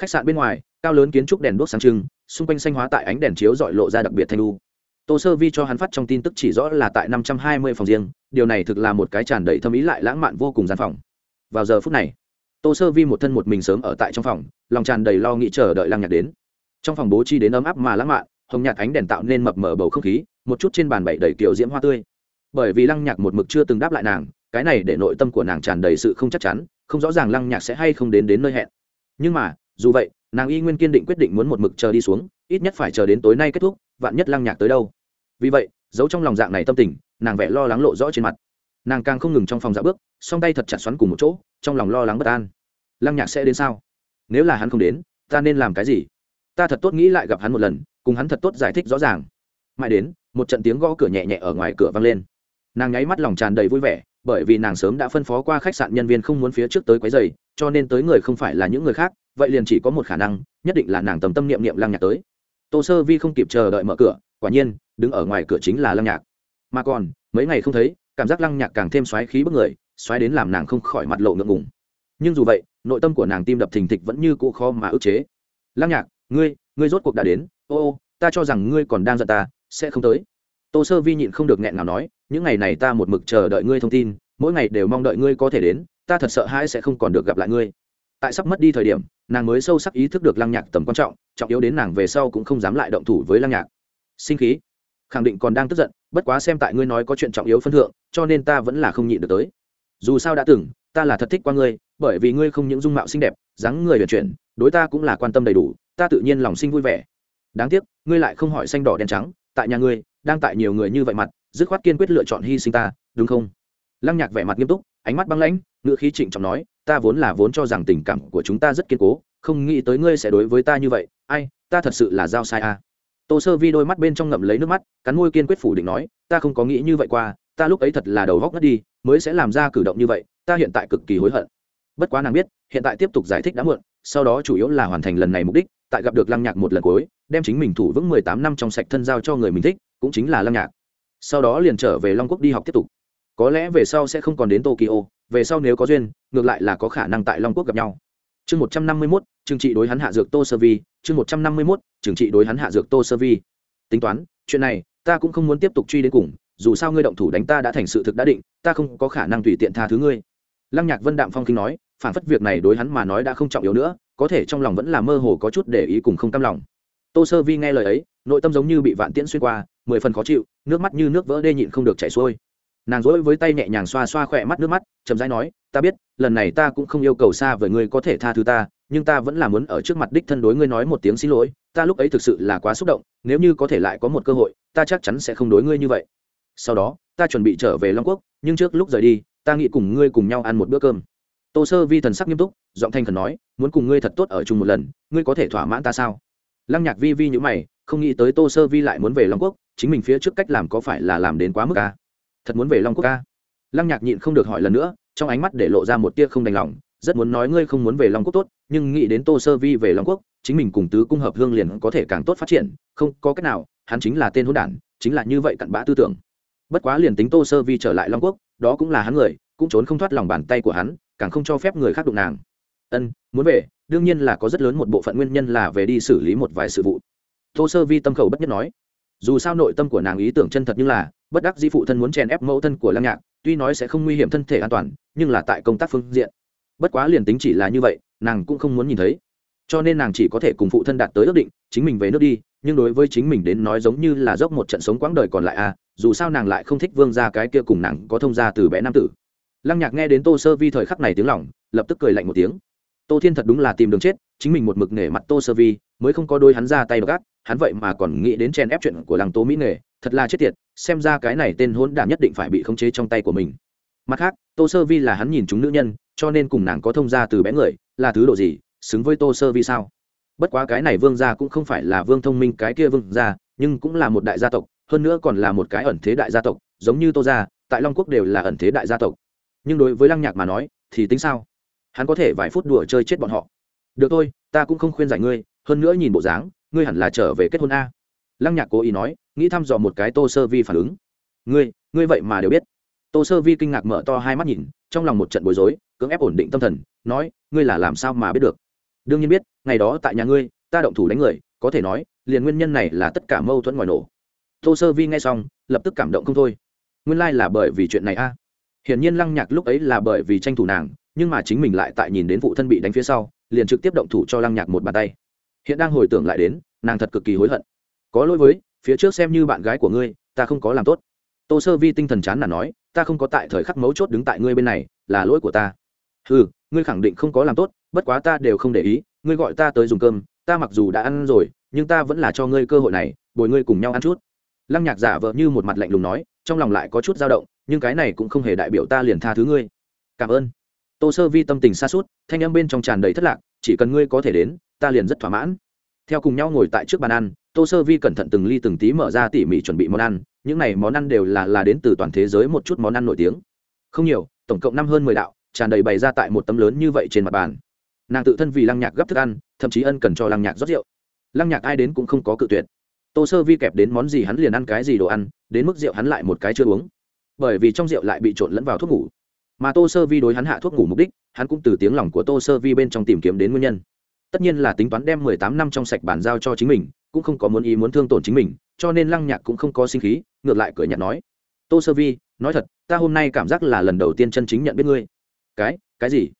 Khách sạn bên ngoài, cao lớn kiến trúc đèn đuốc sáng trưng, xung quanh xanh hóa tại ánh đèn chiếu dọi lộ ra đặc biệt thanh lu tô sơ vi cho hắn phát trong tin tức chỉ rõ là tại năm trăm hai mươi phòng riêng, điều này thực là một cái tràn đầy thâm ý lại lãng mạn vô cùng gian phòng. Vào giờ phút này, tô sơ vi một thân một mình sớm ở tại trong phòng, lòng tràn đầy lo nghĩ chờ đợi lăng nhạc đến. Trong phòng bố trí đến ấm áp mà lãng mạn hồng nhạt ánh đèn tạo nên mập mờ bầu không khí, một chút trên bàn bậy đầy kiểu diễm hoa tươi. Bởi vì lăng nhạc một mực chưa từng đáp lại nàng, cái này để nội tâm của nàng tràn đầy sự không chắc chắn, không rõ ràng lăng nhạc sẽ hay không đến đến nơi hẹn. Nhưng mà, dù vậy, nàng y nguyên kiên định quyết định muốn một mực chờ đi xuống, ít nhất phải chờ đến tối nay kết thúc, vạn nhất lăng nhạc tới đâu. Vì vậy, giấu trong lòng dạng này tâm tình, nàng vẻ lo lắng lộ rõ trên mặt. Nàng càng không ngừng trong phòng dạ bước, song tay thật chặt xoắn cùng một chỗ, trong lòng lo lắng bất an. Lăng nhạc sẽ đến sao? Nếu là hắn không đến, ta nên làm cái gì? Ta thật tốt nghĩ lại gặp hắn một lần cùng hắn thật tốt giải thích rõ ràng. Mãi đến, một trận tiếng gõ cửa nhẹ nhẹ ở ngoài cửa vang lên. Nàng nháy mắt lòng tràn đầy vui vẻ, bởi vì nàng sớm đã phân phó qua khách sạn nhân viên không muốn phía trước tới quấy giày cho nên tới người không phải là những người khác, vậy liền chỉ có một khả năng, nhất định là nàng tầm tâm niệm niệm lăng nhạc tới. Tô sơ vi không kịp chờ đợi mở cửa, quả nhiên, đứng ở ngoài cửa chính là lăng nhạc. Mà còn, mấy ngày không thấy, cảm giác lăng nhạc càng thêm xoáy khí bức người, xoáy đến làm nàng không khỏi mặt lộ ngượng ngùng. Nhưng dù vậy, nội tâm của nàng tim đập thình thịch vẫn như cũ khó mà ức chế. Lăng nhạc, ngươi ngươi rốt cuộc đã đến ô ô, ta cho rằng ngươi còn đang giận ta, sẽ không tới. Tô sơ vi nhịn không được nghẹn nào nói, những ngày này ta một mực chờ đợi ngươi thông tin, mỗi ngày đều mong đợi ngươi có thể đến, ta thật sợ hãi sẽ không còn được gặp lại ngươi. Tại sắp mất đi thời điểm, nàng mới sâu sắc ý thức được lăng nhạc tầm quan trọng trọng yếu đến nàng về sau cũng không dám lại động thủ với lăng nhạc. Sinh khí. Khẳng định còn đang tức giận, bất quá xem tại ngươi nói có chuyện trọng yếu phân thượng, cho nên ta vẫn là không nhịn được tới. Dù sao đã từng, ta là thật thích qua ngươi, bởi vì ngươi không những dung mạo xinh đẹp, dáng người vận chuyển, đối ta cũng là quan tâm đầy đủ, ta tự nhiên lòng sinh vui vẻ đáng tiếc, ngươi lại không hỏi xanh đỏ đen trắng, tại nhà ngươi, đang tại nhiều người như vậy mặt, dứt khoát kiên quyết lựa chọn hy sinh ta, đúng không? Lăng nhạc vẻ mặt nghiêm túc, ánh mắt băng lãnh, ngữ khí trịnh trọng nói, ta vốn là vốn cho rằng tình cảm của chúng ta rất kiên cố, không nghĩ tới ngươi sẽ đối với ta như vậy. Ai, ta thật sự là giao sai à. tô sơ vi đôi mắt bên trong ngậm lấy nước mắt, cắn môi kiên quyết phủ định nói, ta không có nghĩ như vậy qua, ta lúc ấy thật là đầu góc ngất đi, mới sẽ làm ra cử động như vậy, ta hiện tại cực kỳ hối hận. Bất quá nàng biết, hiện tại tiếp tục giải thích đã muộn, sau đó chủ yếu là hoàn thành lần này mục đích tại gặp được lăng nhạc một lần cuối, đem chính mình thủ vững mười tám năm trong sạch thân giao cho người mình thích, cũng chính là lăng nhạc. Sau đó liền trở về long quốc đi học tiếp tục. Có lẽ về sau sẽ không còn đến tokyo, về sau nếu có duyên, ngược lại là có khả năng tại long quốc gặp nhau. Chương một trăm năm mươi mốt, trừng trị đối hắn hạ dược tô sơ vi. Chương một trăm năm mươi mốt, trừng trị đối hắn hạ dược tô sơ vi. Tính toán, chuyện này, ta cũng không muốn tiếp tục truy đến cùng, dù sao ngươi động thủ đánh ta đã thành sự thực đã định, ta không có khả năng tùy tiện tha thứ ngươi. Lăng nhạc vân đạm phong kinh nói, phản phất việc này đối hắn mà nói đã không trọng yếu nữa có thể trong lòng vẫn là mơ hồ có chút để ý cùng không cam lòng. Tô sơ vi nghe lời ấy, nội tâm giống như bị vạn tiễn xuyên qua, mười phần khó chịu, nước mắt như nước vỡ đê nhịn không được chảy xuôi. Nàng dỗi với tay nhẹ nhàng xoa xoa khỏe mắt nước mắt, chậm rãi nói, ta biết, lần này ta cũng không yêu cầu xa với ngươi có thể tha thứ ta, nhưng ta vẫn là muốn ở trước mặt đích thân đối ngươi nói một tiếng xin lỗi, ta lúc ấy thực sự là quá xúc động, nếu như có thể lại có một cơ hội, ta chắc chắn sẽ không đối ngươi như vậy. Sau đó, ta chuẩn bị trở về long quốc, nhưng trước lúc rời đi, ta nghĩ cùng ngươi cùng nhau ăn một bữa cơm tô sơ vi thần sắc nghiêm túc, giọng thanh khẩn nói, muốn cùng ngươi thật tốt ở chung một lần, ngươi có thể thỏa mãn ta sao? Lăng nhạc vi vi nhữ mày, không nghĩ tới tô sơ vi lại muốn về long quốc, chính mình phía trước cách làm có phải là làm đến quá mức ca thật muốn về long quốc ca lăng nhạc nhịn không được hỏi lần nữa, trong ánh mắt để lộ ra một tia không đành lòng, rất muốn nói ngươi không muốn về long quốc tốt, nhưng nghĩ đến tô sơ vi về long quốc, chính mình cùng tứ cung hợp hương liền có thể càng tốt phát triển, không có cách nào, hắn chính là tên hôn đản, chính là như vậy cặn bã tư tưởng. Bất quá liền tính tô sơ vi trở lại long quốc, đó cũng là hắn người, cũng trốn không thoát lòng bàn tay của hắn càng không cho phép người khác đụng nàng. Ân, muốn về, đương nhiên là có rất lớn một bộ phận nguyên nhân là về đi xử lý một vài sự vụ. Tô sơ vi tâm khẩu bất nhất nói, dù sao nội tâm của nàng ý tưởng chân thật nhưng là, bất đắc di phụ thân muốn chèn ép mẫu thân của lăng nhạc, tuy nói sẽ không nguy hiểm thân thể an toàn, nhưng là tại công tác phương diện. Bất quá liền tính chỉ là như vậy, nàng cũng không muốn nhìn thấy. Cho nên nàng chỉ có thể cùng phụ thân đạt tới ước định, chính mình về nước đi, nhưng đối với chính mình đến nói giống như là dốc một trận sống quãng đời còn lại à dù sao nàng lại không thích vương ra cái kia cùng nàng có thông gia từ bé nam tử lăng nhạc nghe đến tô sơ vi thời khắc này tiếng lỏng lập tức cười lạnh một tiếng. Tô thiên thật đúng là tìm đường chết, chính mình một mực nể mặt tô sơ vi, mới không có đôi hắn ra tay gác hắn vậy mà còn nghĩ đến chen ép chuyện của làng tố mỹ nghề, thật là chết tiệt, xem ra cái này tên hôn đản nhất định phải bị khống chế trong tay của mình. Mặt khác, tô sơ vi là hắn nhìn chúng nữ nhân, cho nên cùng nàng có thông gia từ bé người, là thứ độ gì, xứng với tô sơ vi sao? Bất quá cái này vương gia cũng không phải là vương thông minh cái kia vương gia, nhưng cũng là một đại gia tộc, hơn nữa còn là một cái ẩn thế đại gia tộc, giống như tô gia, tại long quốc đều là ẩn thế đại gia tộc nhưng đối với lăng nhạc mà nói, thì tính sao? Hắn có thể vài phút đùa chơi chết bọn họ. Được thôi, ta cũng không khuyên giải ngươi, hơn nữa nhìn bộ dáng, ngươi hẳn là trở về kết hôn a. Lăng nhạc cố ý nói, nghĩ thăm dò một cái tô sơ vi phản ứng. Ngươi ngươi vậy mà đều biết. Tô sơ vi kinh ngạc mở to hai mắt nhìn, trong lòng một trận bối rối, cưỡng ép ổn định tâm thần, nói, ngươi là làm sao mà biết được? Đương nhiên biết, ngày đó tại nhà ngươi, ta động thủ đánh người, có thể nói, liền nguyên nhân này là tất cả mâu thuẫn ngoài nổ. Tô sơ vi nghe xong, lập tức cảm động không thôi. Nguyên lai là bởi vì chuyện này a hiển nhiên lăng nhạc lúc ấy là bởi vì tranh thủ nàng, nhưng mà chính mình lại tại nhìn đến phụ thân bị đánh phía sau, liền trực tiếp động thủ cho lăng nhạc một bàn tay. Hiện đang hồi tưởng lại đến, nàng thật cực kỳ hối hận. Có lỗi với, phía trước xem như bạn gái của ngươi, ta không có làm tốt. Tô sơ vi tinh thần chán là nói, ta không có tại thời khắc mấu chốt đứng tại ngươi bên này, là lỗi của ta. Ừ ngươi khẳng định không có làm tốt, bất quá ta đều không để ý, ngươi gọi ta tới dùng cơm, ta mặc dù đã ăn rồi, nhưng ta vẫn là cho ngươi cơ hội này, bồi ngươi cùng nhau ăn chút. Lăng nhạc giả vợ như một mặt lạnh lùng nói, trong lòng lại có chút dao động nhưng cái này cũng không hề đại biểu ta liền tha thứ ngươi. Cảm ơn. Tô sơ vi tâm tình xa suốt thanh âm bên trong tràn đầy thất lạc, chỉ cần ngươi có thể đến, ta liền rất thỏa mãn. Theo cùng nhau ngồi tại trước bàn ăn, tô sơ vi cẩn thận từng ly từng tí mở ra tỉ mỉ chuẩn bị món ăn, những này món ăn đều là là đến từ toàn thế giới một chút món ăn nổi tiếng. Không nhiều, tổng cộng năm hơn mười đạo, tràn đầy bày ra tại một tấm lớn như vậy trên mặt bàn. Nàng tự thân vì lăng nhạc gấp thức ăn, thậm chí ân cần cho lăng nhạc rót rượu. Lăng nhạc ai đến cũng không có cự tuyệt. Tô sơ vi kẹp đến món gì hắn liền ăn cái gì đồ ăn, đến mức rượu hắn lại một cái chưa uống bởi vì trong rượu lại bị trộn lẫn vào thuốc ngủ. Mà tô sơ vi đối hắn hạ thuốc ngủ mục đích, hắn cũng từ tiếng lòng của tô sơ vi bên trong tìm kiếm đến nguyên nhân. Tất nhiên là tính toán đem mười tám năm trong sạch bàn giao cho chính mình, cũng không có muốn ý muốn thương tổn chính mình, cho nên lăng nhạc cũng không có sinh khí, ngược lại cười nhạt nói, tô sơ vi, nói thật, ta hôm nay cảm giác là lần đầu tiên chân chính nhận biết ngươi. Cái cái gì?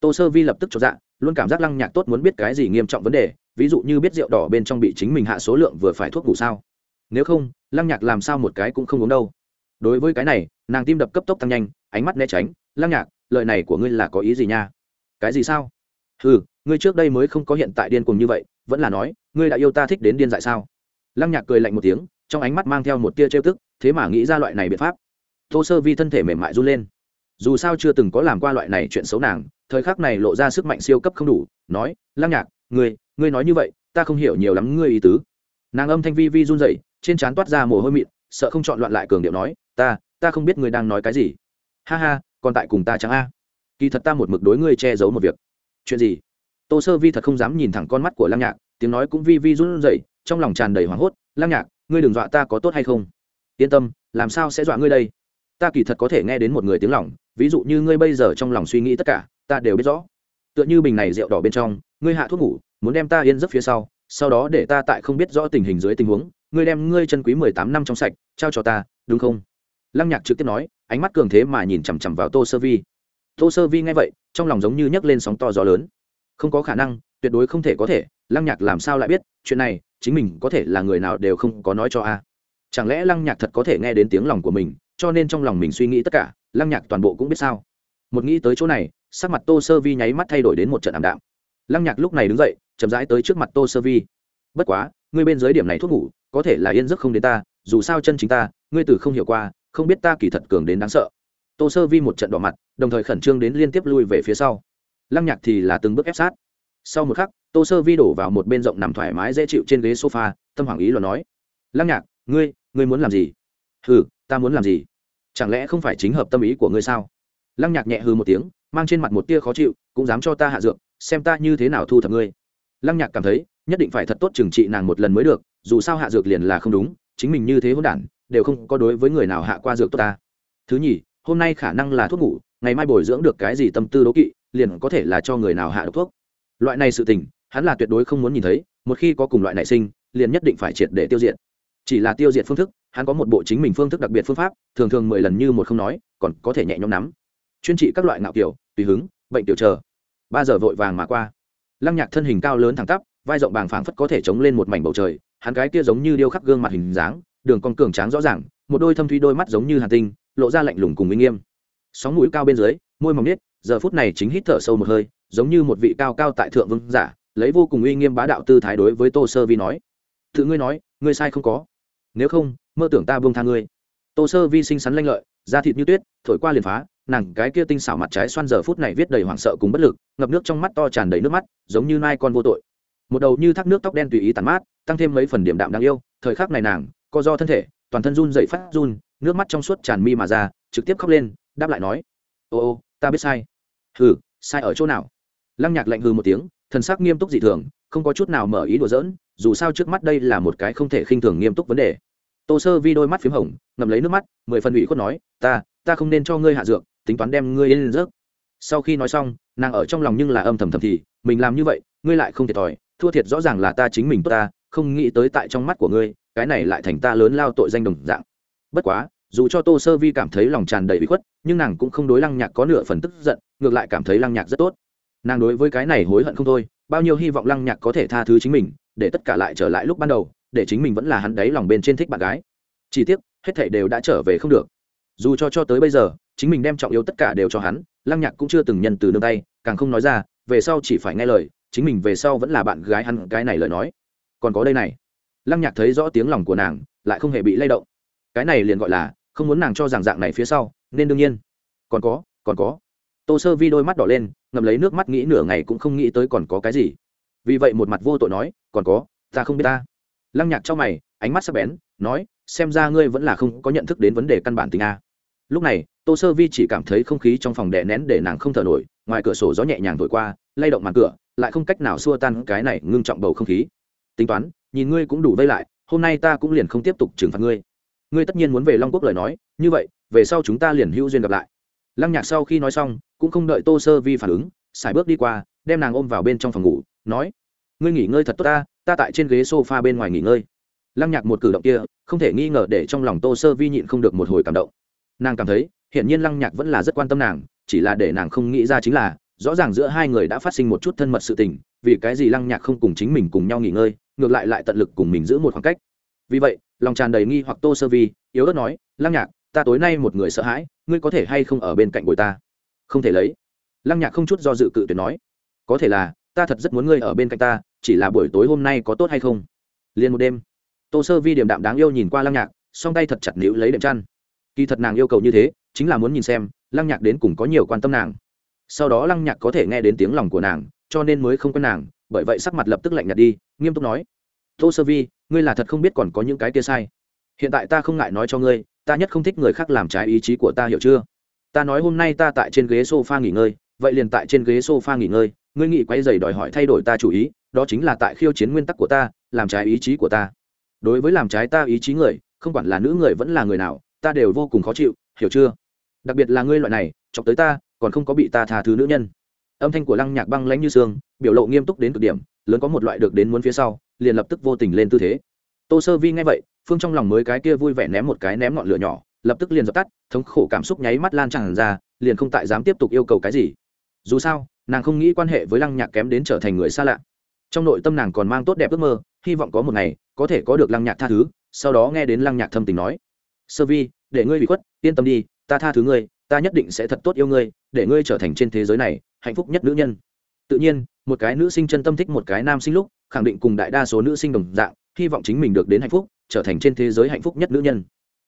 Tô sơ vi lập tức cho dạ luôn cảm giác lăng nhạc tốt muốn biết cái gì nghiêm trọng vấn đề, ví dụ như biết rượu đỏ bên trong bị chính mình hạ số lượng vừa phải thuốc ngủ sao. Nếu không, lăng nhạc làm sao một cái cũng không uống đâu đối với cái này, nàng tim đập cấp tốc tăng nhanh, ánh mắt né tránh, lăng nhạc, lời này của ngươi là có ý gì nha? Cái gì sao? Ừ ngươi trước đây mới không có hiện tại điên cuồng như vậy, vẫn là nói, ngươi đã yêu ta thích đến điên dại sao? Lăng nhạc cười lạnh một tiếng, trong ánh mắt mang theo một tia trêu tức, thế mà nghĩ ra loại này biện pháp. Tô sơ vi thân thể mềm mại run lên. Dù sao chưa từng có làm qua loại này chuyện xấu nàng, thời khắc này lộ ra sức mạnh siêu cấp không đủ, nói, lăng nhạc, ngươi ngươi nói như vậy, ta không hiểu nhiều lắm ngươi ý tứ. Nàng âm thanh vi vi run dậy trên trán toát ra mồ hôi mịn sợ không chọn loạn lại cường điệu nói, ta ta không biết ngươi đang nói cái gì. Ha ha, còn tại cùng ta chẳng a? Kỳ thật ta một mực đối ngươi che giấu một việc. Chuyện gì? Tô sơ vi thật không dám nhìn thẳng con mắt của lăng nhạc, tiếng nói cũng vi vi run rẩy, trong lòng tràn đầy hoảng hốt, lăng nhạc, ngươi đừng dọa ta có tốt hay không? Yên tâm, làm sao sẽ dọa ngươi đây? Ta kỳ thật có thể nghe đến một người tiếng lòng, ví dụ như ngươi bây giờ trong lòng suy nghĩ tất cả, ta đều biết rõ. Tựa như bình này rượu đỏ bên trong, ngươi hạ thuốc ngủ, muốn đem ta yên giấc phía sau sau đó để ta tại không biết rõ tình hình dưới tình huống ngươi đem ngươi chân quý mười tám năm trong sạch, trao cho ta, đúng không? Lăng nhạc trực tiếp nói, ánh mắt cường thế mà nhìn chằm chằm vào tô sơ vi. Tô sơ vi nghe vậy, trong lòng giống như nhấc lên sóng to gió lớn. Không có khả năng, tuyệt đối không thể có thể, lăng nhạc làm sao lại biết, chuyện này, chính mình có thể là người nào đều không có nói cho a. Chẳng lẽ lăng nhạc thật có thể nghe đến tiếng lòng của mình, cho nên trong lòng mình suy nghĩ tất cả, lăng nhạc toàn bộ cũng biết sao. Một nghĩ tới chỗ này, sắc mặt tô sơ vi nháy mắt thay đổi đến một trận ảm đạm. Lăng nhạc lúc này đứng dậy, chậm rãi tới trước mặt tô sơ vi. Bất quá, ngươi bên dưới điểm này thuốc ngủ có thể là yên giấc không đến ta, dù sao chân chính ta, ngươi từ không hiểu qua, không biết ta kỳ thật cường đến đáng sợ. Tô sơ vi một trận đỏ mặt, đồng thời khẩn trương đến liên tiếp lui về phía sau. Lăng nhạc thì là từng bước ép sát. Sau một khắc, tô sơ vi đổ vào một bên rộng nằm thoải mái dễ chịu trên ghế sofa, tâm hoàng ý lo nói, lăng nhạc, ngươi ngươi muốn làm gì? Hừ, ta muốn làm gì? Chẳng lẽ không phải chính hợp tâm ý của ngươi sao? Lăng nhạc nhẹ hư một tiếng, mang trên mặt một tia khó chịu, cũng dám cho ta hạ dược, xem ta như thế nào thu thập ngươi. Lăng nhạc cảm thấy nhất định phải thật tốt trừng trị nàng một lần mới được, dù sao hạ dược liền là không đúng, chính mình như thế hỗn đản, đều không có đối với người nào hạ qua dược tốt ta. Thứ nhì, hôm nay khả năng là thuốc ngủ, ngày mai bồi dưỡng được cái gì tâm tư đố kỵ, liền có thể là cho người nào hạ độc thuốc. Loại này sự tình, hắn là tuyệt đối không muốn nhìn thấy, một khi có cùng loại nảy sinh, liền nhất định phải triệt để tiêu diệt. Chỉ là tiêu diệt phương thức, hắn có một bộ chính mình phương thức đặc biệt phương pháp, thường thường mười lần như một không nói, còn có thể nhẹ nhõm nắm. Chuyên trị các loại ngạo kiểu, tùy hứng, bệnh tiểu chờ. Ba giờ vội vàng mà qua. Lăng nhạc thân hình cao lớn thẳng tắp vai rộng bàng phảng phất có thể chống lên một mảnh bầu trời, hắn cái kia giống như điêu khắc gương mặt hình dáng, đường con cường tráng rõ ràng, một đôi thâm thuy đôi mắt giống như hàn tinh, lộ ra lạnh lùng cùng uy nghiêm. Sóng mũi cao bên dưới, môi mỏng nít giờ phút này chính hít thở sâu một hơi, giống như một vị cao cao tại thượng vương giả, lấy vô cùng uy nghiêm bá đạo tư thái đối với tô sơ vi nói, tự ngươi nói, ngươi sai không có. Nếu không, mơ tưởng ta buông tha ngươi. Tô sơ vi xinh xắn lanh lợi, da thịt như tuyết, thổi qua liền phá, nàng cái kia tinh xảo mặt trái xoan giờ phút này viết đầy hoảng sợ cùng bất lực, ngập nước trong mắt to tràn đầy nước mắt, giống như nai con vô tội một đầu như thác nước tóc đen tùy ý tàn mát, tăng thêm mấy phần điểm đạm đáng yêu, thời khắc này nàng, co do thân thể, toàn thân run dậy phát run, nước mắt trong suốt tràn mi mà ra, trực tiếp khóc lên, đáp lại nói, ô ô, ta biết sai. Hừ, sai ở chỗ nào? Lăng nhạc lạnh hừ một tiếng, thần sắc nghiêm túc dị thường, không có chút nào mở ý đùa giỡn, dù sao trước mắt đây là một cái không thể khinh thường nghiêm túc vấn đề. Tô sơ vi đôi mắt p h í m hồng, ngậm lấy nước mắt, mười phần ủy khuất nói, ta ta không nên cho ngươi hạ dược, tính toán đem ngươi lên rớt. Sau khi nói xong, nàng ở trong lòng nhưng là âm thầm thầm thì mình làm như vậy, ngươi lại không thiệt thòi, thua thiệt rõ ràng là ta chính mình tốt ta, không nghĩ tới tại trong mắt của ngươi, cái này lại thành ta lớn lao tội danh đồng dạng. Bất quá, dù cho tô sơ vi cảm thấy lòng tràn đầy bị khuất, nhưng nàng cũng không đối lăng nhạc có nửa phần tức giận, ngược lại cảm thấy lăng nhạc rất tốt. Nàng đối với cái này hối hận không thôi, bao nhiêu hy vọng lăng nhạc có thể tha thứ chính mình, để tất cả lại trở lại lúc ban đầu, để chính mình vẫn là hắn đấy lòng bên trên thích bạn gái. Chỉ tiếc, hết thảy đều đã trở về không được. Dù cho cho tới bây giờ, chính mình đem trọng yếu tất cả đều cho hắn, lăng nhạc cũng chưa từng nhận từ nương tay, càng không nói ra về sau chỉ phải nghe lời, chính mình về sau vẫn là bạn gái hắn, cái này lời nói. Còn có đây này. Lăng nhạc thấy rõ tiếng lòng của nàng, lại không hề bị lay động. Cái này liền gọi là, không muốn nàng cho rằng dạng này phía sau, nên đương nhiên. Còn có còn có. Tô sơ vi đôi mắt đỏ lên ngầm lấy nước mắt nghĩ nửa ngày cũng không nghĩ tới còn có cái gì. Vì vậy một mặt vô tội nói, còn có, ta không biết ta. Lăng nhạc cho mày, ánh mắt sắc bén, nói, xem ra ngươi vẫn là không có nhận thức đến vấn đề căn bản tình a. Lúc này, tô sơ vi chỉ cảm thấy không khí trong phòng đè nén để nàng không thở nổi ngoài cửa sổ gió nhẹ nhàng thổi qua, lay động màn cửa, lại không cách nào xua tan cái này ngưng trọng bầu không khí. Tính toán, nhìn ngươi cũng đủ vây lại, hôm nay ta cũng liền không tiếp tục trừng phạt ngươi. Ngươi tất nhiên muốn về long quốc lời nói, như vậy, về sau chúng ta liền hữu duyên gặp lại. Lăng nhạc sau khi nói xong, cũng không đợi tô sơ vi phản ứng, xài bước đi qua, đem nàng ôm vào bên trong phòng ngủ, nói, ngươi nghỉ ngơi thật tốt ta ta tại trên ghế s o f a bên ngoài nghỉ ngơi. Lăng nhạc một cử động kia, không thể nghi ngờ để trong lòng tô sơ vi nhịn không được một hồi cảm động. Nàng cảm thấy hiện nhiên lăng nhạc vẫn là rất quan tâm nàng chỉ là để nàng không nghĩ ra chính là, rõ ràng giữa hai người đã phát sinh một chút thân mật sự tình, vì cái gì lăng nhạc không cùng chính mình cùng nhau nghỉ ngơi, ngược lại lại tận lực cùng mình giữ một khoảng cách. Vì vậy, lòng tràn đầy nghi hoặc tô sơ vi, yếu ớt nói, lăng nhạc, ta tối nay một người sợ hãi, ngươi có thể hay không ở bên cạnh bồi ta? Không thể lấy. Lăng nhạc không chút do dự cự tuyệt nói, có thể là, ta thật rất muốn ngươi ở bên cạnh ta, chỉ là buổi tối hôm nay có tốt hay không? Liền một đêm, tô sơ vi điểm đạm đáng yêu nhìn qua lăng nhạc, song tay thật chặt níu lấy đệm chăn. Kỳ thật nàng yêu cầu như thế chính là muốn nhìn xem, lăng nhạc đến cùng có nhiều quan tâm nàng. Sau đó lăng nhạc có thể nghe đến tiếng lòng của nàng, cho nên mới không quen nàng, bởi vậy sắc mặt lập tức lạnh nhạt đi, nghiêm túc nói, tô sơ vi, ngươi là thật không biết còn có những cái kia sai. Hiện tại ta không ngại nói cho ngươi, ta nhất không thích người khác làm trái ý chí của ta hiểu chưa? Ta nói hôm nay ta tại trên ghế sofa nghỉ ngơi, vậy liền tại trên ghế sofa nghỉ ngơi, ngươi nghĩ quay dày đòi hỏi thay đổi ta chủ ý, đó chính là tại khiêu chiến nguyên tắc của ta, làm trái ý chí của ta. Đối với làm trái ta ý chí người, không quản là nữ người vẫn là người nào, ta đều vô cùng khó chịu, hiểu chưa? Đặc biệt là ngươi loại này, chọc tới ta, còn không có bị ta tha thứ nữ nhân. Âm thanh của lăng nhạc băng lãnh như xương biểu lộ nghiêm túc đến cực điểm, lớn có một loại được đến muốn phía sau, liền lập tức vô tình lên tư thế. Tô sơ vi nghe vậy, phương trong lòng mới cái kia vui vẻ ném một cái ném ngọn lửa nhỏ, lập tức liền dập tắt, thống khổ cảm xúc nháy mắt lan tràn ra, liền không tại dám tiếp tục yêu cầu cái gì. Dù sao, nàng không nghĩ quan hệ với lăng nhạc kém đến trở thành người xa lạ. Trong nội tâm nàng còn mang tốt đẹp ước mơ, hy vọng có một ngày, có thể có được lăng nhạc tha thứ, sau đó nghe đến lăng nhạc thâm tình nói, sơ vi, để ngươi bị khuất, yên tâm đi ta tha thứ ngươi, ta nhất định sẽ thật tốt yêu ngươi, để ngươi trở thành trên thế giới này hạnh phúc nhất nữ nhân. Tự nhiên, một cái nữ sinh chân tâm thích một cái nam sinh lúc, khẳng định cùng đại đa số nữ sinh đồng dạng, hy vọng chính mình được đến hạnh phúc, trở thành trên thế giới hạnh phúc nhất nữ nhân.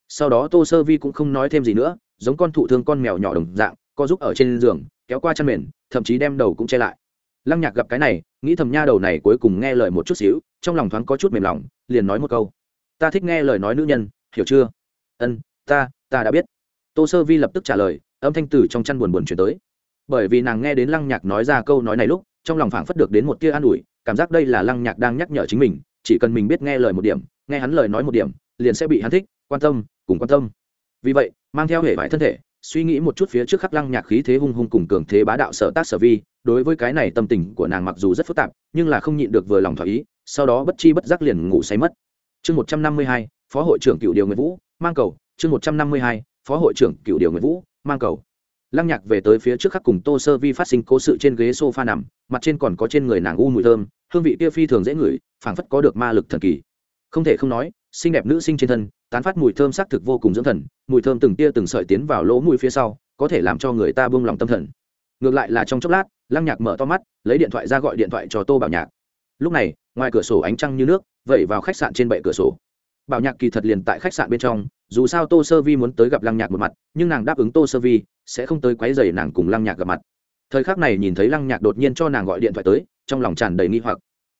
Sau đó tô sơ vi cũng không nói thêm gì nữa, giống con thụ thương con mèo nhỏ đồng dạng, co giúp ở trên giường, kéo qua chăn mền, thậm chí đem đầu cũng che lại. Lăng nhạc gặp cái này, nghĩ thầm nha đầu này cuối cùng nghe lời một chút xíu, trong lòng thoáng có chút mềm lòng, liền nói một câu. Ta thích nghe lời nói nữ nhân, hiểu chưa? Ân, ta ta đã biết tô sơ vi lập tức trả lời, âm thanh từ trong chăn buồn buồn chuyển tới. Bởi vì nàng nghe đến lăng nhạc nói ra câu nói này lúc, trong lòng phảng phất được đến một tia an ủi, cảm giác đây là lăng nhạc đang nhắc nhở chính mình, chỉ cần mình biết nghe lời một điểm, nghe hắn lời nói một điểm, liền sẽ bị hắn thích, quan tâm, cùng quan tâm. Vì vậy, mang theo hệ vải thân thể, suy nghĩ một chút phía trước khắc lăng nhạc khí thế hung hung cùng cường thế bá đạo sở tác sở vi, đối với cái này tâm tình của nàng mặc dù rất phức tạp, nhưng là không nhịn được vừa lòng thỏa ý, sau đó bất chi bất giác liền ngủ say mất. Chương một trăm năm mươi hai, phó hội trưởng cựu điều nguyễn vũ, mang cầu, chương một trăm năm mươi hai phó hội trưởng cựu điều nguyễn vũ, mang cầu. Lăng nhạc về tới phía trước khắc cùng tô sơ vi phát sinh cố sự trên ghế sofa nằm, mặt trên còn có trên người nàng u mùi thơm, hương vị kia phi thường dễ ngửi, phảng phất có được ma lực thần kỳ. Không thể không nói, xinh đẹp nữ sinh trên thân, tán phát mùi thơm xác thực vô cùng dưỡng thần, mùi thơm từng tia từng sợi tiến vào lỗ mũi phía sau, có thể làm cho người ta buông lòng tâm thần. Ngược lại là trong chốc lát, lăng nhạc mở to mắt, lấy điện thoại ra gọi điện thoại cho tô bảo nhạc. Lúc này, ngoài cửa sổ ánh trăng như nước, vẩy vào khách sạn trên bệ cửa sổ bảo nhạc kỳ thật liền tại khách sạn bên trong, dù sao tô sơ vi muốn tới gặp lăng nhạc một mặt, nhưng nàng đáp ứng tô sơ vi, sẽ không tới quấy dày nàng cùng lăng nhạc gặp mặt. Thời khắc này nhìn thấy lăng nhạc đột nhiên cho nàng gọi điện thoại tới, trong lòng tràn đầy nghi hoặc.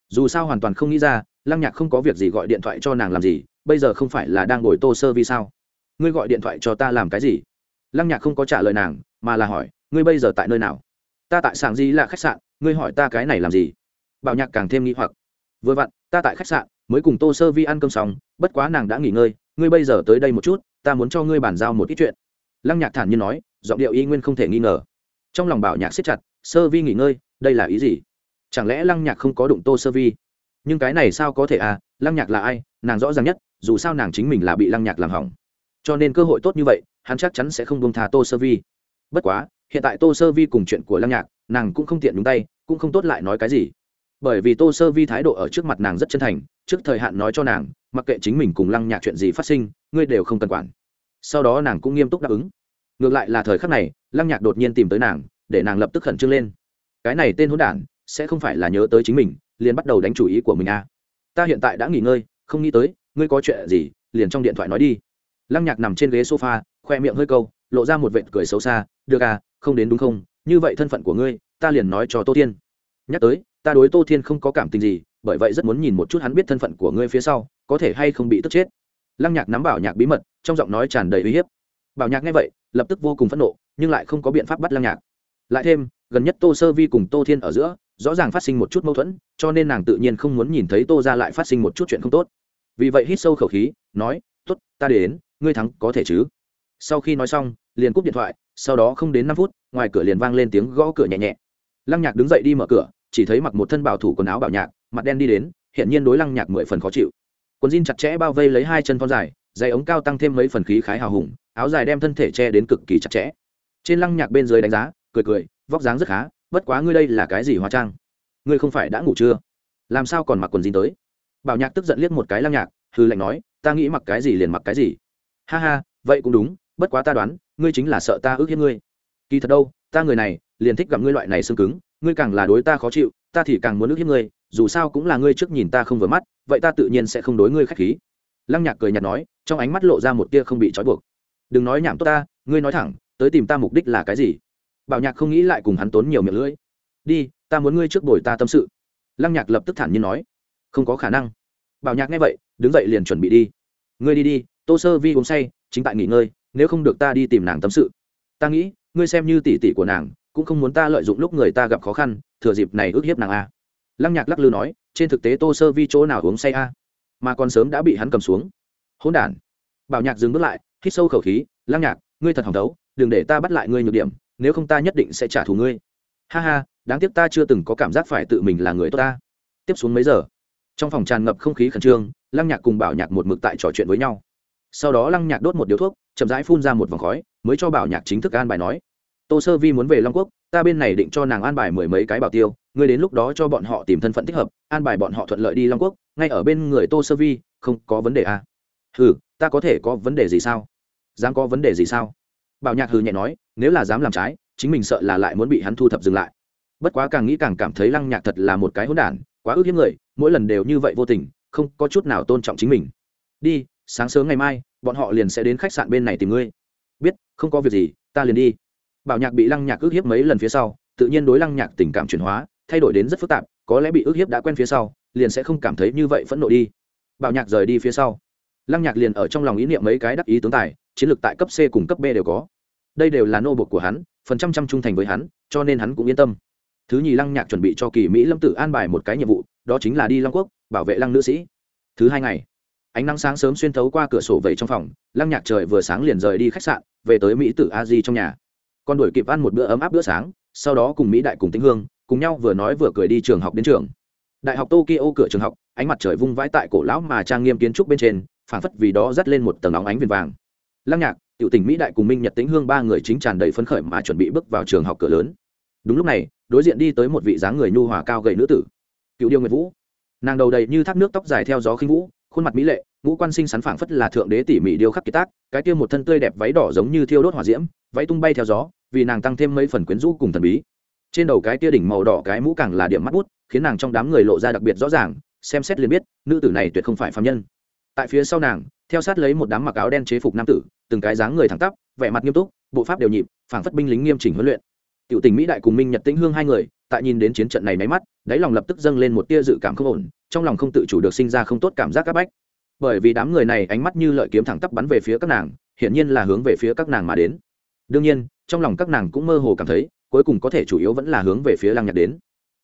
Dù sao hoàn toàn không nghĩ ra, lăng nhạc không có việc gì gọi điện thoại cho nàng làm gì, bây giờ không phải là đang ngồi tô sơ vi sao? Ngươi gọi điện thoại cho ta làm cái gì? Lăng nhạc không có trả lời nàng, mà là hỏi, ngươi bây giờ tại nơi nào? Ta tại sảng gì là khách sạn, ngươi hỏi ta cái này làm gì? Bảo nhạc càng thêm nghi hoặc. Vừa vặn, ta tại khách sạn mới cùng tô sơ vi ăn cơm xong, bất quá nàng đã nghỉ ngơi, ngươi bây giờ tới đây một chút, ta muốn cho ngươi bàn giao một ít chuyện. Lăng nhạc thản nhiên nói, giọng điệu y nguyên không thể nghi ngờ. Trong lòng bảo nhạc siết chặt, sơ vi nghỉ ngơi, đây là ý gì? Chẳng lẽ lăng nhạc không có đụng tô sơ vi? Nhưng cái này sao có thể à lăng nhạc là ai, nàng rõ ràng nhất, dù sao nàng chính mình là bị lăng nhạc làm hỏng. Cho nên cơ hội tốt như vậy, hắn chắc chắn sẽ không bông thà tô sơ vi. Bất quá, hiện tại tô sơ vi cùng chuyện của lăng nhạc, nàng cũng không tiện nhúng tay, cũng không tốt lại nói cái gì. Bởi vì tô sơ vi thái độ ở trước mặt nàng rất chân thành trước thời hạn nói cho nàng, mặc kệ chính mình cùng lăng nhạc chuyện gì phát sinh, ngươi đều không cần quản. Sau đó nàng cũng nghiêm túc đáp ứng. Ngược lại là thời khắc này, lăng nhạc đột nhiên tìm tới nàng, để nàng lập tức khẩn trương lên. Cái này tên hôn đản, sẽ không phải là nhớ tới chính mình, liền bắt đầu đánh chủ ý của mình à. ta hiện tại đã nghỉ ngơi, không nghĩ tới, ngươi có chuyện gì, liền trong điện thoại nói đi. Lăng nhạc nằm trên ghế sofa, khoe miệng hơi câu, lộ ra một vệt cười xấu xa, được à không đến đúng không? Như vậy thân phận của ngươi, ta liền nói cho tô tiên nhắc tới ta đối tô thiên không có cảm tình gì, bởi vậy rất muốn nhìn một chút hắn biết thân phận của ngươi phía sau, có thể hay không bị tức chết. Lăng nhạc nắm bảo nhạc bí mật, trong giọng nói tràn đầy uy hiếp. Bảo nhạc nghe vậy, lập tức vô cùng phẫn nộ, nhưng lại không có biện pháp bắt lăng nhạc. Lại thêm, gần nhất tô sơ vi cùng tô thiên ở giữa, rõ ràng phát sinh một chút mâu thuẫn, cho nên nàng tự nhiên không muốn nhìn thấy tô ra lại phát sinh một chút chuyện không tốt. Vì vậy hít sâu khẩu khí, nói t ố t ta đến, ngươi thắng có thể chứ? Sau khi nói xong, liền cúp điện thoại, sau đó không đến năm phút, ngoài cửa liền vang lên tiếng gõ cửa nhẹ nhẹ. Lăng nhạc đứng dậy đi mở cửa chỉ thấy mặc một thân bảo thủ quần áo bảo nhạc, mặt đen đi đến, hiện nhiên đối lăng nhạc mười phần khó chịu. Quần jean chặt chẽ bao vây lấy hai chân con dài dày ống cao tăng thêm mấy phần khí khái hào hùng, áo dài đem thân thể che đến cực kỳ chặt chẽ. Trên lăng nhạc bên dưới đánh giá, cười cười, vóc dáng rất khá, bất quá ngươi đây là cái gì hóa trang? Ngươi không phải đã ngủ chưa? Làm sao còn mặc quần jean tới? Bảo nhạc tức giận liếc một cái lăng nhạc hư lệnh nói, ta nghĩ mặc cái gì liền mặc cái gì. Ha ha, vậy cũng đúng, bất quá ta đoán, ngươi chính là sợ ta ước hiếp ngươi. Kỳ thật đâu, ta người này, liền thích gặp ngươi loại này xương cứng ngươi càng là đối ta khó chịu, ta thì càng muốn ước hiếp ngươi, dù sao cũng là ngươi trước nhìn ta không vừa mắt, vậy ta tự nhiên sẽ không đối ngươi k h á c h khí. Lăng nhạc cười nhạt nói, trong ánh mắt lộ ra một tia không bị trói buộc. Đừng nói nhảm tốt ta, ngươi nói thẳng, tới tìm ta mục đích là cái gì? Bảo nhạc không nghĩ lại cùng hắn tốn nhiều miệng lưỡi. Đi, ta muốn ngươi trước bồi ta tâm sự. Lăng nhạc lập tức thản nhiên nói. Không có khả năng. Bảo nhạc nghe vậy, đứng dậy liền chuẩn bị đi. Ngươi đi đi, tô sơ vi uống say, chính tại nghỉ ngơi, nếu không được ta đi tìm nàng tâm sự. Ta nghĩ, ngươi xem như tỷ tỷ của nàng cũng không muốn ta lợi dụng lúc người ta gặp khó khăn, thừa dịp này ước hiếp nàng a. Lăng nhạc lắc lư nói, trên thực tế tô sơ vi chỗ nào uống say a? Mà còn sớm đã bị hắn cầm xuống. Hỗn đản. Bảo nhạc dừng bước lại, hít sâu khẩu khí, lăng nhạc, ngươi thật hỏng đấu, đừng để ta bắt lại ngươi nhược điểm, nếu không ta nhất định sẽ trả thù ngươi. Ha ha, đáng tiếc ta chưa từng có cảm giác phải tự mình là người tốt ta. Tiếp xuống mấy giờ, trong phòng tràn ngập không khí khẩn trương, lăng nhạc cùng bảo nhạc một mực tại trò chuyện với nhau. Sau đó lăng nhạc đốt một điếu thuốc, chậm rãi phun ra một vòng khói, mới cho bảo nhạc chính thức an bài nói tô sơ vi muốn về long quốc, ta bên này định cho nàng an bài mười mấy cái bảo tiêu, ngươi đến lúc đó cho bọn họ tìm thân phận thích hợp, an bài bọn họ thuận lợi đi long quốc, ngay ở bên người tô sơ vi, không có vấn đề à. hừ, ta có thể có vấn đề gì sao? Dám có vấn đề gì sao? Bảo nhạc hừ nhẹ nói, nếu là dám làm trái, chính mình sợ là lại muốn bị hắn thu thập dừng lại. Bất quá càng nghĩ càng cảm thấy lăng nhạc thật là một cái hỗn đản, quá ước hiếp người, mỗi lần đều như vậy vô tình, không có chút nào tôn trọng chính mình. Đi, sáng sớm ngày mai, bọn họ liền sẽ đến khách sạn bên này tìm ngươi. Biết, không có việc gì, ta liền đi bảo nhạc bị lăng nhạc ức hiếp mấy lần phía sau, tự nhiên đối lăng nhạc tình cảm chuyển hóa, thay đổi đến rất phức tạp, có lẽ bị ức hiếp đã quen phía sau, liền sẽ không cảm thấy như vậy phẫn nộ đi. Bảo nhạc rời đi phía sau. Lăng nhạc liền ở trong lòng ý niệm mấy cái đắc ý tướng tài, chiến lược tại cấp c cùng cấp b đều có. Đây đều là nô bột của hắn, phần trăm trăm trung thành với hắn, cho nên hắn cũng yên tâm. Thứ nhì lăng nhạc chuẩn bị cho kỳ mỹ lâm tử an bài một cái nhiệm vụ, đó chính là đi long quốc, bảo vệ lăng nữ sĩ. Thứ hai ngày, ánh nắng sáng sớm xuyên thấu qua cửa sổ vẩy trong phòng, lăng nhạc trời vừa sáng liền rời đi khách sạn, về tới mỹ tử a di trong nhà còn đuổi kịp ăn một bữa ấm áp bữa sáng, sau đó cùng mỹ đại cùng tĩnh hương, cùng nhau vừa nói vừa cười đi trường học đến trường. Đại học tokyo cửa trường học, ánh mặt trời vung vãi tại cổ lão mà trang nghiêm kiến trúc bên trên phản phất vì đó dắt lên một tầng óng ánh viền vàng. Lăng nhạc, tiểu tỉnh mỹ đại cùng minh nhật tĩnh hương ba người chính tràn đầy phấn khởi mà chuẩn bị bước vào trường học cửa lớn. Đúng lúc này, đối diện đi tới một vị dáng người nhu hòa cao gầy nữ tử. Cựu điêu nguyệt vũ. Nàng đầu đầy như thác nước tóc dài theo gió khinh vũ khuôn mặt mỹ lệ, ngũ quan sinh sắn phảng phất là thượng đế tỉ mỉ điêu khắc kiệt tác, cái kia một thân tươi đẹp váy đỏ giống như thiêu đốt hỏa diễm, váy tung bay theo gió, vì nàng tăng thêm mấy phần quyến rũ cùng thần bí. Trên đầu cái tia đỉnh màu đỏ cái mũ càng là điểm mắt bút, khiến nàng trong đám người lộ ra đặc biệt rõ ràng, xem xét liền biết, nữ tử này tuyệt không phải phạm nhân. Tại phía sau nàng, theo sát lấy một đám mặc áo đen chế phục nam tử, từng cái dáng người thẳng tắp, vẻ mặt nghiêm túc, bộ pháp đều nhịp, phảng phất binh lính nghiêm chỉnh huấn luyện tiểu tình mỹ đại cùng minh nhật tĩnh hương hai người, tại nhìn đến chiến trận này máy mắt, đáy lòng lập tức dâng lên một tia dự cảm không ổn, trong lòng không tự chủ được sinh ra không tốt cảm giác các bách. Bởi vì đám người này ánh mắt như lợi kiếm thẳng tắp bắn về phía các nàng, hiển nhiên là hướng về phía các nàng mà đến. Đương nhiên, trong lòng các nàng cũng mơ hồ cảm thấy, cuối cùng có thể chủ yếu vẫn là hướng về phía lăng nhạc đến.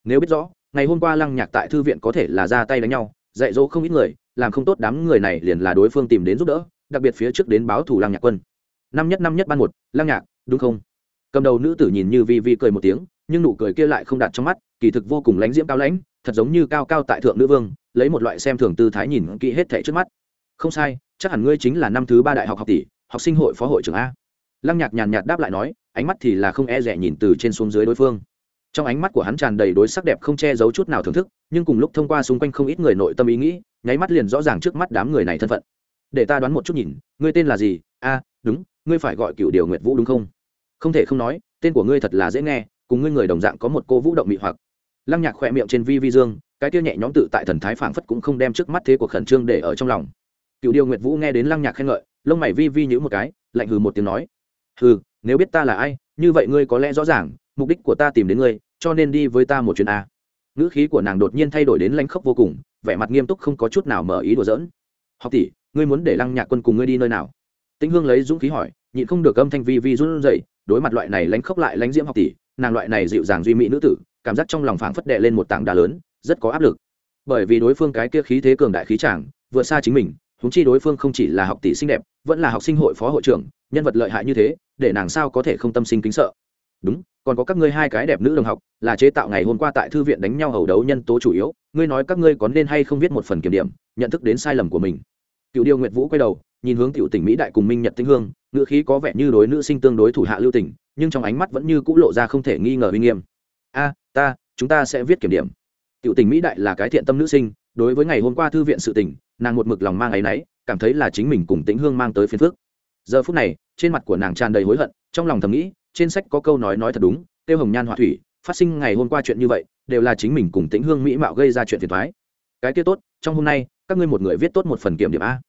Nếu biết rõ, ngày hôm qua lăng nhạc tại thư viện có thể là ra tay đánh nhau, dạy dỗ không ít người, làm không tốt đám người này liền là đối phương tìm đến giúp đỡ, đặc biệt phía trước đến báo thủ lăng nhạc quân. Năm nhất năm nhất ban một, lăng nhạc, đúng không? Cầm đầu nữ tử nhìn như vi vi cười một tiếng, nhưng nụ cười kia lại không đặt trong mắt, kỳ thực vô cùng lánh diễm cao lãnh, thật giống như cao cao tại thượng nữ vương, lấy một loại xem thường tư thái nhìn kỹ hết thẻ trước mắt. Không sai, chắc hẳn ngươi chính là năm thứ ba đại học học tỷ, học sinh hội phó hội trưởng a. Lăng nhạc nhàn nhạt đáp lại nói, ánh mắt thì là không e rẻ nhìn từ trên xuống dưới đối phương. Trong ánh mắt của hắn tràn đầy đối sắc đẹp không che giấu chút nào thưởng thức, nhưng cùng lúc thông qua xung quanh không ít người nội tâm ý nghĩ, nháy mắt liền rõ ràng trước mắt đám người này thân phận. Để ta đoán một chút nhìn, ngươi tên là gì? A, đúng, ngươi phải gọi cựu điều nguyệt vũ đúng không? Không thể không nói, tên của ngươi thật là dễ nghe, cùng ngươi người đồng dạng có một cô vũ động mị hoặc. Lăng nhạc khỏe miệng trên vi vi dương, cái tiêu nhẹ nhõm tự tại thần thái phảng phất cũng không đem trước mắt thế của khẩn trương để ở trong lòng. Cựu điều nguyệt vũ nghe đến lăng nhạc khen ngợi, lông mày vi vi nhữ một cái, lạnh hừ một tiếng nói, hừ, nếu biết ta là ai, như vậy ngươi có lẽ rõ ràng, mục đích của ta tìm đến ngươi, cho nên đi với ta một chuyến a. Ngữ khí của nàng đột nhiên thay đổi đến lãnh khốc vô cùng, vẻ mặt nghiêm túc không có chút nào mở ý đùa giỡn. Học tỷ, ngươi muốn để lăng nhạc quân cùng ngươi đi nơi nào? Tĩnh hương lấy dũng khí hỏi, nhịn không được âm thanh vi vi run rẩy đối mặt loại này lánh khốc lại lánh diễm học tỷ, nàng loại này dịu dàng duy mỹ nữ tử, cảm giác trong lòng phảng phất đệ lên một tảng đá lớn, rất có áp lực. Bởi vì đối phương cái kia khí thế cường đại khí chàng, vượt xa chính mình húng chi đối phương không chỉ là học tỷ xinh đẹp, vẫn là học sinh hội phó hội trưởng, nhân vật lợi hại như thế, để nàng sao có thể không tâm sinh kính sợ. Đúng, còn có các ngươi hai cái đẹp nữ đồng học, là chế tạo ngày hôm qua tại thư viện đánh nhau hầu đấu nhân tố chủ yếu, ngươi nói các ngươi có nên hay không viết một phần kiểm điểm, nhận thức đến sai lầm của mình. Cựu điêu nguyệt vũ quay đầu nhìn hướng tiểu tỉnh mỹ đại cùng minh nhật tinh hương, ngữ khí có vẻ như đối nữ sinh tương đối thủ hạ lưu tỉnh nhưng trong ánh mắt vẫn như cũ lộ ra không thể nghi ngờ uy nghiêm. A, ta, chúng ta sẽ viết kiểm điểm. Tiểu tỉnh mỹ đại là cái thiện tâm nữ sinh, đối với ngày hôm qua thư viện sự tỉnh nàng một mực lòng mang áy náy, cảm thấy là chính mình cùng tĩnh hương mang tới phiền phước giờ phút này, trên mặt của nàng tràn đầy hối hận, trong lòng thầm nghĩ, trên sách có câu nói nói thật đúng, tiêu hồng nhan họa thủy, phát sinh ngày hôm qua chuyện như vậy, đều là chính mình cùng tĩnh hương mỹ mạo gây ra chuyện phiền thoái cái kia tốt, trong hôm nay, các ngươi một người viết tốt một phần kiểm điểm a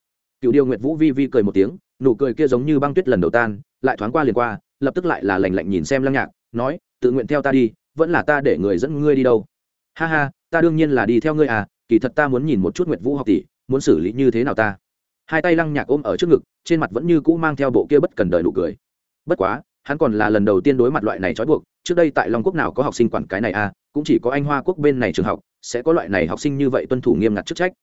cựu điều nguyệt vũ vi vi cười một tiếng, nụ cười kia giống như băng tuyết lần đầu tan, lại thoáng qua liền qua, lập tức lại là lành lạnh nhìn xem lăng nhạc, nói, tự nguyện theo ta đi, vẫn là ta để người dẫn ngươi đi đâu. Ha ha, ta đương nhiên là đi theo ngươi à kỳ thật ta muốn nhìn một chút nguyệt vũ học tỷ, muốn xử lý như thế nào ta? Hai tay lăng nhạc ôm ở trước ngực, trên mặt vẫn như cũ mang theo bộ kia bất cần đời nụ cười. Bất quá, hắn còn là lần đầu tiên đối mặt loại này trói buộc, trước đây tại long quốc nào có học sinh quản cái này à cũng chỉ có anh hoa quốc bên này trường học, sẽ có loại này học sinh như vậy tuân thủ nghiêm ngặt chức trách.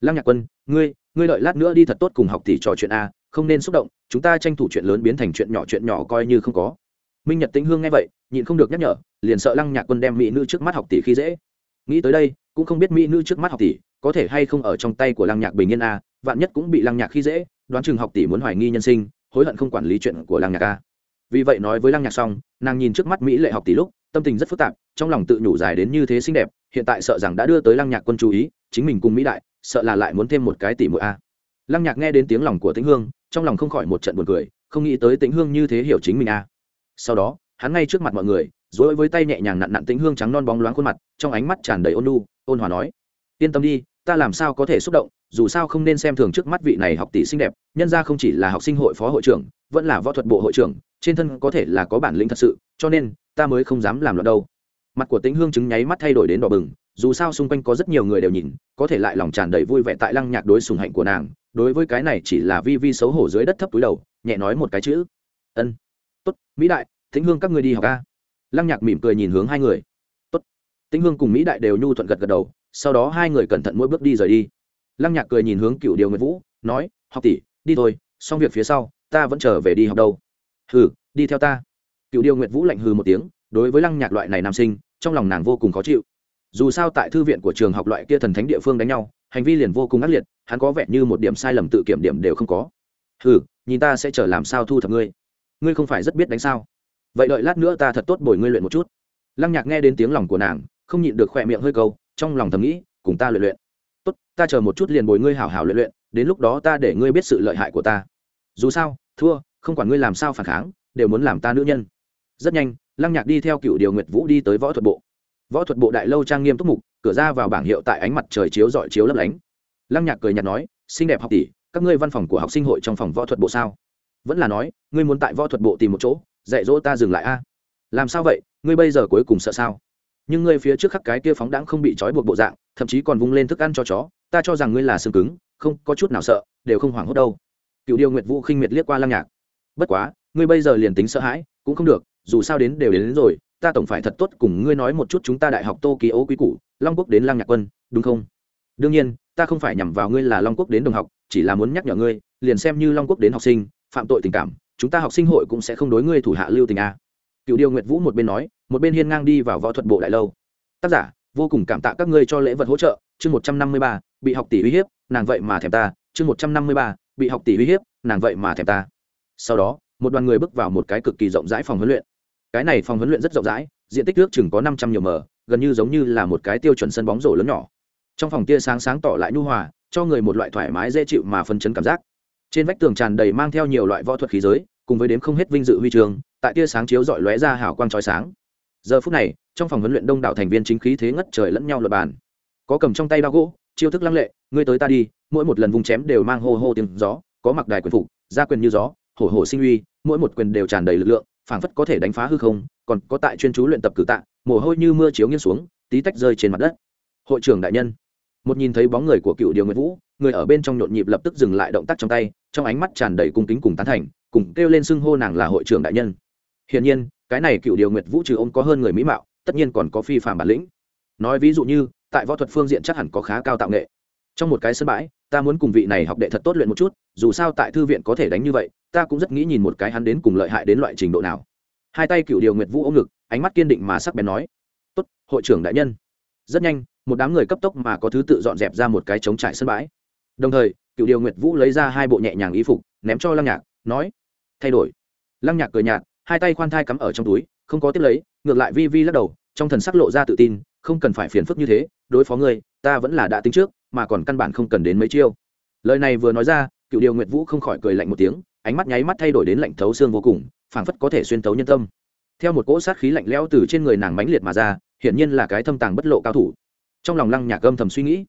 Lăng nhạc quân, ngươi ngươi đợi lát nữa đi thật tốt cùng học tỷ trò chuyện a, không nên xúc động, chúng ta tranh thủ chuyện lớn biến thành chuyện nhỏ chuyện nhỏ coi như không có. Minh nhật tĩnh hương nghe vậy, nhịn không được nhắc nhở, liền sợ lăng nhạc quân đem mỹ nữ trước mắt học tỷ khi dễ. Nghĩ tới đây, cũng không biết mỹ nữ trước mắt học tỷ có thể hay không ở trong tay của lăng nhạc bình yên a, vạn nhất cũng bị lăng nhạc khi dễ, đoán chừng học tỷ muốn hoài nghi nhân sinh, hối hận không quản lý chuyện của lăng nhạc a. Vì vậy nói với lăng nhạc xong, nàng nhìn trước mắt mỹ lệ học tỷ lúc, tâm tình rất phức tạp, trong lòng tự nhủ dài đến như thế xinh đẹp hiện tại sợ rằng đã đưa tới lăng nhạc quân chú ý, chính mình cùng mỹ đại, sợ là lại muốn thêm một cái tỷ mũi a. Lăng nhạc nghe đến tiếng lòng của tĩnh hương, trong lòng không khỏi một trận buồn cười, không nghĩ tới tĩnh hương như thế hiểu chính mình a. Sau đó, hắn ngay trước mặt mọi người dối với tay nhẹ nhàng nặn nặn tĩnh hương trắng non bóng loáng khuôn mặt, trong ánh mắt tràn đầy ôn lu ôn hòa nói, yên tâm đi, ta làm sao có thể xúc động, dù sao không nên xem thường trước mắt vị này học tỷ xinh đẹp, nhân ra không chỉ là học sinh hội phó hội trưởng, vẫn là võ thuật bộ hội trưởng, trên thân có thể là có bản lĩnh thật sự, cho nên ta mới không dám làm loạn đâu mặt của tĩnh hương chứng nháy mắt thay đổi đến đỏ bừng, dù sao xung quanh có rất nhiều người đều nhìn, có thể lại lòng tràn đầy vui vẻ tại lăng nhạc đối sùng hạnh của nàng, đối với cái này chỉ là vi vi xấu hổ dưới đất thấp túi đầu, nhẹ nói một cái chữ. Ân. Tốt, mỹ đại, tĩnh hương các người đi học ca lăng nhạc mỉm cười nhìn hướng hai người. Tốt. Tĩnh hương cùng mỹ đại đều nhu thuận gật gật đầu, sau đó hai người cẩn thận mỗi bước đi rời đi. Lăng nhạc cười nhìn hướng cựu điều nguyệt vũ, nói, học tỷ, đi thôi, xong việc phía sau, ta vẫn trở về đi học đâu. Hừ, đi theo ta. Cựu điều nguyệt vũ lạnh hừ một tiếng, đối với lăng nhạc loại này nam sinh trong lòng nàng vô cùng khó chịu. Dù sao tại thư viện của trường học loại kia thần thánh địa phương đánh nhau, hành vi liền vô cùng ác liệt, hắn có vẻ như một điểm sai lầm tự kiểm điểm đều không có. Hừ, nhìn ta sẽ chờ làm sao thu thập ngươi? Ngươi không phải rất biết đánh sao? Vậy đợi lát nữa ta thật tốt bồi ngươi luyện một chút. Lăng nhạc nghe đến tiếng lòng của nàng, không nhịn được khỏe miệng hơi câu, trong lòng thầm nghĩ, cùng ta luyện luyện. Tốt, ta chờ một chút liền bồi ngươi hảo hảo luyện luyện, đến lúc đó ta để ngươi biết sự lợi hại của ta. Dù sao, thua, không quản ngươi làm sao phản kháng, đều muốn làm ta nữ nhân rất nhanh, lăng nhạc đi theo cựu điều nguyệt vũ đi tới võ thuật bộ. Võ thuật bộ đại lâu trang nghiêm túc mục, cửa ra vào bảng hiệu tại ánh mặt trời chiếu dọi chiếu lấp lánh. Lăng nhạc cười nhạt nói, xinh đẹp học tỷ, các ngươi văn phòng của học sinh hội trong phòng võ thuật bộ sao? Vẫn là nói, ngươi muốn tại võ thuật bộ tìm một chỗ, dạy dỗ ta dừng lại a. Làm sao vậy? Ngươi bây giờ cuối cùng sợ sao? Nhưng ngươi phía trước khắc cái kia phóng đãng không bị trói buộc bộ dạng, thậm chí còn vung lên thức ăn cho chó, ta cho rằng ngươi là xương cứng, không, có chút nào sợ, đều không hoảng hốt đâu. Cựu điều nguyệt vũ khinh miệt liếc qua lăng nhạc. Bất quá, ngươi bây giờ liền tính sợ hãi, cũng không được dù sao đến đều đến, đến rồi ta tổng phải thật tốt cùng ngươi nói một chút chúng ta đại học tô ký ố quý cũ long quốc đến lăng nhạc quân đúng không? Đương nhiên ta không phải nhằm vào ngươi là long quốc đến đồng học chỉ là muốn nhắc nhở ngươi liền xem như long quốc đến học sinh phạm tội tình cảm chúng ta học sinh hội cũng sẽ không đối ngươi thủ hạ lưu tình a cựu điều nguyệt vũ một bên nói một bên hiên ngang đi vào võ thuật bộ đại lâu. Tác giả vô cùng cảm tạ các ngươi cho lễ vật hỗ trợ chương một trăm năm mươi ba bị học tỷ uy hiếp nàng vậy mà thèm ta chương một trăm năm mươi ba bị học tỷ uy hiếp nàng vậy mà thèm ta. Sau đó một đoàn người bước vào một cái cực kỳ rộng rãi phòng huấn luyện cái này phòng huấn luyện rất rộng rãi, diện tích nước chừng có năm trăm nhiều mờ gần như giống như là một cái tiêu chuẩn sân bóng rổ lớn nhỏ. Trong phòng tia sáng sáng tỏ lại nhu hòa, cho người một loại thoải mái dễ chịu mà phân chấn cảm giác. Trên vách tường tràn đầy mang theo nhiều loại võ thuật khí giới, cùng với đếm không hết vinh dự huy trường tại tia sáng chiếu dọi lóe ra hào quang trói sáng. Giờ phút này, trong phòng huấn luyện đông đảo thành viên chính khí thế ngất trời lẫn nhau luật bàn. Có cầm trong tay bao gỗ, chiêu thức lăng lệ, ngươi tới ta đi. Mỗi một lần vùng chém đều mang hô hô tiếng gió, có mặc đài quyền phục gia quyền như gió, hổ hổ sinh uy, mỗi một quyền đều tràn đầy lực lượng phảng phất có thể đánh phá hư không, còn có tại chuyên chú luyện tập cử tạ, mồ hôi như mưa chiếu nghiêng xuống, tí tách rơi trên mặt đất. Hội trưởng đại nhân, một nhìn thấy bóng người của cựu điều nguyệt vũ, người ở bên trong nhộn nhịp lập tức dừng lại động tác trong tay, trong ánh mắt tràn đầy cung kính cùng tán thành, cùng kêu lên xưng hô nàng là hội trưởng đại nhân. Hiển nhiên, cái này cựu điều nguyệt vũ trừ ông có hơn người mỹ mạo, tất nhiên còn có phi phạm bản lĩnh. Nói ví dụ như, tại võ thuật phương diện chắc hẳn có khá cao tạo nghệ. Trong một cái sân bãi, ta muốn cùng vị này học đệ thật tốt luyện một chút, dù sao tại thư viện có thể đánh như vậy ta cũng rất nghĩ nhìn một cái hắn đến cùng lợi hại đến loại trình độ nào. Hai tay cựu điều nguyệt vũ ôm ngực, ánh mắt kiên định mà sắc bén nói, tốt, hội trưởng đại nhân. Rất nhanh, một đám người cấp tốc mà có thứ tự dọn dẹp ra một cái trống trải sân bãi. Đồng thời, cựu điều nguyệt vũ lấy ra hai bộ nhẹ nhàng y phục, ném cho lăng nhạc, nói, thay đổi. Lăng nhạc cười nhạt, hai tay khoan thai cắm ở trong túi, không có tiếp lấy, ngược lại vi vi lắc đầu, trong thần sắc lộ ra tự tin, không cần phải phiền phức như thế, đối phó ngươi, ta vẫn là đã tính trước, mà còn căn bản không cần đến mấy chiêu. Lời này vừa nói ra, cựu điều nguyệt vũ không khỏi cười lạnh một tiếng ánh mắt nháy mắt thay đổi đến lạnh thấu xương vô cùng, phảng phất có thể xuyên thấu nhân tâm. Theo một cỗ sát khí lạnh lẽo từ trên người nàng mãnh liệt mà ra, hiển nhiên là cái thâm tàng bất lộ cao thủ. Trong lòng lăng nhạc âm thầm suy nghĩ,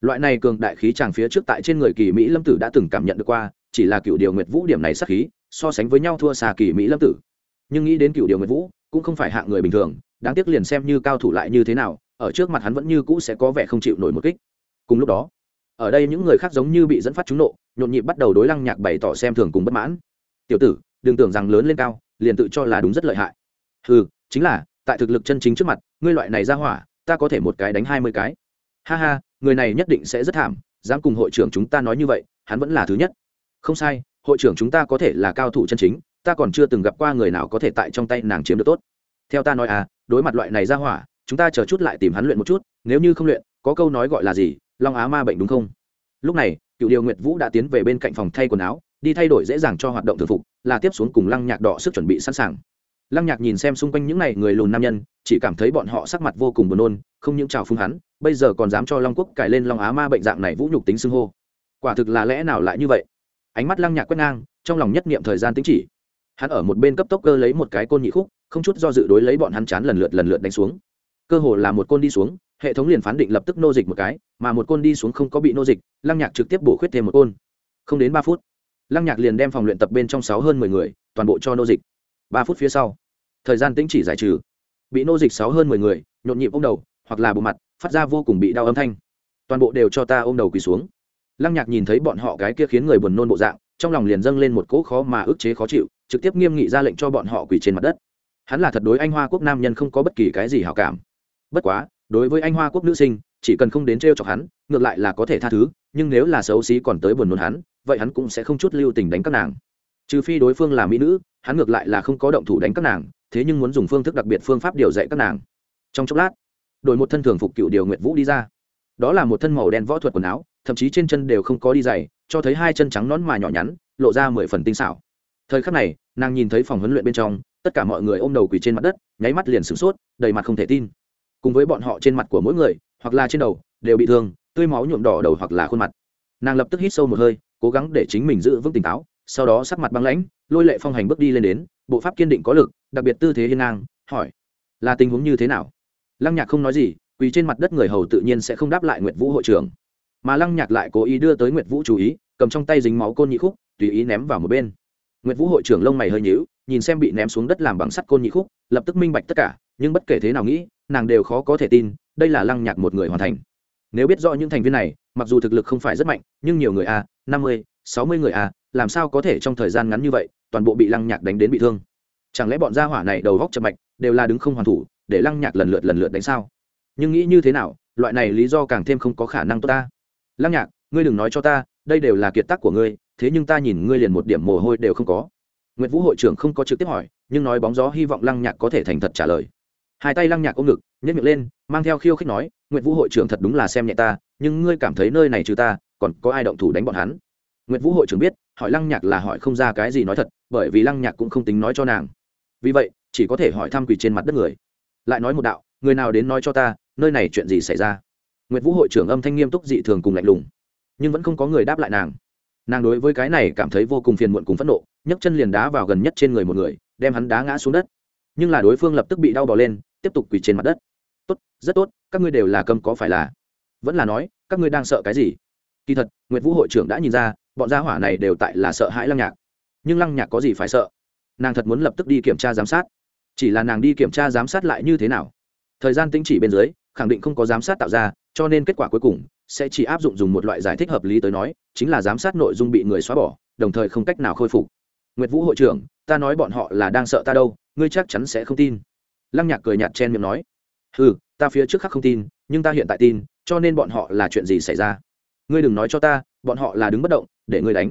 loại này cường đại khí tràng phía trước tại trên người kỳ mỹ lâm tử đã từng cảm nhận được qua, chỉ là cựu điều nguyệt vũ điểm này sát khí, so sánh với nhau thua xa kỳ mỹ lâm tử. Nhưng nghĩ đến cựu điều nguyệt vũ, cũng không phải hạng người bình thường, đáng tiếc liền xem như cao thủ lại như thế nào, ở trước mặt hắn vẫn như cũ sẽ có vẻ không chịu nổi một kích. Cùng lúc đó ở đây những người khác giống như bị dẫn phát trúng nộ, nhộn nhịp bắt đầu đối lăng nhạc bày tỏ xem thường cùng bất mãn. Tiểu tử, đừng tưởng rằng lớn lên cao, liền tự cho là đúng rất lợi hại. Ừ chính là, tại thực lực chân chính trước mặt, ngươi loại này ra hỏa, ta có thể một cái đánh hai mươi cái. Ha ha, người này nhất định sẽ rất thảm, dám cùng hội trưởng chúng ta nói như vậy, hắn vẫn là thứ nhất. Không sai, hội trưởng chúng ta có thể là cao thủ chân chính, ta còn chưa từng gặp qua người nào có thể tại trong tay nàng chiếm được tốt. Theo ta nói à đối mặt loại này ra hỏa, chúng ta chờ chút lại tìm hắn luyện một chút, nếu như không luyện, có câu nói gọi là gì long á ma bệnh đúng không? Lúc này cựu điều nguyệt vũ đã tiến về bên cạnh phòng thay quần áo, đi thay đổi dễ dàng cho hoạt động thường phục, là tiếp xuống cùng lăng nhạc đỏ sức chuẩn bị sẵn sàng. Lăng nhạc nhìn xem xung quanh những n à y người lùn nam nhân, chỉ cảm thấy bọn họ sắc mặt vô cùng buồn nôn, không những trào phung hắn, bây giờ còn dám cho long quốc cài lên long á ma bệnh dạng này vũ nhục tính xưng hô. Quả thực là lẽ nào lại như vậy? Ánh mắt lăng nhạc quét ngang, trong lòng nhất niệm thời gian tính chỉ. Hắn ở một bên cấp tốc cơ lấy một cái côn nhị khúc, không chút do dự đối lấy bọn hắn chán lần lượt lần lượt đánh xuống. Cơ hồ là một côn đi xuống hệ thống liền phán định lập tức nô dịch một cái, mà một côn đi xuống không có bị nô dịch, lăng nhạc trực tiếp bổ khuyết thêm một côn. Không đến ba phút, lăng nhạc liền đem phòng luyện tập bên trong sáu hơn mười người, toàn bộ cho nô dịch. Ba phút phía sau, thời gian tĩnh chỉ giải trừ. Bị nô dịch sáu hơn mười người, nhộn nhịp ô m đầu, hoặc là bộ mặt, phát ra vô cùng bị đau âm thanh. Toàn bộ đều cho ta ôm đầu quỳ xuống. Lăng nhạc nhìn thấy bọn họ cái kia khiến người buồn nôn bộ dạng, trong lòng liền dâng lên một cỗ khó mà ức chế khó chịu, trực tiếp nghiêm nghị ra lệnh cho bọn họ quỳ trên mặt đất. Hắn là thật đối anh hoa quốc nam nhân không có bất kỳ cái gì hảo cảm. Bất quá đối với anh hoa quốc nữ sinh, chỉ cần không đến t r e o chọc hắn, ngược lại là có thể tha thứ, nhưng nếu là xấu xí còn tới buồn nôn hắn, vậy hắn cũng sẽ không chút lưu tình đánh các nàng. Trừ phi đối phương là mỹ nữ, hắn ngược lại là không có động thủ đánh các nàng, thế nhưng muốn dùng phương thức đặc biệt phương pháp điều dạy các nàng. Trong chốc lát, đổi một thân thường phục cựu điều nguyện vũ đi ra. Đó là một thân màu đen võ thuật quần áo, thậm chí trên chân đều không có đi giày, cho thấy hai chân trắng nón mà nhỏ nhắn, lộ ra mười phần tinh xảo. Thời khắc này, nàng nhìn thấy phòng huấn luyện bên trong, tất cả mọi người ôm đầu quỳ trên mặt đất, nháy mắt liền sửng sốt, đầy mặt không thể tin cùng với bọn họ trên mặt của mỗi người, hoặc là trên đầu, đều bị thương, tươi máu nhuộm đỏ đầu hoặc là khuôn mặt. Nàng lập tức hít sâu một hơi, cố gắng để chính mình giữ vững tỉnh táo, sau đó sắc mặt băng lãnh, lôi lệ phong hành bước đi lên đến, bộ pháp kiên định có lực, đặc biệt tư thế hiên ngang, hỏi, là tình huống như thế nào? Lăng nhạc không nói gì quỳ trên mặt đất người hầu tự nhiên sẽ không đáp lại nguyệt vũ hội trưởng. Mà lăng nhạc lại cố ý đưa tới nguyệt vũ chú ý, cầm trong tay dính máu côn nhị khúc, tùy ý ném vào một bên. Nguyệt vũ hội trưởng lông mày hơi nhíu, nhìn xem bị ném xuống đất làm bằng sắt côn nhị khúc, lập tức minh bạch tất cả, nhưng bất kể thế nào nghĩ nàng đều khó có thể tin, đây là lăng nhạc một người hoàn thành. Nếu biết rõ những thành viên này, mặc dù thực lực không phải rất mạnh, nhưng nhiều người a, năm mươi, sáu mươi người a, làm sao có thể trong thời gian ngắn như vậy, toàn bộ bị lăng nhạc đánh đến bị thương? Chẳng lẽ bọn gia hỏa này đầu góc chậm mạch, đều là đứng không hoàn thủ, để lăng nhạc lần lượt lần lượt đánh sao? Nhưng nghĩ như thế nào, loại này lý do càng thêm không có khả năng tốt ta. Lăng nhạc, ngươi đừng nói cho ta, đây đều là kiệt tác của ngươi, thế nhưng ta nhìn ngươi liền một điểm mồ hôi đều không có. Nguyệt vũ hội trưởng không có trực tiếp hỏi, nhưng nói bóng gió hy vọng lăng nhạc có thể thành thật trả lời hai tay lăng nhạc ôm ngực nhét miệng lên, mang theo khiêu khích nói nguyễn vũ hội trưởng thật đúng là xem nhẹ ta, nhưng ngươi cảm thấy nơi này trừ ta, còn có ai động thủ đánh bọn hắn? Nguyễn vũ hội trưởng biết, hỏi lăng nhạc là hỏi không ra cái gì nói thật, bởi vì lăng nhạc cũng không tính nói cho nàng. Vì vậy, chỉ có thể hỏi thăm quỳ trên mặt đất người. Lại nói một đạo, người nào đến nói cho ta, nơi này chuyện gì xảy ra? Nguyệt vũ hội trưởng âm thanh nghiêm túc dị thường cùng lạnh lùng, nhưng vẫn không có người đáp lại nàng. Nàng đối với cái này cảm thấy vô cùng phiền muộn cùng phẫn nộ, nhấc chân liền đá vào gần nhất trên người một người, đem hắn đá ngã xuống đất. Nhưng là đối phương lập tức bị đau bỏ lên tiếp tục quỳ trên mặt đất. Tốt, rất tốt, các ngươi đều là câm có phải là? Vẫn là nói, các ngươi đang sợ cái gì? Kỳ thật, nguyệt vũ hội trưởng đã nhìn ra, bọn gia hỏa này đều tại là sợ hãi lăng nhạc. Nhưng lăng nhạc có gì phải sợ? Nàng thật muốn lập tức đi kiểm tra giám sát. Chỉ là nàng đi kiểm tra giám sát lại như thế nào? Thời gian tính chỉ bên dưới, khẳng định không có giám sát tạo ra, cho nên kết quả cuối cùng sẽ chỉ áp dụng dùng một loại giải thích hợp lý tới nói, chính là giám sát nội dung bị người xóa bỏ, đồng thời không cách nào khôi phục. Nguyệt vũ hội trưởng, ta nói bọn họ là đang sợ ta đâu, ngươi chắc chắn sẽ không tin lăng nhạc cười nhạt chen miệng nói ừ ta phía trước khác không tin, nhưng ta hiện tại tin, cho nên bọn họ là chuyện gì xảy ra? Ngươi đừng nói cho ta, bọn họ là đứng bất động, để ngươi đánh.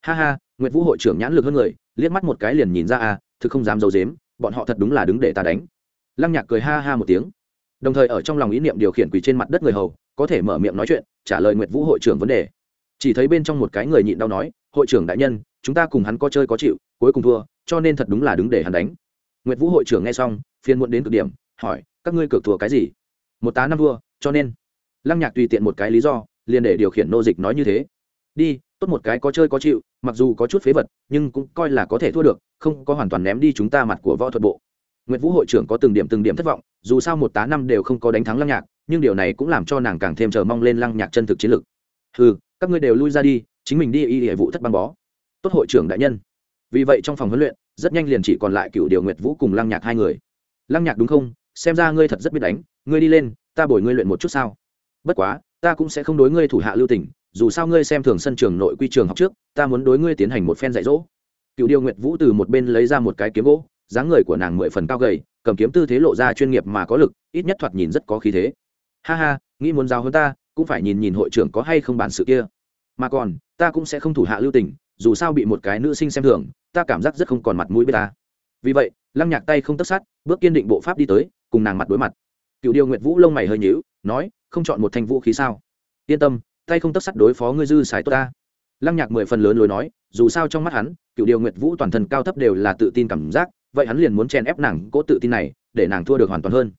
Ha ha, nguyệt vũ hội trưởng nhãn lực hơn người, liếc mắt một cái liền nhìn ra à thực không dám d i ấ u dếm bọn họ thật đúng là đứng để ta đánh. Lăng nhạc cười ha ha một tiếng. Đồng thời ở trong lòng ý niệm điều khiển quỳ trên mặt đất người hầu, có thể mở miệng nói chuyện, trả lời nguyệt vũ hội trưởng vấn đề. Chỉ thấy bên trong một cái người nhịn đau nói, hội trưởng đại nhân, chúng ta cùng hắn có chơi có chịu, cuối cùng thua, cho nên thật đúng là đứng để hắn đánh nguyệt vũ hội trưởng nghe xong phiên muộn đến cực điểm hỏi các ngươi cược thua cái gì một tá năm vua, cho nên lăng nhạc tùy tiện một cái lý do liền để điều khiển nô dịch nói như thế đi tốt một cái có chơi có chịu mặc dù có chút phế vật nhưng cũng coi là có thể thua được không có hoàn toàn ném đi chúng ta mặt của võ thuật bộ Nguyệt Vũ hội trưởng có từng điểm từng điểm thất vọng, dù sao một tá năm đều không có đánh thắng Lăng Nhạc, nhưng điều này cũng làm cho nàng càng thêm chờ mong lên Lăng Nhạc chân thực chiến lực. Hừ, các ngươi đều lui ra đi, chính mình đi y y vụ thất băng bó. Tốt hội trưởng đại nhân. Vì vậy trong phòng huấn luyện, rất nhanh liền chỉ còn lại cựu điều Nguyệt Vũ cùng Lăng Nhạc hai người. Lăng Nhạc đúng không? Xem ra ngươi thật rất biết đánh, ngươi đi lên, ta bồi ngươi luyện một chút sao? Bất quá, ta cũng sẽ không đối ngươi thủ hạ lưu tình, dù sao ngươi xem thường sân trường nội quy trường học trước, ta muốn đối ngươi tiến hành một phen dạy dỗ. Cựu điều Nguyệt Vũ từ một bên lấy ra một cái kiếm gỗ, dáng người của nàng mười phần cao gầy cầm kiếm tư thế lộ ra chuyên nghiệp mà có lực ít nhất thoạt nhìn rất có khí thế ha ha nghĩ muốn giao hơn ta cũng phải nhìn nhìn hội trưởng có hay không bản sự kia mà còn ta cũng sẽ không thủ hạ lưu tình dù sao bị một cái nữ sinh xem thường, ta cảm giác rất không còn mặt mũi với ta. Vì vậy, lăng nhạc tay không tất sát, bước kiên định bộ pháp đi tới, cùng nàng mặt đối mặt. Cựu điều nguyệt vũ lông mày hơi nhíu, nói, không chọn một thanh vũ khí sao? Yên tâm, tay không tất sắt đối phó ngươi dư sái tốt ta. Lăng nhạc mười phần lớn lối nói, dù sao trong mắt hắn, cựu điều nguyệt vũ toàn thân cao thấp đều là tự tin cảm giác, vậy hắn liền muốn chen ép nàng cố tự tin này, để nàng thua được hoàn toàn hơn.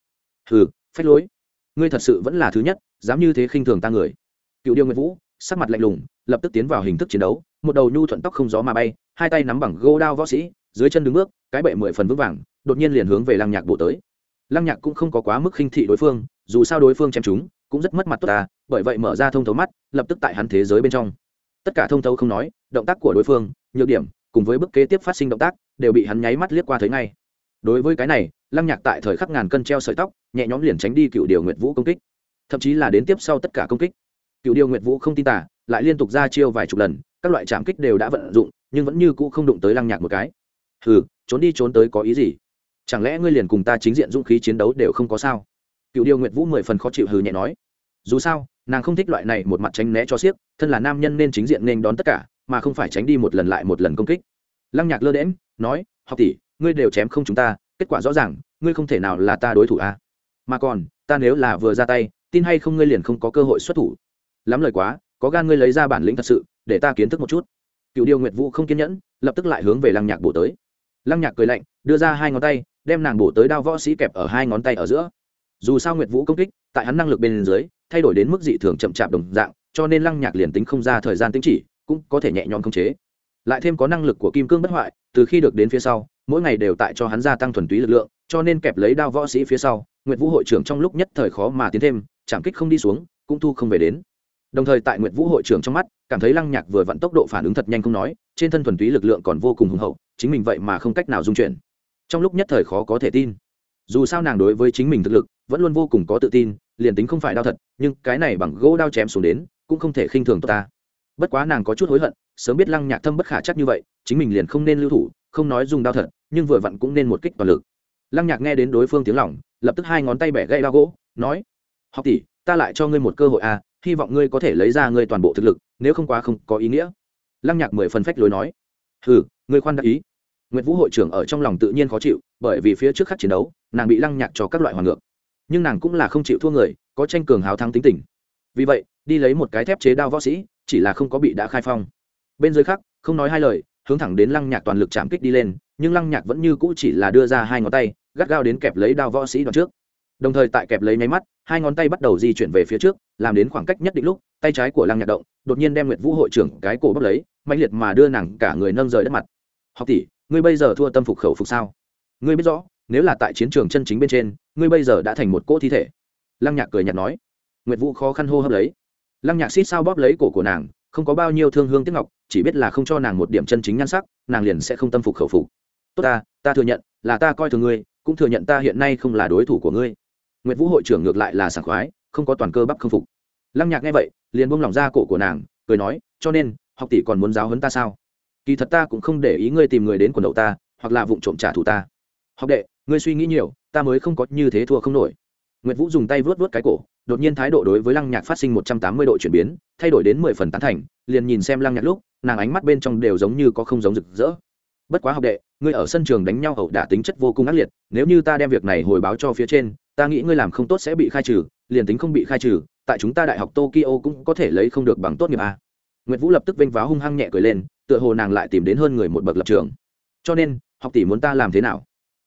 Hừ, phách lối. Ngươi thật sự vẫn là thứ nhất, dám như thế khinh thường ta người. Cựu điêu nguyệt vũ sắc mặt lạnh lùng, lập tức tiến vào hình thức chiến đấu. Một đầu nhu thuận tóc không gió mà bay, hai tay nắm bằng gô đao võ sĩ, dưới chân đứng bước, cái bệ mười phần vững vàng, đột nhiên liền hướng về lăng nhạc bổ tới. Lăng nhạc cũng không có quá mức khinh thị đối phương, dù sao đối phương chém chúng, cũng rất mất mặt tốt ta, bởi vậy mở ra thông thấu mắt, lập tức tại hắn thế giới bên trong. Tất cả thông thấu không nói, động tác của đối phương, nhược điểm, cùng với bước kế tiếp phát sinh động tác, đều bị hắn nháy mắt liếc qua thấy ngay. Đối với cái này, lăng nhạc tại thời khắc ngàn cân treo sợi tóc, nhẹ nhõm liền tránh đi cựu điều nguyệt vũ công kích. Thậm chí là đến tiếp sau tất cả công kích cựu điêu nguyệt vũ không tin tả lại liên tục ra chiêu vài chục lần, các loại trảm kích đều đã vận dụng, nhưng vẫn như cũ không đụng tới lăng nhạc một cái. Hừ, trốn đi trốn tới có ý gì? Chẳng lẽ ngươi liền cùng ta chính diện dũng khí chiến đấu đều không có sao? Cựu điêu nguyệt vũ mười phần khó chịu hừ nhẹ nói. Dù sao, nàng không thích loại này một mặt tránh né cho xiếc, thân là nam nhân nên chính diện nên đón tất cả, mà không phải tránh đi một lần lại một lần công kích. Lăng nhạc lơ đễm nói, học tỷ, ngươi đều chém không chúng ta, kết quả rõ ràng, ngươi không thể nào là ta đối thủ a à? mà còn, ta nếu là vừa ra tay, tin hay không ngươi liền không có cơ hội xuất thủ lắm lời quá, có gan ngươi lấy ra bản lĩnh thật sự, để ta kiến thức một chút. Cựu điêu nguyệt vũ không kiên nhẫn, lập tức lại hướng về lăng nhạc bổ tới. Lăng nhạc cười lạnh, đưa ra hai ngón tay, đem nàng bổ tới đao võ sĩ kẹp ở hai ngón tay ở giữa. Dù sao nguyệt vũ công kích, tại hắn năng lực bên dưới, thay đổi đến mức dị thường chậm chạp đồng dạng, cho nên lăng nhạc liền tính không ra thời gian tính chỉ, cũng có thể nhẹ nhõm khống chế. Lại thêm có năng lực của kim cương bất hoại, từ khi được đến phía sau, mỗi ngày đều tại cho hắn gia tăng thuần túy lực lượng, cho nên kẹp lấy đao võ sĩ phía sau, nguyệt vũ hội trưởng trong lúc nhất thời khó mà tiến thêm, chạm kích không đi xuống, cũng thu không về đến đồng thời tại nguyệt vũ hội trưởng trong mắt, cảm thấy lăng nhạc vừa vặn tốc độ phản ứng thật nhanh không nói, trên thân thuần túy lực lượng còn vô cùng hùng hậu, chính mình vậy mà không cách nào dung chuyển. Trong lúc nhất thời khó có thể tin. Dù sao nàng đối với chính mình thực lực, vẫn luôn vô cùng có tự tin, liền tính không phải đau thật, nhưng cái này bằng gỗ đao chém xuống đến, cũng không thể khinh thường tốt ta. Bất quá nàng có chút hối hận, sớm biết lăng nhạc thâm bất khả chắc như vậy, chính mình liền không nên lưu thủ, không nói dùng đao thật, nhưng vừa vặn cũng nên một kích toàn lực. Lăng nhạc nghe đến đối phương tiếng lỏng lập tức hai ngón tay bẻ gãy đao gỗ, nói, học tỷ, ta lại cho ngươi một cơ hội à hy vọng ngươi có thể lấy ra ngươi toàn bộ thực lực, nếu không quá không có ý nghĩa. Lăng nhạc mười phần phách lối nói. Hừ, ngươi khoan đã ý. Nguyệt vũ hội trưởng ở trong lòng tự nhiên khó chịu, bởi vì phía trước khắc chiến đấu, nàng bị lăng nhạc cho các loại hoàn ngược. Nhưng nàng cũng là không chịu thua người, có tranh cường hào thắng tính tình. Vì vậy, đi lấy một cái thép chế đao võ sĩ, chỉ là không có bị đã khai phong. Bên dưới khắc, không nói hai lời, hướng thẳng đến lăng nhạc toàn lực chạm kích đi lên, nhưng lăng nhạc vẫn như cũ chỉ là đưa ra hai ngón tay, gắt gao đến kẹp lấy đao võ sĩ đoạn trước đồng thời tại kẹp lấy nháy mắt, hai ngón tay bắt đầu di chuyển về phía trước, làm đến khoảng cách nhất định lúc, tay trái của lăng nhạc động, đột nhiên đem nguyệt vũ hội trưởng cái cổ bốc lấy mạnh liệt mà đưa nàng cả người nâng rời đất mặt. Học tỷ, ngươi bây giờ thua tâm phục khẩu phục sao? Ngươi biết rõ, nếu là tại chiến trường chân chính bên trên, ngươi bây giờ đã thành một cỗ thi thể. Lăng nhạc cười nhạt nói. Nguyệt vũ khó khăn hô hấp lấy. Lăng nhạc xít sao bóp lấy cổ của nàng, không có bao nhiêu thương hương tiếc ngọc, chỉ biết là không cho nàng một điểm chân chính nhan sắc, nàng liền sẽ không tâm phục khẩu phục. Tốt ta ta thừa nhận, là ta coi thường ngươi, cũng thừa nhận ta hiện nay không là đối thủ của ngươi nguyệt vũ hội trưởng ngược lại là sảng khoái, không có toàn cơ bắp không phục. Lăng nhạc nghe vậy, liền buông lỏng ra cổ của nàng, cười nói, cho nên, học tỷ còn muốn giáo huấn ta sao? Kỳ thật ta cũng không để ý ngươi tìm người đến quần đầu ta, hoặc là vụ trộm trả thù ta. Học đệ, ngươi suy nghĩ nhiều, ta mới không có như thế thua không nổi. Nguyệt vũ dùng tay vớt vớt cái cổ, đột nhiên thái độ đối với lăng nhạc phát sinh một trăm tám mươi độ chuyển biến, thay đổi đến mười phần tán thành, liền nhìn xem lăng nhạc lúc, nàng ánh mắt bên trong đều giống như có không giống rực rỡ. Bất quá học đệ, ngươi ở sân trường đánh nhau ẩu đả tính chất vô cùng ác liệt, nếu như ta đem việc này hồi báo cho phía trên ta nghĩ ngươi làm không tốt sẽ bị khai trừ, liền tính không bị khai trừ, tại chúng ta đại học tokyo cũng có thể lấy không được bằng tốt nghiệp a. Nguyệt vũ lập tức vênh váo hung hăng nhẹ cười lên, tựa hồ nàng lại tìm đến hơn người một bậc lập trường. Cho nên, học tỷ muốn ta làm thế nào?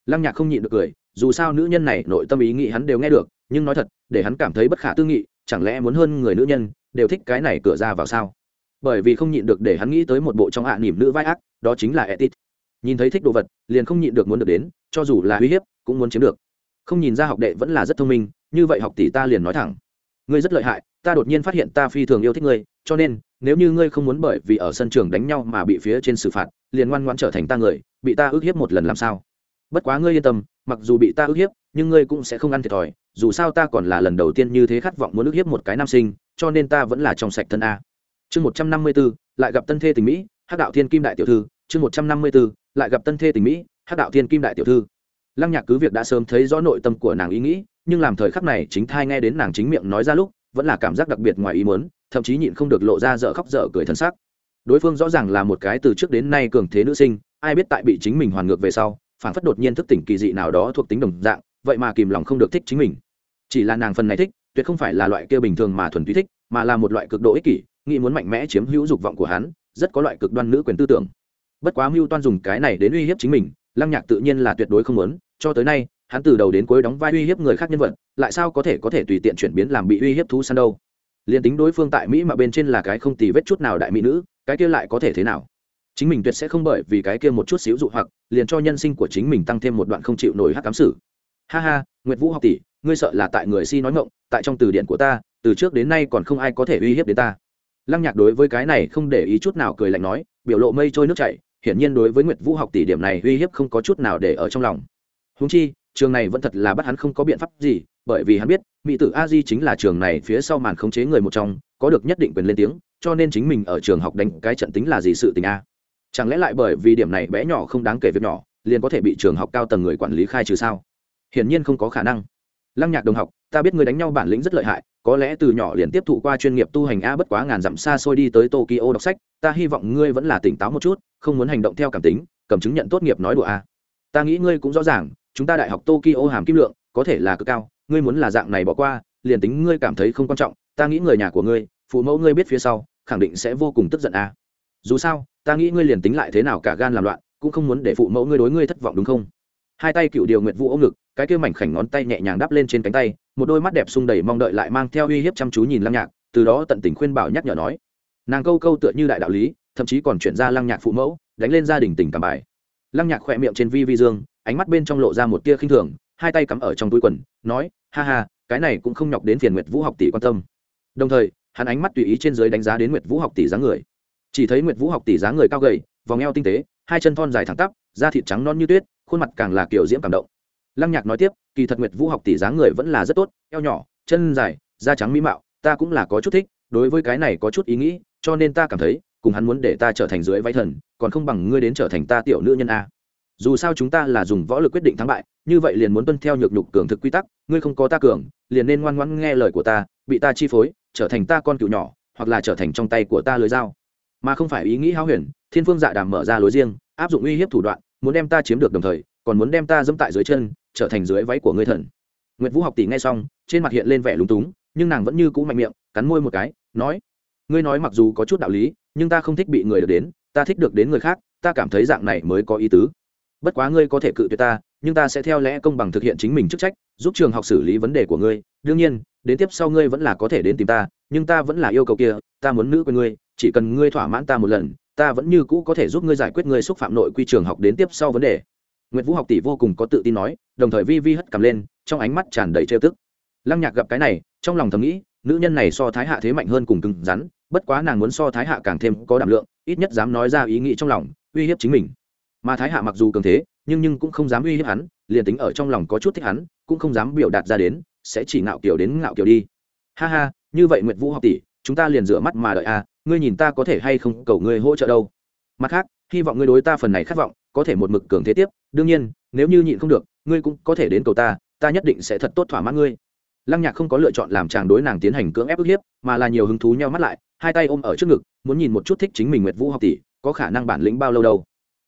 Lăng nhạc không nhịn được cười, dù sao nữ nhân này nội tâm ý nghĩ hắn đều nghe được, nhưng nói thật, để hắn cảm thấy bất khả tư nghị, chẳng lẽ muốn hơn người nữ nhân, đều thích cái này cửa ra vào sao? Bởi vì không nhịn được để hắn nghĩ tới một bộ trong hạ à nỉm nữ vai ác, đó chính là etit nhìn thấy thích đồ vật, liền không nhịn được muốn được đến, cho dù là uy hiếp, cũng muốn chiếm được không nhìn ra học đệ vẫn là rất thông minh, như vậy học tỷ ta liền nói thẳng. Ngươi rất lợi hại, ta đột nhiên phát hiện ta phi thường yêu thích ngươi, cho nên, nếu như ngươi không muốn bởi vì ở sân trường đánh nhau mà bị phía trên xử phạt, liền ngoan ngoan trở thành ta người, bị ta ức hiếp một lần làm sao? Bất quá ngươi yên tâm, mặc dù bị ta ức hiếp, nhưng ngươi cũng sẽ không ăn thiệt thòi, dù sao ta còn là lần đầu tiên như thế khát vọng muốn ức hiếp một cái nam sinh, cho nên ta vẫn là trong sạch thân a. Chương một trăm năm mươi b ố lại gặp tân thê tình mỹ, hắc đạo thiên kim đại tiểu thư. Chương một trăm năm mươi b ố lại gặp tân thê tình mỹ, hắc đạo thiên kim đại tiểu thư lăng nhạc cứ việc đã sớm thấy rõ nội tâm của nàng ý nghĩ, nhưng làm thời khắc này chính thai nghe đến nàng chính miệng nói ra lúc, vẫn là cảm giác đặc biệt ngoài ý muốn, thậm chí nhịn không được lộ ra dở khóc dở cười thân sắc đối phương rõ ràng là một cái từ trước đến nay cường thế nữ sinh, ai biết tại bị chính mình hoàn ngược về sau phản phất đột nhiên thức tỉnh kỳ dị nào đó thuộc tính đồng dạng, vậy mà kìm lòng không được thích chính mình. Chỉ là nàng phần này thích, tuyệt không phải là loại kia bình thường mà thuần túy thích, mà là một loại cực độ ích kỷ, nghĩ muốn mạnh mẽ chiếm hữu dục vọng của hắn, rất có loại cực đoan nữ quyền tư tưởng. Bất quá mưu toan dùng cái này đến uy hiếp chính mình, lăng nhạc tự nhiên là tuyệt đối không muốn cho tới nay, hắn từ đầu đến cuối đóng vai uy hiếp người khác nhân vật, lại sao có thể có thể tùy tiện chuyển biến làm bị uy hiếp thú săn đâu? Liền tính đối phương tại mỹ mà bên trên là cái không tì vết chút nào đại mỹ nữ, cái kia lại có thể thế nào? Chính mình tuyệt sẽ không bởi vì cái kia một chút xíu dụ hoặc, liền cho nhân sinh của chính mình tăng thêm một đoạn không chịu nổi hắc cám sử ha ha, nguyệt vũ học tỷ, ngươi sợ là tại người si nói ngộng tại trong từ điển của ta, từ trước đến nay còn không ai có thể uy hiếp đến ta. Lăng nhạc đối với cái này không để ý chút nào cười lạnh nói, biểu lộ mây trôi nước chảy, hiển nhiên đối với nguyệt vũ học tỷ điểm này uy hiếp không có chút nào để ở trong lòng húng chi, trường này vẫn thật là bắt hắn không có biện pháp gì, bởi vì hắn biết, mỹ tử a di chính là trường này phía sau màn khống chế người một trong, có được nhất định quyền lên tiếng, cho nên chính mình ở trường học đánh cái trận tính là gì sự tình a. Chẳng lẽ lại bởi vì điểm này bé nhỏ không đáng kể việc nhỏ, liền có thể bị trường học cao tầng người quản lý khai trừ sao? Hiển nhiên không có khả năng. Lăng nhạc đồng học, ta biết người đánh nhau bản lĩnh rất lợi hại, có lẽ từ nhỏ liền tiếp thụ qua chuyên nghiệp tu hành a bất quá ngàn dặm xa xôi đi tới tokyo đọc sách, ta hy vọng ngươi vẫn là tỉnh táo một chút, không muốn hành động theo cảm tính, cầm chứng nhận tốt nghiệp nói đùa a. Ta nghĩ ngươi cũng rõ ràng chúng ta đại học tokyo hàm kim lượng, có thể là cực cao, ngươi muốn là dạng này bỏ qua, liền tính ngươi cảm thấy không quan trọng, ta nghĩ người nhà của ngươi, phụ mẫu ngươi biết phía sau, khẳng định sẽ vô cùng tức giận à. Dù sao, ta nghĩ ngươi liền tính lại thế nào cả gan làm loạn, cũng không muốn để phụ mẫu ngươi đối ngươi thất vọng đúng không? Hai tay cựu điều nguyện vũ ôm ngực, cái kia mảnh khảnh ngón tay nhẹ nhàng đắp lên trên cánh tay, một đôi mắt đẹp sung đầy mong đợi lại mang theo uy hiếp chăm chú nhìn lăng nhạc, từ đó tận tình khuyên bảo nhắc nhở nói. Nàng câu câu tựa như đại đạo lý, thậm chí còn chuyển ra lăng nhạc phụ mẫu, đánh lên gia đình tình cảm bài. Lăng nhạc khỏe miệng trên vi vi dương ánh mắt bên trong lộ ra một tia khinh thường, hai tay cắm ở trong túi quần, nói, ha ha, cái này cũng không nhọc đến phiền nguyệt vũ học tỷ quan tâm. Đồng thời, hắn ánh mắt tùy ý trên dưới đánh giá đến nguyệt vũ học tỷ dáng người. Chỉ thấy nguyệt vũ học tỷ dáng người cao gầy, vòng eo tinh tế, hai chân thon dài thẳng tắp, da thịt trắng non như tuyết, khuôn mặt càng là kiểu diễm cảm động. Lăng nhạc nói tiếp, kỳ thật nguyệt vũ học tỷ dáng người vẫn là rất tốt, eo nhỏ, chân dài, da trắng mỹ mạo, ta cũng là có chút thích, đối với cái này có chút ý nghĩ, cho nên ta cảm thấy, cùng hắn muốn để ta trở thành dưới váy thần, còn không bằng ngươi đến trở thành ta tiểu nữ nhân a dù sao chúng ta là dùng võ lực quyết định thắng bại, như vậy liền muốn tuân theo nhược nhục cường thực quy tắc, ngươi không có ta cường, liền nên ngoan ngoãn nghe lời của ta, bị ta chi phối, trở thành ta con cựu nhỏ, hoặc là trở thành trong tay của ta lưới dao. Mà không phải ý nghĩ háo huyền, thiên phương dạ đàm mở ra lối riêng, áp dụng uy hiếp thủ đoạn, muốn đem ta chiếm được đồng thời, còn muốn đem ta dẫm tại dưới chân, trở thành dưới váy của ngươi thần. Nguyệt vũ học tỷ nghe xong, trên mặt hiện lên vẻ lúng túng, nhưng nàng vẫn như cũ mạnh miệng, cắn môi một cái, nói, ngươi nói mặc dù có chút đạo lý, nhưng ta không thích bị người được đến, ta thích được đến người khác, ta cảm thấy dạng này mới có ý tứ bất quá ngươi có thể cự tuyệt ta nhưng ta sẽ theo lẽ công bằng thực hiện chính mình chức trách giúp trường học xử lý vấn đề của ngươi đương nhiên đến tiếp sau ngươi vẫn là có thể đến tìm ta nhưng ta vẫn là yêu cầu kia ta muốn nữ quên ngươi chỉ cần ngươi thỏa mãn ta một lần ta vẫn như cũ có thể giúp ngươi giải quyết ngươi xúc phạm nội quy trường học đến tiếp sau vấn đề Nguyệt Vũ học tỷ vô cùng có tự tin nói, đồng thời vi vi hất cầm lên, trong ánh mắt tràn đầy trêu tức. Lăng Nhạc gặp cái này, trong lòng thầm nghĩ, nữ nhân này so Thái Hạ thế mạnh hơn cùng cứng rắn, bất quá nàng muốn so Thái Hạ càng thêm có đảm lượng, ít nhất dám nói ra ý nghĩ trong lòng, uy hiếp chính mình. Mà Thái Hạ mặc dù cường thế, nhưng nhưng cũng không dám uy hiếp hắn, liền tính ở trong lòng có chút thích hắn, cũng không dám biểu đạt ra đến, sẽ chỉ ngạo kiểu đến ngạo kiểu đi. Ha ha, như vậy Nguyệt Vũ học tỷ, chúng ta liền rửa mắt mà đợi a, ngươi nhìn ta có thể hay không cầu ngươi hỗ trợ đâu. Mặt khác, hy vọng ngươi đối ta phần này khát vọng, có thể một mực cường thế tiếp đương nhiên nếu như nhịn không được ngươi cũng có thể đến cầu ta ta nhất định sẽ thật tốt thỏa mãn ngươi lăng nhạc không có lựa chọn làm chàng đối nàng tiến hành cưỡng ép ức hiếp mà là nhiều hứng thú nhau mắt lại hai tay ôm ở trước ngực muốn nhìn một chút thích chính mình nguyệt vũ học tỷ có khả năng bản lĩnh bao lâu đâu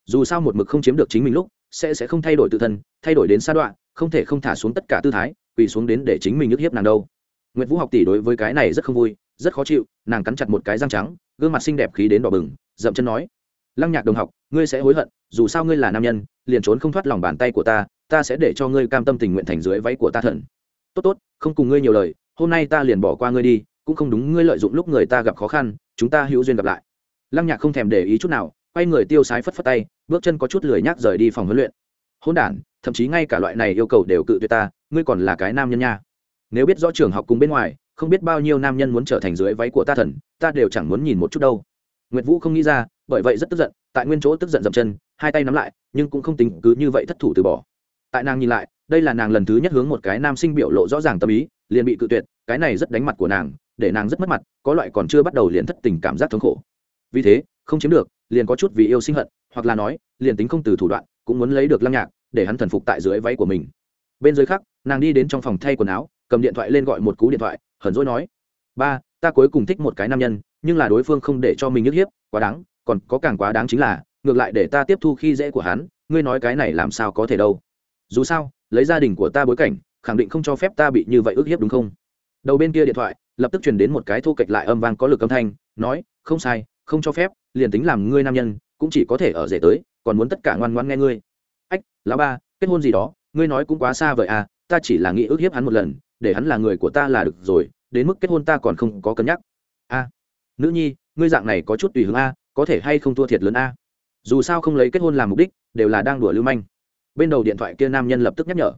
dù sao một mực không chiếm được chính mình lúc, sẽ sẽ không thay đổi tự thân, thay đổi đến sa đoạn không thể không thả xuống tất cả tư thái, quỳ xuống đến để chính mình nhức hiếp nàng đâu. Nguyệt vũ học tỷ đối với cái này rất không vui, rất khó chịu, nàng cắn chặt một cái răng trắng, gương mặt xinh đẹp khí đến đỏ bừng, dậm chân nói, lăng nhạc đồng học, ngươi sẽ hối hận, dù sao ngươi là nam nhân, liền trốn không thoát lòng bàn tay của ta ta sẽ để cho ngươi cam tâm tình nguyện thành dưới váy của ta thần. Tốt tốt, không cùng ngươi nhiều lời, hôm nay ta liền bỏ qua ngươi đi, cũng không đúng ngươi lợi dụng lúc người ta gặp khó khăn, chúng ta hữu duyên gặp lại. Lăng nhạc không thèm để ý chút nào quay người tiêu sái phất phất tay, bước chân có chút lười nhác rời đi phòng huấn luyện. Hôn đản, thậm chí ngay cả loại này yêu cầu đều cự tuyệt ta, ngươi còn là cái nam nhân nha. Nếu biết rõ trường học cùng bên ngoài, không biết bao nhiêu nam nhân muốn trở thành dưới váy của ta thần, ta đều chẳng muốn nhìn một chút đâu. Nguyệt vũ không nghĩ ra, bởi vậy rất tức giận, tại nguyên chỗ tức giận dậm chân, hai tay nắm lại, nhưng cũng không tính cứ như vậy thất thủ từ bỏ. Tại nàng nhìn lại, đây là nàng lần thứ nhất hướng một cái nam sinh biểu lộ rõ ràng tâm ý, liền bị cự tuyệt, cái này rất đánh mặt của nàng, để nàng rất mất mặt, có loại còn chưa bắt đầu liền thất tình cảm giác thống khổ. Vì thế không chiếm được, liền có chút vì yêu sinh hận, hoặc là nói, liền tính không từ thủ đoạn, cũng muốn lấy được lăng nhạc, để hắn thần phục tại dưới váy của mình. Bên dưới khác, nàng đi đến trong phòng thay quần áo, cầm điện thoại lên gọi một cú điện thoại, hờn dỗi nói, ba, ta cuối cùng thích một cái nam nhân, nhưng là đối phương không để cho mình nhức hiếp, quá đáng, còn có càng quá đáng chính là, ngược lại để ta tiếp thu khi dễ của hắn, ngươi nói cái này làm sao có thể đâu. Dù sao, lấy gia đình của ta bối cảnh, khẳng định không cho phép ta bị như vậy ức hiếp đúng không? Đầu bên kia điện thoại, lập tức truyền đến một cái thu kịch lại âm vang có lực âm thanh, nói, không sai không cho phép, liền tính làm ngươi nam nhân, cũng chỉ có thể ở rể tới, còn muốn tất cả ngoan ngoan nghe ngươi. Ách, lão ba, kết hôn gì đó, ngươi nói cũng quá xa vời à ta chỉ là nghĩ ước hiếp hắn một lần, để hắn là người của ta là được rồi, đến mức kết hôn ta còn không có cân nhắc. A, nữ nhi, ngươi dạng này có chút tùy hướng a, có thể hay không thua thiệt lớn a? Dù sao không lấy kết hôn làm mục đích, đều là đang đùa lưu manh. Bên đầu điện thoại kia nam nhân lập tức nhắc nhở.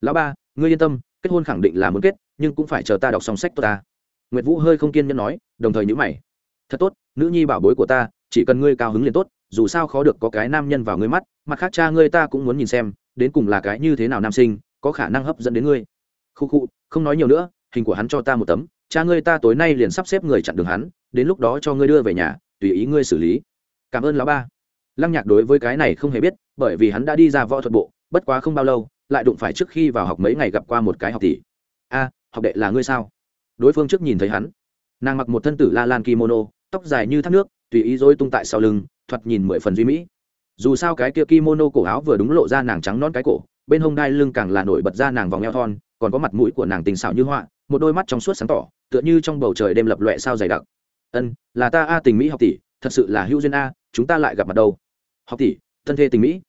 Lão ba, ngươi yên tâm, kết hôn khẳng định là muốn kết, nhưng cũng phải chờ ta đọc xong sách tốt ta. Nguyệt vũ hơi không kiên nhẫn nói, đồng thời nhữ mày thật tốt, nữ nhi bảo bối của ta, chỉ cần ngươi cao hứng liền tốt, dù sao khó được có cái nam nhân vào ngươi mắt, mặt khác cha ngươi ta cũng muốn nhìn xem, đến cùng là cái như thế nào nam sinh, có khả năng hấp dẫn đến ngươi. Khu khu, không nói nhiều nữa, hình của hắn cho ta một tấm, cha ngươi ta tối nay liền sắp xếp người chặn đường hắn, đến lúc đó cho ngươi đưa về nhà, tùy ý ngươi xử lý. Cảm ơn lão ba. Lăng nhạc đối với cái này không hề biết, bởi vì hắn đã đi ra võ thuật bộ, bất quá không bao lâu, lại đụng phải trước khi vào học mấy ngày gặp qua một cái học tỷ. A, học đệ là ngươi sao? Đối phương trước nhìn thấy hắn nàng mặc một thân tử la lan kimono, tóc dài như thác nước, tùy ý dối tung tại sau lưng, thoạt nhìn mười phần duy mỹ. Dù sao cái kia kimono cổ áo vừa đúng lộ ra nàng trắng non cái cổ, bên hông đai lưng càng là nổi bật ra nàng vòng eo thon, còn có mặt mũi của nàng tình xảo như họa, một đôi mắt trong suốt sáng tỏ, tựa như trong bầu trời đêm lập loẹ sao dày đặc. Ân, là ta a, tình mỹ học tỷ, thật sự là hữu duyên a, chúng ta lại gặp mặt đâu? Học tỷ tân thê tình mỹ.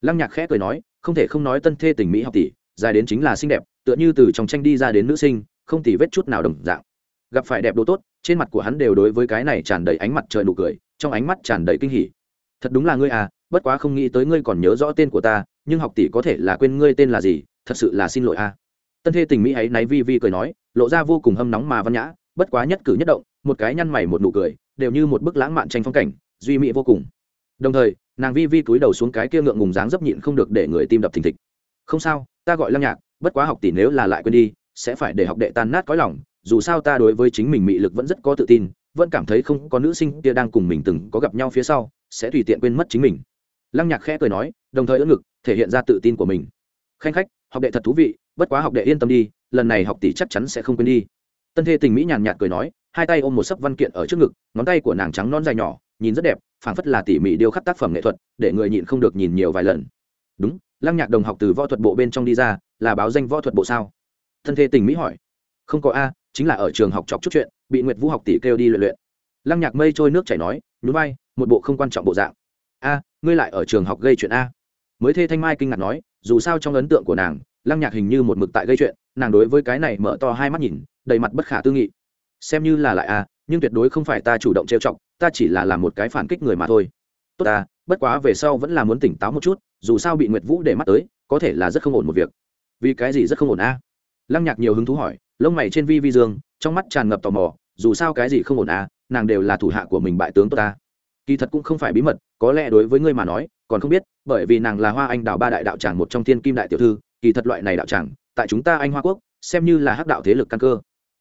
Lăng nhạc khẽ cười nói, không thể không nói tân thê tình mỹ học tỷ, dài đến chính là xinh đẹp, tựa như từ trong tranh đi ra đến nữ sinh, không tỉ vết chút nào đồng dạng gặp phải đẹp đồ tốt, trên mặt của hắn đều đối với cái này tràn đầy ánh mặt trời nụ cười, trong ánh mắt tràn đầy kinh hỉ. Thật đúng là ngươi à bất quá không nghĩ tới ngươi còn nhớ rõ tên của ta, nhưng học tỷ có thể là quên ngươi tên là gì, thật sự là xin lỗi à. tân thê tình mỹ ấy náy vi vi cười nói, lộ ra vô cùng hâm nóng mà văn nhã, bất quá nhất cử nhất động, một cái nhăn mày một nụ cười, đều như một bức lãng mạn tranh phong cảnh, duy mỹ vô cùng. Đồng thời, nàng vi vi cúi đầu xuống cái kia ngượng ngùng dáng dấp nhịn không được để người tim đập thình thịch. Không sao, ta gọi lăng nhạc, bất quá học tỷ nếu là lại quên đi, sẽ phải để học đệ tan nát cõi lòng dù sao ta đối với chính mình mị lực vẫn rất có tự tin, vẫn cảm thấy không có nữ sinh kia đang cùng mình từng có gặp nhau phía sau, sẽ tùy tiện quên mất chính mình. Lăng nhạc khẽ cười nói, đồng thời ưỡn ngực, thể hiện ra tự tin của mình. Khanh khách, học đệ thật thú vị, bất quá học đệ yên tâm đi, lần này học tỷ chắc chắn sẽ không quên đi. Tân thê tình mỹ nhàn nhạt cười nói, hai tay ôm một sấp văn kiện ở trước ngực, ngón tay của nàng trắng non dài nhỏ, nhìn rất đẹp, phảng phất là tỉ mỉ điêu khắc tác phẩm nghệ thuật, để người nhịn không được nhìn nhiều vài lần. Đúng, lăng nhạc đồng học từ võ thuật bộ bên trong đi ra, là báo danh võ thuật bộ sao? Thân thê tình mỹ hỏi. Không có a chính là ở trường học chọc chút chuyện, bị nguyệt vũ học tỷ kêu đi luyện luyện. Lăng nhạc mây trôi nước chảy nói, nhún vai, một bộ không quan trọng bộ dạng. A, ngươi lại ở trường học gây chuyện a. Mới thê thanh mai kinh ngạc nói, dù sao trong ấn tượng của nàng, lăng nhạc hình như một mực tại gây chuyện, nàng đối với cái này mở to hai mắt nhìn, đầy mặt bất khả tư nghị. Xem như là lại a, nhưng tuyệt đối không phải ta chủ động trêu chọc, ta chỉ là làm một cái phản kích người mà thôi. Tốt ta bất quá về sau vẫn là muốn tỉnh táo một chút, dù sao bị nguyệt vũ để mắt tới, có thể là rất không ổn một việc. Vì cái gì rất không ổn a? Lăng nhạc nhiều hứng thú hỏi, lông mày trên vi vi dương, trong mắt tràn ngập tò mò, dù sao cái gì không ổn à nàng đều là thủ hạ của mình bại tướng tốt ta. Kỳ thật cũng không phải bí mật, có lẽ đối với ngươi mà nói, còn không biết, bởi vì nàng là hoa anh đạo ba đại đạo tràng một trong thiên kim đại tiểu thư, kỳ thật loại này đạo tràng, tại chúng ta anh hoa quốc, xem như là hắc đạo thế lực căn cơ.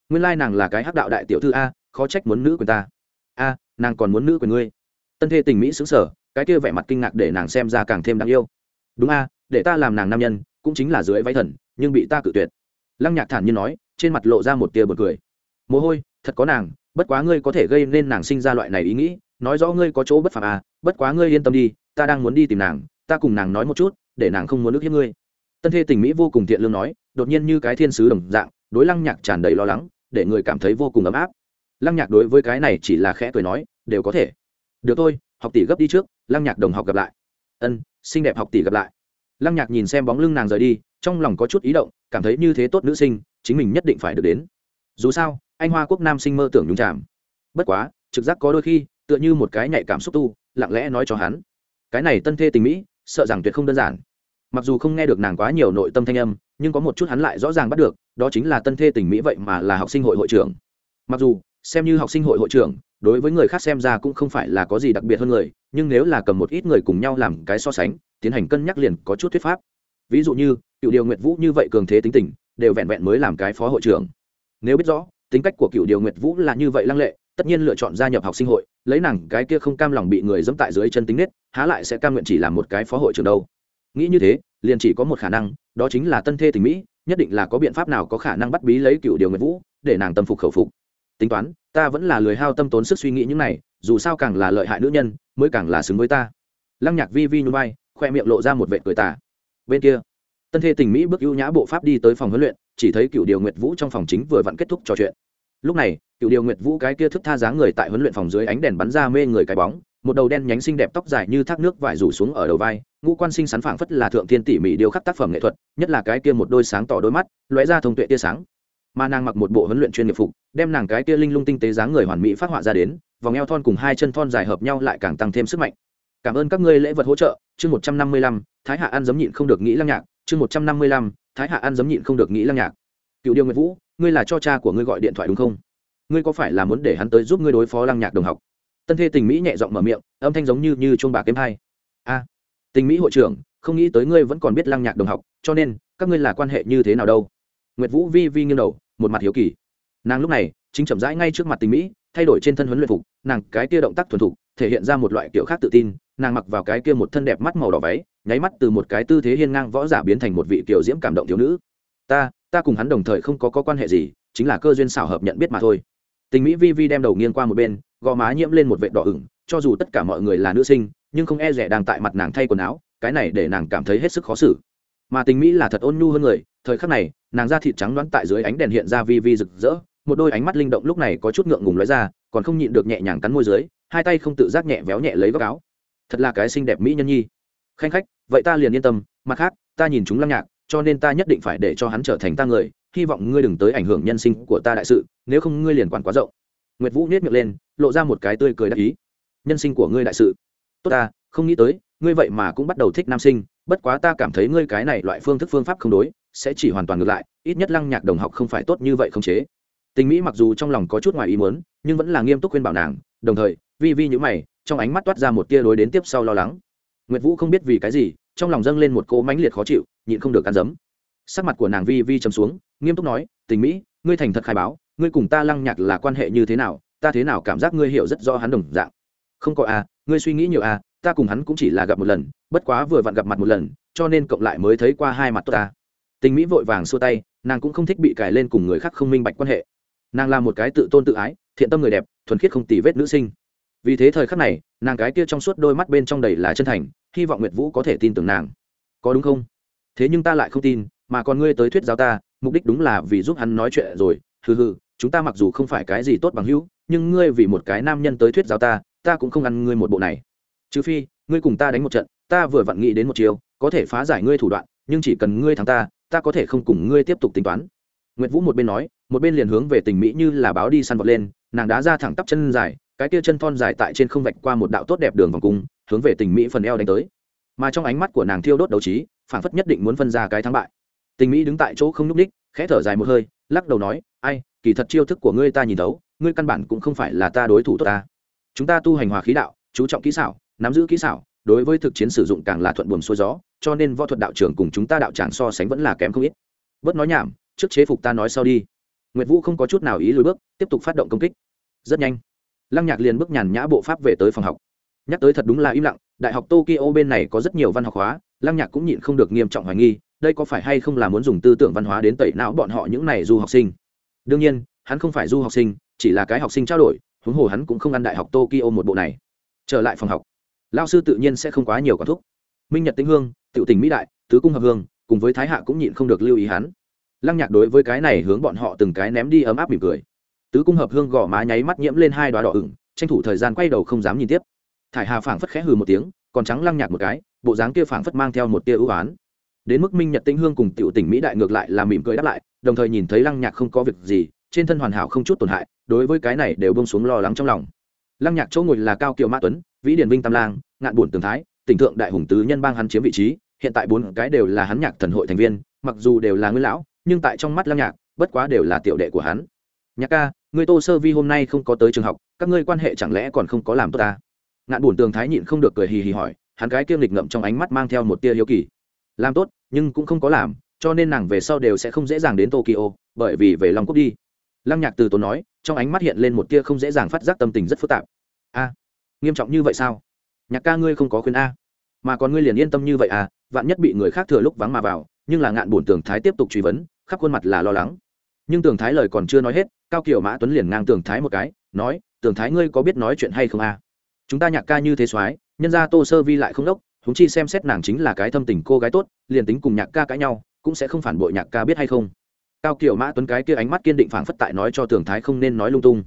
Nguyên lai nàng là cái hắc đạo đại tiểu thư a, khó trách muốn nữ quyền ta. A, nàng còn muốn nữ quyền ngươi. Tân thê tình mỹ xứng sở cái kia vẻ mặt kinh ngạc để nàng xem ra càng thêm đáng yêu. Đúng a, để ta làm nàng nam nhân, cũng chính là dưới váy thần, nhưng bị ta cự tuyệt lăng nhạc thản nhiên nói, trên mặt lộ ra một tia bật cười. Mồ hôi, thật có nàng, bất quá ngươi có thể gây nên nàng sinh ra loại này ý nghĩ, nói rõ ngươi có chỗ bất phạm à bất quá ngươi yên tâm đi, ta đang muốn đi tìm nàng, ta cùng nàng nói một chút, để nàng không muốn ức hiếp ngươi. Tân thê tình mỹ vô cùng thiện lương nói, đột nhiên như cái thiên sứ đồng dạng, đối lăng nhạc tràn đầy lo lắng, để người cảm thấy vô cùng ấm áp. Lăng nhạc đối với cái này chỉ là khẽ cười nói, đều có thể. Được thôi, học tỷ gấp đi trước, lăng nhạc đồng học gặp lại. Ân, xinh đẹp học tỷ gặp lại lăng nhạc nhìn xem bóng lưng nàng rời đi, trong lòng có chút ý động, cảm thấy như thế tốt nữ sinh, chính mình nhất định phải được đến. Dù sao, anh hoa quốc nam sinh mơ tưởng nhung chạm. Bất quá, trực giác có đôi khi, tựa như một cái nhạy cảm xúc tu, lặng lẽ nói cho hắn. Cái này tân thê tình mỹ, sợ rằng tuyệt không đơn giản. Mặc dù không nghe được nàng quá nhiều nội tâm thanh âm, nhưng có một chút hắn lại rõ ràng bắt được, đó chính là tân thê tình mỹ vậy mà là học sinh hội hội trưởng. Mặc dù, xem như học sinh hội hội trưởng đối với người khác xem ra cũng không phải là có gì đặc biệt hơn người, nhưng nếu là cầm một ít người cùng nhau làm cái so sánh, tiến hành cân nhắc liền có chút thuyết pháp. Ví dụ như, cựu điều nguyệt vũ như vậy cường thế tính tình, đều vẹn vẹn mới làm cái phó hội trưởng. Nếu biết rõ, tính cách của cựu điều nguyệt vũ là như vậy lăng lệ, tất nhiên lựa chọn gia nhập học sinh hội, lấy nàng cái kia không cam lòng bị người dẫm tại dưới chân tính nết, há lại sẽ cam nguyện chỉ làm một cái phó hội trưởng đâu. Nghĩ như thế, liền chỉ có một khả năng, đó chính là tân thê tình mỹ, nhất định là có biện pháp nào có khả năng bắt bí lấy cựu điều nguyệt vũ, để nàng tâm phục khẩu phục tính toán, ta vẫn là lười hao tâm tốn sức suy nghĩ những này, dù sao càng là lợi hại nữ nhân, mới càng là xứng với ta. Lăng nhạc vi vi nhún vai, khoe miệng lộ ra một vệ cười tả bên kia, tân thê tình mỹ bước ưu nhã bộ pháp đi tới phòng huấn luyện, chỉ thấy cựu điều nguyệt vũ trong phòng chính vừa vặn kết thúc trò chuyện. Lúc này cựu điều nguyệt vũ cái kia thức tha dáng người tại huấn luyện phòng dưới ánh đèn bắn ra mê người cái bóng, một đầu đen nhánh xinh đẹp tóc dài như thác nước vải rủ xuống ở đầu vai, ngũ quan sinh sắn phảng phất là thượng thiên tỉ mỉ điêu khắc tác phẩm nghệ thuật, nhất là cái kia một đôi sáng tỏ đôi mắt, lóe ra thông tuệ tia sáng mà nàng mặc một bộ huấn luyện chuyên nghiệp phục, đem nàng cái kia linh lung tinh tế dáng người hoàn mỹ phát họa ra đến, vòng eo thon cùng hai chân thon dài hợp nhau lại càng tăng thêm sức mạnh. Cảm ơn các ngươi lễ vật hỗ trợ, chương một trăm năm mươi lăm, thái hạ ăn giấm nhịn không được nghĩ lăng nhạc, chương một trăm năm mươi lăm, thái hạ ăn giấm nhịn không được nghĩ lăng nhạc. Cựu điều nguyệt vũ, ngươi là cho cha của ngươi gọi điện thoại đúng không? Ngươi có phải là muốn để hắn tới giúp ngươi đối phó lăng nhạc đồng học? Tân thê tình mỹ nhẹ giọng mở miệng, âm thanh giống như như chuông bạc kém hai a, tình mỹ hội trưởng, không nghĩ tới ngươi vẫn còn biết lăng nhạc đồng học, cho nên, các ngươi là quan hệ như thế nào đâu? Nguyệt vũ vi vi nghiêng đầu một mặt hiếu kỳ. Nàng lúc này chính chậm rãi ngay trước mặt tình mỹ thay đổi trên thân huấn luyện phục nàng cái kia động tác thuần thục thể hiện ra một loại kiểu khác tự tin nàng mặc vào cái kia một thân đẹp mắt màu đỏ váy nháy mắt từ một cái tư thế hiên ngang võ giả biến thành một vị kiểu diễm cảm động thiếu nữ. Ta ta cùng hắn đồng thời không có, có quan hệ gì chính là cơ duyên xảo hợp nhận biết mà thôi. Tình mỹ vi vi đem đầu nghiêng qua một bên gò má nhiễm lên một vệ đỏ ửng cho dù tất cả mọi người là nữ sinh nhưng không e rẻ đang tại mặt nàng thay quần áo cái này để nàng cảm thấy hết sức khó xử. Mà tình mỹ là thật ôn nhu hơn người thời khắc này nàng da thịt trắng đoán tại dưới ánh đèn hiện ra vi vi rực rỡ, một đôi ánh mắt linh động lúc này có chút ngượng ngùng lóe ra, còn không nhịn được nhẹ nhàng cắn môi dưới, hai tay không tự giác nhẹ véo nhẹ lấy góc áo. Thật là cái xinh đẹp mỹ nhân nhi. Khanh khách, vậy ta liền yên tâm, mặt khác, ta nhìn chúng lăng nhạc, cho nên ta nhất định phải để cho hắn trở thành ta người, hy vọng ngươi đừng tới ảnh hưởng nhân sinh của ta đại sự, nếu không ngươi liền quản quá rộng. Nguyệt vũ nhét miệng lên, lộ ra một cái tươi cười đắc ý. Nhân sinh của ngươi đại sự. Tốt ta, không nghĩ tới, ngươi vậy mà cũng bắt đầu thích nam sinh, bất quá ta cảm thấy ngươi cái này loại phương thức phương pháp không đối sẽ chỉ hoàn toàn ngược lại, ít nhất lăng nhạc đồng học không phải tốt như vậy không chế. Tình mỹ mặc dù trong lòng có chút ngoài ý muốn, nhưng vẫn là nghiêm túc khuyên bảo nàng, đồng thời, vi vi nhữ mày, trong ánh mắt toát ra một tia đối đến tiếp sau lo lắng. Nguyệt vũ không biết vì cái gì, trong lòng dâng lên một cỗ mãnh liệt khó chịu, nhịn không được ăn dấm sắc mặt của nàng vi vi chấm xuống, nghiêm túc nói, tình mỹ, ngươi thành thật khai báo, ngươi cùng ta lăng nhạc là quan hệ như thế nào, ta thế nào cảm giác ngươi hiểu rất rõ hắn đồng dạng. Không có à ngươi suy nghĩ nhiều à ta cùng hắn cũng chỉ là gặp một lần, bất quá vừa vặn gặp mặt một lần, cho nên cộng lại mới thấy qua hai mặt tốt ta tình mỹ vội vàng xua tay, nàng cũng không thích bị cài lên cùng người khác không minh bạch quan hệ. Nàng là một cái tự tôn tự ái, thiện tâm người đẹp, thuần khiết không tì vết nữ sinh. Vì thế thời khắc này, nàng cái kia trong suốt đôi mắt bên trong đầy là chân thành, hy vọng nguyệt vũ có thể tin tưởng nàng. Có đúng không? Thế nhưng ta lại không tin, mà còn ngươi tới thuyết giáo ta, mục đích đúng là vì giúp hắn nói chuyện rồi. Hừ hừ, chúng ta mặc dù không phải cái gì tốt bằng hữu, nhưng ngươi vì một cái nam nhân tới thuyết giáo ta ta cũng không ăn ngươi một bộ này. Trừ phi, ngươi cùng ta đánh một trận, ta vừa vặn nghĩ đến một chiều, có thể phá giải ngươi thủ đoạn, nhưng chỉ cần ngươi thắng ta ta có thể không cùng ngươi tiếp tục tính toán. Nguyệt vũ một bên nói, một bên liền hướng về tình mỹ như là báo đi săn vọt lên, nàng đá ra thẳng tắp chân dài, cái kia chân thon dài tại trên không vạch qua một đạo tốt đẹp đường vòng cung, hướng về tình mỹ phần eo đánh tới. Mà trong ánh mắt của nàng thiêu đốt đấu trí phản phất nhất định muốn phân ra cái thắng bại. Tình mỹ đứng tại chỗ không nhúc đích khẽ thở dài một hơi, lắc đầu nói, ai, kỳ thật chiêu thức của ngươi ta nhìn thấu, ngươi căn bản cũng không phải là ta đối thủ tốt ta. Chúng ta tu hành hòa khí đạo, chú trọng kỹ xảo, nắm giữ kỹ xảo, đối với thực chiến sử dụng càng là thuận buồm xuôi gió cho nên võ thuật đạo trưởng cùng chúng ta đạo tràng so sánh vẫn là kém không ít. Bớt nói nhảm, trước chế phục ta nói sau đi. Nguyệt vũ không có chút nào ý lùi bước, tiếp tục phát động công kích. Rất nhanh, lăng nhạc liền bước nhàn nhã bộ pháp về tới phòng học. Nhắc tới thật đúng là im lặng, đại học tokyo bên này có rất nhiều văn học hóa, lăng nhạc cũng nhịn không được nghiêm trọng hoài nghi, đây có phải hay không là muốn dùng tư tưởng văn hóa đến tẩy não bọn họ những này du học sinh? Đương nhiên, hắn không phải du học sinh, chỉ là cái học sinh trao đổi, huống hồ hắn cũng không ăn đại học tokyo một bộ này. Trở lại phòng học lao sư tự nhiên sẽ không quá nhiều quản thúc. Minh nhật tĩnh hương tiểu tình mỹ đại, tứ cung hợp hương, cùng với thái hạ cũng nhịn không được lưu ý hắn. Lăng nhạc đối với cái này hướng bọn họ từng cái ném đi ấm áp mỉm cười. Tứ cung hợp hương gò má nháy mắt nhiễm lên hai đoá đỏ ửng, tranh thủ thời gian quay đầu không dám nhìn tiếp. Thải hà phảng phất khẽ hừ một tiếng, còn trắng lăng nhạc một cái, bộ dáng kia phảng phất mang theo một tia ưu oán đến mức minh nhật tĩnh hương cùng tiểu tỉnh mỹ đại ngược lại là mỉm cười đáp lại, đồng thời nhìn thấy lăng nhạc không có việc gì, trên thân hoàn hảo không chút tổn hại, đối với cái này đều bông xuống lo lắng trong lòng. Lăng nhạc chỗ ngồi là cao kiều mã tuấn, vĩ điển vinh tam lang, ngạn bổn tường thái tỉnh thượng đại hùng tứ nhân bang hắn chiếm vị trí, hiện tại bốn cái đều là hắn nhạc thần hội thành viên, mặc dù đều là nguyên lão, nhưng tại trong mắt lăng nhạc, bất quá đều là tiểu đệ của hắn. Nhạc ca người tô sơ vi hôm nay không có tới trường học, các ngươi quan hệ chẳng lẽ còn không có làm tốt ta? Ngạn bùn tường thái nhịn không được cười hì hì hỏi, hắn cái kiêm lịch ngậm trong ánh mắt mang theo một tia hiếu kỳ. Làm tốt, nhưng cũng không có làm, cho nên nàng về sau đều sẽ không dễ dàng đến tokyo, bởi vì về long quốc đi. Lăng nhạc từ tốn nói, trong ánh mắt hiện lên một tia không dễ dàng phát giác tâm tình rất phức tạp. A, nghiêm trọng như vậy sao? Nhạc ca ngươi không có khuyên a. Mà còn ngươi liền yên tâm như vậy à vạn nhất bị người khác thừa lúc vắng mà vào, nhưng là ngạn bổn tường thái tiếp tục truy vấn, khắp khuôn mặt là lo lắng. Nhưng tường thái lời còn chưa nói hết, cao kiều mã tuấn liền ngang tường thái một cái, nói, tường thái ngươi có biết nói chuyện hay không a? Chúng ta nhạc ca như thế soái, nhân ra tô sơ vi lại không đốc húng chi xem xét nàng chính là cái thâm tình cô gái tốt, liền tính cùng nhạc ca cãi nhau, cũng sẽ không phản bội nhạc ca biết hay không. Cao kiều mã tuấn cái kia ánh mắt kiên định phảng phất tại nói cho tường thái không nên nói lung tung.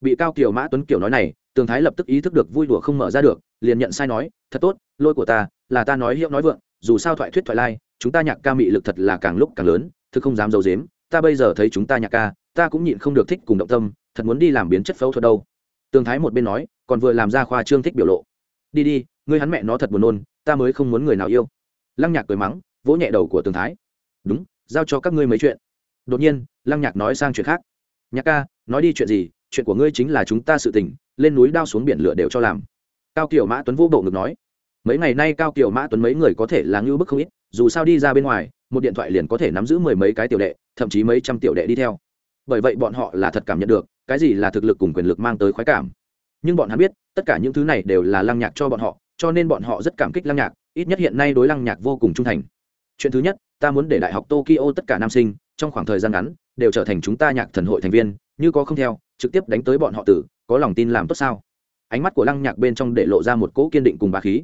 Bị cao kiều mã tuấn kiểu nói này tường thái lập tức ý thức được vui đùa không mở ra được, liền nhận sai nói, thật tốt, lôi của ta, là ta nói hiệu nói vượng, dù sao thoại thuyết thoại lai, chúng ta nhạc ca mị lực thật là càng lúc càng lớn, thực không dám d i ấ u dếm ta bây giờ thấy chúng ta nhạc ca, ta cũng nhịn không được thích cùng động tâm, thật muốn đi làm biến chất phẫu thuật đâu. Tường thái một bên nói, còn vừa làm ra khoa trương thích biểu lộ. Đi đi, ngươi hắn mẹ nó thật buồn nôn, ta mới không muốn người nào yêu. Lăng nhạc cười mắng, vỗ nhẹ đầu của tường thái. Đúng, giao cho các ngươi mấy chuyện. Đột nhiên, lăng nhạc nói sang chuyện khác. Nhạc ca, nói đi chuyện gì chuyện của ngươi chính là chúng ta sự tình, lên núi đao xuống biển lửa đều cho làm. Cao kiều mã tuấn vô bộ ngực nói. Mấy ngày nay cao kiều mã tuấn mấy người có thể là ngưu bức không ít, dù sao đi ra bên ngoài, một điện thoại liền có thể nắm giữ mười mấy cái tiểu đệ, thậm chí mấy trăm tiểu đệ đi theo. Bởi vậy bọn họ là thật cảm nhận được, cái gì là thực lực cùng quyền lực mang tới khoái cảm. Nhưng bọn hắn biết, tất cả những thứ này đều là lăng nhạc cho bọn họ, cho nên bọn họ rất cảm kích lăng nhạc, ít nhất hiện nay đối lăng nhạc vô cùng trung thành. Chuyện thứ nhất, ta muốn để đại học tokyo tất cả nam sinh, trong khoảng thời gian ngắn, đều trở thành chúng ta nhạc thần hội thành viên, như có không theo trực tiếp đánh tới bọn họ tử, có lòng tin làm tốt sao? Ánh mắt của lăng nhạc bên trong để lộ ra một cỗ kiên định cùng bà khí.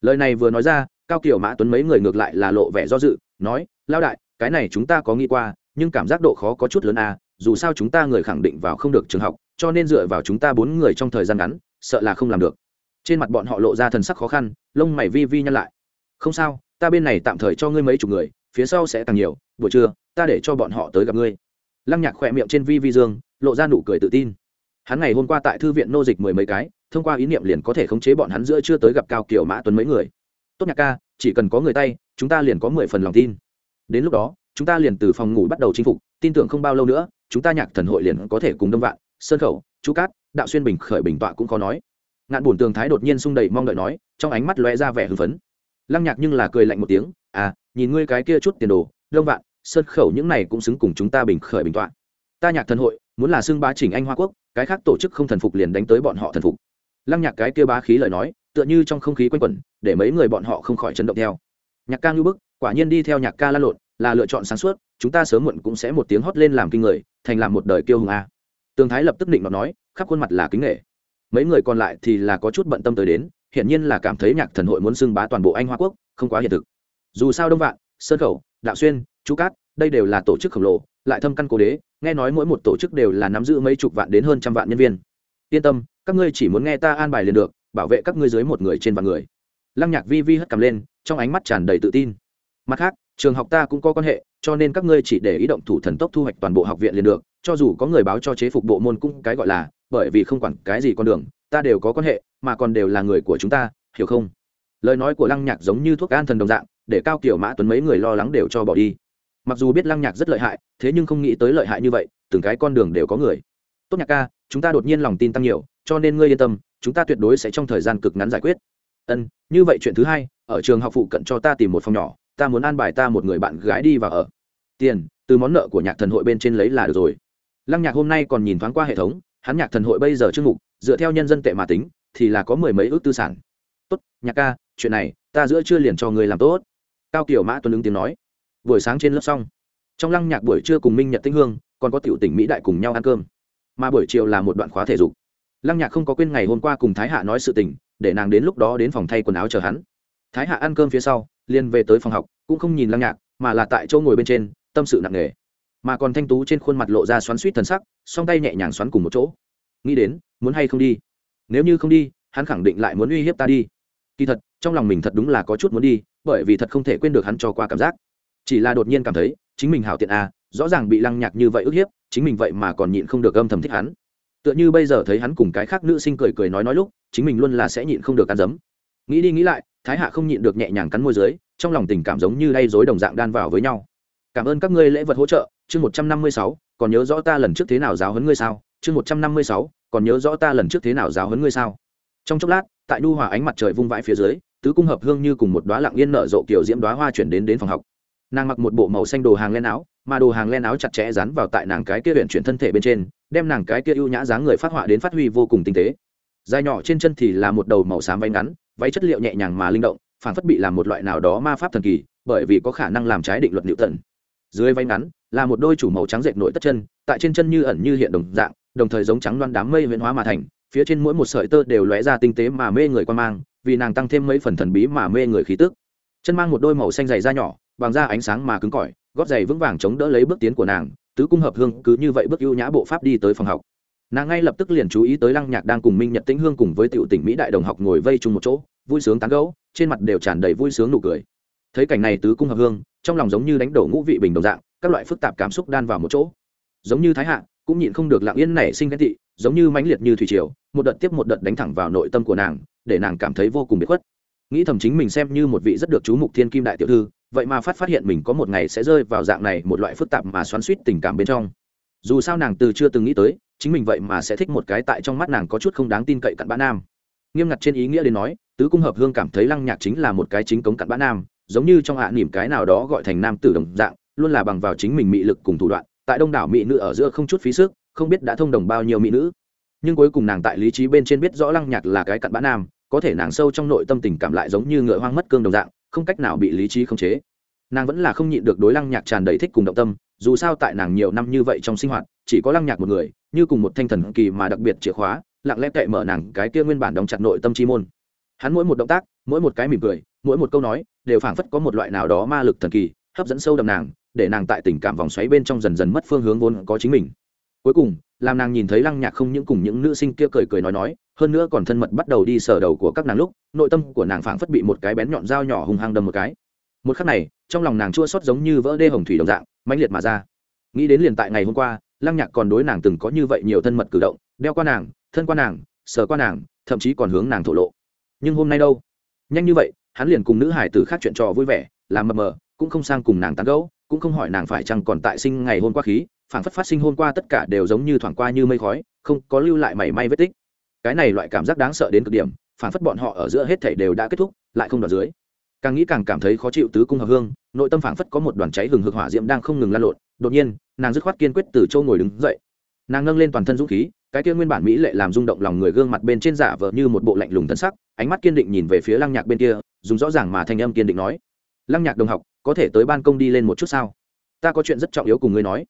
Lời này vừa nói ra, cao kiều mã tuấn mấy người ngược lại là lộ vẻ do dự, nói lao đại, cái này chúng ta có nghĩ qua, nhưng cảm giác độ khó có chút lớn à dù sao chúng ta người khẳng định vào không được trường học, cho nên dựa vào chúng ta bốn người trong thời gian ngắn, sợ là không làm được. Trên mặt bọn họ lộ ra thần sắc khó khăn, lông mày vi vi nhăn lại. Không sao, ta bên này tạm thời cho ngươi mấy chục người, phía sau sẽ càng nhiều, buổi trưa, ta để cho bọn họ tới gặp ngươi lăng nhạc khỏe miệng trên vi vi dương, lộ ra nụ cười tự tin. Hắn ngày hôm qua tại thư viện nô dịch mười mấy cái, thông qua ý niệm liền có thể khống chế bọn hắn giữa chưa tới gặp cao kiểu mã tuấn mấy người. Tốt nhạc ca, chỉ cần có người tay, chúng ta liền có mười phần lòng tin. Đến lúc đó, chúng ta liền từ phòng ngủ bắt đầu chinh phục, tin tưởng không bao lâu nữa, chúng ta nhạc thần hội liền có thể cùng đông vạn, sơn khẩu chú cát, đạo xuyên bình khởi bình tọa cũng khó nói. Ngạn bổn tường thái đột nhiên sung đầy mong đợi nói, trong ánh mắt lóe ra vẻ hưng phấn. Lăng nhạc nhưng là cười lạnh một tiếng à nhìn ngươi cái kia chút tiền đồ, đông vạn sơn khẩu những này cũng xứng cùng chúng ta bình khởi bình tọa. Ta nhạc thần hội, muốn là xưng bá chỉnh anh hoa quốc, cái khác tổ chức không thần phục liền đánh tới bọn họ thần phục. Lăng nhạc cái kia bá khí lời nói, tựa như trong không khí quanh quẩn, để mấy người bọn họ không khỏi chấn động theo. Nhạc ca ngưu bức, quả nhiên đi theo nhạc ca la lộn, là lựa chọn sáng suốt, chúng ta sớm muộn cũng sẽ một tiếng hót lên làm kinh người, thành làm một đời kiêu hùng a. Tường thái lập tức định nó nói, khắp khuôn mặt là kính nghệ mấy người còn lại thì là có chút bận tâm tới đến, hiển nhiên là cảm thấy nhạc thần hội muốn xưng bá toàn bộ anh hoa quốc, không quá hiện thực. Dù sao đông vạn, sơn khẩu, đạo xuyên chú cát, đây đều là tổ chức khổng lồ, lại thâm căn cố đế, nghe nói mỗi một tổ chức đều là nắm giữ mấy chục vạn đến hơn trăm vạn nhân viên. Yên tâm, các ngươi chỉ muốn nghe ta an bài liền được, bảo vệ các ngươi dưới một người trên vạn người. Lăng nhạc vi vi hất cầm lên, trong ánh mắt tràn đầy tự tin. Mặt khác, trường học ta cũng có quan hệ, cho nên các ngươi chỉ để ý động thủ thần tốc thu hoạch toàn bộ học viện liền được, cho dù có người báo cho chế phục bộ môn cũng cái gọi là, bởi vì không quản cái gì con đường, ta đều có quan hệ, mà còn đều là người của chúng ta, hiểu không? Lời nói của lăng nhạc giống như thuốc an thần đồng dạng, để cao kiểu mã tuấn mấy người lo lắng đều cho bỏ đi mặc dù biết lăng nhạc rất lợi hại, thế nhưng không nghĩ tới lợi hại như vậy, từng cái con đường đều có người. Tốt nhạc ca, chúng ta đột nhiên lòng tin tăng nhiều, cho nên ngươi yên tâm, chúng ta tuyệt đối sẽ trong thời gian cực ngắn giải quyết. Ân, như vậy chuyện thứ hai, ở trường học phụ cận cho ta tìm một phòng nhỏ, ta muốn an bài ta một người bạn gái đi và ở. Tiền, từ món nợ của nhạc thần hội bên trên lấy là được rồi. Lăng nhạc hôm nay còn nhìn thoáng qua hệ thống, hắn nhạc thần hội bây giờ chương mục, dựa theo nhân dân tệ mà tính, thì là có mười mấy ước tư sản. Tốt, nhạc ca, chuyện này, ta giữa chưa liền cho người làm tốt. Cao kiểu mã tuấn ứng tiếng nói buổi sáng trên lớp xong. Trong lăng nhạc buổi trưa cùng minh nhật tinh hương, còn có tiểu tỉnh mỹ đại cùng nhau ăn cơm. Mà buổi chiều là một đoạn khóa thể dục. Lăng nhạc không có quên ngày hôm qua cùng thái hạ nói sự tình, để nàng đến lúc đó đến phòng thay quần áo chờ hắn. Thái hạ ăn cơm phía sau, liền về tới phòng học, cũng không nhìn lăng nhạc, mà là tại chỗ ngồi bên trên, tâm sự nặng nề. Mà còn thanh tú trên khuôn mặt lộ ra xoắn suýt thần sắc, song tay nhẹ nhàng xoắn cùng một chỗ. Nghĩ đến, muốn hay không đi? Nếu như không đi, hắn khẳng định lại muốn uy hiếp ta đi. Kỳ thật, trong lòng mình thật đúng là có chút muốn đi, bởi vì thật không thể quên được hắn cho qua cảm giác chỉ là đột nhiên cảm thấy, chính mình hảo tiện à rõ ràng bị lăng nhạc như vậy ức hiếp, chính mình vậy mà còn nhịn không được âm thầm thích hắn. Tựa như bây giờ thấy hắn cùng cái khác nữ sinh cười cười nói nói lúc, chính mình luôn là sẽ nhịn không được ăn dấm. Nghĩ đi nghĩ lại, thái hạ không nhịn được nhẹ nhàng cắn môi dưới, trong lòng tình cảm giống như đay dối đồng dạng đan vào với nhau. Cảm ơn các ngươi lễ vật hỗ trợ, chương một trăm năm mươi sáu, còn nhớ rõ ta lần trước thế nào giáo huấn ngươi sao? Chương một trăm năm mươi sáu, còn nhớ rõ ta lần trước thế nào giáo huấn ngươi sao? Trong chốc lát, tại nu hòa ánh mặt trời vung vãi phía dưới, tứ cung hợp hương như cùng một đoá lặng yên nở rộ kiểu diễm đoá hoa chuyển đến đến phòng học nàng mặc một bộ màu xanh đồ hàng len áo, mà đồ hàng len áo chặt chẽ dán vào tại nàng cái kia huyện chuyển thân thể bên trên, đem nàng cái kia ưu nhã dáng người phát họa đến phát huy vô cùng tinh tế. Dài nhỏ trên chân thì là một đầu màu xám váy ngắn, váy chất liệu nhẹ nhàng mà linh động phản phất bị làm một loại nào đó ma pháp thần kỳ, bởi vì có khả năng làm trái định luật liệu thần dưới váy ngắn, là một đôi chủ màu trắng dệt nội tất chân, tại trên chân như ẩn như hiện đồng dạng, đồng thời giống trắng loan đám mây huyễn hóa mà thành, phía trên mỗi một sợi tơ đều lóe ra tinh tế mà mê người quan mang, vì nàng tăng thêm mấy phần thần bí mà mê người khí tức. Chân mang một đôi màu xanh dày da nhỏ bằng da ánh sáng mà cứng cỏi, gót giày vững vàng chống đỡ lấy bước tiến của nàng, tứ cung hợp hương cứ như vậy bước ưu nhã bộ pháp đi tới phòng học. Nàng ngay lập tức liền chú ý tới lăng nhạc đang cùng minh nhật tĩnh hương cùng với tiểu tỉnh mỹ đại đồng học ngồi vây chung một chỗ, vui sướng tán gẫu, trên mặt đều tràn đầy vui sướng nụ cười. Thấy cảnh này tứ cung hợp hương, trong lòng giống như đánh đổ ngũ vị bình đồng dạng, các loại phức tạp cảm xúc đan vào một chỗ. Giống như thái hạ, cũng nhịn không được lặng yên nảy sinh ghen tị, giống như mãnh liệt như thủy triều, một đợt tiếp một đợt đánh thẳng vào nội tâm của nàng, để nàng cảm thấy vô cùng bị khuất. Nghĩ thầm chính mình xem như một vị rất được chú mục thiên kim đại tiểu thư vậy mà phát phát hiện mình có một ngày sẽ rơi vào dạng này một loại phức tạp mà xoắn suýt tình cảm bên trong. Dù sao nàng từ chưa từng nghĩ tới, chính mình vậy mà sẽ thích một cái tại trong mắt nàng có chút không đáng tin cậy cặn bã nam. Nghiêm ngặt trên ý nghĩa đến nói, tứ cung hợp hương cảm thấy lăng nhạc chính là một cái chính cống cặn bã nam, giống như trong hạ nỉm cái nào đó gọi thành nam tử đồng dạng, luôn là bằng vào chính mình mị lực cùng thủ đoạn, tại đông đảo mỹ nữ ở giữa không chút phí sức, không biết đã thông đồng bao nhiêu mỹ nữ. Nhưng cuối cùng nàng tại lý trí bên trên biết rõ lăng nhạc là cái cặn bã nam, có thể nàng sâu trong nội tâm tình cảm lại giống như ngựa hoang mất cương đồng dạng không cách nào bị lý trí khống chế. Nàng vẫn là không nhịn được đối lăng nhạc tràn đầy thích cùng động tâm, dù sao tại nàng nhiều năm như vậy trong sinh hoạt, chỉ có lăng nhạc một người, như cùng một thanh thần kỳ mà đặc biệt chìa khóa, lặng lẽ kệ mở nàng cái kia nguyên bản đóng chặt nội tâm chi môn. Hắn mỗi một động tác, mỗi một cái mỉm cười, mỗi một câu nói, đều phảng phất có một loại nào đó ma lực thần kỳ, hấp dẫn sâu đậm nàng, để nàng tại tình cảm vòng xoáy bên trong dần dần mất phương hướng vốn có chính mình cuối cùng, làm nàng nhìn thấy lăng nhạc không những cùng những nữ sinh kia cười cười nói nói, hơn nữa còn thân mật bắt đầu đi sờ đầu của các nàng lúc, nội tâm của nàng phảng phất bị một cái bén nhọn dao nhỏ hùng hăng đâm một cái. Một khắc này, trong lòng nàng chua xót giống như vỡ đê hồng thủy đồng dạng, mãnh liệt mà ra. Nghĩ đến liền tại ngày hôm qua, lăng nhạc còn đối nàng từng có như vậy nhiều thân mật cử động, đeo qua nàng, thân qua nàng, sờ qua nàng, thậm chí còn hướng nàng thổ lộ. Nhưng hôm nay đâu? Nhanh như vậy, hắn liền cùng nữ hải tử khác chuyện trò vui vẻ, làm mờ mờ, cũng không sang cùng nàng tán gẫu, cũng không hỏi nàng phải chăng còn tại sinh ngày hôm qua khí phản phất phát sinh hôm qua tất cả đều giống như thoảng qua như mây khói, không có lưu lại mảy may vết tích. Cái này loại cảm giác đáng sợ đến cực điểm phản phất bọn họ ở giữa hết thảy đều đã kết thúc, lại không đoạt dưới. Càng nghĩ càng cảm thấy khó chịu tứ cung hợp hương, nội tâm phản phất có một đoàn cháy hừng hực hỏa diễm đang không ngừng lan lộn, đột nhiên, nàng dứt khoát kiên quyết từ châu ngồi đứng dậy. Nàng nâng lên toàn thân dũng khí, cái kia nguyên bản mỹ lệ làm rung động lòng người gương mặt bên trên giả vờ như một bộ lạnh lùng thân sắc, ánh mắt kiên định nhìn về phía lăng nhạc bên kia, dùng rõ ràng mà thanh âm kiên định nói, lăng nhạc đồng học, có thể tới ban công đi lên một chút sao? Ta có chuyện rất trọng yếu cùng ngươi nói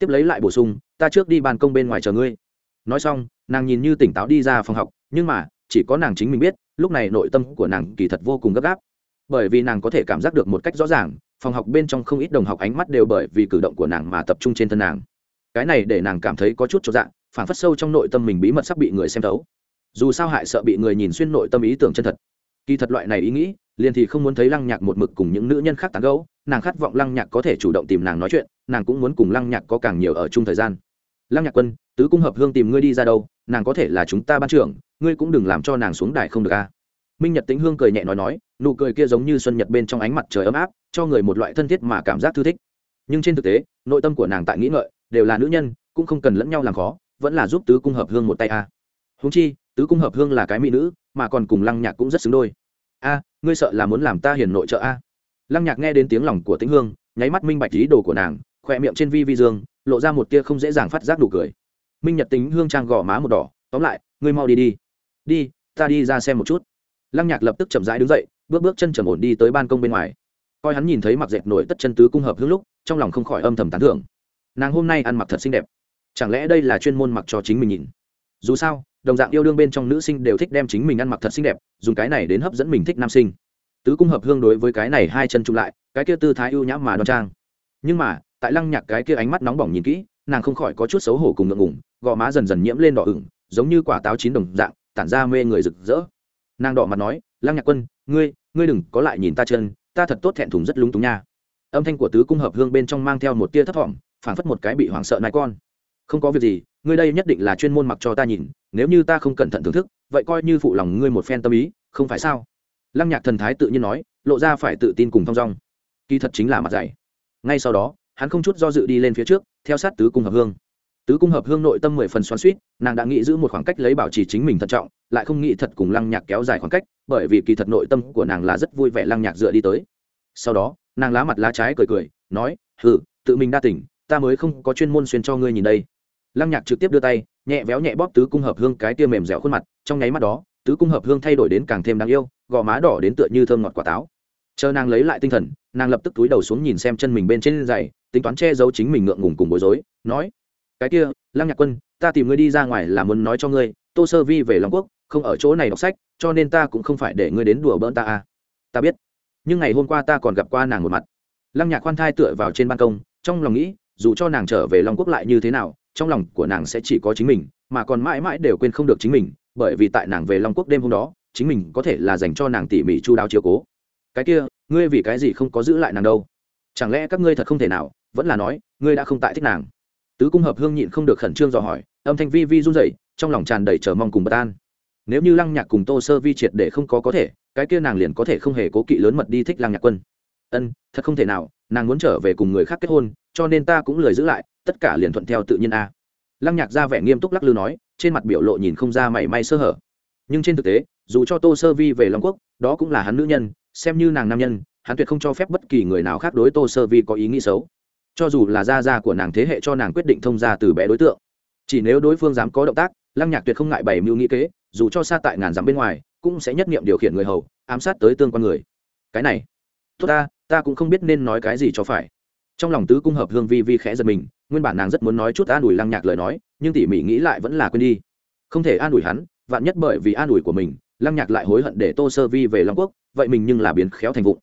tiếp lấy lại bổ sung, ta trước đi ban công bên ngoài chờ ngươi. Nói xong, nàng nhìn như tỉnh táo đi ra phòng học, nhưng mà, chỉ có nàng chính mình biết, lúc này nội tâm của nàng kỳ thật vô cùng gấp gáp. Bởi vì nàng có thể cảm giác được một cách rõ ràng, phòng học bên trong không ít đồng học ánh mắt đều bởi vì cử động của nàng mà tập trung trên thân nàng. Cái này để nàng cảm thấy có chút cho dạng phản phất sâu trong nội tâm mình bí mật sắp bị người xem thấu. Dù sao hại sợ bị người nhìn xuyên nội tâm ý tưởng chân thật. Kỳ thật loại này ý nghĩ, liền thì không muốn thấy lăng nhạc một mực cùng những nữ nhân khác tán gẫu nàng khát vọng lăng nhạc có thể chủ động tìm nàng nói chuyện, nàng cũng muốn cùng lăng nhạc có càng nhiều ở chung thời gian. Lăng nhạc quân, tứ cung hợp hương tìm ngươi đi ra đâu, nàng có thể là chúng ta ban trưởng, ngươi cũng đừng làm cho nàng xuống đài không được a minh nhật tĩnh hương cười nhẹ nói nói, nụ cười kia giống như xuân nhật bên trong ánh mặt trời ấm áp, cho người một loại thân thiết mà cảm giác thư thích. Nhưng trên thực tế, nội tâm của nàng tại nghĩ ngợi, đều là nữ nhân, cũng không cần lẫn nhau làm khó, vẫn là giúp tứ cung hợp hương một tay à. a húng chi, tứ cung hợp hương là cái mỹ nữ, mà còn cùng lăng nhạc cũng rất xứng đôi. A, ngươi sợ là muốn làm ta hiền nội trợ a? Lăng nhạc nghe đến tiếng lòng của tĩnh hương, nháy mắt minh bạch ý đồ của nàng, khỏe miệng trên vi vi dương, lộ ra một tia không dễ dàng phát giác đủ cười. Minh nhật tính hương trang gò má một đỏ, tóm lại, ngươi mau đi đi. Đi, ta đi ra xem một chút. Lăng nhạc lập tức chậm rãi đứng dậy, bước bước chân trầm ổn đi tới ban công bên ngoài. Coi hắn nhìn thấy mặc dệt nổi tất chân tứ cung hợp hương lúc, trong lòng không khỏi âm thầm tán thưởng. Nàng hôm nay ăn mặc thật xinh đẹp. Chẳng lẽ đây là chuyên môn mặc cho chính mình nhìn? Dù sao, đồng dạng yêu đương bên trong nữ sinh đều thích đem chính mình ăn mặc thật xinh đẹp, dùng cái này đến hấp dẫn mình thích nam sinh tứ cung hợp hương đối với cái này hai chân chung lại, cái kia tư thái ưu nhã mà đoan trang. Nhưng mà, tại lăng nhạc cái kia ánh mắt nóng bỏng nhìn kỹ, nàng không khỏi có chút xấu hổ cùng ngượng ngùng, gò má dần dần nhiễm lên đỏ ửng, giống như quả táo chín đồng dạng, tản ra mê người rực rỡ. Nàng đỏ mặt nói, lăng nhạc quân, ngươi ngươi đừng có lại nhìn ta chân, ta thật tốt thẹn thùng rất lúng túng nha. Âm thanh của tứ cung hợp hương bên trong mang theo một tia thấp thỏm, phảng phất một cái bị hoảng sợ nai con. Không có việc gì, ngươi đây nhất định là chuyên môn mặc cho ta nhìn, nếu như ta không cẩn thận thưởng thức, vậy coi như phụ lòng ngươi một phen tâm ý, không phải sao? Lăng nhạc thần thái tự nhiên nói, lộ ra phải tự tin cùng thong dong. Kỳ thật chính là mặt dày. Ngay sau đó, hắn không chút do dự đi lên phía trước, theo sát tứ cung hợp hương. Tứ cung hợp hương nội tâm mười phần xoắn suýt nàng đã nghĩ giữ một khoảng cách lấy bảo trì chính mình thận trọng, lại không nghĩ thật cùng lăng nhạc kéo dài khoảng cách, bởi vì kỳ thật nội tâm của nàng là rất vui vẻ lăng nhạc dựa đi tới. Sau đó, nàng lá mặt lá trái cười cười, nói, hừ, tự mình đa tỉnh, ta mới không có chuyên môn xuyên cho ngươi nhìn đây. Lăng nhạc trực tiếp đưa tay, nhẹ véo nhẹ bóp tứ cung hợp hương cái tia mềm dẻo khuôn mặt, trong nháy mắt đó, tứ cung hợp hương thay đổi đến càng thêm đáng yêu gò má đỏ đến tựa như thơm ngọt quả táo. Chờ nàng lấy lại tinh thần, nàng lập tức túi đầu xuống nhìn xem chân mình bên trên giày, tính toán che giấu chính mình ngượng ngùng cùng bối rối, nói, cái kia, lăng nhạc quân, ta tìm ngươi đi ra ngoài là muốn nói cho ngươi, tô sơ vi về long quốc, không ở chỗ này đọc sách, cho nên ta cũng không phải để ngươi đến đùa bỡn ta à. Ta biết, nhưng ngày hôm qua ta còn gặp qua nàng một mặt. Lăng nhạc khoan thai tựa vào trên ban công, trong lòng nghĩ, dù cho nàng trở về long quốc lại như thế nào, trong lòng của nàng sẽ chỉ có chính mình, mà còn mãi mãi đều quên không được chính mình, bởi vì tại nàng về long quốc đêm hôm đó chính mình có thể là dành cho nàng tỉ mỉ chu đáo chiếu cố. Cái kia, ngươi vì cái gì không có giữ lại nàng đâu? Chẳng lẽ các ngươi thật không thể nào, vẫn là nói, ngươi đã không tại thích nàng? Tứ cung hợp hương nhịn không được khẩn trương dò hỏi, âm thanh vi vi run rẩy, trong lòng tràn đầy chờ mong cùng bất an. Nếu như lăng nhạc cùng tô sơ vi triệt để không có có thể, cái kia nàng liền có thể không hề cố kỵ lớn mật đi thích lăng nhạc quân. Ân, thật không thể nào, nàng muốn trở về cùng người khác kết hôn, cho nên ta cũng lời giữ lại, tất cả liền thuận theo tự nhiên a. Lăng nhạc ra vẻ nghiêm túc lắc lư nói, trên mặt biểu lộ nhìn không ra mảy may sơ hở nhưng trên thực tế, dù cho tô sơ vi về long quốc, đó cũng là hắn nữ nhân, xem như nàng nam nhân, hắn tuyệt không cho phép bất kỳ người nào khác đối tô sơ vi có ý nghĩ xấu. Cho dù là gia gia của nàng thế hệ cho nàng quyết định thông gia từ bé đối tượng, chỉ nếu đối phương dám có động tác, lăng nhạc tuyệt không ngại bày mưu nghĩ kế, dù cho xa tại ngàn dặm bên ngoài, cũng sẽ nhất nghiệm điều khiển người hầu, ám sát tới tương quan người. Cái này, tốt ta ta cũng không biết nên nói cái gì cho phải. Trong lòng tứ cung hợp hương vi vi khẽ giật mình, nguyên bản nàng rất muốn nói chút an ủi lăng nhạc lời nói, nhưng tỉ mỉ nghĩ lại vẫn là quên đi. Không thể an ủi hắn vạn nhất bởi vì an ủi của mình, lăng nhạc lại hối hận để tô sơ vi về long quốc, vậy mình nhưng là biến khéo thành vụng.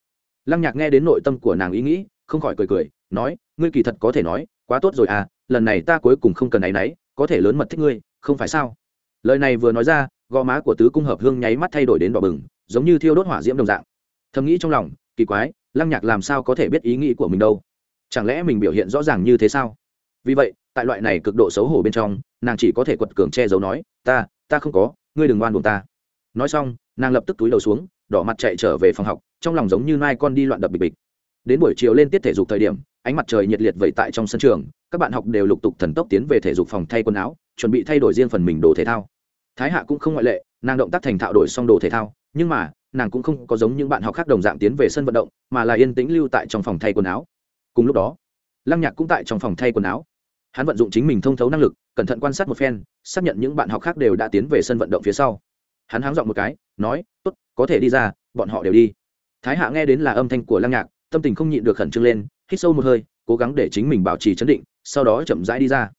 Lăng nhạc nghe đến nội tâm của nàng ý nghĩ, không khỏi cười cười, nói, ngươi kỳ thật có thể nói, quá tốt rồi à lần này ta cuối cùng không cần áy náy, có thể lớn mật thích ngươi, không phải sao? Lời này vừa nói ra, gò má của tứ cung hợp hương nháy mắt thay đổi đến đỏ bừng, giống như thiêu đốt hỏa diễm đồng dạng. Thầm nghĩ trong lòng, kỳ quái, lăng nhạc làm sao có thể biết ý nghĩ của mình đâu? Chẳng lẽ mình biểu hiện rõ ràng như thế sao? Vì vậy, tại loại này cực độ xấu hổ bên trong, nàng chỉ có thể quật cường che giấu nói, ta ta không có, ngươi đừng oan buồn ta. Nói xong, nàng lập tức túi đầu xuống, đỏ mặt chạy trở về phòng học, trong lòng giống như mai con đi loạn đập bịch bịch. Đến buổi chiều lên tiết thể dục thời điểm, ánh mặt trời nhiệt liệt vậy tại trong sân trường, các bạn học đều lục tục thần tốc tiến về thể dục phòng thay quần áo, chuẩn bị thay đổi riêng phần mình đồ thể thao. Thái hạ cũng không ngoại lệ, nàng động tác thành thạo đổi xong đồ thể thao, nhưng mà, nàng cũng không có giống những bạn học khác đồng dạng tiến về sân vận động, mà là yên tĩnh lưu tại trong phòng thay quần áo. Cùng lúc đó, lăng nhạc cũng tại trong phòng thay quần áo. Hắn vận dụng chính mình thông thấu năng lực cẩn thận quan sát một phen, xác nhận những bạn học khác đều đã tiến về sân vận động phía sau. Hắn háng dọn một cái, nói, tốt, có thể đi ra, bọn họ đều đi. Thái hạ nghe đến là âm thanh của lăng nhạc, tâm tình không nhịn được khẩn trương lên, hít sâu một hơi, cố gắng để chính mình bảo trì chấn định, sau đó chậm rãi đi ra.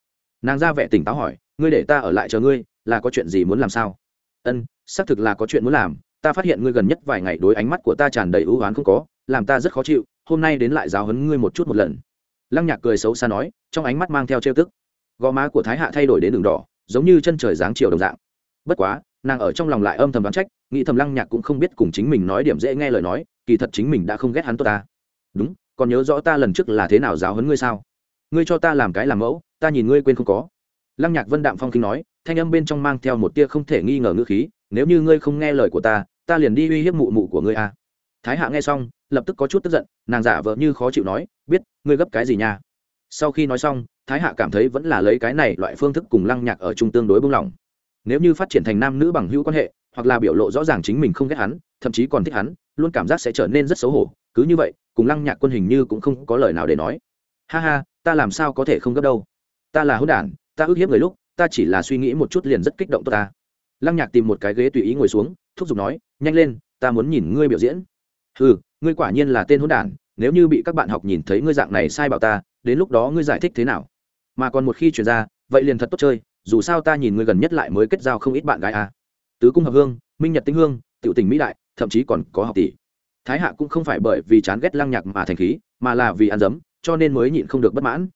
Nàng ra vẻ tỉnh táo hỏi, ngươi để ta ở lại chờ ngươi, là có chuyện gì muốn làm sao? Ân, xác thực là có chuyện muốn làm, ta phát hiện ngươi gần nhất vài ngày đối ánh mắt của ta tràn đầy ưu oán không có, làm ta rất khó chịu, hôm nay đến lại giáo hấn ngươi một chút một lần. Lăng nhạc cười xấu xa nói, trong ánh mắt mang theo trêu tức gò má của thái hạ thay đổi đến đường đỏ, giống như chân trời dáng chiều đồng dạng. Bất quá, nàng ở trong lòng lại âm thầm đoán trách, nghĩ thầm lăng nhạc cũng không biết cùng chính mình nói điểm dễ nghe lời nói, kỳ thật chính mình đã không ghét hắn tốt ta. Đúng, còn nhớ rõ ta lần trước là thế nào giáo hấn ngươi sao? Ngươi cho ta làm cái làm mẫu, ta nhìn ngươi quên không có. Lăng nhạc vân đạm phong kinh nói, thanh âm bên trong mang theo một tia không thể nghi ngờ ngữ khí, nếu như ngươi không nghe lời của ta ta liền đi uy hiếp mụ mụ của ngươi à. thái hạ nghe xong, lập tức có chút tức giận, nàng giả vờ như khó chịu nói, biết, ngươi gấp cái gì nha? Sau khi nói xong, thái hạ cảm thấy vẫn là lấy cái này loại phương thức cùng lăng nhạc ở chung tương đối bung lỏng nếu như phát triển thành nam nữ bằng hữu quan hệ, hoặc là biểu lộ rõ ràng chính mình không ghét hắn, thậm chí còn thích hắn, luôn cảm giác sẽ trở nên rất xấu hổ. Cứ như vậy, cùng lăng nhạc quân hình như cũng không có lời nào để nói. Ha ha, ta làm sao có thể không gấp đâu? Ta là hữu đản, ta ước hiếp người lúc, ta chỉ là suy nghĩ một chút liền rất kích động tốt ta. Lăng nhạc tìm một cái ghế tùy ý ngồi xuống, thúc giục nói, nhanh lên, ta muốn nhìn ngươi biểu diễn. Ừ ngươi quả nhiên là tên hỗn đản, nếu như bị các bạn học nhìn thấy ngươi dạng này sai bảo ta đến lúc đó ngươi giải thích thế nào? Mà còn một khi chuyển ra, vậy liền thật tốt chơi, dù sao ta nhìn ngươi gần nhất lại mới kết giao không ít bạn gái à. tứ cung hợp hương, minh nhật tinh hương, tiểu tình mỹ đại, thậm chí còn có học tỷ. Thái hạ cũng không phải bởi vì chán ghét lăng nhạc mà thành khí, mà là vì ăn dấm, cho nên mới nhịn không được bất mãn.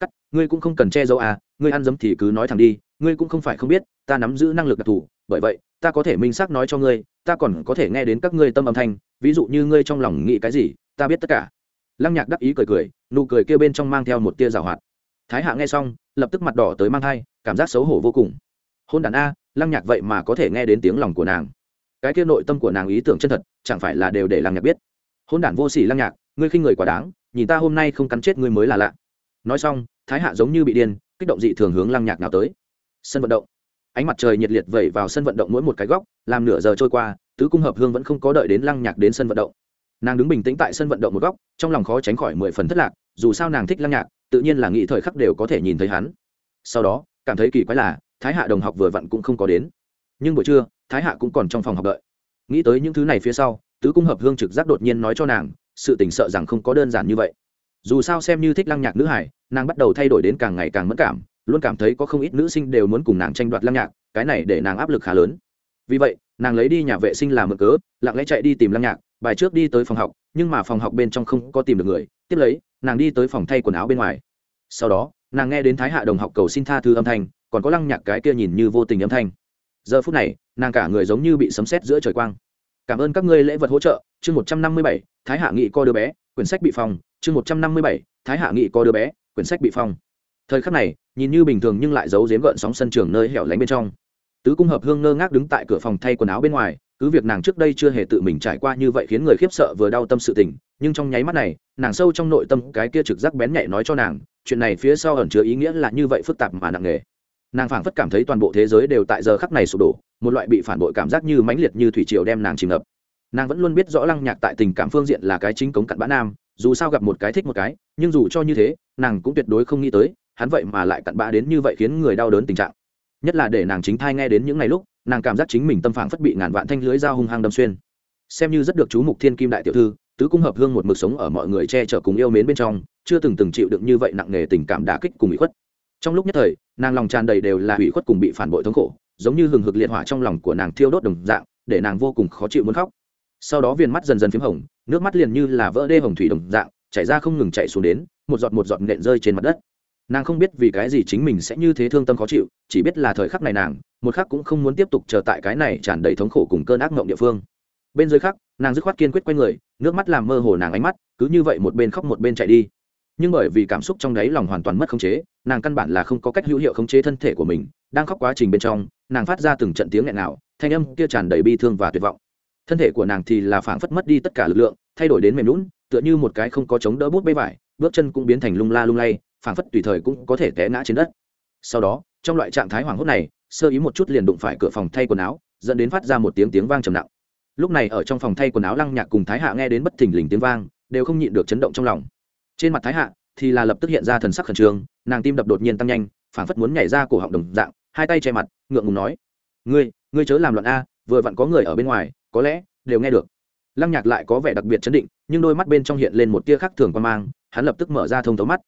Cắt, ngươi cũng không cần che giấu à ngươi ăn dấm thì cứ nói thẳng đi, ngươi cũng không phải không biết, ta nắm giữ năng lực đặc thù, bởi vậy, ta có thể minh xác nói cho ngươi, ta còn có thể nghe đến các ngươi tâm âm thanh, ví dụ như ngươi trong lòng nghĩ cái gì, ta biết tất cả lăng nhạc đắc ý cười cười, nụ cười kia bên trong mang theo một tia rào hoạt. Thái hạ nghe xong, lập tức mặt đỏ tới mang thai, cảm giác xấu hổ vô cùng. Hôn đàn a, lăng nhạc vậy mà có thể nghe đến tiếng lòng của nàng. Cái kia nội tâm của nàng ý tưởng chân thật, chẳng phải là đều để lăng nhạc biết. Hôn đản vô sỉ lăng nhạc, ngươi khinh người quá đáng, nhìn ta hôm nay không cắn chết ngươi mới là lạ. Nói xong, thái hạ giống như bị điên, kích động dị thường hướng lăng nhạc nào tới. Sân vận động. Ánh mặt trời nhiệt liệt vẩy vào sân vận động mỗi một cái góc, làm nửa giờ trôi qua, tứ cung hợp hương vẫn không có đợi đến lăng nhạc đến sân vận động nàng đứng bình tĩnh tại sân vận động một góc, trong lòng khó tránh khỏi mười phần thất lạc, dù sao nàng thích lăng nhạc, tự nhiên là nghĩ thời khắc đều có thể nhìn thấy hắn. Sau đó, cảm thấy kỳ quái là, thái hạ đồng học vừa vặn cũng không có đến. Nhưng buổi trưa, thái hạ cũng còn trong phòng học đợi. Nghĩ tới những thứ này phía sau, tứ cung hợp hương trực giác đột nhiên nói cho nàng, sự tình sợ rằng không có đơn giản như vậy. Dù sao xem như thích lăng nhạc nữ hải, nàng bắt đầu thay đổi đến càng ngày càng mất cảm, luôn cảm thấy có không ít nữ sinh đều muốn cùng nàng tranh đoạt lăng nhạc, cái này để nàng áp lực khá lớn. Vì vậy, nàng lấy đi nhà vệ sinh làm mực cớ, lặng lẽ chạy đi tìm lăng nhạc bài trước đi tới phòng học, nhưng mà phòng học bên trong không có tìm được người, tiếp lấy, nàng đi tới phòng thay quần áo bên ngoài. Sau đó, nàng nghe đến thái hạ đồng học cầu xin tha thư âm thanh, còn có lăng nhạc cái kia nhìn như vô tình âm thanh. Giờ phút này, nàng cả người giống như bị sấm sét giữa trời quang. Cảm ơn các ngươi lễ vật hỗ trợ, chương một trăm năm mươi bảy, thái hạ nghị co đứa bé, quyển sách bị phong, chương một trăm năm mươi bảy, thái hạ nghị co đứa bé, quyển sách bị phong. Thời khắc này, nhìn như bình thường nhưng lại giấu giếm gợn sóng sân trường nơi hẻo lánh bên trong. Tứ cung hợp hương ngơ ngác đứng tại cửa phòng thay quần áo bên ngoài cứ việc nàng trước đây chưa hề tự mình trải qua như vậy khiến người khiếp sợ vừa đau tâm sự tình, nhưng trong nháy mắt này, nàng sâu trong nội tâm cái kia trực giác bén nhạy nói cho nàng, chuyện này phía sau ẩn chứa ý nghĩa là như vậy phức tạp mà nặng nề. Nàng phảng phất cảm thấy toàn bộ thế giới đều tại giờ khắc này sụp đổ, một loại bị phản bội cảm giác như mãnh liệt như thủy triều đem nàng chìm ngập. Nàng vẫn luôn biết rõ lăng nhạc tại tình cảm phương diện là cái chính cống cặn bã nam, dù sao gặp một cái thích một cái, nhưng dù cho như thế, nàng cũng tuyệt đối không nghĩ tới, hắn vậy mà lại cặn bã đến như vậy khiến người đau đớn tình trạng. Nhất là để nàng chính thai nghe đến những ngày lúc nàng cảm giác chính mình tâm phảng phất bị ngàn vạn thanh lưới dao hung hăng đâm xuyên. Xem như rất được chú mục thiên kim đại tiểu thư, tứ cung hợp hương một mực sống ở mọi người che chở cùng yêu mến bên trong, chưa từng từng chịu đựng như vậy nặng nề tình cảm đả kích cùng bị khuất. Trong lúc nhất thời, nàng lòng tràn đầy đều là ủy khuất cùng bị phản bội thống khổ, giống như hừng hực liệt hỏa trong lòng của nàng thiêu đốt đồng dạng, để nàng vô cùng khó chịu muốn khóc. Sau đó viền mắt dần dần p h í m hồng, nước mắt liền như là vỡ đê hồng thủy đồng dạng, chảy ra không ngừng chạy xuống đến, một giọt một giọt nện rơi trên mặt đất. Nàng không biết vì cái gì chính mình sẽ như thế thương tâm khó chịu, chỉ biết là thời khắc này nàng một khắc cũng không muốn tiếp tục chờ tại cái này tràn đầy thống khổ cùng cơn ác mộng địa phương. Bên dưới khắc, nàng dứt khoát kiên quyết q u a y người, nước mắt làm mơ hồ nàng ánh mắt, cứ như vậy một bên khóc một bên chạy đi. Nhưng bởi vì cảm xúc trong đáy lòng hoàn toàn mất khống chế, nàng căn bản là không có cách hữu hiệu khống chế thân thể của mình, đang khóc quá trình bên trong, nàng phát ra từng trận tiếng nghẹn nào thanh âm kia tràn đầy bi thương và tuyệt vọng. Thân thể của nàng thì là phảng phất mất đi tất cả lực lượng, thay đổi đến mềm lún tựa như một cái không có chống đỡ bút bê vải, bước chân cũng biến thành lung la lung lay, phảng phất tùy thời cũng có thể té ngã trên đất. Sau đó trong loại trạng thái hoảng hốt này, sơ ý một chút liền đụng phải cửa phòng thay quần áo, dẫn đến phát ra một tiếng tiếng vang trầm nặng. Lúc này ở trong phòng thay quần áo lăng nhạc cùng thái hạ nghe đến bất thình lình tiếng vang, đều không nhịn được chấn động trong lòng. Trên mặt thái hạ thì là lập tức hiện ra thần sắc khẩn trương, nàng tim đập đột nhiên tăng nhanh phản phất muốn nhảy ra cổ họng đồng dạng, hai tay che mặt, ngượng ngùng nói, ngươi ngươi chớ làm loạn a, vừa vặn có người ở bên ngoài, có lẽ đều nghe được. Lăng nhạc lại có vẻ đặc biệt chấn định, nhưng đôi mắt bên trong hiện lên một tia khác thường quan mang, hắn lập tức mở ra thông thấu mắt.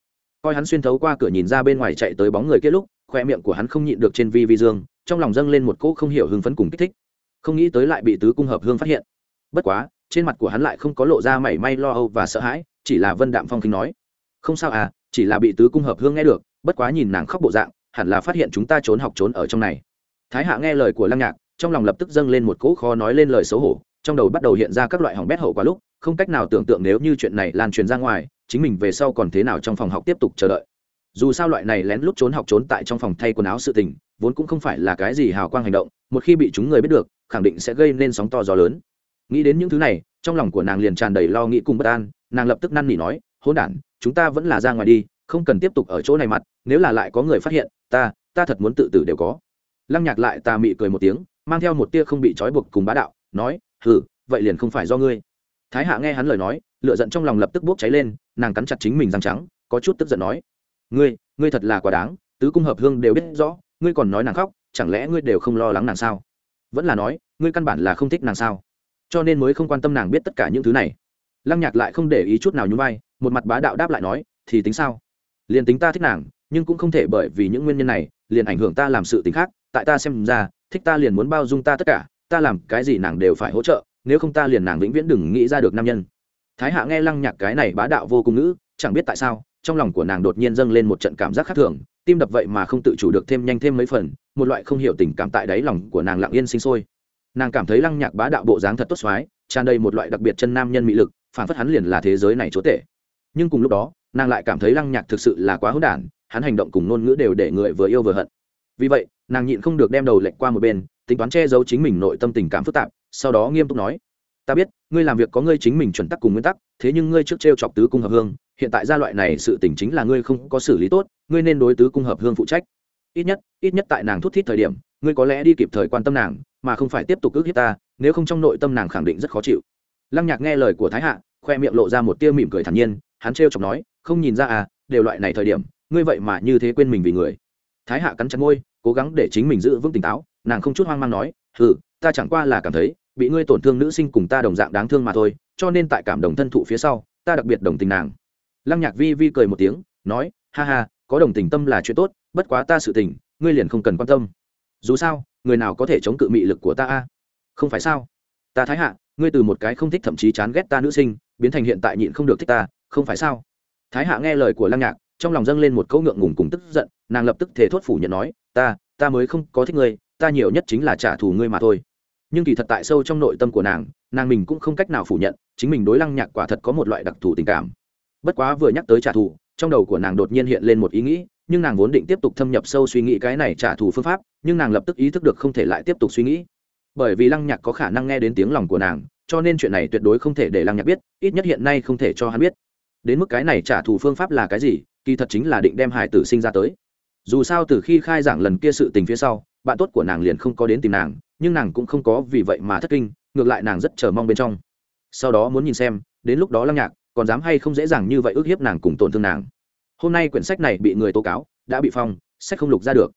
Coi hắn xuyên thấu qua cửa nhìn ra bên ngoài chạy tới bóng người kia lúc khoe miệng của hắn không nhịn được trên vi vi dương, trong lòng dâng lên một cỗ không hiểu hưng phấn cùng kích thích. Không nghĩ tới lại bị tứ cung hợp hương phát hiện. Bất quá, trên mặt của hắn lại không có lộ ra mảy may lo âu và sợ hãi, chỉ là vân đạm phong khinh nói. Không sao à chỉ là bị tứ cung hợp hương nghe được, bất quá nhìn nàng khóc bộ dạng, hẳn là phát hiện chúng ta trốn học trốn ở trong này. Thái hạ nghe lời của lăng nhạc, trong lòng lập tức dâng lên một cỗ khó nói lên lời xấu hổ, trong đầu bắt đầu hiện ra các loại hỏng bét hậu quá lúc, không cách nào tưởng tượng nếu như chuyện này lan truyền ra ngoài, chính mình về sau còn thế nào trong phòng học tiếp tục chờ đợi dù sao loại này lén lút trốn học trốn tại trong phòng thay quần áo sự tình, vốn cũng không phải là cái gì hào quang hành động, một khi bị chúng người biết được, khẳng định sẽ gây nên sóng to gió lớn. Nghĩ đến những thứ này, trong lòng của nàng liền tràn đầy lo nghĩ cùng bất an, nàng lập tức năn nỉ nói hôn đản, chúng ta vẫn là ra ngoài đi, không cần tiếp tục ở chỗ này mặt, nếu là lại có người phát hiện, ta ta thật muốn tự tử đều có. Lăng nhạc lại ta mị cười một tiếng, mang theo một tia không bị trói buộc cùng bá đạo, nói, hừ, vậy liền không phải do ngươi. Thái hạ nghe hắn lời nói lựa giận trong lòng lập tức bốc cháy lên, nàng cắn chặt chính mình răng trắng, có chút tức giận nói ngươi ngươi thật là quá đáng, tứ cung hợp hương đều biết rõ, ngươi còn nói nàng khóc, chẳng lẽ ngươi đều không lo lắng nàng sao? Vẫn là nói, ngươi căn bản là không thích nàng sao? Cho nên mới không quan tâm nàng biết tất cả những thứ này. Lăng nhạc lại không để ý chút nào nhún vai, một mặt bá đạo đáp lại nói, thì tính sao? Liền tính ta thích nàng, nhưng cũng không thể bởi vì những nguyên nhân này, liền ảnh hưởng ta làm sự tính khác, tại ta xem ra, thích ta liền muốn bao dung ta tất cả, ta làm cái gì nàng đều phải hỗ trợ, nếu không ta liền nàng vĩnh viễn đừng nghĩ ra được nam nhân. Thái hạ nghe lăng nhạc cái này bá đạo vô cùng ngữ, chẳng biết tại sao trong lòng của nàng đột nhiên dâng lên một trận cảm giác khác thường, tim đập vậy mà không tự chủ được thêm nhanh thêm mấy phần, một loại không hiểu tình cảm tại đáy lòng của nàng lặng yên sinh sôi. Nàng cảm thấy lăng nhạc bá đạo bộ dáng thật tốt xoái, tràn đầy một loại đặc biệt chân nam nhân mỹ lực, phản phất hắn liền là thế giới này chúa tể. Nhưng cùng lúc đó, nàng lại cảm thấy lăng nhạc thực sự là quá hỗn đản, hắn hành động cùng ngôn ngữ đều để người vừa yêu vừa hận. Vì vậy, nàng nhịn không được đem đầu lệch qua một bên, tính toán che giấu chính mình nội tâm tình cảm phức tạp, sau đó nghiêm túc nói, ta biết, ngươi làm việc có ngươi chính mình chuẩn tắc cùng nguyên tắc, thế nhưng ngươi trước t r e o chọc tứ cung hợp hương hiện tại gia loại này sự tình chính là ngươi không có xử lý tốt, ngươi nên đối tứ cung hợp hương phụ trách. Ít nhất ít nhất tại nàng thút thít thời điểm, ngươi có lẽ đi kịp thời quan tâm nàng, mà không phải tiếp tục ước hiếp ta, nếu không trong nội tâm nàng khẳng định rất khó chịu. Lăng nhạc nghe lời của thái hạ, khoe miệng lộ ra một tia mỉm cười thản nhiên, hắn trêu chọc nói, không nhìn ra à đều loại này thời điểm, ngươi vậy mà như thế quên mình vì người. Thái hạ cắn chặt môi, cố gắng để chính mình giữ vững tỉnh táo, nàng không chút hoang mang nói ừ ta chẳng qua là cảm thấy, bị ngươi tổn thương nữ sinh cùng ta đồng dạng đáng thương mà thôi, cho nên tại cảm đồng thân thụ phía sau, ta đặc biệt đồng tình nàng lăng nhạc vi vi cười một tiếng, nói, ha ha, có đồng tình tâm là chuyện tốt, bất quá ta sự tình, ngươi liền không cần quan tâm. Dù sao, người nào có thể chống cự mị lực của ta a? Không phải sao? Ta thái hạ, ngươi từ một cái không thích thậm chí chán ghét ta nữ sinh, biến thành hiện tại nhịn không được thích ta, không phải sao? Thái hạ nghe lời của lăng nhạc, trong lòng dâng lên một câu ngượng ngùng cùng tức giận, nàng lập tức thể thốt phủ nhận nói, ta ta mới không có thích ngươi, ta nhiều nhất chính là trả thù ngươi mà thôi. Nhưng kỳ thật tại sâu trong nội tâm của nàng nàng mình cũng không cách nào phủ nhận, chính mình đối lăng nhạc quả thật có một loại đặc thù tình cảm bất quá vừa nhắc tới trả thù, trong đầu của nàng đột nhiên hiện lên một ý nghĩ, nhưng nàng vốn định tiếp tục thâm nhập sâu suy nghĩ cái này trả thù phương pháp, nhưng nàng lập tức ý thức được không thể lại tiếp tục suy nghĩ. Bởi vì lăng nhạc có khả năng nghe đến tiếng lòng của nàng, cho nên chuyện này tuyệt đối không thể để lăng nhạc biết, ít nhất hiện nay không thể cho hắn biết. Đến mức cái này trả thù phương pháp là cái gì, kỳ thật chính là định đem hải tử sinh ra tới. Dù sao từ khi khai giảng lần kia sự tình phía sau, bạn tốt của nàng liền không có đến tìm nàng, nhưng nàng cũng không có vì vậy mà thất kinh, ngược lại nàng rất chờ mong bên trong. Sau đó muốn nhìn xem, đến lúc đó lăng nhạc còn dám hay không dễ dàng như vậy ước hiếp nàng cùng tổn thương nàng. Hôm nay quyển sách này bị người tố cáo, đã bị phong, sách không lục ra được.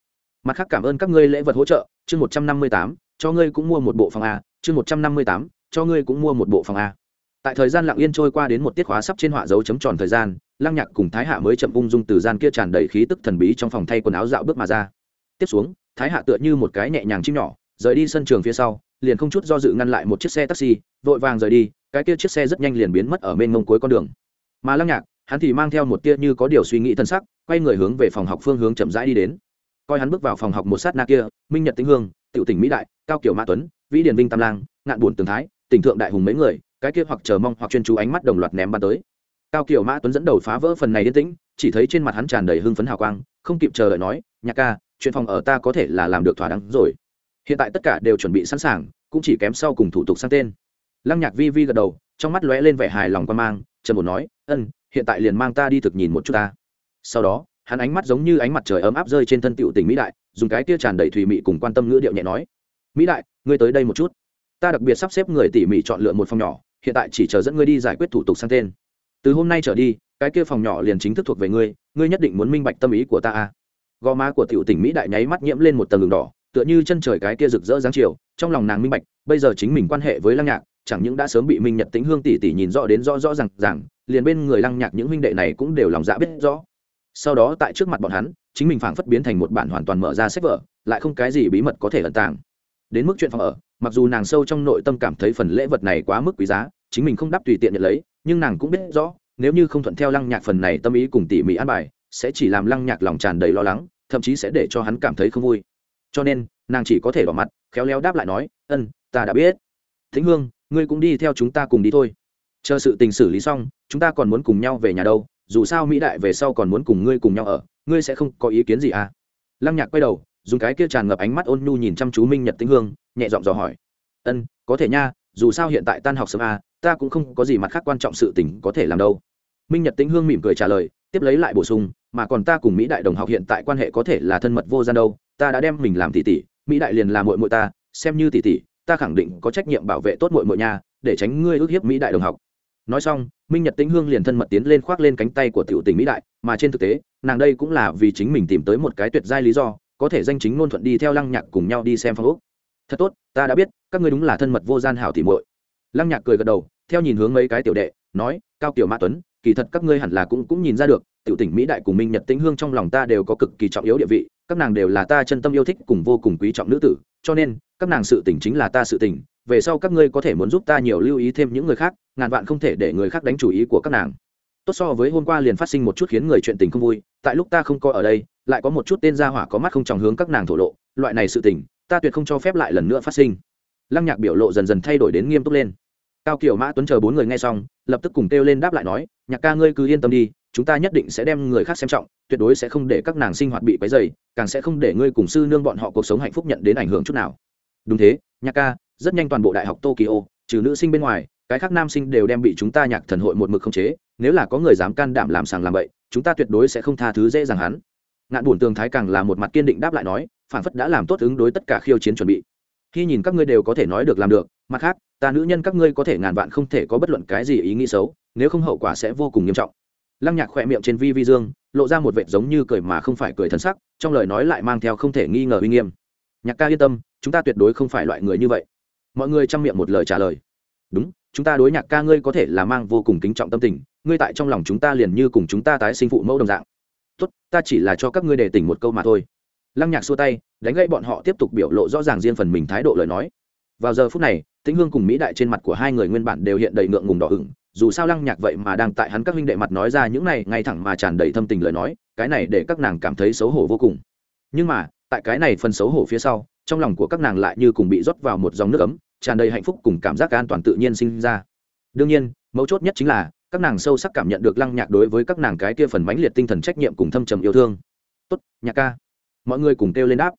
Mặt khác cảm ơn các ngươi lễ vật hỗ trợ, chương một trăm năm mươi tám, cho ngươi cũng mua một bộ phòng a, chương một trăm năm mươi tám, cho ngươi cũng mua một bộ phòng a. Tại thời gian lặng yên trôi qua đến một tiết khóa sắp trên họa dấu chấm tròn thời gian, lăng nhạc cùng thái hạ mới chậm ung dung từ gian kia tràn đầy khí tức thần bí trong phòng thay quần áo dạo bước mà ra. Tiếp xuống, thái hạ tựa như một cái nhẹ nhàng chim nhỏ, rời đi sân trường phía sau, liền không chút do dự ngăn lại một chiếc xe taxi, vội vàng rời đi cái kia chiếc xe rất nhanh liền biến mất ở bên ngông cuối con đường. Mà lăng nhạc, hắn thì mang theo một tia như có điều suy nghĩ thân sắc, quay người hướng về phòng học phương hướng chậm rãi đi đến. Coi hắn bước vào phòng học một sát na kia, minh nhật tĩnh hương, tiểu tỉnh mỹ đại, cao kiểu mã tuấn, vĩ điền vinh tam lang, ngạn buồn tường thái, tỉnh thượng đại hùng mấy người, cái kia hoặc chờ mong hoặc chuyên chú ánh mắt đồng loạt ném bắn tới. Cao kiểu mã tuấn dẫn đầu phá vỡ phần này yên tĩnh, chỉ thấy trên mặt hắn tràn đầy hưng phấn hào quang, không kịp chờ đợi nói, nhạc ca, chuyện phòng ở ta có thể là làm được thỏa đáng rồi. Hiện tại tất cả đều chuẩn bị sẵn sàng, cũng chỉ kém sau cùng thủ tục sang tên lăng nhạc vi vi gật đầu, trong mắt lóe lên vẻ hài lòng quan mang trần một nói, ân, hiện tại liền mang ta đi thực nhìn một chút ta. Sau đó, hắn ánh mắt giống như ánh mặt trời ấm áp rơi trên thân tiểu tỉnh mỹ đại, dùng cái tia tràn đầy thùy mị cùng quan tâm ngữ điệu nhẹ nói, mỹ đại, ngươi tới đây một chút. Ta đặc biệt sắp xếp người tỉ mỉ chọn lựa một phòng nhỏ, hiện tại chỉ chờ dẫn ngươi đi giải quyết thủ tục sang tên. Từ hôm nay trở đi, cái kia phòng nhỏ liền chính thức thuộc về ngươi ngươi nhất định muốn minh bạch tâm ý của ta à gò má của tiểu tỉnh mỹ đại nháy mắt nhiễm lên một tầng đường đỏ, tựa như chân trời cái kia rực rỡ dáng chiều, trong lòng nàng minh bạch, bây giờ chính mình quan hệ với lăng nhạc chẳng những đã sớm bị minh nhật Tĩnh hương tỷ tỷ nhìn rõ đến rõ rõ rằng rằng liền bên người lăng nhạc những huynh đệ này cũng đều lòng dạ biết rõ. Sau đó tại trước mặt bọn hắn, chính mình phảng phất biến thành một bản hoàn toàn mở ra sách vở, lại không cái gì bí mật có thể ẩn tàng. Đến mức chuyện phòng ở, mặc dù nàng sâu trong nội tâm cảm thấy phần lễ vật này quá mức quý giá, chính mình không đáp tùy tiện nhận lấy, nhưng nàng cũng biết rõ, nếu như không thuận theo lăng nhạc phần này tâm ý cùng tỉ mỉ an bài, sẽ chỉ làm lăng nhạc lòng tràn đầy lo lắng, thậm chí sẽ để cho hắn cảm thấy không vui. Cho nên, nàng chỉ có thể đỏ mặt, khéo léo đáp lại nói, ân, ta đã biết. Thính hương ngươi cũng đi theo chúng ta cùng đi thôi. Chờ sự tình xử lý xong, chúng ta còn muốn cùng nhau về nhà đâu, dù sao mỹ đại về sau còn muốn cùng ngươi cùng nhau ở, ngươi sẽ không có ý kiến gì à? Lăng nhạc quay đầu, dùng cái kia tràn ngập ánh mắt ôn nhu nhìn chăm chú minh nhật tĩnh hương, nhẹ giọng dò hỏi. Ân, có thể nha, dù sao hiện tại tan học sớm à ta cũng không có gì mặt khác quan trọng sự tình có thể làm đâu. Minh nhật tĩnh hương mỉm cười trả lời, tiếp lấy lại bổ sung, mà còn ta cùng mỹ đại đồng học hiện tại quan hệ có thể là thân mật vô gian đâu, ta đã đem mình làm tỷ tỷ, mỹ đại liền là muội muội ta, xem như tỷ tỷ ta khẳng định có trách nhiệm bảo vệ tốt muội muội nha để tránh ngươi ước hiếp mỹ đại đồng học. Nói xong, minh nhật tĩnh hương liền thân mật tiến lên khoác lên cánh tay của tiểu tình mỹ đại, mà trên thực tế, nàng đây cũng là vì chính mình tìm tới một cái tuyệt giai lý do, có thể danh chính ngôn thuận đi theo lăng nhạc cùng nhau đi xem phong úc thật tốt, ta đã biết, các ngươi đúng là thân mật vô gian hảo tỉ muội. Lăng nhạc cười gật đầu, theo nhìn hướng mấy cái tiểu đệ, nói, cao kiểu mã tuấn, kỳ thật các ngươi hẳn là cũng cũng nhìn ra được, tiểu tỉnh mỹ đại cùng minh nhật tĩnh hương trong lòng ta đều có cực kỳ trọng yếu địa vị, các nàng đều là ta chân tâm yêu thích cùng vô cùng quý trọng nữ tử cho nên, các nàng sự tình chính là ta sự tình, về sau các ngươi có thể muốn giúp ta nhiều lưu ý thêm những người khác, ngàn vạn không thể để người khác đánh chủ ý của các nàng. Tốt so với hôm qua liền phát sinh một chút khiến người chuyện tình không vui, tại lúc ta không coi ở đây, lại có một chút tên gia hỏa có mắt không tròng hướng các nàng thổ lộ, loại này sự tình, ta tuyệt không cho phép lại lần nữa phát sinh. Lăng nhạc biểu lộ dần dần thay đổi đến nghiêm túc lên. Cao kiều mã tuấn chờ bốn người nghe xong, lập tức cùng kêu lên đáp lại nói, nhạc ca ngươi cứ yên tâm đi chúng ta nhất định sẽ đem người khác xem trọng, tuyệt đối sẽ không để các nàng sinh hoạt bị quấy dày càng sẽ không để ngươi cùng sư nương bọn họ cuộc sống hạnh phúc nhận đến ảnh hưởng chút nào. Đúng thế, nhạc ca, rất nhanh toàn bộ đại học tokyo, trừ nữ sinh bên ngoài, cái khác nam sinh đều đem bị chúng ta nhạc thần hội một mực không chế, nếu là có người dám can đảm làm sàng làm bậy, chúng ta tuyệt đối sẽ không tha thứ dễ dàng hắn. Ngạn bùn tường thái càng là một mặt kiên định đáp lại nói, phản phất đã làm tốt ứng đối tất cả khiêu chiến chuẩn bị. Khi nhìn các ngươi đều có thể nói được làm được, mặt khác, ta nữ nhân các ngươi có thể ngàn vạn không thể có bất luận cái gì ý nghĩ xấu, nếu không hậu quả sẽ vô cùng nghiêm trọng lăng nhạc khỏe miệng trên vi vi dương, lộ ra một vệt giống như cười mà không phải cười thân sắc, trong lời nói lại mang theo không thể nghi ngờ uy nghiêm. Nhạc ca yên tâm, chúng ta tuyệt đối không phải loại người như vậy. Mọi người chăm miệng một lời trả lời. Đúng, chúng ta đối nhạc ca ngươi có thể là mang vô cùng kính trọng tâm tình, ngươi tại trong lòng chúng ta liền như cùng chúng ta tái sinh phụ mẫu đồng dạng. Tốt, ta chỉ là cho các ngươi để tỉnh một câu mà thôi. Lăng nhạc xua tay, đánh gãy bọn họ tiếp tục biểu lộ rõ ràng riêng phần mình thái độ lời nói. Vào giờ phút này, tĩnh hương cùng mỹ đại trên mặt của hai người nguyên bản đều hiện đầy ngượng ngùng đỏ hửng dù sao lăng nhạc vậy mà đang tại hắn các huynh đệ mặt nói ra những này ngay thẳng mà tràn đầy thâm tình lời nói, cái này để các nàng cảm thấy xấu hổ vô cùng. Nhưng mà, tại cái này phần xấu hổ phía sau, trong lòng của các nàng lại như cùng bị rót vào một dòng nước ấm, tràn đầy hạnh phúc cùng cảm giác an toàn tự nhiên sinh ra. Đương nhiên, mấu chốt nhất chính là, các nàng sâu sắc cảm nhận được lăng nhạc đối với các nàng cái kia phần mãnh liệt tinh thần trách nhiệm cùng thâm trầm yêu thương. Tốt, nhạc ca. Mọi người cùng kêu lên đáp.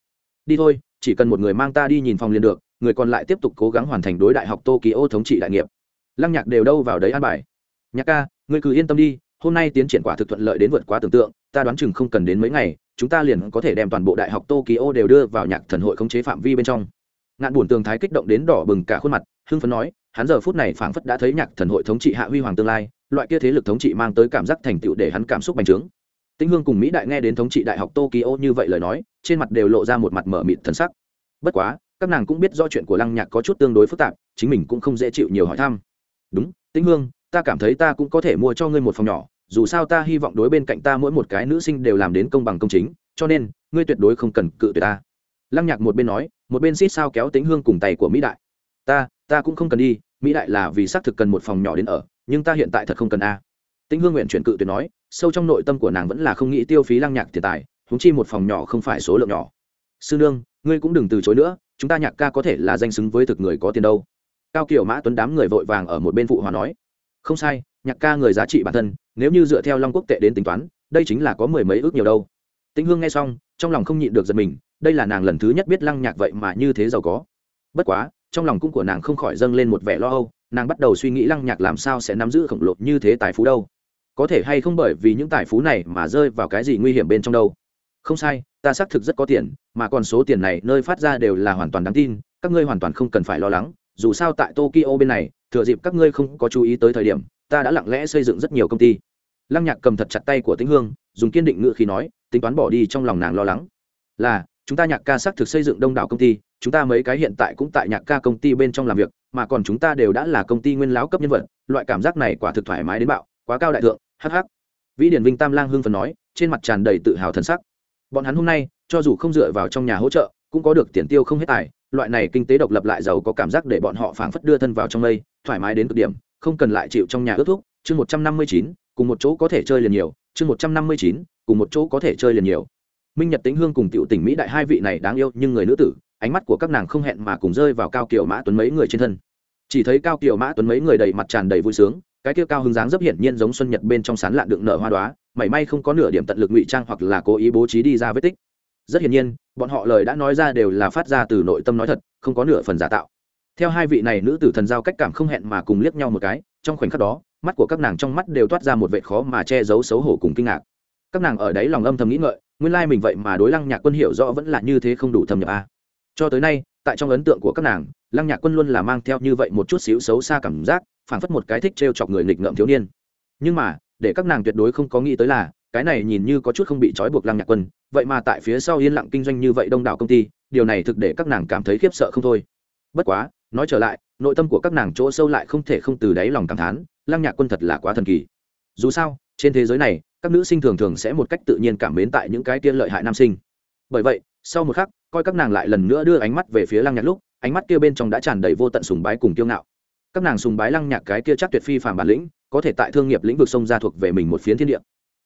Đi thôi, chỉ cần một người mang ta đi nhìn phòng liền được, người còn lại tiếp tục cố gắng hoàn thành đối đại học tokyo thống trị đại nghiệp lăng nhạc đều đâu vào đấy an bài. Nhạc ca, ngươi cứ yên tâm đi, hôm nay tiến triển quả thực thuận lợi đến vượt quá tưởng tượng, ta đoán chừng không cần đến mấy ngày, chúng ta liền có thể đem toàn bộ đại học tokyo đều đưa vào nhạc thần hội khống chế phạm vi bên trong. Ngạn buồn tường thái kích động đến đỏ bừng cả khuôn mặt, hưng phấn nói, hắn giờ phút này phảng phất đã thấy nhạc thần hội thống trị hạ huy hoàng tương lai, loại kia thế lực thống trị mang tới cảm giác thành tựu để hắn cảm xúc bành trướng. Tĩnh hương cùng mỹ đại nghe đến thống trị đại học tokyo như vậy lời nói, trên mặt đều lộ ra một mặt mở mịt thần sắc. Bất quá, các nàng cũng biết do chuyện của lăng nhạc có chút tương đối phức tạp, chính mình cũng không dễ chịu nhiều hỏi thăm đúng, tĩnh hương, ta cảm thấy ta cũng có thể mua cho ngươi một phòng nhỏ, dù sao ta hy vọng đối bên cạnh ta mỗi một cái nữ sinh đều làm đến công bằng công chính, cho nên, ngươi tuyệt đối không cần cự tuyệt ta. Lăng nhạc một bên nói, một bên xít sao kéo tĩnh hương cùng tay của mỹ đại. Ta ta cũng không cần đi, mỹ đại là vì xác thực cần một phòng nhỏ đến ở, nhưng ta hiện tại thật không cần a. Tĩnh hương nguyện chuyển cự tuyệt nói, sâu trong nội tâm của nàng vẫn là không nghĩ tiêu phí lăng nhạc tiền tài húng chi một phòng nhỏ không phải số lượng nhỏ. Sư nương, ngươi cũng đừng từ chối nữa, chúng ta nhạc ca có thể là danh xứng với thực người có tiền đâu cao kiểu mã tuấn đám người vội vàng ở một bên phụ hòa nói, không sai, nhạc ca người giá trị bản thân, nếu như dựa theo long quốc tệ đến tính toán, đây chính là có mười mấy ước nhiều đâu. Tĩnh hương nghe xong, trong lòng không nhịn được giật mình, đây là nàng lần thứ nhất biết lăng nhạc vậy mà như thế giàu có. Bất quá, trong lòng cung của nàng không khỏi dâng lên một vẻ lo âu, nàng bắt đầu suy nghĩ lăng nhạc làm sao sẽ nắm giữ khổng lồ như thế tài phú đâu. Có thể hay không bởi vì những tài phú này mà rơi vào cái gì nguy hiểm bên trong đâu. Không sai, ta xác thực rất có tiền, mà còn số tiền này nơi phát ra đều là hoàn toàn đáng tin, các ngươi hoàn toàn không cần phải lo lắng dù sao tại tokyo bên này, thừa dịp các ngươi không có chú ý tới thời điểm, ta đã lặng lẽ xây dựng rất nhiều công ty. Lăng nhạc cầm thật chặt tay của tĩnh hương, dùng kiên định ngự khi nói, tính toán bỏ đi trong lòng nàng lo lắng. Là, chúng ta nhạc ca xác thực xây dựng đông đảo công ty, chúng ta mấy cái hiện tại cũng tại nhạc ca công ty bên trong làm việc, mà còn chúng ta đều đã là công ty nguyên láo cấp nhân vật, loại cảm giác này quả thực thoải mái đến bạo, quá cao đại thượng hh vĩ điển vinh tam lang hưng phần nói, trên mặt tràn đầy tự hào thân sắc. Bọn hắn hôm nay, cho dù không dựa vào trong nhà hỗ trợ, cũng có được tiền tiêu không hết tài loại này kinh tế độc lập lại giàu có cảm giác để bọn họ phảng phất đưa thân vào trong mây, thoải mái đến cực điểm, không cần lại chịu trong nhà ước thúc. Chương một trăm năm mươi chín, cùng một chỗ có thể chơi liền nhiều. Chương một trăm năm mươi chín, cùng một chỗ có thể chơi liền nhiều. Minh nhật tĩnh hương cùng tiểu tỉnh mỹ đại hai vị này đáng yêu nhưng người nữ tử, ánh mắt của các nàng không hẹn mà cùng rơi vào cao kiều mã tuấn mấy người trên thân. Chỉ thấy cao kiều mã tuấn mấy người đầy mặt tràn đầy vui sướng, cái kia cao hứng dáng rất hiển nhiên giống xuân nhật bên trong sán lạn đựng nở hoa đoá mảy may không có nửa điểm tận lực ngụy trang hoặc là cố ý bố trí đi ra vết tích rất hiển nhiên, bọn họ lời đã nói ra đều là phát ra từ nội tâm nói thật, không có nửa phần giả tạo. Theo hai vị này nữ tử thần giao cách cảm không hẹn mà cùng liếc nhau một cái, trong khoảnh khắc đó, mắt của các nàng trong mắt đều toát ra một vệ khó mà che giấu xấu hổ cùng kinh ngạc. Các nàng ở đấy lòng âm thầm nghĩ ngợi, nguyên lai mình vậy mà đối lăng nhạc quân hiểu rõ vẫn là như thế không đủ thâm nhập a cho tới nay, tại trong ấn tượng của các nàng, lăng nhạc quân luôn là mang theo như vậy một chút xíu xấu xa cảm giác, phảng phất một cái thích t chọc người nghịch ngợm thiếu niên. Nhưng mà, để các nàng tuyệt đối không có nghĩ tới là, cái này nhìn như có chút không bị trói buộc lăng nhạc quân vậy mà tại phía sau yên lặng kinh doanh như vậy đông đảo công ty, điều này thực để các nàng cảm thấy khiếp sợ không thôi. Bất quá, nói trở lại, nội tâm của các nàng chỗ sâu lại không thể không từ đáy lòng cảm thán, lăng nhạc quân thật là quá thần kỳ. Dù sao, trên thế giới này, các nữ sinh thường thường sẽ một cách tự nhiên cảm mến tại những cái tiên lợi hại nam sinh. Bởi vậy, sau một khắc, coi các nàng lại lần nữa đưa ánh mắt về phía lăng nhạc lúc, ánh mắt kia bên trong đã tràn đầy vô tận sùng bái cùng kiêu ngạo. Các nàng sùng bái lăng nhạc cái kia chắc tuyệt phi phàm bản lĩnh, có thể tại thương nghiệp lĩnh vực sông ra thuộc về mình một phiến thiên địa.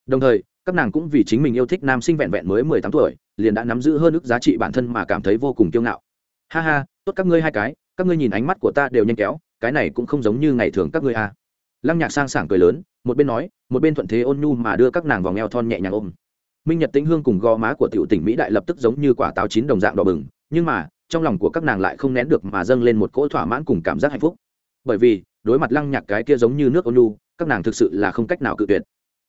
Đồng thời các nàng cũng vì chính mình yêu thích nam sinh vẹn vẹn mới mười tám tuổi, liền đã nắm giữ hơn ức giá trị bản thân mà cảm thấy vô cùng kiêu ngạo. Ha ha, tốt các ngươi hai cái, các ngươi nhìn ánh mắt của ta đều nhanh kéo, cái này cũng không giống như ngày thường các ngươi a à. lăng nhạc sang sảng cười lớn, một bên nói, một bên thuận thế ôn nhu mà đưa các nàng vào ngheo thon nhẹ nhàng ôm. Minh nhật tĩnh hương cùng gò má của tiểu tỉnh mỹ đại lập tức giống như quả táo chín đồng dạng đỏ bừng, nhưng mà, trong lòng của các nàng lại không nén được mà dâng lên một cỗ thỏa mãn cùng cảm giác hạnh phúc. Bởi vì, đối mặt lăng nhạc cái kia giống như nước ôn nhu, các nàng thực sự là không cách nào cự tuyệt.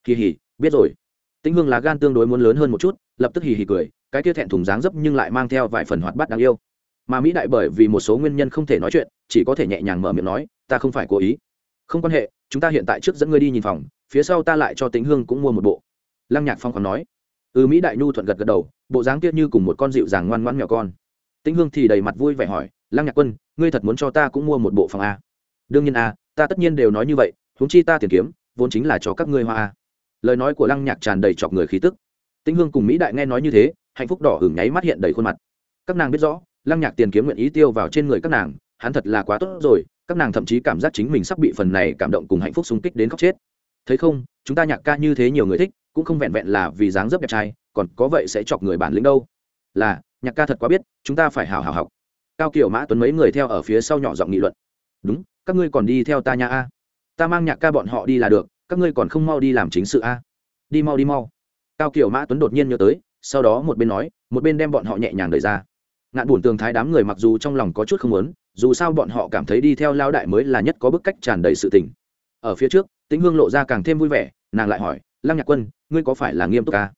Kỳ hỉ, biết rồi tĩnh hương là gan tương đối muốn lớn hơn một chút, lập tức hì hì cười, cái kia thẹn thùng dáng dấp nhưng lại mang theo vài phần hoạt bát đáng yêu. Mà mỹ đại bởi vì một số nguyên nhân không thể nói chuyện, chỉ có thể nhẹ nhàng mở miệng nói, ta không phải cố ý. Không quan hệ, chúng ta hiện tại trước dẫn ngươi đi nhìn phòng, phía sau ta lại cho Tĩnh hương cũng mua một bộ. Lăng nhạc phong còn nói. Ừ mỹ đại nhu thuận gật gật đầu, bộ dáng kia như cùng một con dịu dàng ngoan ngoãn mèo con. Tĩnh hương thì đầy mặt vui vẻ hỏi, lăng nhạc quân, ngươi thật muốn cho ta cũng mua một bộ phòng a? Đương nhiên a, ta tất nhiên đều nói như vậy, huống chi ta tiền kiếm, vốn chính là cho các ngươi hoa a lời nói của lăng nhạc tràn đầy chọc người khí tức. Tĩnh hương cùng mỹ đại nghe nói như thế, hạnh phúc đỏ hửng nháy mắt hiện đầy khuôn mặt. Các nàng biết rõ, lăng nhạc tiền kiếm nguyện ý tiêu vào trên người các nàng, hắn thật là quá tốt rồi, các nàng thậm chí cảm giác chính mình sắp bị phần này cảm động cùng hạnh phúc xung kích đến khóc chết. Thấy không, chúng ta nhạc ca như thế nhiều người thích, cũng không vẹn vẹn là vì dáng dấp đẹp trai, còn có vậy sẽ chọc người bản lĩnh đâu. Là, nhạc ca thật quá biết, chúng ta phải hào hào học. Cao kiểu mã tuấn mấy người theo ở phía sau nhỏ giọng nghị luận. Đúng, các ngươi còn đi theo ta nhà a. Ta mang nhạc ca bọn họ đi là được các ngươi còn không mau đi làm chính sự a? Đi mau đi mau. Cao kiểu mã tuấn đột nhiên nhớ tới, sau đó một bên nói, một bên đem bọn họ nhẹ nhàng đẩy ra. Ngạn buồn tường thái đám người mặc dù trong lòng có chút không muốn, dù sao bọn họ cảm thấy đi theo lao đại mới là nhất có bức cách tràn đầy sự tình. Ở phía trước, tĩnh hương lộ ra càng thêm vui vẻ, nàng lại hỏi, lăng nhạc quân, ngươi có phải là nghiêm túc ca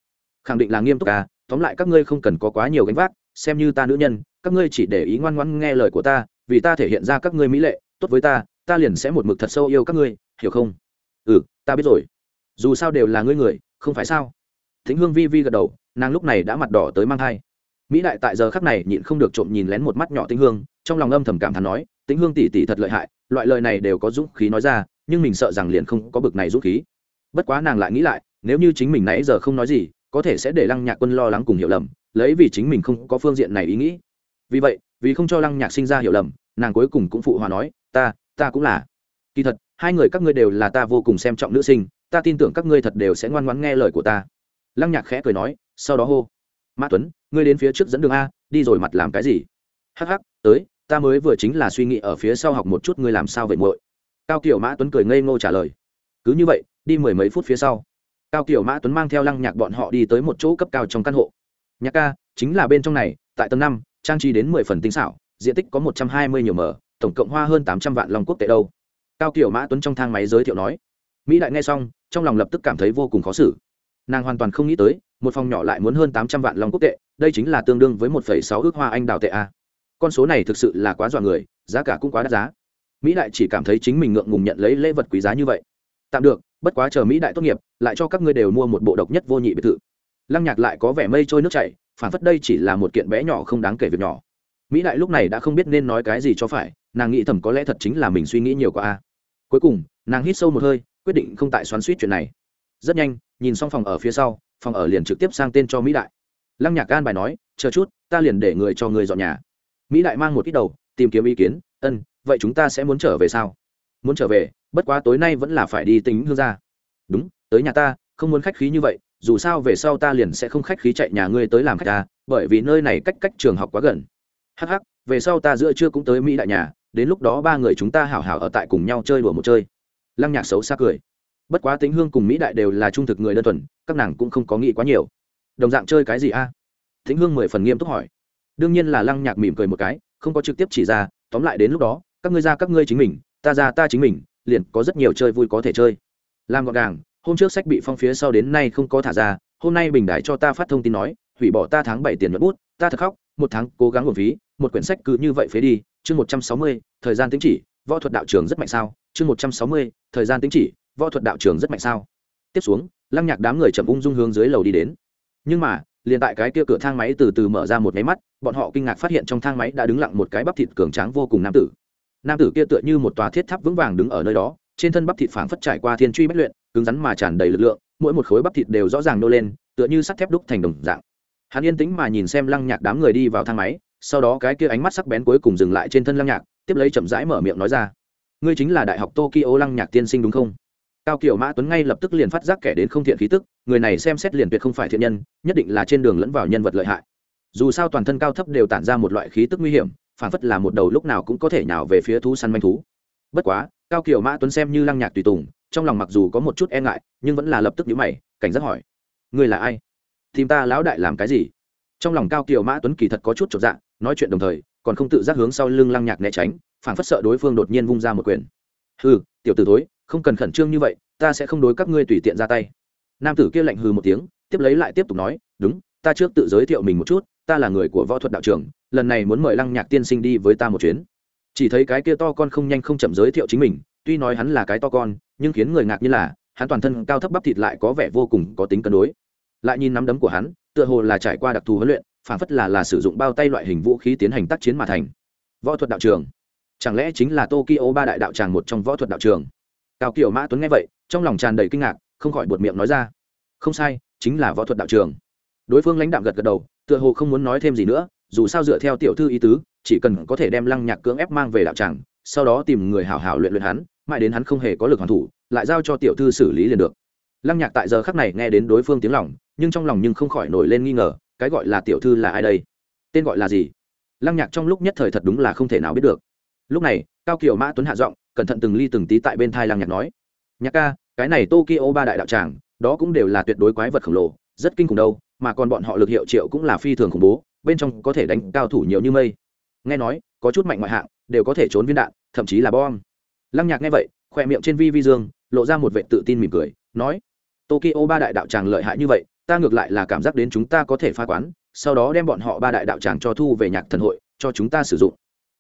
khẳng định là nghiêm túc ca tóm lại các ngươi không cần có quá nhiều gánh vác, xem như ta nữ nhân, các ngươi chỉ để ý ngoan ngoãn nghe lời của ta, vì ta thể hiện ra các ngươi mỹ lệ, tốt với ta ta liền sẽ một mực thật sâu yêu các ngươi, hiểu không? Ừ ta biết rồi. Dù sao đều là ngươi người, không phải sao? Thính hương vi vi gật đầu, nàng lúc này đã mặt đỏ tới mang thai. Mỹ đại tại giờ khắc này nhịn không được trộm nhìn lén một mắt nhỏ tĩnh hương, trong lòng âm thầm cảm thán nói tĩnh hương tỷ tỷ thật lợi hại, loại lời này đều có dũng khí nói ra, nhưng mình sợ rằng liền không có bực này dũng khí. Bất quá nàng lại nghĩ lại, nếu như chính mình nãy giờ không nói gì, có thể sẽ để lăng nhạc quân lo lắng cùng hiểu lầm, lấy vì chính mình không có phương diện này ý nghĩ. Vì vậy, vì không cho lăng nhạc sinh ra hiểu lầm, nàng cuối cùng cũng phụ hòa nói, ta ta cũng là. Kỳ thật hai người các ngươi đều là ta vô cùng xem trọng nữ sinh, ta tin tưởng các ngươi thật đều sẽ ngoan ngoãn nghe lời của ta. Lăng nhạc khẽ cười nói, sau đó hô, mã tuấn, ngươi đến phía trước dẫn đường a, đi rồi mặt làm cái gì? Hắc hắc, tới, ta mới vừa chính là suy nghĩ ở phía sau học một chút ngươi làm sao vậy muội? Cao kiểu mã tuấn cười ngây ngô trả lời, cứ như vậy, đi mười mấy phút phía sau. Cao kiểu mã tuấn mang theo lăng nhạc bọn họ đi tới một chỗ cấp cao trong căn hộ. Nhạc ca, chính là bên trong này, tại tầng năm, trang trí đến mười phần tinh xảo, diện tích có một trăm hai mươi nhiều mở tổng cộng hoa hơn tám trăm vạn long quốc tệ đâu cao kiểu mã tuấn trong thang máy giới thiệu nói. Mỹ đại nghe xong, trong lòng lập tức cảm thấy vô cùng khó xử. Nàng hoàn toàn không nghĩ tới, một phòng nhỏ lại muốn hơn tám trăm vạn long quốc tệ, đây chính là tương đương với một phẩy sáu ước hoa anh đào tệ a. Con số này thực sự là quá dọa người, giá cả cũng quá đắt giá. Mỹ đại chỉ cảm thấy chính mình ngượng ngùng nhận lấy lễ vật quý giá như vậy. Tạm được, bất quá chờ mỹ đại tốt nghiệp, lại cho các ngươi đều mua một bộ độc nhất vô nhị biệt thự. Lăng nhạc lại có vẻ mây trôi nước chảy, phản phất đây chỉ là một kiện bé nhỏ không đáng kể việc nhỏ. Mỹ đại lúc này đã không biết nên nói cái gì cho phải, nàng nghĩ thầm có lẽ thật chính là mình suy nghĩ nhiều quá a cuối cùng, nàng hít sâu một hơi, quyết định không tại xoắn suýt chuyện này. Rất nhanh, nhìn xong phòng ở phía sau, phòng ở liền trực tiếp sang tên cho mỹ đại. Lăng nhạc gan bài nói, chờ chút, ta liền để người cho người dọn nhà. Mỹ đại mang một ít đầu, tìm kiếm ý kiến, ân, vậy chúng ta sẽ muốn trở về sao? Muốn trở về, bất quá tối nay vẫn là phải đi tính hương ra đúng, tới nhà ta, không muốn khách khí như vậy, dù sao về sau ta liền sẽ không khách khí chạy nhà ngươi tới làm khách ta, bởi vì nơi này cách cách trường học quá gần. Hắc hắc, về sau ta giữa trưa cũng tới mỹ đại nhà đến lúc đó ba người chúng ta hảo hảo ở tại cùng nhau chơi đùa một chơi. Lăng nhạc xấu xa cười. Bất quá tính hương cùng mỹ đại đều là trung thực người đơn thuần, các nàng cũng không có nghĩ quá nhiều. Đồng dạng chơi cái gì a? À? thính hương mười phần nghiêm túc hỏi. Đương nhiên là lăng nhạc mỉm cười một cái, không có trực tiếp chỉ ra, tóm lại đến lúc đó, các ngươi ra các ngươi chính mình, ta ra ta chính mình, liền có rất nhiều chơi vui có thể chơi. Làm gọn gàng, hôm trước sách bị phong phía sau đến nay không có thả ra, hôm nay bình đại cho ta phát thông tin nói, hủy bỏ ta tháng bảy tiền nhuận bút, ta thật khóc, một tháng cố gắng hồn phí, một quyển sách cứ như vậy phế đi chương một trăm sáu mươi, thời gian tính chỉ, võ thuật đạo trường rất mạnh sao? Chương một trăm sáu mươi, thời gian tính chỉ, võ thuật đạo trường rất mạnh sao? Tiếp xuống, lăng nhạc đám người chậm ung dung hướng dưới lầu đi đến. Nhưng mà, liền tại cái kia cửa thang máy từ từ mở ra một máy mắt, bọn họ kinh ngạc phát hiện trong thang máy đã đứng lặng một cái bắp thịt cường tráng vô cùng nam tử. Nam tử kia tựa như một tòa thiết tháp vững vàng đứng ở nơi đó, trên thân bắp thịt phảng phất trải qua thiên truy bất luyện, cứng rắn mà tràn đầy lực lượng, mỗi một khối bắp thịt đều rõ ràng nô lên, tựa như sắt thép đúc thành đồng dạng. Hắn yên tĩnh mà nhìn xem lăng nhạc đám người đi vào thang máy sau đó cái kia ánh mắt sắc bén cuối cùng dừng lại trên thân lăng nhạc, tiếp lấy chậm rãi mở miệng nói ra. Ngươi chính là đại học tokyo lăng nhạc tiên sinh đúng không? Cao kiểu mã tuấn ngay lập tức liền phát giác kẻ đến không thiện khí tức, người này xem xét liền tuyệt không phải thiện nhân, nhất định là trên đường lẫn vào nhân vật lợi hại. Dù sao toàn thân cao thấp đều tản ra một loại khí tức nguy hiểm, phản phất là một đầu lúc nào cũng có thể nào về phía thú săn manh thú. Bất quá, cao kiểu mã tuấn xem như lăng nhạc tùy tùng, trong lòng mặc dù có một chút e ngại, nhưng vẫn là lập tức nhíu mày, cảnh giác hỏi, ngươi là ai? Tìm ta lão đại làm cái gì? Trong lòng cao kiều mã tuấn kỳ thật có chút chột dạ nói chuyện đồng thời, còn không tự giác hướng sau lưng lăng nhạc né tránh phản phất sợ đối phương đột nhiên vung ra một quyền. Hừ, tiểu tử thối, không cần khẩn trương như vậy, ta sẽ không đối các ngươi tùy tiện ra tay. Nam tử kia lạnh hừ một tiếng, tiếp lấy lại tiếp tục nói, đúng, ta trước tự giới thiệu mình một chút, ta là người của võ thuật đạo trưởng, lần này muốn mời lăng nhạc tiên sinh đi với ta một chuyến. Chỉ thấy cái kia to con không nhanh không chậm giới thiệu chính mình, tuy nói hắn là cái to con, nhưng khiến người ngạc như là, hắn toàn thân cao thấp bắp thịt lại có vẻ vô cùng có tính cân đối. Lại nhìn nắm đấm của hắn, tựa hồ là trải qua đặc thù huấn luyện phản phất là là sử dụng bao tay loại hình vũ khí tiến hành tác chiến mà thành. Võ thuật đạo trường. Chẳng lẽ chính là tokyo ba đại đạo tràng một trong võ thuật đạo trường? Cao kiểu mã tuấn nghe vậy, trong lòng tràn đầy kinh ngạc, không khỏi buột miệng nói ra. Không sai, chính là võ thuật đạo trường. Đối phương lãnh đạm gật gật đầu, tựa hồ không muốn nói thêm gì nữa, dù sao dựa theo tiểu thư ý tứ, chỉ cần có thể đem lăng nhạc cưỡng ép mang về đạo tràng, sau đó tìm người hảo hảo luyện luyện hắn, mãi đến hắn không hề có lực hoàn thủ, lại giao cho tiểu thư xử lý liền được. Lăng nhạc tại giờ khắc này nghe đến đối phương tiếng lòng, nhưng trong lòng nhưng không khỏi nổi lên nghi ngờ cái gọi là tiểu thư là ai đây? Tên gọi là gì? Lăng nhạc trong lúc nhất thời thật đúng là không thể nào biết được. Lúc này, cao kiều mã tuấn hạ giọng, cẩn thận từng ly từng tí tại bên thai lăng nhạc nói, nhạc ca, cái này tokyo ba đại đạo tràng, đó cũng đều là tuyệt đối quái vật khổng lồ, rất kinh khủng đâu, mà còn bọn họ lực hiệu triệu cũng là phi thường khủng bố, bên trong có thể đánh cao thủ nhiều như mây. Nghe nói, có chút mạnh ngoại hạng, đều có thể trốn viên đạn, thậm chí là bom. Lăng nhạc nghe vậy khỏe miệng trên vi vi dương, lộ ra một vệ tự tin mỉm cười, nói, tokyo ba đại đạo tràng lợi hại như vậy ta ngược lại là cảm giác đến chúng ta có thể phá quán sau đó đem bọn họ ba đại đạo tràng cho thu về nhạc thần hội cho chúng ta sử dụng.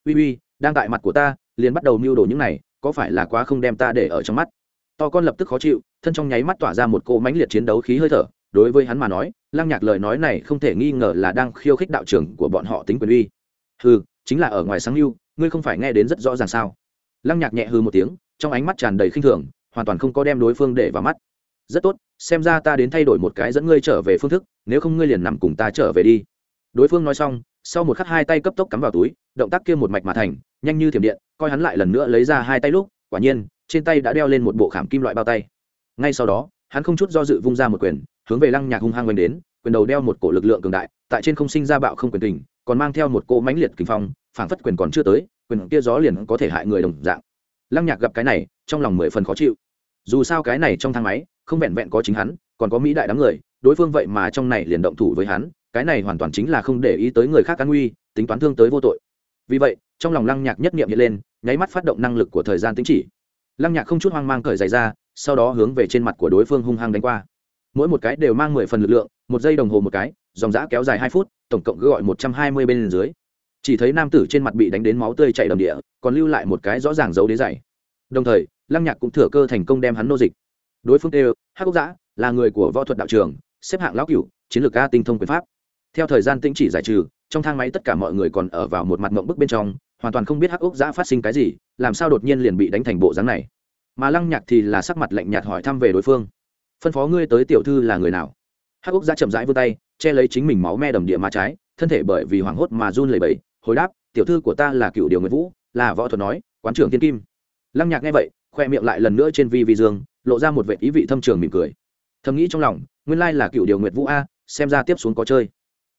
Uy uy đang tại mặt của ta liền bắt đầu mưu đồ những này có phải là quá không đem ta để ở trong mắt? To con lập tức khó chịu thân trong nháy mắt tỏa ra một cỗ mãnh liệt chiến đấu khí hơi thở đối với hắn mà nói lăng nhạc lời nói này không thể nghi ngờ là đang khiêu khích đạo trưởng của bọn họ tính quyền uy. Hừ, chính là ở ngoài sáng lưu ngươi không phải nghe đến rất rõ ràng sao? Lăng nhạc nhẹ hư một tiếng trong ánh mắt tràn đầy khinh thường hoàn toàn không có đem đối phương để vào mắt rất tốt, xem ra ta đến thay đổi một cái dẫn ngươi trở về phương thức, nếu không ngươi liền nằm cùng ta trở về đi. Đối phương nói xong, sau một khắc hai tay cấp tốc cắm vào túi, động tác kia một mạch mà thành, nhanh như thiểm điện, coi hắn lại lần nữa lấy ra hai tay lúc, quả nhiên, trên tay đã đeo lên một bộ khảm kim loại bao tay. Ngay sau đó, hắn không chút do dự vung ra một quyền, hướng về lăng nhạc hung hăng quanh đến, quyền đầu đeo một cổ lực lượng cường đại, tại trên không sinh ra bạo không quyền tình còn mang theo một cỗ mãnh liệt kình phong, phảng phất quyền còn chưa tới, quyền kia gió liền có thể hại người đồng dạng. Lăng nhạc gặp cái này, trong lòng mười phần khó chịu. Dù sao cái này trong thang máy không vẹn vẹn có chính hắn, còn có mỹ đại đám người, đối phương vậy mà trong này liền động thủ với hắn, cái này hoàn toàn chính là không để ý tới người khác an nguy, tính toán thương tới vô tội. Vì vậy, trong lòng lăng nhạc nhất niệm hiện lên, nháy mắt phát động năng lực của thời gian tính chỉ. Lăng nhạc không chút hoang mang cởi giày ra, sau đó hướng về trên mặt của đối phương hung hăng đánh qua. Mỗi một cái đều mang mười phần lực lượng, một giây đồng hồ một cái, dòng giã kéo dài hai phút, tổng cộng gọi một trăm hai mươi bên dưới. Chỉ thấy nam tử trên mặt bị đánh đến máu tươi chảy đầm địa, còn lưu lại một cái rõ ràng dấu đế dày. Đồng thời, lăng nhạc cũng thừa cơ thành công đem hắn nô dịch đối phương tê hắc quốc giã, là người của võ thuật đạo trường, xếp hạng lão cửu, chiến lược ca tinh thông quyền pháp. Theo thời gian tĩnh chỉ giải trừ, trong thang máy tất cả mọi người còn ở vào một mặt mộng bức bên trong, hoàn toàn không biết hắc ốc giã phát sinh cái gì, làm sao đột nhiên liền bị đánh thành bộ dáng này. Mà lăng nhạc thì là sắc mặt lạnh nhạt hỏi thăm về đối phương. Phân phó ngươi tới tiểu thư là người nào? Hắc ốc giã chậm rãi vươn tay, che lấy chính mình máu me đầm địa má trái, thân thể bởi vì hoảng hốt mà run lẩy bẩy, hồi đáp, tiểu thư của ta là cựu điều nguyễn vũ, là võ thuật nói, quán trưởng thiên kim. Lăng nhạc nghe vậy, khoe miệng lại lần nữa trên vi vi dương lộ ra một vệ ý vị thâm trường mỉm cười. Thầm nghĩ trong lòng, nguyên lai là cựu điều nguyệt vũ a, xem ra tiếp xuống có chơi.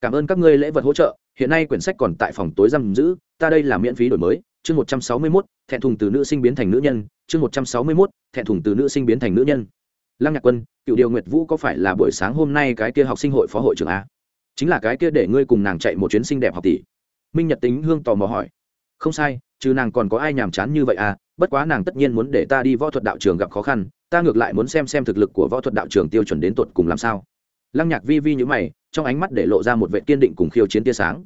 Cảm ơn các ngươi lễ vật hỗ trợ, hiện nay quyển sách còn tại phòng tối giam giữ, ta đây là miễn phí đổi mới. Chương một trăm sáu mươi mốt, thẹn thùng từ nữ sinh biến thành nữ nhân. Chương một trăm sáu mươi mốt, thẹn thùng từ nữ sinh biến thành nữ nhân. Lăng nhạc quân, cựu điều nguyệt vũ có phải là buổi sáng hôm nay cái kia học sinh hội phó hội trưởng a? Chính là cái kia để ngươi cùng nàng chạy một chuyến xinh đẹp học tỷ. Minh nhật tính hương tò mò hỏi. Không sai, chứ nàng còn có ai nhàm chán như vậy à? Bất quá nàng tất nhiên muốn để ta đi võ thuật đạo trường gặp khó khăn, ta ngược lại muốn xem xem thực lực của võ thuật đạo trường tiêu chuẩn đến tột cùng làm sao. Lăng nhạc vi vi như mày, trong ánh mắt để lộ ra một vệ kiên định cùng khiêu chiến tia sáng.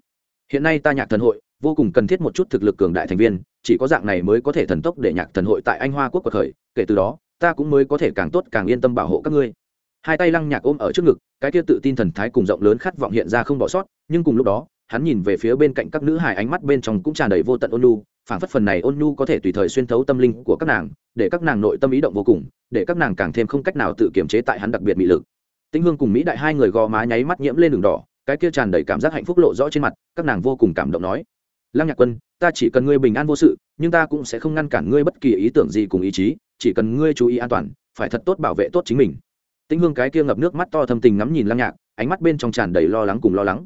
Hiện nay ta nhạc thần hội, vô cùng cần thiết một chút thực lực cường đại thành viên, chỉ có dạng này mới có thể thần tốc để nhạc thần hội tại anh hoa quốc cuộc khởi, kể từ đó, ta cũng mới có thể càng tốt càng yên tâm bảo hộ các ngươi. Hai tay lăng nhạc ôm ở trước ngực, cái kia tự tin thần thái cùng rộng lớn khát vọng hiện ra không bỏ sót, nhưng cùng lúc đó hắn nhìn về phía bên cạnh các nữ hài ánh mắt bên trong cũng tràn đầy vô tận ôn nhu Phản phất phần này ôn nhu có thể tùy thời xuyên thấu tâm linh của các nàng, để các nàng nội tâm ý động vô cùng, để các nàng càng thêm không cách nào tự kiềm chế tại hắn đặc biệt mị lực. Tĩnh hương cùng mỹ đại hai người gò má nháy mắt nhiễm lên đường đỏ, cái kia tràn đầy cảm giác hạnh phúc lộ rõ trên mặt, các nàng vô cùng cảm động nói, lăng nhạc quân, ta chỉ cần ngươi bình an vô sự, nhưng ta cũng sẽ không ngăn cản ngươi bất kỳ ý tưởng gì cùng ý chí, chỉ cần ngươi chú ý an toàn, phải thật tốt bảo vệ tốt chính mình. Tĩnh hương cái kia ngập nước mắt to thâm tình ngắm nhìn lăng nhạc, ánh mắt bên trong tràn đầy lo lắng cùng lo lắng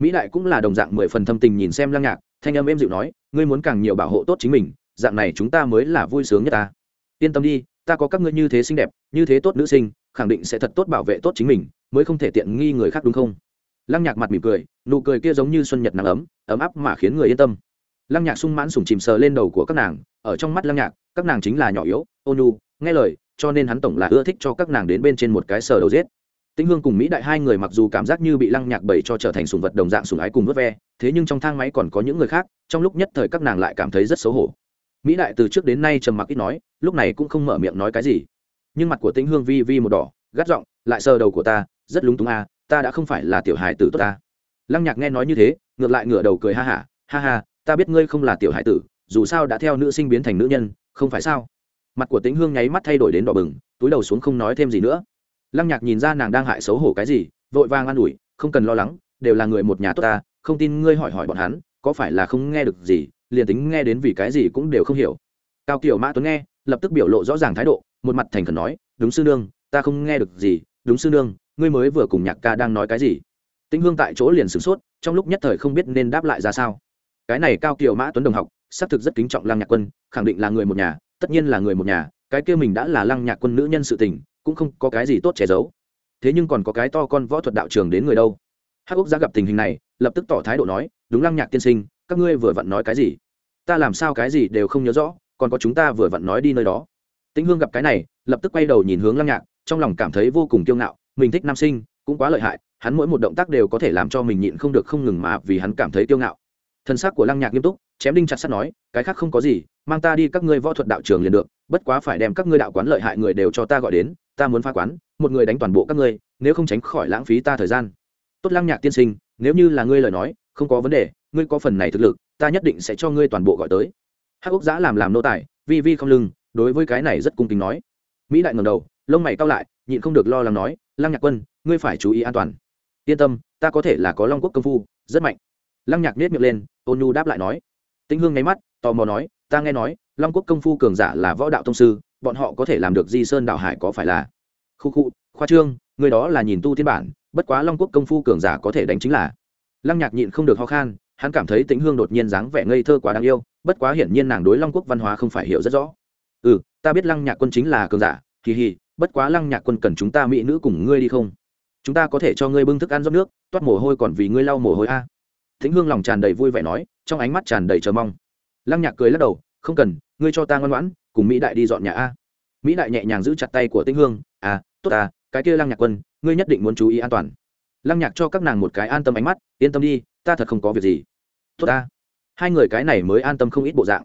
mỹ đại cũng là đồng dạng mười phần thâm tình nhìn xem lăng nhạc, thanh âm êm dịu nói, ngươi muốn càng nhiều bảo hộ tốt chính mình, dạng này chúng ta mới là vui sướng nhất ta. Yên tâm đi, ta có các ngươi như thế xinh đẹp, như thế tốt nữ sinh, khẳng định sẽ thật tốt bảo vệ tốt chính mình, mới không thể tiện nghi người khác đúng không? Lăng nhạc mặt mỉm cười, nụ cười kia giống như xuân nhật nắng ấm ấm áp mà khiến người yên tâm. Lăng nhạc sung mãn sùng chìm sờ lên đầu của các nàng, ở trong mắt lăng nhạc, các nàng chính là nhỏ yếu, ôn nhu, nghe lời, cho nên hắn tổng là ưa thích cho các nàng đến bên trên một cái sờ đầu giết tĩnh hương cùng mỹ đại hai người mặc dù cảm giác như bị lăng nhạc bầy cho trở thành sùng vật đồng dạng sùng ái cùng vớt ve, thế nhưng trong thang máy còn có những người khác, trong lúc nhất thời các nàng lại cảm thấy rất xấu hổ. Mỹ đại từ trước đến nay trầm mặc ít nói, lúc này cũng không mở miệng nói cái gì. Nhưng mặt của tĩnh hương vi vi một đỏ, gắt giọng, lại sờ đầu của ta, rất lúng túng à ta đã không phải là tiểu hài tử tốt ta. Lăng nhạc nghe nói như thế, ngược lại ngửa đầu cười ha hả, ha ha, ta biết ngươi không là tiểu hài tử, dù sao đã theo nữ sinh biến thành nữ nhân, không phải sao? Mặt của tĩnh hương nháy mắt thay đổi đến đỏ bừng, túi đầu xuống không nói thêm gì nữa lăng nhạc nhìn ra nàng đang hại xấu hổ cái gì, vội vàng an ủi, không cần lo lắng, đều là người một nhà tốt ta, không tin ngươi hỏi hỏi bọn hắn, có phải là không nghe được gì, liền tính nghe đến vì cái gì cũng đều không hiểu. Cao kiểu mã tuấn nghe, lập tức biểu lộ rõ ràng thái độ, một mặt thành khẩn nói, đúng sư nương, ta không nghe được gì, đúng sư nương, ngươi mới vừa cùng nhạc ca đang nói cái gì? Tĩnh hương tại chỗ liền sửng sốt, trong lúc nhất thời không biết nên đáp lại ra sao. Cái này cao kiểu mã tuấn đồng học, xác thực rất kính trọng lăng nhạc quân, khẳng định là người một nhà, tất nhiên là người một nhà, cái kia mình đã là lăng nhạc quân nữ nhân sự tình cũng không có cái gì tốt che giấu. Thế nhưng còn có cái to con võ thuật đạo trường đến người đâu? Hắc úc giá gặp tình hình này, lập tức tỏ thái độ nói, đúng lăng nhạc tiên sinh, các ngươi vừa vặn nói cái gì? Ta làm sao cái gì đều không nhớ rõ, còn có chúng ta vừa vặn nói đi nơi đó. Tĩnh hương gặp cái này, lập tức quay đầu nhìn hướng lăng nhạc, trong lòng cảm thấy vô cùng kiêu ngạo, mình thích nam sinh, cũng quá lợi hại, hắn mỗi một động tác đều có thể làm cho mình nhịn không được không ngừng mà vì hắn cảm thấy kiêu ngạo. Thân xác của lăng nhạc nghiêm túc, chém đinh chặt sắt nói, cái khác không có gì, mang ta đi các ngươi võ thuật đạo trường liền được, bất quá phải đem các ngươi đạo quán lợi hại người đều cho ta gọi đến ta muốn phá quán, một người đánh toàn bộ các ngươi, nếu không tránh khỏi lãng phí ta thời gian. Tốt lăng nhạc tiên sinh, nếu như là ngươi lời nói, không có vấn đề, ngươi có phần này thực lực, ta nhất định sẽ cho ngươi toàn bộ gọi tới. Hắc úc giã làm làm nô tài, vi vi không lưng, đối với cái này rất cung kính nói. Mỹ đại ngầm đầu, lông mày cao lại, nhịn không được lo lắng nói, lăng nhạc quân, ngươi phải chú ý an toàn. Yên tâm, ta có thể là có long quốc công phu, rất mạnh. Lăng nhạc nết miệng lên, ôn nhu đáp lại nói. Tĩnh hương nháy mắt, tò mò nói, ta nghe nói, long quốc công phu cường giả là võ đạo thông sư bọn họ có thể làm được di sơn đạo hải có phải là? Khu khu, khoa trương, người đó là nhìn tu thiên bản, bất quá long quốc công phu cường giả có thể đánh chính là. Lăng nhạc nhịn không được ho khan, hắn cảm thấy tĩnh hương đột nhiên dáng vẻ ngây thơ quá đáng yêu, bất quá hiển nhiên nàng đối long quốc văn hóa không phải hiểu rất rõ. Ừ ta biết lăng nhạc quân chính là cường giả, kỳ hì, bất quá lăng nhạc quân cần chúng ta mỹ nữ cùng ngươi đi không? Chúng ta có thể cho ngươi bưng thức ăn rót nước, toát mồ hôi còn vì ngươi lau mồ hôi a. Thính hương lòng tràn đầy vui vẻ nói, trong ánh mắt tràn đầy chờ mong. Lăng nhạc cười lắc đầu, không cần, ngươi cho ta ngoan ngoãn cùng mỹ đại đi dọn nhà a. Mỹ đại nhẹ nhàng giữ chặt tay của tĩnh hương à tốt à cái kia lăng nhạc quân, ngươi nhất định muốn chú ý an toàn. Lăng nhạc cho các nàng một cái an tâm ánh mắt, yên tâm đi, ta thật không có việc gì. Tốt à hai người cái này mới an tâm không ít bộ dạng.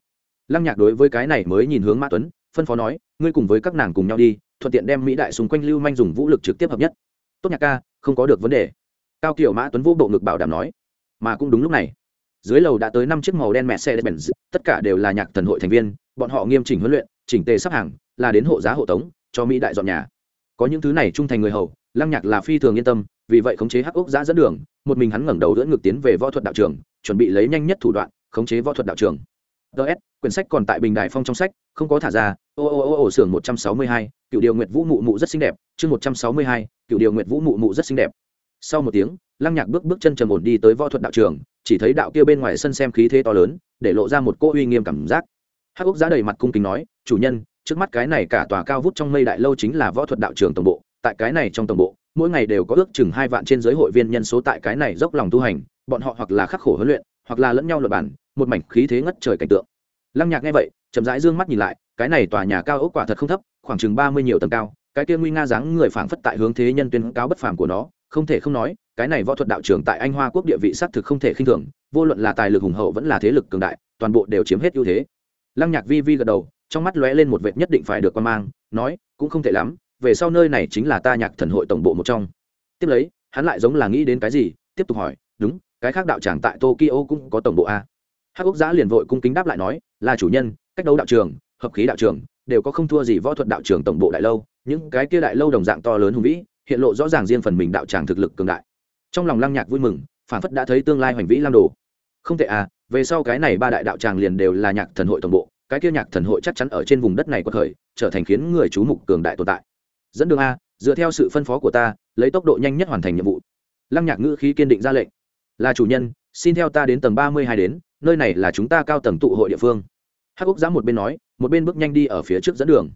Lăng nhạc đối với cái này mới nhìn hướng mã tuấn, phân phó nói, ngươi cùng với các nàng cùng nhau đi, thuận tiện đem mỹ đại xung quanh lưu manh dùng vũ lực trực tiếp hợp nhất. Tốt nhạc ca, không có được vấn đề. Cao kiểu mã tuấn vô bộ ngực bảo đảm nói, mà cũng đúng lúc này. Dưới lầu đã tới năm chiếc màu đen mẹ xe bèn tất cả đều là nhạc thần hội thành viên bọn họ nghiêm chỉnh huấn luyện, chỉnh tề sắp hàng, là đến hộ giá hộ tống, cho mỹ đại dọn nhà. Có những thứ này trung thành người hầu, lăng nhạc là phi thường yên tâm, vì vậy khống chế hắc ốc giã dẫn đường, một mình hắn ngẩng đầu dẫn ngược tiến về võ thuật đạo trường, chuẩn bị lấy nhanh nhất thủ đoạn, khống chế võ thuật đạo trường. Ts quyển sách còn tại bình đại phong trong sách, không có thả ra, ô ô ô ô xưởng một trăm sáu mươi hai cựu điều nguyệt vũ mụ mụ rất xinh đẹp, chương một trăm sáu mươi hai cựu điều nguyệt vũ mụ mụ rất xinh đẹp. Sau một tiếng, lăng nhạc bước bước chân trầm ổn đi tới võ thuật đạo trường, chỉ thấy đạo kia bên ngoài sân xem khí thế to lớn, để lộ ra một cô uy nghiêm cảm giác hắc ốc giá đầy mặt cung kính nói, chủ nhân, trước mắt cái này cả tòa cao vút trong mây đại lâu chính là võ thuật đạo trường tổng bộ. Tại cái này trong tổng bộ, mỗi ngày đều có ước chừng hai vạn trên giới hội viên nhân số tại cái này dốc lòng tu hành. Bọn họ hoặc là khắc khổ huấn luyện, hoặc là lẫn nhau luật bản một mảnh khí thế ngất trời cảnh tượng. Lăng nhạc nghe vậy, chậm rãi dương mắt nhìn lại, cái này tòa nhà cao ốc quả thật không thấp, khoảng chừng ba mươi nhiều tầng cao, cái kia nguy nga dáng người phảng phất tại hướng thế nhân tuyên cáo bất phàm của nó, không thể không nói, cái này võ thuật đạo trường tại anh hoa quốc địa vị xác thực không thể khinh thường, vô luận là tài lực hùng hậu vẫn là thế lực cường đại, toàn bộ đều chiếm hết ưu thế lăng nhạc vi vi gật đầu, trong mắt lóe lên một vệt nhất định phải được quan mang, nói, cũng không tệ lắm, về sau nơi này chính là ta nhạc thần hội tổng bộ một trong. Tiếp lấy, hắn lại giống là nghĩ đến cái gì, tiếp tục hỏi, đúng, cái khác đạo tràng tại tokyo cũng có tổng bộ a. Hắc quốc giã liền vội cung kính đáp lại nói, là chủ nhân, cách đấu đạo trường, hợp khí đạo trường, đều có không thua gì võ thuật đạo trường tổng bộ đại lâu, những cái kia đại lâu đồng dạng to lớn hùng vĩ, hiện lộ rõ ràng riêng phần mình đạo tràng thực lực cường đại. Trong lòng lăng nhạc vui mừng phản phất đã thấy tương lai hoành vĩ lam đồ. Không tệ à về sau cái này ba đại đạo tràng liền đều là nhạc thần hội tổng bộ, cái kia nhạc thần hội chắc chắn ở trên vùng đất này có thời, trở thành khiến người chú mục cường đại tồn tại. Dẫn đường a, dựa theo sự phân phó của ta, lấy tốc độ nhanh nhất hoàn thành nhiệm vụ. Lăng nhạc ngữ khí kiên định ra lệnh. Là chủ nhân, xin theo ta đến tầng ba mươi hai đến, nơi này là chúng ta cao tầng tụ hội địa phương. Hắc úc giã một bên nói, một bên bước nhanh đi ở phía trước dẫn đường.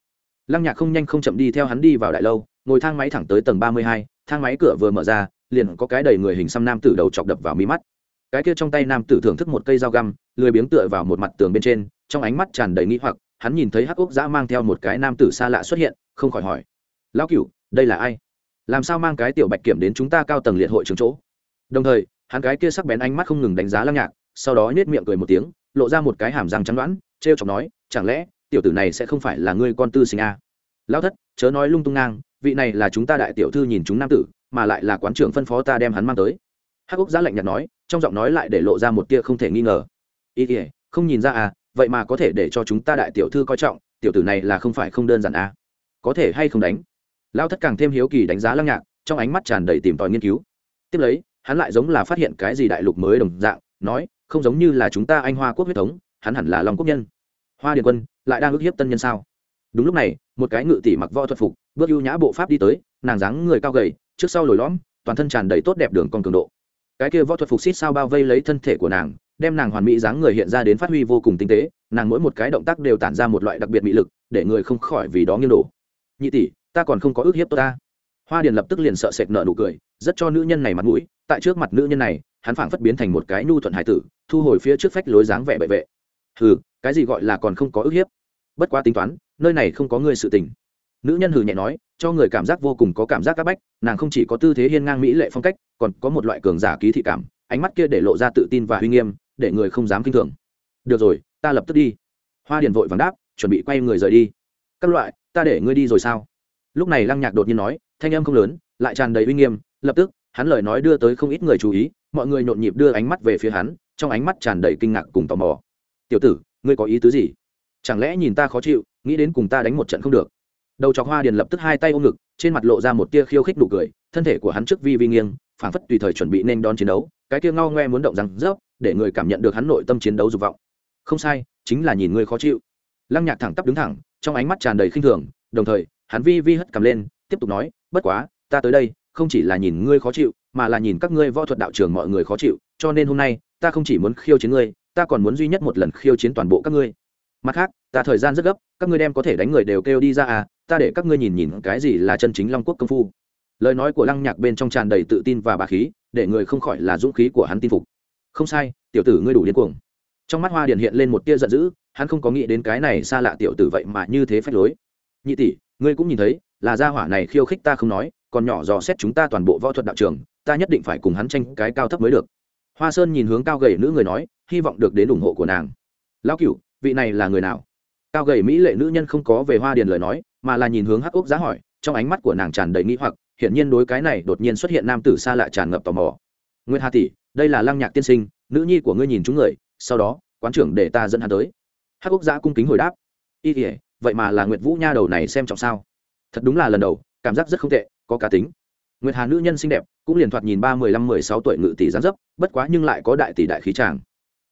Lăng nhạc không nhanh không chậm đi theo hắn đi vào đại lâu, ngồi thang máy thẳng tới tầng ba mươi hai, thang máy cửa vừa mở ra, liền có cái đầy người hình xăm nam tử đầu chọc đập vào mi mắt cái kia trong tay nam tử thưởng thức một cây dao găm, lười biếng tựa vào một mặt tường bên trên, trong ánh mắt tràn đầy nghĩ hoặc, hắn nhìn thấy hắc úc giã mang theo một cái nam tử xa lạ xuất hiện, không khỏi hỏi, lão cửu, đây là ai? Làm sao mang cái tiểu bạch kiểm đến chúng ta cao tầng liệt hội trường chỗ? Đồng thời, hắn cái kia sắc bén ánh mắt không ngừng đánh giá lăng nhạc, sau đó nhếch miệng cười một tiếng, lộ ra một cái hàm răng trắng đoán trêu chọc nói, chẳng lẽ, tiểu tử này sẽ không phải là ngươi con tư sinh a? À? lão thất, chớ nói lung tung ngang, vị này là chúng ta đại tiểu thư nhìn chúng nam tử, mà lại là quán trưởng phân phó ta đem hắn mang tới hắc úc giá lạnh nhạt nói, trong giọng nói lại để lộ ra một tia không thể nghi ngờ. Ý ỉa không nhìn ra à vậy mà có thể để cho chúng ta đại tiểu thư coi trọng, tiểu tử này là không phải không đơn giản à. Có thể hay không đánh? Lao thất càng thêm hiếu kỳ đánh giá lăng nhạc, trong ánh mắt tràn đầy tìm tòi nghiên cứu. Tiếp lấy, hắn lại giống là phát hiện cái gì đại lục mới đồng dạng, nói, không giống như là chúng ta anh hoa quốc huyết thống, hắn hẳn là lòng quốc nhân. Hoa điền quân, lại đang ức hiếp tân nhân sao? Đúng lúc này, một cái ngự tỷ mặc võ thuật phục, bước ưu nhã bộ pháp đi tới, nàng dáng người cao gầy, trước sau lồi lõm, toàn thân tràn đầy tốt đẹp đường con cường độ cái kia võ thuật phục xít sao bao vây lấy thân thể của nàng, đem nàng hoàn mỹ dáng người hiện ra đến phát huy vô cùng tinh tế, nàng mỗi một cái động tác đều tản ra một loại đặc biệt mỹ lực, để người không khỏi vì đó nghiêng đổ. Nhị tỷ, ta còn không có ước hiếp tốt ta. Hoa điền lập tức liền sợ sệt nợ nụ cười, rất cho nữ nhân này mặt mũi, tại trước mặt nữ nhân này, hắn phảng phất biến thành một cái nhu thuận hải tử, thu hồi phía trước phách lối dáng vẻ bệ vệ hừ, cái gì gọi là còn không có ước hiếp? Bất quá tính toán, nơi này không có người sự tình. Nữ nhân hừ nhẹ nói, cho người cảm giác vô cùng có cảm giác c áp bách, nàng không chỉ có tư thế hiên ngang mỹ lệ phong cách còn có một loại cường giả ký thị cảm, ánh mắt kia để lộ ra tự tin và uy nghiêm, để người không dám k i n h thường. Được rồi, ta lập tức đi. Hoa điền vội vàng đáp, chuẩn bị quay người rời đi. Các loại, ta để ngươi đi rồi sao? Lúc này lăng nhạc đột nhiên nói, thanh âm không lớn, lại tràn đầy uy nghiêm, lập tức, hắn lời nói đưa tới không ít người chú ý, mọi người nhộn nhịp đưa ánh mắt về phía hắn, trong ánh mắt tràn đầy kinh ngạc cùng tò mò. Tiểu tử, ngươi có ý tứ gì? Chẳng lẽ nhìn ta khó chịu, nghĩ đến cùng ta đánh một trận không được? Đầu chọc hoa điền lập tức hai tay ôm ngực, trên mặt lộ ra một tia khiêu khích đủ cười, thân thể của hắn trước vi vi nghiêng phảng phất tùy thời chuẩn bị nên đón chiến đấu, cái kia ngao ngoe muốn động răng rớp, để người cảm nhận được hắn nội tâm chiến đấu dục vọng. Không sai, chính là nhìn người khó chịu. Lăng nhạc thẳng tắp đứng thẳng, trong ánh mắt tràn đầy khinh thường, đồng thời, hắn vi vi hất cầm lên, tiếp tục nói, bất quá, ta tới đây, không chỉ là nhìn ngươi khó chịu, mà là nhìn các ngươi võ thuật đạo trường mọi người khó chịu, cho nên hôm nay, ta không chỉ muốn khiêu chiến ngươi, ta còn muốn duy nhất một lần khiêu chiến toàn bộ các ngươi. Mặt khác, ta thời gian rất gấp, các ngươi đem có thể đánh người đều kêu đi ra à ta để các ngươi nhìn nhìn cái gì là chân chính long quốc công phu lời nói của lăng nhạc bên trong tràn đầy tự tin và bà khí, để người không khỏi là dũng khí của hắn tin phục. Không sai, tiểu tử ngươi đủ điên cuồng. Trong mắt hoa điền hiện lên một tia giận dữ, hắn không có nghĩ đến cái này xa lạ tiểu tử vậy mà như thế phách lối. Nhị tỷ, ngươi cũng nhìn thấy, là gia hỏa này khiêu khích ta không nói, còn nhỏ dò xét chúng ta toàn bộ võ thuật đạo trường, ta nhất định phải cùng hắn tranh cái cao thấp mới được. Hoa sơn nhìn hướng cao gầy nữ người nói, hy vọng được đến ủng hộ của nàng. Lão cửu, vị này là người nào? Cao gầy mỹ lệ nữ nhân không có về hoa điền lời nói, mà là nhìn hướng hắc ốc giá hỏi, trong ánh mắt của nàng tràn đầy nghĩ hoặc hiển nhiên đối cái này đột nhiên xuất hiện nam tử xa lạ tràn ngập tò mò. Nguyệt hà tỷ, đây là lăng nhạc tiên sinh, nữ nhi của ngươi nhìn chúng người, sau đó, quán trưởng để ta dẫn hắn tới. Hắc ốc giã cung kính hồi đáp. Y thể vậy mà là nguyệt vũ nha đầu này xem trọng sao? Thật đúng là lần đầu, cảm giác rất không tệ, có cá tính. Nguyệt hà nữ nhân xinh đẹp, cũng liền thoạt nhìn ba mười lăm mười sáu tuổi ngự tỷ gián dấp, bất quá nhưng lại có đại tỷ đại khí tràng.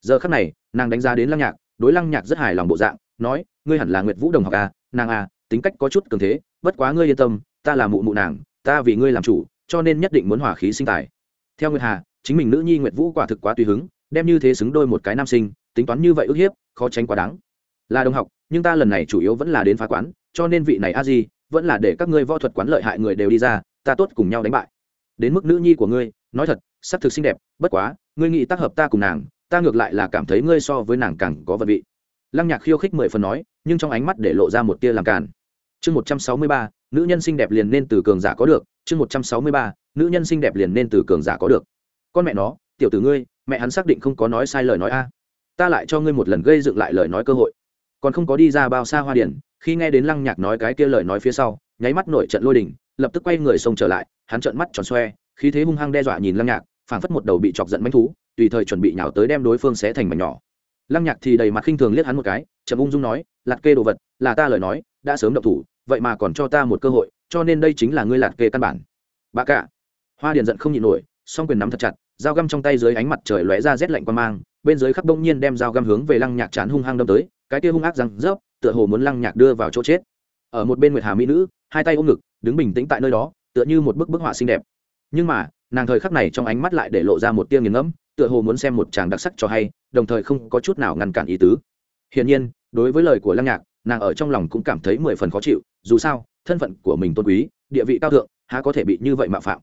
Giờ khắc này, nàng đánh giá đến lăng nhạc, đối lăng nhạc rất hài lòng bộ dạng, nói, ngươi hẳn là nguyệt vũ đồng học à nàng à tính cách có chút cường thế, bất quá ngươi yên tâm, ta là mụ mụ nàng ta vì ngươi làm chủ, cho nên nhất định muốn hỏa khí sinh tài. Theo nguyệt hà, chính mình nữ nhi nguyệt vũ quả thực quá tùy hứng, đem như thế xứng đôi một cái nam sinh, tính toán như vậy ức hiếp, khó tránh quá đáng. Là đồng học, nhưng ta lần này chủ yếu vẫn là đến phá quán, cho nên vị này a di, vẫn là để các ngươi võ thuật quán lợi hại người đều đi ra, ta tốt cùng nhau đánh bại. Đến mức nữ nhi của ngươi, nói thật, sắc thực xinh đẹp, bất quá, ngươi nghĩ tác hợp ta cùng nàng, ta ngược lại là cảm thấy ngươi so với nàng càng có vật vị. Lăng nhạc khiêu khích mười phần nói, nhưng trong ánh mắt để lộ ra một tia làm cản chương một trăm sáu mươi ba, nữ nhân xinh đẹp liền nên từ cường giả có được. Chương một trăm sáu mươi ba, nữ nhân xinh đẹp liền nên từ cường giả có được. Con mẹ nó, tiểu tử ngươi, mẹ hắn xác định không có nói sai lời nói a. Ta lại cho ngươi một lần gây dựng lại lời nói cơ hội. Còn không có đi ra bao xa hoa điển, khi nghe đến lăng nhạc nói cái kia lời nói phía sau, nháy mắt nổi trận lôi đình, lập tức quay người xông trở lại, hắn trợn mắt tròn xoe, khí thế hung hăng đe dọa nhìn lăng nhạc, phảng phất một đầu bị chọc giận bánh thú, tùy thời chuẩn bị nhào tới đem đối phương xé thành mảnh nhỏ. Lăng nhạc thì đầy mặt khinh thường liếc hắn một cái, chậm ung dung nói lạt kê đồ vật, là ta lời nói đã sớm động thủ, vậy mà còn cho ta một cơ hội, cho nên đây chính là ngươi lạt kê căn bản. Bà cả, hoa điền giận không nhịn nổi, song quyền nắm thật chặt, dao găm trong tay dưới ánh mặt trời lóe ra rét lạnh qua mang, bên dưới khắc đông nhiên đem dao găm hướng về lăng nhạc chán hung hăng đâm tới, cái kia hung ác răng rớp, tựa hồ muốn lăng nhạc đưa vào chỗ chết. Ở một bên nguyệt hà mỹ nữ, hai tay ôm ngực, đứng bình tĩnh tại nơi đó, tựa như một bức bức họa xinh đẹp. Nhưng mà, nàng thời khắc này trong ánh mắt lại để lộ ra một tia nghiền ngẫm, tựa hồ muốn xem một chàng đặc sắc cho hay, đồng thời không có chút nào ngăn cản ý tứ. Hiển nhiên, đối với lời của lăng nhạc nàng ở trong lòng cũng cảm thấy mười phần khó chịu, dù sao, thân phận của mình tôn quý, địa vị cao thượng, há có thể bị như vậy mạo phạm.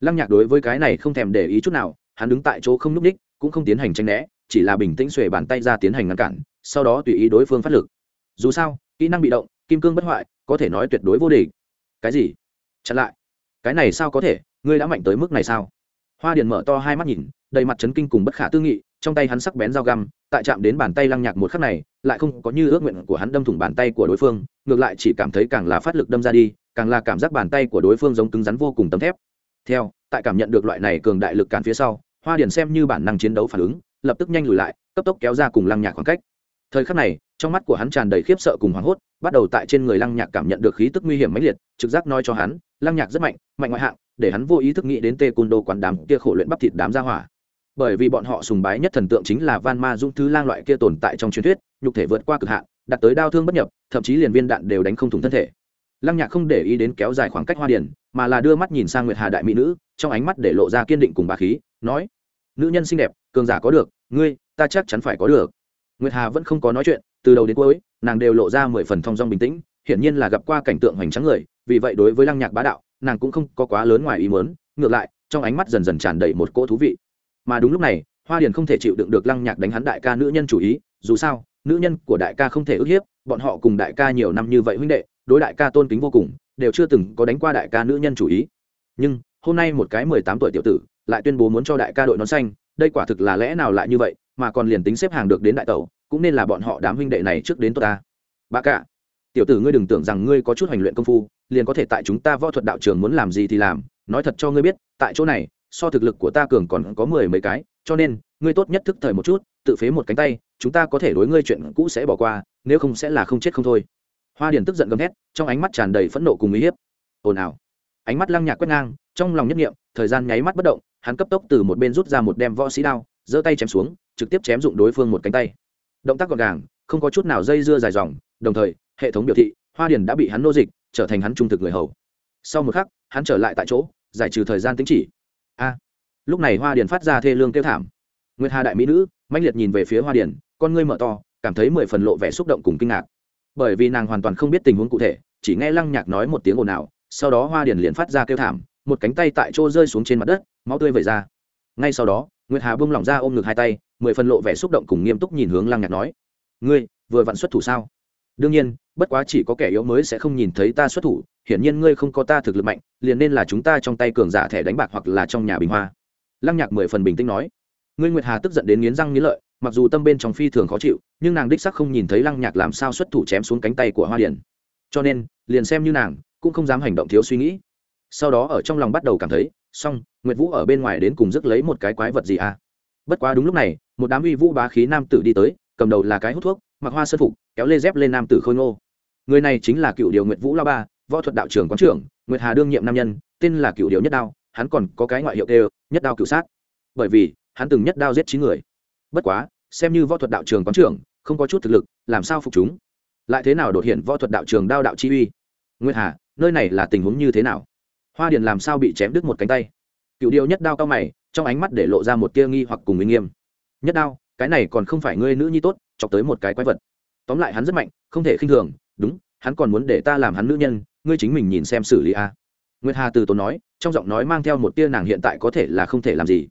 Lăng nhạc đối với cái này không thèm để ý chút nào, hắn đứng tại chỗ không n ú c ních cũng không tiến hành tranh né, chỉ là bình tĩnh xuề bàn tay ra tiến hành ngăn cản, sau đó tùy ý đối phương phát lực. Dù sao, kỹ năng bị động, kim cương bất hoại, có thể nói tuyệt đối vô địch. Cái gì? Chặn lại. Cái này sao có thể? Ngươi đã mạnh tới mức này sao? Hoa điền mở to hai mắt nhìn, đầy mặt chấn kinh cùng bất khả tư nghị trong tay hắn sắc bén dao găm, tại chạm đến bàn tay lăng nhạc một khắc này, lại không có như ước nguyện của hắn đâm thủng bàn tay của đối phương, ngược lại chỉ cảm thấy càng là phát lực đâm ra đi, càng là cảm giác bàn tay của đối phương giống cứng rắn vô cùng tấm thép. Theo, tại cảm nhận được loại này cường đại lực cản phía sau, hoa điền xem như bản năng chiến đấu phản ứng, lập tức nhanh lùi lại, cấp tốc kéo ra cùng lăng nhạc khoảng cách. Thời khắc này, trong mắt của hắn tràn đầy khiếp sợ cùng hoảng hốt, bắt đầu tại trên người lăng nhạc cảm nhận được khí tức nguy hiểm mãnh liệt, trực giác nói cho hắn, lăng nhạc rất mạnh mạnh ngoại hạng. Để hắn vô ý thức nghĩ đến tê côn đô quán đám kia khổ luyện bắp thịt đám ra hỏa bởi vì bọn họ sùng bái nhất thần tượng chính là van ma dũng thứ lang loại kia tồn tại trong truyền thuyết, nhục thể vượt qua cực hạn đặt tới đau thương bất nhập, thậm chí liền viên đạn đều đánh không thủng thân thể. Lăng nhạc không để ý đến kéo dài khoảng cách hoa điển, mà là đưa mắt nhìn sang nguyệt hà đại mỹ nữ, trong ánh mắt để lộ ra kiên định cùng bà khí, nói, nữ nhân xinh đẹp, cường giả có được, ngươi, ta chắc chắn phải có được. Nguyệt hà vẫn không có nói chuyện, từ đầu đến cuối, nàng đều lộ ra mười phần thong dong bình tĩnh, hiển nhiên là gặp qua cảnh tượng hoành tráng người, vì vậy đối với lăng nhạc bá đạo, nàng cũng không có quá lớn ngoài ý muốn, ngược lại, trong ánh mắt dần dần tràn đầy một cỗ thú vị mà đúng lúc này, hoa điền không thể chịu đựng được lăng nhạc đánh hắn đại ca nữ nhân chủ ý, dù sao, nữ nhân của đại ca không thể ức hiếp, bọn họ cùng đại ca nhiều năm như vậy huynh đệ, đối đại ca tôn kính vô cùng, đều chưa từng có đánh qua đại ca nữ nhân chủ ý. Nhưng, hôm nay một cái mười tám tuổi tiểu tử, lại tuyên bố muốn cho đại ca đội nón xanh, đây quả thực là lẽ nào lại như vậy, mà còn liền tính xếp hàng được đến đại tẩu, cũng nên là bọn họ đám huynh đệ này trước đến tôi ta. Bà cả tiểu tử ngươi đừng tưởng rằng ngươi có chút hành luyện công phu, liền có thể tại chúng ta võ thuật đạo trường muốn làm gì thì làm, nói thật cho ngươi biết, tại chỗ này so thực lực của ta cường còn có mười mấy cái, cho nên, ngươi tốt nhất thức thời một chút, tự phế một cánh tay, chúng ta có thể đối ngươi chuyện cũ sẽ bỏ qua, nếu không sẽ là không chết không thôi. Hoa điền tức giận gầm hét trong ánh mắt tràn đầy phẫn nộ cùng uy hiếp. Ồn ào. Ánh mắt lăng nhạc quét ngang, trong lòng nhất nghiệm thời gian nháy mắt bất động, hắn cấp tốc từ một bên rút ra một đem võ sĩ đao, giơ tay chém xuống, trực tiếp chém dụng đối phương một cánh tay. Động tác gọn gàng, không có chút nào dây dưa dài dòng, đồng thời, hệ thống biểu thị, hoa điền đã bị hắn nô dịch, trở thành hắn trung thực người hầu. Sau một khắc, hắn trở lại tại chỗ, giải trừ thời gian tính chỉ a. Lúc này hoa điền phát ra thê lương kêu thảm. Nguyệt hà đại mỹ nữ mạnh liệt nhìn về phía hoa điền, con ngươi mở to, cảm thấy mười phần lộ vẻ xúc động cùng kinh ngạc. Bởi vì nàng hoàn toàn không biết tình huống cụ thể, chỉ nghe lăng nhạc nói một tiếng ồn ào, sau đó hoa điền liền phát ra kêu thảm, một cánh tay tại chỗ rơi xuống trên mặt đất, máu tươi vẩy ra. Ngay sau đó, nguyệt hà bung lỏng ra ôm ngực hai tay, mười phần lộ vẻ xúc động cùng nghiêm túc nhìn hướng lăng nhạc nói, ngươi, vừa vặn xuất thủ sao? Đương nhiên, bất quá chỉ có kẻ yếu mới sẽ không nhìn thấy ta xuất thủ hiển nhiên ngươi không có ta thực lực mạnh, liền nên là chúng ta trong tay cường giả thẻ đánh bạc hoặc là trong nhà bình hoa. Lăng nhạc mười phần bình tĩnh nói. Ngươi nguyệt hà tức giận đến nghiến răng nghiến lợi, mặc dù tâm bên trong phi thường khó chịu, nhưng nàng đích sắc không nhìn thấy lăng nhạc làm sao xuất thủ chém xuống cánh tay của hoa điển cho nên, liền xem như nàng, cũng không dám hành động thiếu suy nghĩ. Sau đó ở trong lòng bắt đầu cảm thấy, xong, nguyệt vũ ở bên ngoài đến cùng rước lấy một cái quái vật gì à? Bất quá đúng lúc này, một đám uy vũ bá khí nam tử đi tới, cầm đầu là cái hút thuốc, mặc hoa sơn phục, kéo lê dép lên nam tử khôi ngô. Người này chính là cựu điều nguyệt vũ la ba võ thuật đạo trưởng quán trưởng, nguyệt hà đương nhiệm nam nhân, tên là cựu điệu nhất đao, hắn còn có cái ngoại hiệu kêu nhất đao cựu sát. Bởi vì, hắn từng nhất đao giết chín người. Bất quá, xem như võ thuật đạo trường quán trưởng, không có chút thực lực, làm sao phục chúng? Lại thế nào đột hiện võ thuật đạo trường đao đạo chi uy? Nguyệt hà, nơi này là tình huống như thế nào? Hoa điền làm sao bị chém đứt một cánh tay? Cựu điệu nhất đao cao mày, trong ánh mắt để lộ ra một tia nghi hoặc cùng uy nghiêm. Nhất đao, cái này còn không phải ngươi nữ nhi tốt, chọc tới một cái quái vật. Tóm lại hắn rất mạnh, không thể khinh thường, đúng, hắn còn muốn để ta làm hắn nữ nhân ngươi chính mình nhìn xem xử lý a. Nguyệt hà từ tốn nói, trong giọng nói mang theo một tia nàng hiện tại có thể là không thể làm gì.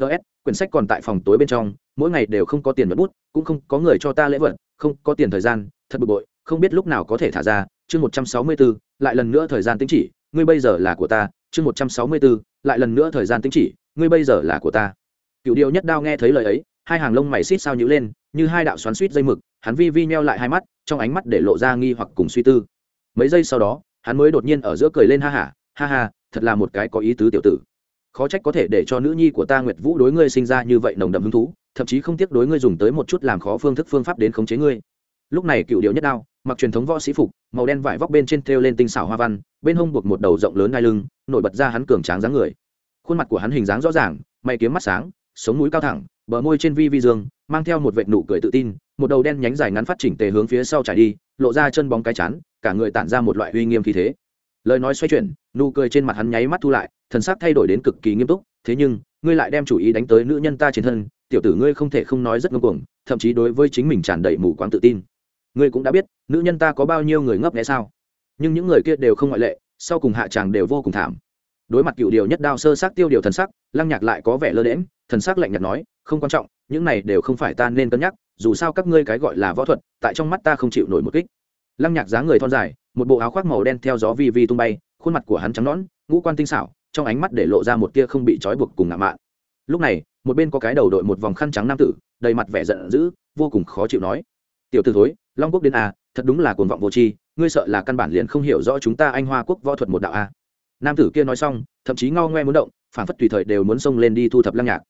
Ts quyển sách còn tại phòng tối bên trong, mỗi ngày đều không có tiền mất bút, cũng không có người cho ta lễ vật, không có tiền thời gian, thật bực bội, không biết lúc nào có thể thả ra. Chương một trăm sáu mươi bốn, lại lần nữa thời gian tính chỉ, ngươi bây giờ là của ta. Chương một trăm sáu mươi bốn, lại lần nữa thời gian tính chỉ, ngươi bây giờ là của ta. Cựu điệu nhất đao nghe thấy lời ấy, hai hàng lông mày xít sao nhữ lên, như hai đạo xoắn suýt dây mực, hắn vi vi nheo lại hai mắt, trong ánh mắt để lộ ra nghi hoặc cùng suy tư. Mấy giây sau đó hắn mới đột nhiên ở giữa cười lên ha hả ha ha, thật là một cái có ý tứ tiểu tử. Khó trách có thể để cho nữ nhi của ta nguyệt vũ đối ngươi sinh ra như vậy nồng đậm hứng thú, thậm chí không tiếc đối ngươi dùng tới một chút làm khó phương thức phương pháp đến khống chế ngươi. Lúc này cựu điệu nhất đao, mặc truyền thống võ sĩ phục, màu đen vải vóc bên trên thêu lên tinh xảo hoa văn, bên hông buộc một đầu rộng lớn ngai lưng, nổi bật ra hắn cường tráng dáng người. Khuôn mặt của hắn hình dáng rõ ràng, mày kiếm mắt sáng, sống mũi cao thẳng, bờ môi trên vi vi dương mang theo một vệt nụ cười tự tin, một đầu đen nhánh dài ngắn phát chỉnh tề hướng phía sau trải đi, lộ ra chân bóng cái chắn cả người tản ra một loại uy nghiêm khí thế. Lời nói xoay chuyển, nụ cười trên mặt hắn nháy mắt thu lại, thần sắc thay đổi đến cực kỳ nghiêm túc, thế nhưng, ngươi lại đem chủ ý đánh tới nữ nhân ta trên thân, tiểu tử ngươi không thể không nói rất ngông cuồng, thậm chí đối với chính mình tràn đầy mù quáng tự tin. Ngươi cũng đã biết, nữ nhân ta có bao nhiêu người ngấp nghé sao? Nhưng những người kia đều không ngoại lệ, sau cùng hạ tràng đều vô cùng thảm. Đối mặt cựu điều nhất đao sơ sắc tiêu điều thần sắc, lăng nhạc lại có vẻ lơ lễm thần sắc lạnh nhạt nói không quan trọng, những này đều không phải ta nên cân nhắc, dù sao các ngươi cái gọi là võ thuật, tại trong mắt ta không chịu nổi một kích. Lăng nhạc dáng người thon dài, một bộ áo khoác màu đen theo gió vi vi tung bay, khuôn mặt của hắn trắng nõn, ngũ quan tinh xảo, trong ánh mắt để lộ ra một tia không bị trói buộc cùng ngạo mạn. Lúc này, một bên có cái đầu đội một vòng khăn trắng nam tử, đầy mặt vẻ giận dữ, vô cùng khó chịu nói, tiểu t ử thối, long quốc đến a thật đúng là cuồng vọng vô tri, ngươi sợ là căn bản liền không hiểu rõ chúng ta anh hoa quốc võ thuật một đạo a. Nam tử kia nói xong, thậm chí ngao ngoe muốn động phản phất tùy thời đều muốn xông lên đi thu thập lăng nhạc.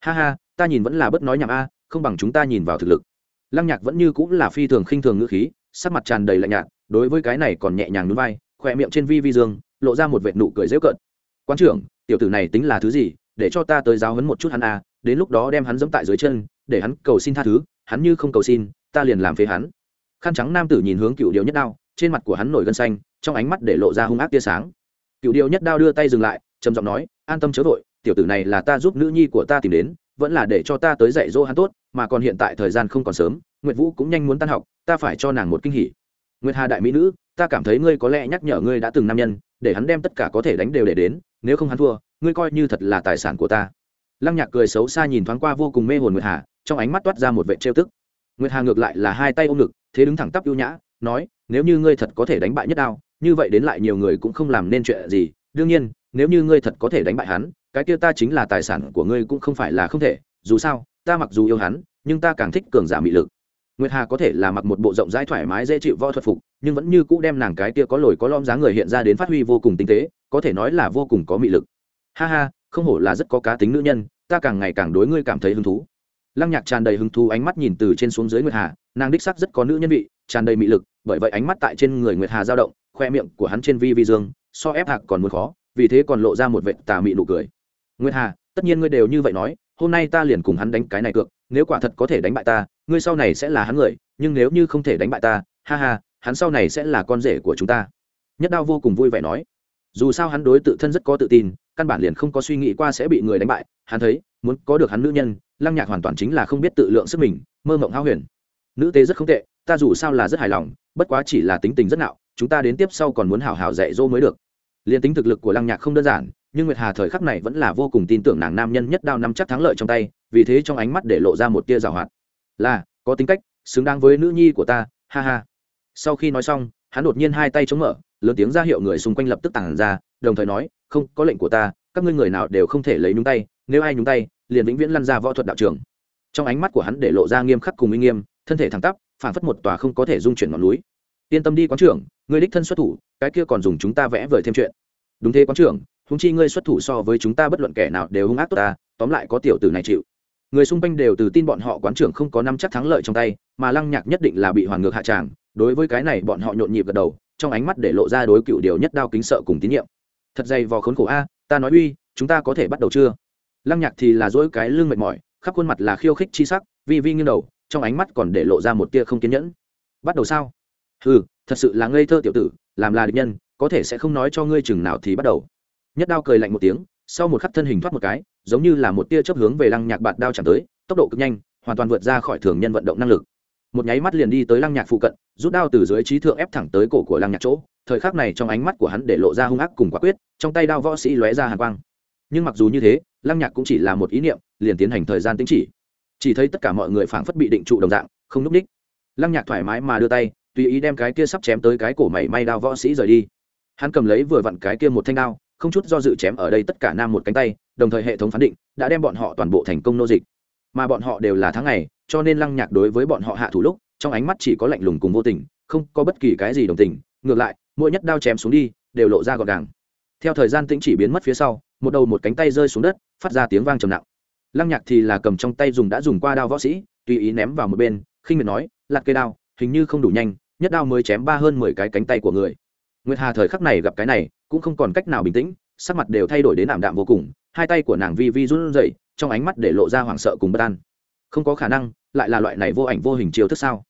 Ha ha ta nhìn vẫn là bất nói nhảm a, không bằng chúng ta nhìn vào thực lực. Lăng nhạc vẫn như cũng là phi thường khinh thường ngữ khí, sắc mặt tràn đầy lạnh nhạt, đối với cái này còn nhẹ nhàng núi vai, khỏe miệng trên vi vi dương, lộ ra một vệt nụ cười dễu cợt. Quan trưởng, tiểu tử này tính là thứ gì? Để cho ta tới giáo hấn một chút hắn a, đến lúc đó đem hắn dẫm tại dưới chân, để hắn cầu xin tha thứ, hắn như không cầu xin, ta liền làm phế hắn. Khăn trắng nam tử nhìn hướng cựu điệu nhất đao, trên mặt của hắn nổi gân xanh, trong ánh mắt để lộ ra hung ác tia sáng. Cựu điệu nhất đao đưa tay dừng lại, trầm giọng nói, an tâm chớ vội, tiểu tử này là ta giúp nữ nhi của ta tìm đến vẫn là để cho ta tới dạy dỗ hắn tốt, mà còn hiện tại thời gian không còn sớm, nguyệt vũ cũng nhanh muốn tan học, ta phải cho nàng một kinh hỉ. Nguyệt hà đại mỹ nữ, ta cảm thấy ngươi có lẽ nhắc nhở ngươi đã từng nam nhân, để hắn đem tất cả có thể đánh đều để đến, nếu không hắn thua, ngươi coi như thật là tài sản của ta. Lăng nhạc cười xấu xa nhìn thoáng qua vô cùng mê hồn nguyệt hà, trong ánh mắt toát ra một vệ trêu tức. Nguyệt hà ngược lại là hai tay ôm ngực, thế đứng thẳng tắp ưu nhã, nói, nếu như ngươi thật có thể đánh bại nhất đao, như vậy đến lại nhiều người cũng không làm nên chuyện gì. Đương nhiên, nếu như ngươi thật có thể đánh bại hắn cái kia ta chính là tài sản của ngươi cũng không phải là không thể, dù sao, ta mặc dù yêu hắn, nhưng ta càng thích cường giả mị lực. Nguyệt hà có thể là mặc một bộ rộng rãi thoải mái dễ chịu võ thuật phục, nhưng vẫn như cũ đem nàng cái kia có lồi có lom dáng người hiện ra đến phát huy vô cùng tinh tế, có thể nói là vô cùng có mị lực. Ha ha, không hổ là rất có cá tính nữ nhân, ta càng ngày càng đối ngươi cảm thấy hứng thú. Lăng nhạc tràn đầy hứng thú ánh mắt nhìn từ trên xuống dưới nguyệt hà, nàng đích sắc rất có nữ nhân vị, tràn đầy mị lực, bởi vậy ánh mắt tại trên người nguyệt hà dao động, khoe miệng của hắn trên vi vi dương, so ép hạc còn muốn khó, vì thế còn lộ ra một vệ tà mị nụ cười nguyệt hà, tất nhiên ngươi đều như vậy nói, hôm nay ta liền cùng hắn đánh cái này cược, nếu quả thật có thể đánh bại ta, ngươi sau này sẽ là hắn người, nhưng nếu như không thể đánh bại ta, ha ha, hắn sau này sẽ là con rể của chúng ta. Nhất đao vô cùng vui vẻ nói. Dù sao hắn đối tự thân rất có tự tin, căn bản liền không có suy nghĩ qua sẽ bị người đánh bại, hắn thấy, muốn có được hắn nữ nhân, lăng nhạc hoàn toàn chính là không biết tự lượng sức mình, mơ mộng hao huyền. Nữ tế rất không tệ, ta dù sao là rất hài lòng, bất quá chỉ là tính tình rất nạo, chúng ta đến tiếp sau còn muốn hào hào dạy dỗ mới được. Liền tính thực lực của lăng nhạc không đơn giản nhưng nguyệt hà thời khắc này vẫn là vô cùng tin tưởng nàng nam nhân nhất đao năm chắc thắng lợi trong tay, vì thế trong ánh mắt để lộ ra một tia rào hoạt. Là, có tính cách, xứng đáng với nữ nhi của ta, ha ha. Sau khi nói xong, hắn đột nhiên hai tay chống mở, lớn tiếng ra hiệu người xung quanh lập tức tản ra, đồng thời nói, không, có lệnh của ta, các ngươi người nào đều không thể lấy nhúng tay, nếu ai nhúng tay, liền vĩnh viễn lăn ra võ thuật đạo trường. Trong ánh mắt của hắn để lộ ra nghiêm khắc cùng uy nghiêm, thân thể thẳng tắp phản phất một tòa không có thể dung chuyển ngọn núi. Yên tâm đi quán trưởng người đích thân xuất thủ, cái kia còn dùng chúng ta vẽ vời thêm chuyện. Đúng thế quán trưởng húng chi ngươi xuất thủ so với chúng ta bất luận kẻ nào đều hung ác tốt ta, tóm lại có tiểu tử này chịu. Người xung quanh đều từ tin bọn họ quán trưởng không có năm chắc thắng lợi trong tay, mà lăng nhạc nhất định là bị hoàn ngược hạ tràng, đối với cái này bọn họ nhộn nhịp gật đầu, trong ánh mắt để lộ ra đối cựu điều nhất đao kính sợ cùng tín nhiệm. Thật dày vò khốn khổ a, ta nói uy, chúng ta có thể bắt đầu chưa? Lăng nhạc thì là dỗi cái lưng mệt mỏi, khắp khuôn mặt là khiêu khích chi sắc, vi vi nghiêng đầu, trong ánh mắt còn để lộ ra một tia không kiên nhẫn. Bắt đầu sao? Ừ thật sự là ngây thơ tiểu tử, làm là địch nhân, có thể sẽ không nói cho ngươi chừng nào thì bắt đầu nhất đao cười lạnh một tiếng, sau một khắc thân hình thoát một cái, giống như là một tia chớp hướng về lăng nhạc bạt đao chẳng tới, tốc độ cực nhanh, hoàn toàn vượt ra khỏi thường nhân vận động năng lực. Một nháy mắt liền đi tới lăng nhạc phụ cận, rút đao từ dưới trí thượng ép thẳng tới cổ của lăng nhạc chỗ. Thời khắc này trong ánh mắt của hắn để lộ ra hung ác cùng quả quyết, trong tay đao võ sĩ lóe ra hàng quang. Nhưng mặc dù như thế, lăng nhạc cũng chỉ là một ý niệm, liền tiến hành thời gian tính chỉ. Chỉ thấy tất cả mọi người phảng phất bị định trụ đồng dạng, không núp đích lăng nhạc thoải mái mà đưa tay, tùy ý đem cái kia sắp chém tới cái cổ mày may đao võ sĩ rời đi. Hắn cầm lấy vừa vặn cái kia một thanh đao không chút do dự chém ở đây tất cả nam một cánh tay, đồng thời hệ thống phán định đã đem bọn họ toàn bộ thành công nô dịch. Mà bọn họ đều là tháng ngày, cho nên lăng nhạc đối với bọn họ hạ thủ lúc, trong ánh mắt chỉ có lạnh lùng cùng vô tình, không có bất kỳ cái gì đồng tình, ngược lại, mỗi nhất đao chém xuống đi, đều lộ ra gọn gàng. Theo thời gian tĩnh chỉ biến mất phía sau, một đầu một cánh tay rơi xuống đất, phát ra tiếng vang trầm nặng. Lăng nhạc thì là cầm trong tay dùng đã dùng qua đao võ sĩ, tùy ý ném vào một bên, khinh miệt nói lạt cây đao, hình như không đủ nhanh, nhất đao mới chém ba hơn mười cái cánh tay của người nguyệt hà thời khắc này gặp cái này, cũng không còn cách nào bình tĩnh, sắc mặt đều thay đổi đến ảm đạm vô cùng, hai tay của nàng vi vi run rẩy, trong ánh mắt để lộ ra hoảng sợ cùng bất an. Không có khả năng, lại là loại này vô ảnh vô hình chiêu thức sao?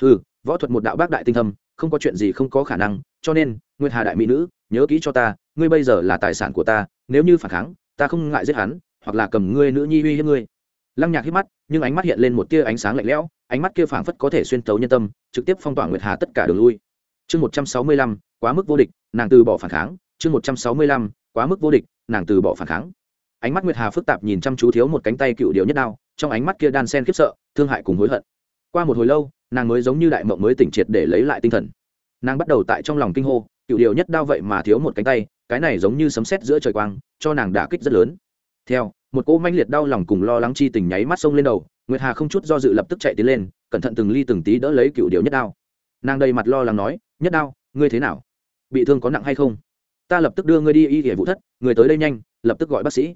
Ừ võ thuật một đạo bác đại tinh thâm, không có chuyện gì không có khả năng, cho nên, nguyệt hà đại mỹ nữ, nhớ kỹ cho ta, ngươi bây giờ là tài sản của ta, nếu như phản kháng, ta không ngại giết hắn, hoặc là cầm ngươi nữ nhi uy hiếp ngươi. Lăng nhạc hít mắt, nhưng ánh mắt hiện lên một tia ánh sáng lạnh lẽo, ánh mắt kia phảng phất có thể xuyên tấu nhân tâm, trực tiếp phong tỏa nguyệt hà tất cả đường lui chương một trăm sáu mươi lăm, quá mức vô địch, nàng từ bỏ phản kháng. Chương một trăm sáu mươi lăm, quá mức vô địch, nàng từ bỏ phản kháng. Ánh mắt nguyệt hà phức tạp nhìn chăm chú thiếu một cánh tay cựu điệu nhất đao, trong ánh mắt kia đan sen khiếp sợ, thương hại cùng hối hận. Qua một hồi lâu, nàng mới giống như đại mộng mới tỉnh triệt để lấy lại tinh thần. Nàng bắt đầu tại trong lòng kinh hô, cựu điệu nhất đao vậy mà thiếu một cánh tay, cái này giống như sấm sét giữa trời quang, cho nàng đả kích rất lớn. Theo, một cỗ manh liệt đau lòng cùng lo lắng chi tình nháy mắt sông lên đầu, nguyệt hà không chút do dự lập tức chạy tiến lên, cẩn thận từng ly từng tí đỡ lấy cựu điệu nhất đao nàng đầy mặt lo lắng nói nhất đao ngươi thế nào? Bị thương có nặng hay không? Ta lập tức đưa ngươi đi y hệ vụ thất người tới đây nhanh lập tức gọi bác sĩ.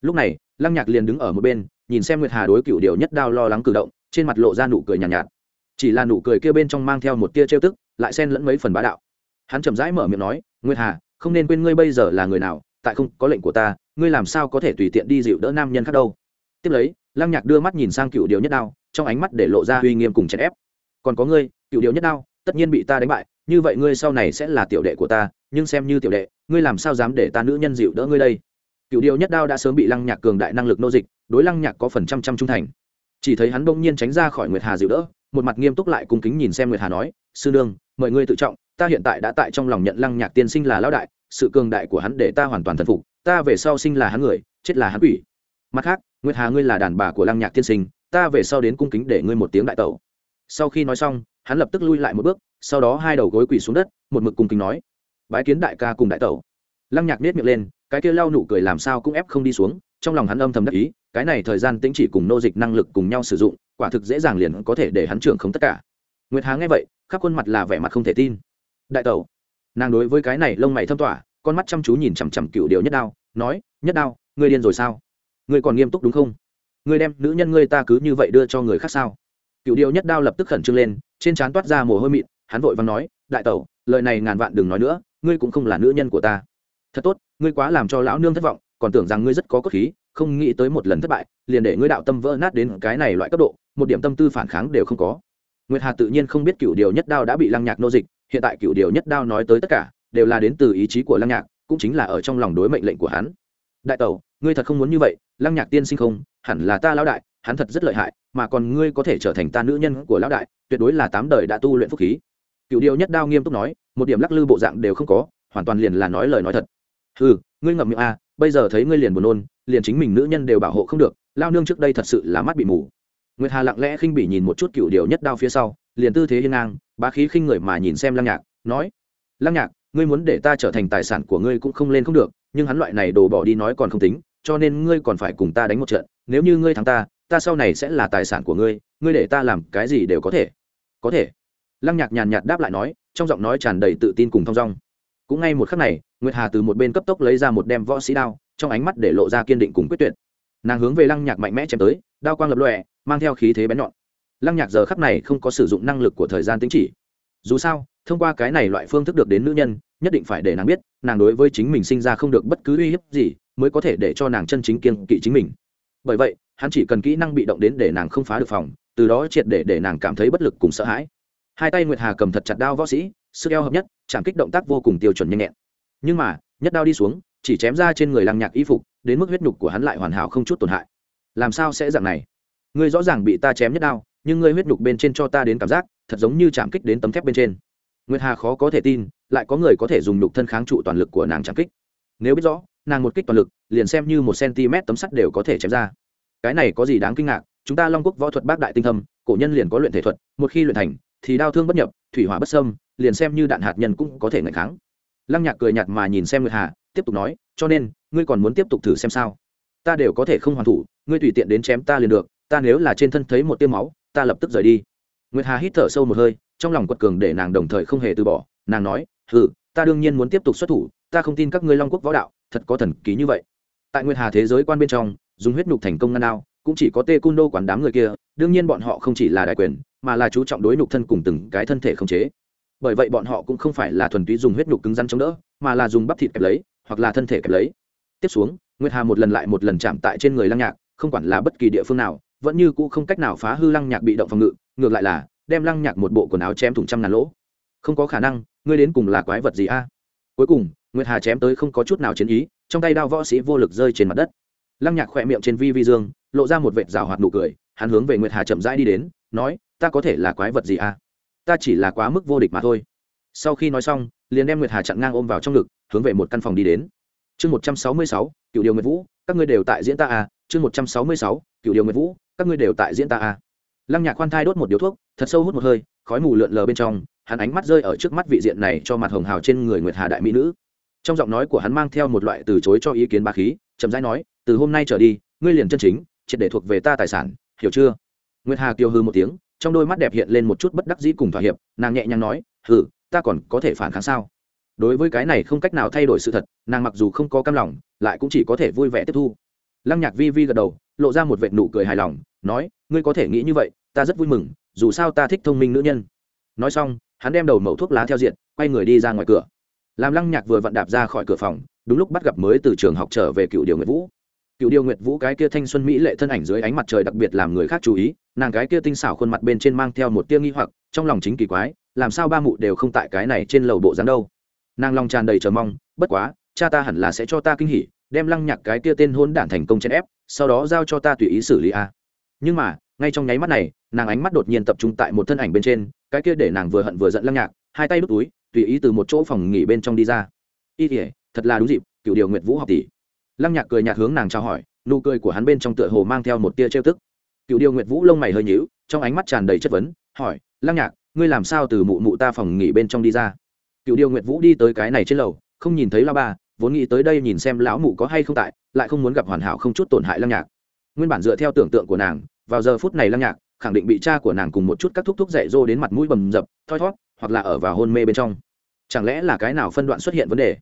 Lúc này lăng nhạc liền đứng ở một bên nhìn xem nguyệt hà đối cựu điều nhất đao lo lắng cử động trên mặt lộ ra nụ cười nhàn nhạt, nhạt. Chỉ là nụ cười kia bên trong mang theo một tia trêu tức lại xen lẫn mấy phần bá đạo. Hắn chậm rãi mở miệng nói nguyệt hà không nên quên ngươi bây giờ là người nào tại không có lệnh của ta ngươi làm sao có thể tùy tiện đi dịu đỡ nam nhân khác đâu? Tiếp lấy lăng nhạc đưa mắt nhìn sang cựu điều nhất đao trong ánh mắt để lộ ra uy nghiêm cùng chèn ép. Còn có ngươi cựu điều nhất đao, tất nhiên bị ta đánh bại, như vậy ngươi sau này sẽ là tiểu đệ của ta, nhưng xem như tiểu đệ, ngươi làm sao dám để ta nữ nhân dịu đỡ ngươi đây? Cựu điều nhất đao đã sớm bị lăng nhạc cường đại năng lực nô dịch, đối lăng nhạc có phần trăm trăm trung thành. Chỉ thấy hắn bỗng nhiên tránh ra khỏi nguyệt hà dịu đỡ, một mặt nghiêm túc lại cung kính nhìn xem nguyệt hà nói, sư nương, mời ngươi tự trọng, ta hiện tại đã tại trong lòng nhận lăng nhạc tiên sinh là lão đại, sự cường đại của hắn để ta hoàn toàn thần phục, ta về sau sinh là hắn người, chết là hắn quỷ. Mặt khác, nguyệt hà ngươi là đàn bà của lăng nhạc tiên sinh, ta về sau đến cung kính để ngươi một tiếng đại tẩu. Sau khi nói xong hắn lập tức lui lại một bước, sau đó hai đầu gối quỳ xuống đất, một mực cung kính nói, bái kiến đại ca cùng đại tẩu. Lăng nhạc nết miệng lên, cái kia lau nụ cười làm sao cũng ép không đi xuống, trong lòng hắn âm thầm đắc ý, cái này thời gian tính chỉ cùng nô dịch năng lực cùng nhau sử dụng, quả thực dễ dàng liền có thể để hắn trưởng không tất cả. Nguyệt hà nghe vậy, khắp khuôn mặt là vẻ mặt không thể tin. Đại tẩu. Nàng đối với cái này lông mày thâm tỏa, con mắt chăm chú nhìn chằm chằm cựu điều nhất đao, nói, nhất đao, ngươi điên rồi sao? Ngươi còn nghiêm túc đúng không? Ngươi đem nữ nhân ngươi ta cứ như vậy đưa cho người khác sao? Cựu điều nhất đao lập tức khẩn trương lên trên trán toát ra mồ hôi mịn, hắn vội vàng nói, đại tẩu, lời này ngàn vạn đừng nói nữa, ngươi cũng không là nữ nhân của ta. Thật tốt, ngươi quá làm cho lão nương thất vọng, còn tưởng rằng ngươi rất có cốt khí, không nghĩ tới một lần thất bại, liền để ngươi đạo tâm vỡ nát đến cái này loại cấp độ, một điểm tâm tư phản kháng đều không có. Nguyệt hà tự nhiên không biết cựu điều nhất đao đã bị lăng nhạc nô dịch, hiện tại cựu điều nhất đao nói tới tất cả, đều là đến từ ý chí của lăng nhạc, cũng chính là ở trong lòng đối mệnh lệnh của hắn. Đại tẩu, ngươi thật không muốn như vậy, lăng nhạc tiên sinh không, hẳn là ta lão đại, hắn thật rất lợi hại, mà còn ngươi có thể trở thành ta nữ nhân của lão đại tuyệt đối là tám đời đã tu luyện phúc khí. Cựu điều nhất đao nghiêm túc nói một điểm lắc lư bộ dạng đều không có hoàn toàn liền là nói lời nói thật. Ừ ngươi ngậm miệng a à, bây giờ thấy ngươi liền buồn nôn liền chính mình nữ nhân đều bảo hộ không được lao nương trước đây thật sự là mắt bị mù. Nguyệt hà lặng lẽ khinh bỉ nhìn một chút cựu điều nhất đao phía sau liền tư thế hiên ngang bá khí khinh người mà nhìn xem lăng nhạc nói lăng nhạc ngươi muốn để ta trở thành tài sản của ngươi cũng không lên không được nhưng hắn loại này đồ bỏ đi nói còn không tính cho nên ngươi còn phải cùng ta đánh một trận nếu như ngươi thắng ta ta sau này sẽ là tài sản của ngươi ngươi để ta làm cái gì đều có thể. Có thể. Lăng nhạc nhàn nhạt đáp lại nói, trong giọng nói tràn đầy tự tin cùng thong dong. Cũng ngay một khắc này, nguyệt hà từ một bên cấp tốc lấy ra một đem võ sĩ đao, trong ánh mắt để lộ ra kiên định cùng quyết tuyệt. Nàng hướng về lăng nhạc mạnh mẽ chém tới, đao quang lập lọe mang theo khí thế bén nhọn. Lăng nhạc giờ khắc này không có sử dụng năng lực của thời gian tính chỉ. Dù sao, thông qua cái này loại phương thức được đến nữ nhân, nhất định phải để nàng biết, nàng đối với chính mình sinh ra không được bất cứ uy hiếp gì, mới có thể để cho nàng chân chính kiên kỵ chính mình. Bởi vậy hắn chỉ cần kỹ năng bị động đến để nàng không phá được phòng, từ đó triệt để để nàng cảm thấy bất lực cùng sợ hãi. Hai tay nguyệt hà cầm thật chặt đao võ sĩ, sức eo hợp nhất, chạm kích động tác vô cùng tiêu chuẩn nhanh nhẹn. Nhưng mà, nhất đao đi xuống, chỉ chém ra trên người lăng nhạc y phục, đến mức huyết nhục của hắn lại hoàn hảo không chút tổn hại. Làm sao sẽ dạng này? Ngươi rõ ràng bị ta chém nhất đao, nhưng ngươi huyết nhục bên trên cho ta đến cảm giác, thật giống như chạm kích đến tấm thép bên trên. Nguyệt hà khó có thể tin, lại có người có thể dùng nhục thân kháng trụ toàn lực của nàng chạm kích. Nếu biết rõ, nàng một kích toàn lực, liền xem như một cm tấm sắt đều có thể chém ra cái này có gì đáng kinh ngạc, chúng ta long quốc võ thuật bác đại tinh thâm, cổ nhân liền có luyện thể thuật, một khi luyện thành, thì đau thương bất nhập, thủy hỏa bất sâm liền xem như đạn hạt nhân cũng có thể ngạch kháng. Lăng nhạc cười nhạt mà nhìn xem nguyệt hà, tiếp tục nói, cho nên, ngươi còn muốn tiếp tục thử xem sao? Ta đều có thể không hoàn thủ, ngươi tùy tiện đến chém ta liền được, ta nếu là trên thân thấy một tiêu máu, ta lập tức rời đi. Nguyệt hà hít thở sâu một hơi, trong lòng quật cường để nàng đồng thời không hề từ bỏ. Nàng nói ừ ta đương nhiên muốn tiếp tục xuất thủ, ta không tin các ngươi long quốc võ đạo, thật có thần ký như vậy tại nguyệt hà thế giới quan bên trong, dùng huyết nhục thành công ngăn đao, cũng chỉ có tê Cung đô quản đám người kia, đương nhiên bọn họ không chỉ là đại quyền, mà là chú trọng đối nhục thân cùng từng cái thân thể không chế. Bởi vậy bọn họ cũng không phải là thuần túy dùng huyết nhục cứng rắn chống đỡ, mà là dùng bắp thịt kẹp lấy, hoặc là thân thể kẹp lấy. Tiếp xuống, nguyệt hà một lần lại một lần chạm tại trên người lăng nhạc, không quản là bất kỳ địa phương nào, vẫn như cũ không cách nào phá hư lăng nhạc bị động phòng ngự, ngược lại là, đem lăng nhạc một bộ quần áo chém thủng trăm ngàn lỗ. Không có khả năng, ngươi đến cùng là quái vật gì a? Cuối cùng, nguyệt hà chém tới không có chút nào chiến ý trong tay đao võ sĩ vô lực rơi trên mặt đất lăng nhạc khỏe miệng trên vi vi dương, lộ ra một vệt rào hoạt nụ cười, hắn hướng về nguyệt hà chậm rãi đi đến, nói, ta có thể là quái vật gì à? ta chỉ là quá mức vô địch mà thôi sau khi nói xong, liền đem nguyệt hà chặn ngang ôm vào trong ngực, hướng về một căn phòng đi đến chương một trăm sáu mươi sáu cựu điều nguyệt vũ, các ngươi đều tại diễn ta à? chương một trăm sáu mươi sáu cựu điều nguyệt vũ, các ngươi đều tại diễn ta à? lăng nhạc khoan thai đốt một điếu thuốc, thật sâu hút một hơi, khói mù lượn lờ bên trong, hắn ánh mắt rơi ở trước mắt vị diện này cho mặt hồng hào trên người nguyệt hà đại mỹ nữ trong giọng nói của hắn mang theo một loại từ chối cho ý kiến ba khí, chậm rãi nói, từ hôm nay trở đi, ngươi liền chân chính, triệt để thuộc về ta tài sản, hiểu chưa? Nguyệt hà kiều hư một tiếng, trong đôi mắt đẹp hiện lên một chút bất đắc dĩ cùng thỏa hiệp, nàng nhẹ nhàng nói, hừ, ta còn có thể phản kháng sao? Đối với cái này không cách nào thay đổi sự thật, nàng mặc dù không có cam lòng, lại cũng chỉ có thể vui vẻ tiếp thu. Lăng nhạc vi vi gật đầu, lộ ra một vệt nụ cười hài lòng, nói, ngươi có thể nghĩ như vậy, ta rất vui mừng, dù sao ta thích thông minh nữ nhân. Nói xong, hắn đem đầu mẩu thuốc lá theo diện, quay người đi ra ngoài cửa làm lăng nhạc vừa vặn đạp ra khỏi cửa phòng, đúng lúc bắt gặp mới từ trường học trở về cựu điều nguyệt vũ. Cựu điều nguyệt vũ cái kia thanh xuân mỹ lệ thân ảnh dưới ánh mặt trời đặc biệt làm người khác chú ý, nàng cái kia tinh xảo khuôn mặt bên trên mang theo một tia nghi hoặc, trong lòng chính kỳ quái, làm sao ba mụ đều không tại cái này trên lầu bộ dáng đâu. Nàng lòng tràn đầy chờ mong, bất quá, cha ta hẳn là sẽ cho ta kinh hỉ, đem lăng nhạc cái kia tên hôn đản thành công chèn ép, sau đó giao cho ta tùy ý xử lý a. Nhưng mà, ngay trong nháy mắt này, nàng ánh mắt đột nhiên tập trung tại một thân ảnh bên trên, cái kia để nàng vừa hận vừa giận lăng nhạc, hai tay đút túi tùy ý từ một chỗ phòng nghỉ bên trong đi ra. Y thể thật là đúng dịp, cựu điều nguyệt vũ học tỷ. Lăng nhạc cười nhạt hướng nàng trao hỏi, nụ cười của hắn bên trong tựa hồ mang theo một tia trêu tức. Cựu điều nguyệt vũ lông mày hơi nhíu, trong ánh mắt tràn đầy chất vấn, hỏi, lăng nhạc, ngươi làm sao từ mụ mụ ta phòng nghỉ bên trong đi ra? Cựu điều nguyệt vũ đi tới cái này trên lầu, không nhìn thấy la ba, vốn nghĩ tới đây nhìn xem lão mụ có hay không tại, lại không muốn gặp hoàn hảo không chút tổn hại lăng nhạc. Nguyên bản dựa theo tưởng tượng của nàng, vào giờ phút này lăng nhạc khẳng định bị cha của nàng cùng một chút các thúc thúc dạy dỗ đến mặt mũi bầm dập, thoi thót hoặc là ở vào hôn mê bên trong. Chẳng lẽ là cái nào phân đoạn xuất hiện vấn đề?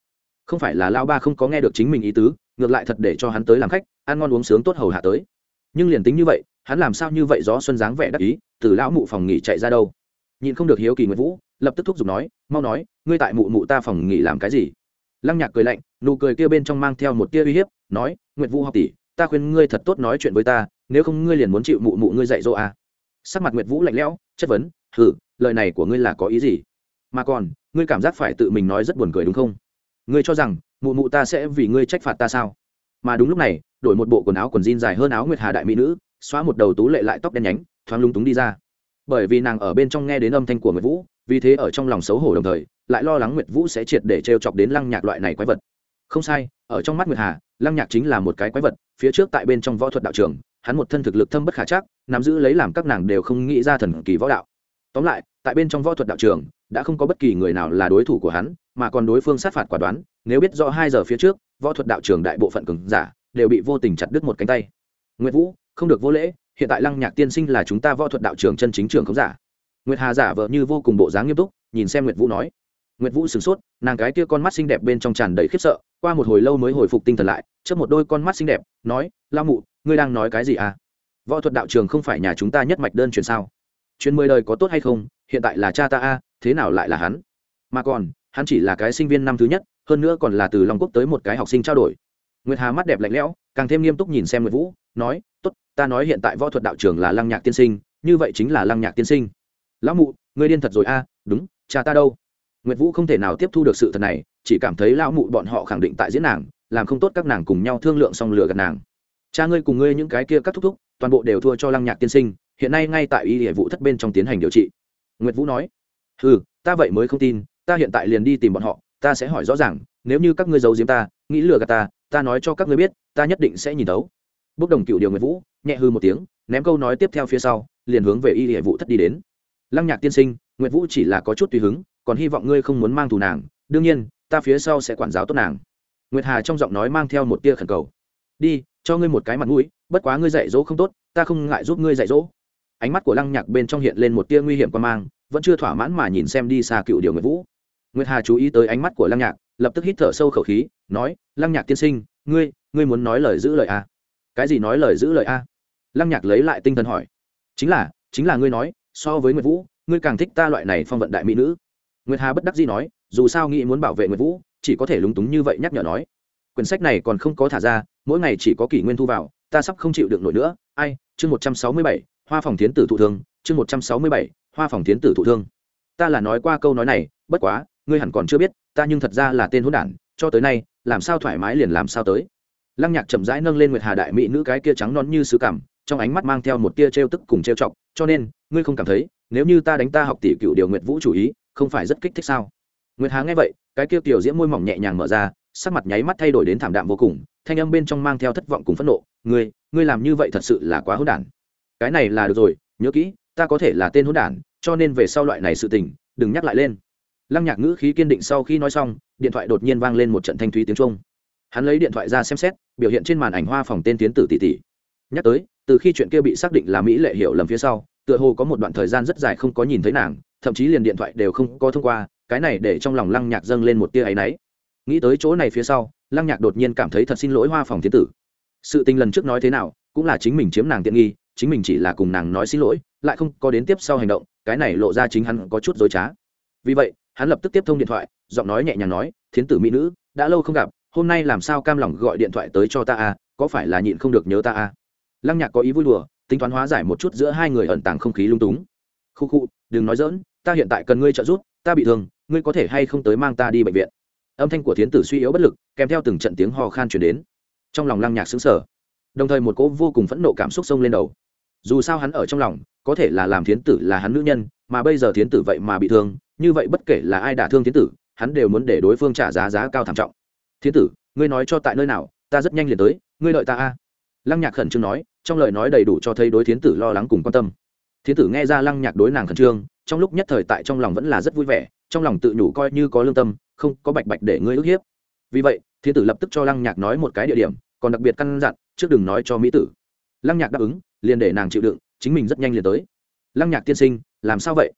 Không phải là lao ba không có nghe được chính mình ý tứ, ngược lại thật để cho hắn tới làm khách, ăn ngon uống sướng tốt hầu hạ tới. Nhưng liền tính như vậy, hắn làm sao như vậy gió xuân dáng vẻ đắc ý, từ lão mụ phòng nghỉ chạy ra đâu? Nhìn không được hiếu kỳ nguyệt vũ, lập tức thúc giục nói, mau nói, ngươi tại mụ mụ ta phòng nghỉ làm cái gì? Lăng nhạc cười lạnh, nụ cười kia bên trong mang theo một tia uy hiếp, nói, nguyệt vũ học tỷ, ta khuyên ngươi thật tốt nói chuyện với ta, nếu không ngươi liền muốn chịu mụ mụ ngươi dạy dỗ à. sắc mặt nguyệt vũ lạnh lẽo, chất vấn thử lời này của ngươi là có ý gì? Mà còn, ngươi cảm giác phải tự mình nói rất buồn cười đúng không? Ngươi cho rằng, mụ mụ ta sẽ vì ngươi trách phạt ta sao? Mà đúng lúc này, đổi một bộ quần áo quần jean dài hơn áo nguyệt hà đại mỹ nữ, xóa một đầu tú lệ lại tóc đen nhánh, thoáng lúng túng đi ra. Bởi vì nàng ở bên trong nghe đến âm thanh của nguyệt vũ, vì thế ở trong lòng xấu hổ đồng thời, lại lo lắng nguyệt vũ sẽ triệt để trêu chọc đến lăng nhạc loại này quái vật. Không sai, ở trong mắt nguyệt hà, lăng nhạc chính là một cái quái vật, phía trước tại bên trong võ thuật đạo trường, hắn một thân thực lực thâm bất khả chắc, nắm giữ lấy làm các nàng đều không nghĩ ra thần kỳ võ đạo. Tóm lại tại bên trong võ thuật đạo trường, đã không có bất kỳ người nào là đối thủ của hắn, mà còn đối phương sát phạt quả đoán, nếu biết rõ hai giờ phía trước, võ thuật đạo trường đại bộ phận cường giả đều bị vô tình chặt đứt một cánh tay. Nguyệt vũ, không được vô lễ, hiện tại lăng nhạc tiên sinh là chúng ta võ thuật đạo trường chân chính trường không giả. Nguyệt hà giả vợ như vô cùng bộ dáng nghiêm túc, nhìn xem nguyệt vũ nói. Nguyệt vũ sửng sốt, nàng cái kia con mắt xinh đẹp bên trong tràn đầy khiếp sợ, qua một hồi lâu mới hồi phục tinh thần lại trước một đôi con mắt xinh đẹp, nói la mụ, ngươi đang nói cái gì à? Võ thuật đạo trường không phải nhà chúng ta nhất mạch đơn truyền sao? Truyền mười đời có tốt hay không? Hiện tại là cha ta a, thế nào lại là hắn? Mà còn, hắn chỉ là cái sinh viên năm thứ nhất, hơn nữa còn là từ long quốc tới một cái học sinh trao đổi. Nguyệt hà mắt đẹp lạnh lẽo, càng thêm nghiêm túc nhìn xem nguyệt vũ, nói, tốt, ta nói hiện tại võ thuật đạo trường là lăng nhạc tiên sinh, như vậy chính là lăng nhạc tiên sinh. Lão mụ, ngươi điên thật rồi a, đúng, cha ta đâu? Nguyệt vũ không thể nào tiếp thu được sự thật này, chỉ cảm thấy lão mụ bọn họ khẳng định tại diễn nàng, làm không tốt các nàng cùng nhau thương lượng xong lừa gạt nàng. Cha ngươi cùng ngươi những cái kia các thúc thúc, toàn bộ đều thua cho lăng nhạc tiên sinh, hiện nay ngay tại y hệ vụ thất bên trong tiến hành điều trị nguyệt vũ nói ừ ta vậy mới không tin, ta hiện tại liền đi tìm bọn họ, ta sẽ hỏi rõ ràng, nếu như các ngươi giấu giếm ta, nghĩ lừa gạt ta ta nói cho các ngươi biết, ta nhất định sẽ nhìn tấu bốc đồng cựu điều nguyệt vũ, nhẹ hư một tiếng, ném câu nói tiếp theo phía sau, liền hướng về y Lệ vụ thất đi đến. Lăng nhạc tiên sinh, nguyệt vũ chỉ là có chút tùy hứng, còn hy vọng ngươi không muốn mang thù nàng, đương nhiên, ta phía sau sẽ quản giáo tốt nàng. Nguyệt hà trong giọng nói mang theo một tia khẩn cầu. Đi, cho ngươi một cái mặt mũi, bất quá ngươi dạy dỗ không tốt, ta không ngại giúp ngươi dạy dỗ ánh mắt của lăng nhạc bên trong hiện lên một tia nguy hiểm quan mang, vẫn chưa thỏa mãn mà nhìn xem đi xa cựu điều nguyệt vũ. Nguyệt hà chú ý tới ánh mắt của lăng nhạc, lập tức hít thở sâu khẩu khí, nói, lăng nhạc tiên sinh, ngươi ngươi muốn nói lời giữ lời a cái gì nói lời giữ lời a lăng nhạc lấy lại tinh thần hỏi. Chính là chính là ngươi nói, so với nguyệt vũ, ngươi càng thích ta loại này phong vận đại mỹ nữ. Nguyệt hà bất đắc dĩ nói, dù sao nghĩ muốn bảo vệ nguyệt vũ, chỉ có thể lúng túng như vậy nhắc nhở nói. Quyển sách này còn không có thả ra, mỗi ngày chỉ có kỷ nguyên thu vào, ta sắp không chịu được nổi nữa. Ai, chương một trăm sáu mươi bảy hoa phòng tiến tử thụ thương, chương một trăm sáu mươi bảy, hoa phòng tiến tử thụ thương. Ta là nói qua câu nói này, bất quá, ngươi hẳn còn chưa biết, ta nhưng thật ra là tên hôn đản, cho tới nay, làm sao thoải mái liền làm sao tới. Lăng nhạc chậm rãi nâng lên nguyệt hà đại mỹ nữ cái kia trắng non như sứ cảm trong ánh mắt mang theo một tia trêu tức cùng trêu chọc, cho nên, ngươi không cảm thấy, nếu như ta đánh ta học tỷ cựu điều nguyệt vũ chủ ý, không phải rất kích thích sao? Nguyệt hà nghe vậy, cái kia tiểu diễm môi mỏng nhẹ nhàng mở ra, sắc mặt nháy mắt thay đổi đến thảm đạm vô cùng, thanh âm bên trong mang theo thất vọng cùng phẫn nộ, ngươi ngươi làm như vậy thật sự là quá hỗn đản cái này là được rồi, nhớ kỹ, ta có thể là tên hỗn đản, cho nên về sau loại này sự tình, đừng nhắc lại lên. Lăng nhạc ngữ khí kiên định sau khi nói xong, điện thoại đột nhiên vang lên một trận thanh thúy tiếng trung hắn lấy điện thoại ra xem xét, biểu hiện trên màn ảnh hoa phòng tên tiến tử tỷ tỷ. Nhắc tới, từ khi chuyện kia bị xác định là mỹ lệ hiểu lầm phía sau, tựa hồ có một đoạn thời gian rất dài không có nhìn thấy nàng, thậm chí liền điện thoại đều không có thông qua, cái này để trong lòng lăng nhạc dâng lên một tia áy náy. Nghĩ tới chỗ này phía sau, lăng nhạc đột nhiên cảm thấy thật xin lỗi hoa phòng tiến tử. Sự tình lần trước nói thế nào, cũng là chính mình chiếm nàng tiện nghi chính mình chỉ là cùng nàng nói xin lỗi, lại không có đến tiếp sau hành động, cái này lộ ra chính hắn có chút dối trá. Vì vậy, hắn lập tức tiếp thông điện thoại, giọng nói nhẹ nhàng nói, thiến tử mỹ nữ, đã lâu không gặp, hôm nay làm sao cam lòng gọi điện thoại tới cho ta à có phải là nhịn không được nhớ ta à? Lăng nhạc có ý vui đùa, tính toán hóa giải một chút giữa hai người ẩn tàng không khí lung túng. Khu khu, đừng nói dỡn ta hiện tại cần ngươi trợ giúp, ta bị thương, ngươi có thể hay không tới mang ta đi bệnh viện? Âm thanh của thiến tử suy yếu bất lực, kèm theo từng trận tiếng hò khan chuyển đến. Trong lòng lăng nhạc xứng sở đồng thời một cỗ vô cùng phẫn nộ cảm xúc sông lên đầu dù sao hắn ở trong lòng, có thể là làm thiến tử là hắn nữ nhân, mà bây giờ thiến tử vậy mà bị thương, như vậy bất kể là ai đả thương thiến tử, hắn đều muốn để đối phương trả giá giá cao thảm trọng. Thiến tử, ngươi nói cho tại nơi nào, ta rất nhanh liền tới, ngươi đợi ta a. Lăng nhạc khẩn trương nói, trong lời nói đầy đủ cho thấy đối thiến tử lo lắng cùng quan tâm. Thiến tử nghe ra lăng nhạc đối nàng khẩn trương, trong lúc nhất thời tại trong lòng vẫn là rất vui vẻ, trong lòng tự nhủ coi như có lương tâm, không có bạch bạch để ngươi ức hiếp. Vì vậy, thiến tử lập tức cho lăng nhạc nói một cái địa điểm, còn đặc biệt căn dặn, trước đừng nói cho mỹ tử. Lăng nhạc đáp ứng liền để nàng chịu đựng, chính mình rất nhanh liền tới. Lăng nhạc tiên sinh, làm sao vậy?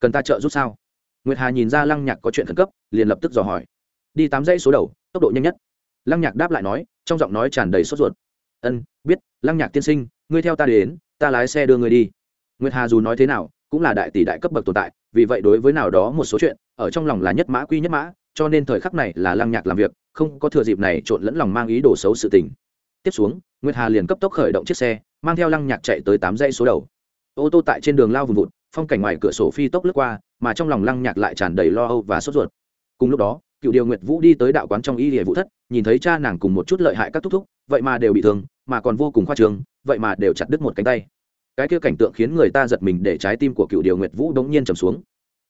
Cần ta trợ giúp sao? Nguyệt hà nhìn ra lăng nhạc có chuyện khẩn cấp, liền lập tức dò hỏi. Đi tám dãy số đầu, tốc độ nhanh nhất. Lăng nhạc đáp lại nói, trong giọng nói tràn đầy sốt ruột. Ân, biết, lăng nhạc tiên sinh, ngươi theo ta đến, ta lái xe đưa ngươi đi. Nguyệt hà dù nói thế nào, cũng là đại tỷ đại cấp bậc tồn tại, vì vậy đối với nào đó một số chuyện, ở trong lòng là nhất mã quy nhất mã, cho nên thời khắc này là lăng nhạc làm việc, không có thừa dịp này trộn lẫn lòng mang ý đồ xấu sự tình. Tiếp xuống, nguyệt hà liền cấp tốc khởi động chiếc xe mang theo lăng nhạc chạy tới tám dãy số đầu. Ô tô tại trên đường lao vùng vụt, phong cảnh ngoài cửa sổ phi tốc lướt qua, mà trong lòng lăng nhạc lại tràn đầy lo âu và sốt ruột. Cùng lúc đó, cựu điều nguyệt vũ đi tới đạo quán trong y hệ vũ thất, nhìn thấy cha nàng cùng một chút lợi hại các thúc thúc, vậy mà đều bị thương, mà còn vô cùng khoa trường vậy mà đều chặt đứt một cánh tay. Cái kia cảnh tượng khiến người ta giật mình để trái tim của cựu điều nguyệt vũ đống nhiên trầm xuống.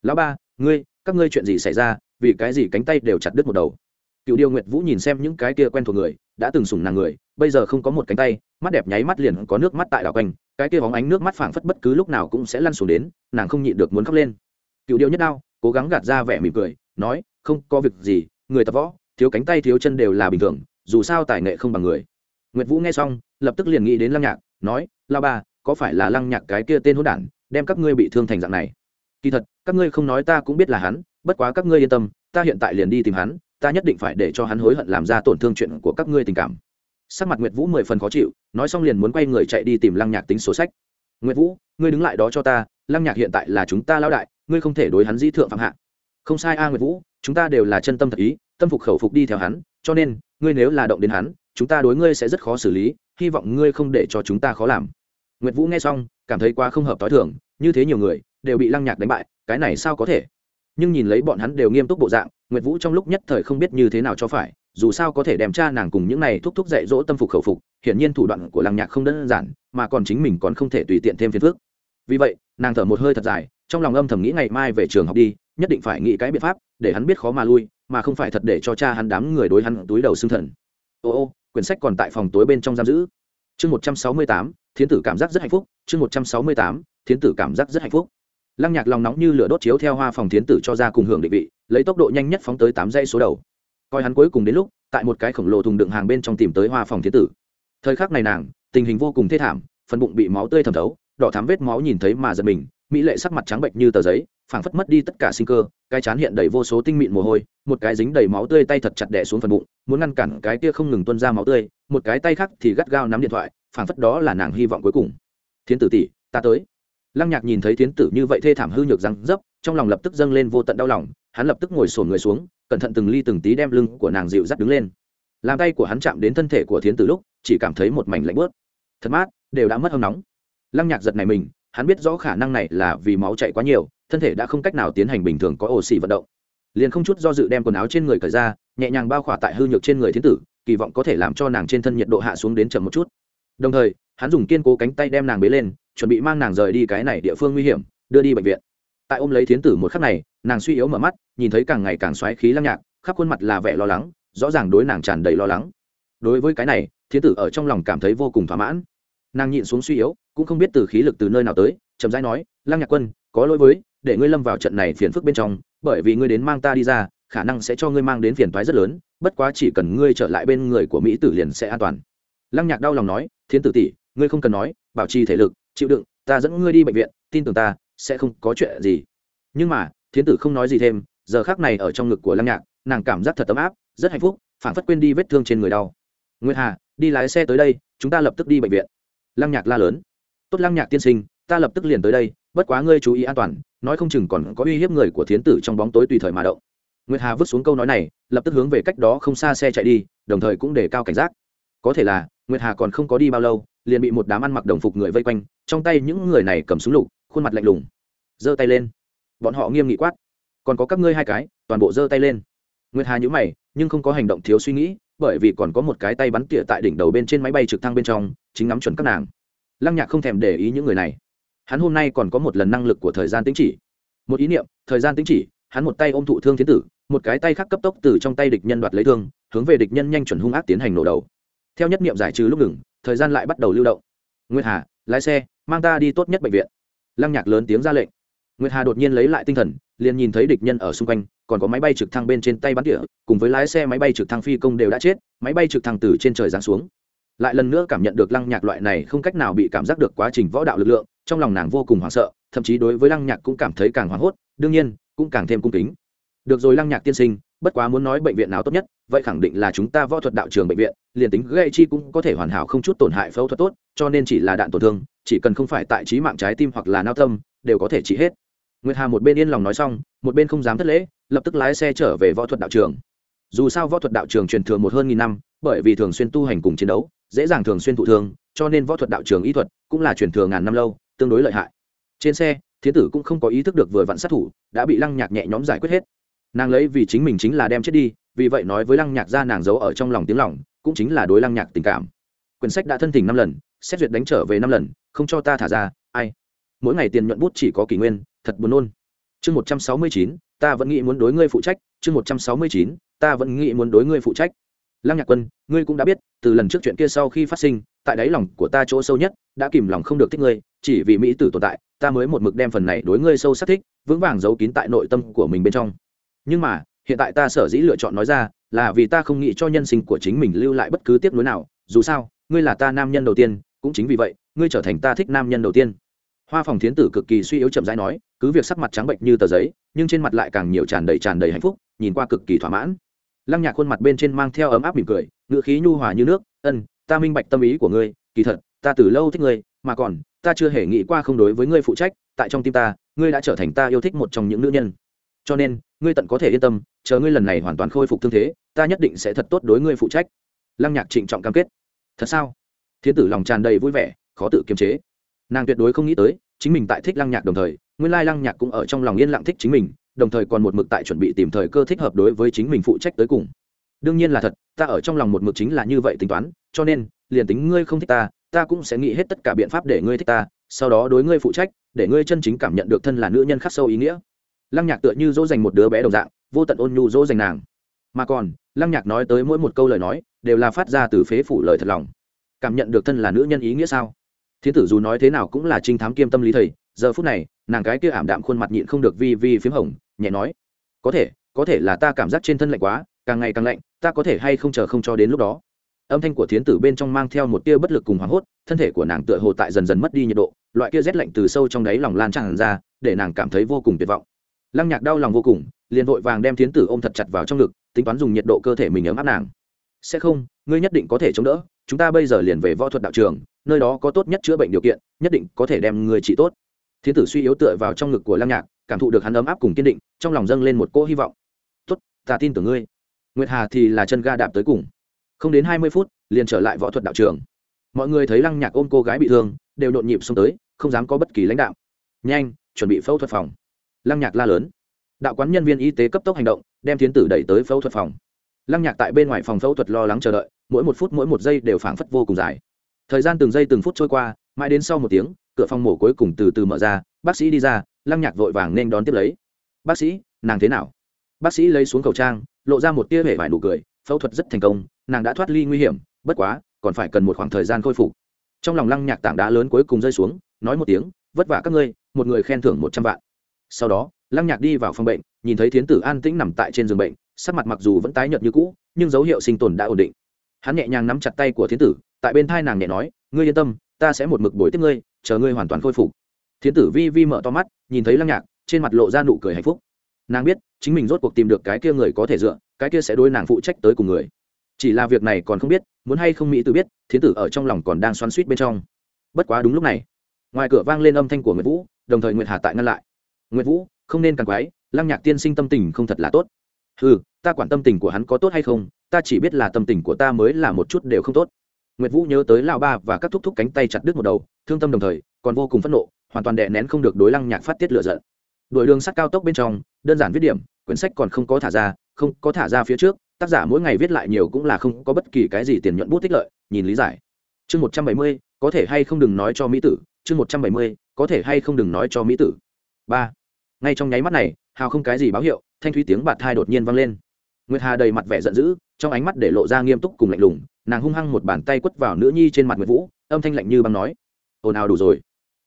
Lão ba, ngươi, các ngươi chuyện gì xảy ra? Vì cái gì cánh tay đều chặt đứt một đầu? Cựu điều nguyệt vũ nhìn xem những cái kia quen thuộc người, đã từng sủng nàng người, bây giờ không có một cánh tay mắt đẹp nháy mắt liền có nước mắt tại đảo quanh, cái kia bóng ánh nước mắt phảng phất bất cứ lúc nào cũng sẽ lăn xuống đến, nàng không nhịn được muốn khóc lên. Cựu điệu nhất đao cố gắng gạt ra vẻ mỉm cười, nói, không có việc gì, người tập võ, thiếu cánh tay thiếu chân đều là bình thường, dù sao tài nghệ không bằng người. Nguyệt vũ nghe xong, lập tức liền nghĩ đến lăng nhạc, nói lao ba có phải là lăng nhạc cái kia tên hỗn đản, đem các ngươi bị thương thành dạng này? Kỳ thật, các ngươi không nói ta cũng biết là hắn, bất quá các ngươi yên tâm, ta hiện tại liền đi tìm hắn, ta nhất định phải để cho hắn hối hận làm ra tổn thương chuyện của các ngươi tình cảm sắc mặt nguyệt vũ mười phần khó chịu nói xong liền muốn quay người chạy đi tìm lăng nhạc tính sổ sách nguyệt vũ ngươi đứng lại đó cho ta lăng nhạc hiện tại là chúng ta lao đại ngươi không thể đối hắn dĩ thượng phạm hạ không sai a à, nguyệt vũ chúng ta đều là chân tâm thật ý tâm phục khẩu phục đi theo hắn cho nên ngươi nếu là động đến hắn chúng ta đối ngươi sẽ rất khó xử lý hy vọng ngươi không để cho chúng ta khó làm nguyệt vũ nghe xong cảm thấy quá không hợp t h i thường như thế nhiều người đều bị lăng nhạc đánh bại cái này sao có thể nhưng nhìn lấy bọn hắn đều nghiêm túc bộ dạng nguyệt vũ trong lúc nhất thời không biết như thế nào cho phải dù sao có thể đem cha nàng cùng những này thúc thúc dạy dỗ tâm phục khẩu phục, hiển nhiên thủ đoạn của làng nhạc không đơn giản, mà còn chính mình còn không thể tùy tiện thêm phiền phước vì vậy, nàng thở một hơi thật dài, trong lòng âm thầm nghĩ ngày mai về trường học đi, nhất định phải nghĩ cái biện pháp để hắn biết khó mà lui, mà không phải thật để cho cha hắn đám người đối hắn túi đầu xương thần. Ô ô, quyển sách còn tại phòng tối bên trong giam giữ. Chương một trăm sáu mươi tám, thiến tử cảm giác rất hạnh phúc. Chương một trăm sáu mươi tám, thiến tử cảm giác rất hạnh phúc. Lăng nhạc lòng nóng như lửa đốt chiếu theo hoa phòng thiến tử cho ra cùng hưởng định vị, lấy tốc độ nhanh nhất phóng tới tám dây số đầu coi hắn cuối cùng đến lúc, tại một cái khổng lồ thùng đựng hàng bên trong tìm tới hoa phòng thiên tử. Thời khắc này nàng, tình hình vô cùng thê thảm, phần bụng bị máu tươi thẩm thấu, đỏ thám vết máu nhìn thấy mà giật mình, mỹ lệ sắc mặt trắng bệnh như tờ giấy, phảng phất mất đi tất cả sinh cơ, cái chán hiện đầy vô số tinh mịn mồ hôi, một cái dính đầy máu tươi tay thật chặt đẻ xuống phần bụng, muốn ngăn cản cái kia không ngừng tuân ra máu tươi, một cái tay khác thì gắt gao nắm điện thoại, phảng phất đó là nàng hy vọng cuối cùng. Thiên tử tỷ, ta tới. Lăng nhạc nhìn thấy thiên tử như vậy thê thảm hư nhược răng dấp, trong lòng lập tức dâng lên vô tận đau lòng, hắn lập tức ngồi sổn người xuống cẩn thận từng ly từng tí đem lưng của nàng dịu dắt đứng lên. Làm tay của hắn chạm đến thân thể của thiến tử lúc, chỉ cảm thấy một mảnh lạnh bớt thật mát, đều đã mất hâm nóng. Lăng nhạc giật này mình, hắn biết rõ khả năng này là vì máu chạy quá nhiều, thân thể đã không cách nào tiến hành bình thường có ổ xỉ vận động. Liền không chút do dự đem quần áo trên người cởi ra, nhẹ nhàng bao khỏa tại hư nhược trên người Thiến tử, kỳ vọng có thể làm cho nàng trên thân nhiệt độ hạ xuống đến chậm một chút. Đồng thời, hắn dùng kiên cố cánh tay đem nàng bế lên, chuẩn bị mang nàng rời đi cái này địa phương nguy hiểm, đưa đi bệnh viện. Tại ôm lấy thiến tử một khắc này nàng suy yếu mở mắt, nhìn thấy càng ngày càng xoáy khí lăng nhạc, khắp khuôn mặt là vẻ lo lắng, rõ ràng đối nàng tràn đầy lo lắng. Đối với cái này, thiên tử ở trong lòng cảm thấy vô cùng thỏa mãn. Nàng nhịn xuống suy yếu, cũng không biết từ khí lực từ nơi nào tới, chậm rãi nói, lăng nhạc quân, có lỗi với, để ngươi lâm vào trận này phiền phức bên trong, bởi vì ngươi đến mang ta đi ra, khả năng sẽ cho ngươi mang đến phiền toái rất lớn, bất quá chỉ cần ngươi trở lại bên người của mỹ tử liền sẽ an toàn. Lăng nhạc đau lòng nói, thiên tử tỷ, ngươi không cần nói, bảo trì thể lực, chịu đựng, ta dẫn ngươi đi bệnh viện, tin tưởng ta, sẽ không có chuyện gì. Nhưng mà thiến tử không nói gì thêm, giờ khác này ở trong ngực của lăng nhạc, nàng cảm giác thật ấm áp, rất hạnh phúc phản phất quên đi vết thương trên người đau. Nguyên hà, đi lái xe tới đây, chúng ta lập tức đi bệnh viện. Lăng nhạc la lớn. Tốt lăng nhạc tiên sinh, ta lập tức liền tới đây, bất quá ngươi chú ý an toàn, nói không chừng còn có uy hiếp người của thiến tử trong bóng tối tùy thời mà động. Nguyệt hà vứt xuống câu nói này, lập tức hướng về cách đó không xa xe chạy đi, đồng thời cũng để cao cảnh giác. Có thể là, nguyệt hà còn không có đi bao lâu, liền bị một đám ăn mặc đồng phục người vây quanh, trong tay những người này cầm súng lục, khuôn mặt lạnh lùng. Giơ tay lên bọn họ nghiêm nghị quát. Còn có các ngươi hai cái, toàn bộ giơ tay lên. Nguyệt hà nhữ mày, nhưng không có hành động thiếu suy nghĩ, bởi vì còn có một cái tay bắn tỉa tại đỉnh đầu bên trên máy bay trực thăng bên trong, chính ngắm chuẩn các nàng. Lăng nhạc không thèm để ý những người này. Hắn hôm nay còn có một lần năng lực của thời gian tính chỉ. Một ý niệm, thời gian tính chỉ, hắn một tay ôm thụ thương thiên tử, một cái tay khác cấp tốc từ trong tay địch nhân đoạt lấy thương, hướng về địch nhân nhanh chuẩn hung ác tiến hành nổ đầu. Theo nhất niệm giải trừ lúc ngừng, thời gian lại bắt đầu lưu động. Nguyệt hà, lái xe, mang ta đi tốt nhất bệnh viện. Lăng nhạc lớn tiếng ra lệnh nguyệt hà đột nhiên lấy lại tinh thần, liền nhìn thấy địch nhân ở xung quanh, còn có máy bay trực thăng bên trên tay bắn tỉa, cùng với lái xe máy bay trực thăng phi công đều đã chết, máy bay trực thăng từ trên trời giáng xuống. Lại lần nữa cảm nhận được lăng nhạc loại này không cách nào bị cảm giác được quá trình võ đạo lực lượng, trong lòng nàng vô cùng hoảng sợ, thậm chí đối với lăng nhạc cũng cảm thấy càng hoảng hốt, đương nhiên, cũng càng thêm cung kính. Được rồi lăng nhạc tiên sinh, bất quá muốn nói bệnh viện nào tốt nhất, vậy khẳng định là chúng ta võ thuật đạo trường bệnh viện, liền tính gây chi cũng có thể hoàn hảo không chút tổn hại phẫu thuật tốt, cho nên chỉ là đạn tổn thương, chỉ cần không phải tại trí mạng trái tim hoặc là nao tâm, đều có thể trị hết nguyệt hà một bên yên lòng nói xong, một bên không dám thất lễ, lập tức lái xe trở về võ thuật đạo trường. Dù sao võ thuật đạo trường truyền thừa một hơn nghìn năm, bởi vì thường xuyên tu hành cùng chiến đấu, dễ dàng thường xuyên thụ thương, cho nên võ thuật đạo trường y thuật cũng là truyền thừa ngàn năm lâu, tương đối lợi hại. Trên xe thiến tử cũng không có ý thức được vừa vặn sát thủ, đã bị lăng nhạc nhẹ nhóm giải quyết hết. Nàng lấy vì chính mình chính là đem chết đi, vì vậy nói với lăng nhạc ra nàng giấu ở trong lòng tiếng lòng, cũng chính là đối lăng nhạc tình cảm. Quyển sách đã thân thỉnh năm lần, xét duyệt đánh trở về năm lần, không cho ta thả ra, ai? Mỗi ngày tiền nhuận bút chỉ có kỷ nguyên thật buồn nôn. Chương một trăm sáu mươi chín, ta vẫn nghĩ muốn đối ngươi phụ trách. Chương một trăm sáu mươi chín, ta vẫn nghĩ muốn đối ngươi phụ trách. Lăng nhạc quân, ngươi cũng đã biết, từ lần trước chuyện kia sau khi phát sinh, tại đáy lòng của ta chỗ sâu nhất, đã kìm lòng không được thích ngươi. Chỉ vì mỹ tử tồn tại, ta mới một mực đem phần này đối ngươi sâu sắc thích, vững vàng giấu kín tại nội tâm của mình bên trong. Nhưng mà, hiện tại ta sở dĩ lựa chọn nói ra, là vì ta không nghĩ cho nhân sinh của chính mình lưu lại bất cứ tiếp nối nào. Dù sao, ngươi là ta nam nhân đầu tiên, cũng chính vì vậy, ngươi trở thành ta thích nam nhân đầu tiên hoa phòng thiến tử cực kỳ suy yếu chậm rãi nói, cứ việc sắc mặt trắng bệnh như tờ giấy, nhưng trên mặt lại càng nhiều tràn đầy tràn đầy hạnh phúc, nhìn qua cực kỳ thỏa mãn. Lăng nhạc khuôn mặt bên trên mang theo ấm áp mỉm cười ngự khí nhu hòa như nước, ân, ta minh bạch tâm ý của ngươi, kỳ thật, ta từ lâu thích ngươi, mà còn, ta chưa hề nghĩ qua không đối với ngươi phụ trách, tại trong tim ta, ngươi đã trở thành ta yêu thích một trong những nữ nhân. Cho nên, ngươi tận có thể yên tâm, chờ ngươi lần này hoàn toàn khôi phục thương thế, ta nhất định sẽ thật tốt đối ngươi phụ trách. Lăng nhạc trịnh trọng cam kết. Thật sao? Thiên tử lòng tràn đầy vui vẻ, khó tự kiềm chế nàng tuyệt đối không nghĩ tới, chính mình tại thích lăng nhạc đồng thời, nguyên lai lăng nhạc cũng ở trong lòng yên lặng thích chính mình, đồng thời còn một mực tại chuẩn bị tìm thời cơ thích hợp đối với chính mình phụ trách tới cùng. Đương nhiên là thật, ta ở trong lòng một mực chính là như vậy tính toán, cho nên, liền tính ngươi không thích ta ta cũng sẽ nghĩ hết tất cả biện pháp để ngươi thích ta, sau đó đối ngươi phụ trách, để ngươi chân chính cảm nhận được thân là nữ nhân khắc sâu ý nghĩa. Lăng nhạc tựa như dỗ dành một đứa bé đồng dạng, vô tận ôn nhu dỗ dành nàng. Mà còn, lăng nhạc nói tới mỗi một câu lời nói, đều là phát ra từ phế phủ lời thật lòng. Cảm nhận được thân là nữ nhân ý nghĩa sao? Thiên tử dù nói thế nào cũng là trinh thám kiêm tâm lý thầy, giờ phút này, nàng cái kia ảm đạm khuôn mặt nhịn không được vi vi p h í m hồng, nhẹ nói, có thể có thể là ta cảm giác trên thân lạnh quá, càng ngày càng lạnh, ta có thể hay không chờ không cho đến lúc đó? Âm thanh của thiến tử bên trong mang theo một tia bất lực cùng hoảng hốt, thân thể của nàng tựa hồ tại dần dần mất đi nhiệt độ, loại kia rét lạnh từ sâu trong đáy lòng lan tràn ra, để nàng cảm thấy vô cùng tuyệt vọng. Lăng nhạc đau lòng vô cùng, liền vội vàng đem thiến tử ôm thật chặt vào trong ngực, tính toán dùng nhiệt độ cơ thể mình ấm áp nàng. Sẽ không, ngươi nhất định có thể chống đỡ chúng ta bây giờ liền về võ thuật đạo trường, nơi đó có tốt nhất chữa bệnh điều kiện, nhất định có thể đem người trị tốt. Thiên tử suy yếu tựa vào trong ngực của lăng nhạc, cảm thụ được hắn ấm áp cùng kiên định, trong lòng dâng lên một cỗ hy vọng. Tốt, ta tin tưởng ngươi. Nguyệt hà thì là chân ga đạp tới cùng. Không đến hai mươi phút, liền trở lại võ thuật đạo trường. Mọi người thấy lăng nhạc ôm cô gái bị thương, đều nhộn nhịp xông tới, không dám có bất kỳ lãnh đạo. Nhanh, chuẩn bị phẫu thuật phòng. Lăng nhạc la lớn. Đạo quán nhân viên y tế cấp tốc hành động, đem thiến tử đẩy tới phẫu thuật phòng lăng nhạc tại bên ngoài phòng phẫu thuật lo lắng chờ đợi, mỗi một phút mỗi một giây đều phảng phất vô cùng dài. Thời gian từng giây từng phút trôi qua, mãi đến sau một tiếng, cửa phòng mổ cuối cùng từ từ mở ra, bác sĩ đi ra, lăng nhạc vội vàng nên đón tiếp lấy. Bác sĩ, nàng thế nào? Bác sĩ lấy xuống khẩu trang, lộ ra một tia hể vải nụ cười, phẫu thuật rất thành công, nàng đã thoát ly nguy hiểm, bất quá, còn phải cần một khoảng thời gian khôi phục. Trong lòng lăng nhạc tảng đá lớn cuối cùng rơi xuống, nói một tiếng, vất vả các ngươi, một người khen thưởng một trăm vạn. Sau đó, lăng nhạc đi vào phòng bệnh, nhìn thấy thiến tử an tĩnh nằm tại trên giường bệnh sắc mặt mặc dù vẫn tái nhợt như cũ, nhưng dấu hiệu sinh tồn đã ổn định. Hắn nhẹ nhàng nắm chặt tay của thiến tử, tại bên thai nàng nhẹ nói, ngươi yên tâm, ta sẽ một mực bồi tiếp ngươi, chờ ngươi hoàn toàn khôi phục. Thiến tử vi vi mở to mắt, nhìn thấy lăng nhạc, trên mặt lộ ra nụ cười hạnh phúc. Nàng biết, chính mình rốt cuộc tìm được cái kia người có thể dựa, cái kia sẽ đối nàng phụ trách tới cùng người. Chỉ là việc này còn không biết, muốn hay không mỹ tự biết, thiến tử ở trong lòng còn đang xoắn suýt bên trong. Bất quá đúng lúc này, ngoài cửa vang lên âm thanh của nguyệt vũ, đồng thời nguyệt hà tại ngăn lại. Nguyệt vũ, không nên càng quái, lăng nhạc tiên sinh tâm tình không thật là tốt ừ ta quản tâm tình của hắn có tốt hay không, ta chỉ biết là tâm tình của ta mới là một chút đều không tốt. Nguyệt vũ nhớ tới lao ba và các thúc thúc cánh tay chặt đứt một đầu, thương tâm đồng thời, còn vô cùng phẫn nộ, hoàn toàn đè nén không được đối lăng nhạc phát tiết lựa giận. Đội đường sắt cao tốc bên trong, đơn giản viết điểm, quyển sách còn không có thả ra, không có thả ra phía trước, tác giả mỗi ngày viết lại nhiều cũng là không có bất kỳ cái gì tiền nhuận bút tích lợi, nhìn lý giải. Chương một trăm bảy mươi, có thể hay không đừng nói cho mỹ tử, chương một trăm bảy mươi, có thể hay không đừng nói cho mỹ tử. Ba ngay trong nháy mắt này, hào không cái gì báo hiệu, thanh thúy tiếng bạt thai đột nhiên vang lên. Nguyệt hà đầy mặt vẻ giận dữ, trong ánh mắt để lộ ra nghiêm túc cùng lạnh lùng, nàng hung hăng một bàn tay quất vào nữ nhi trên mặt nguyệt vũ, âm thanh lạnh như băng nói, ồn ào đủ rồi.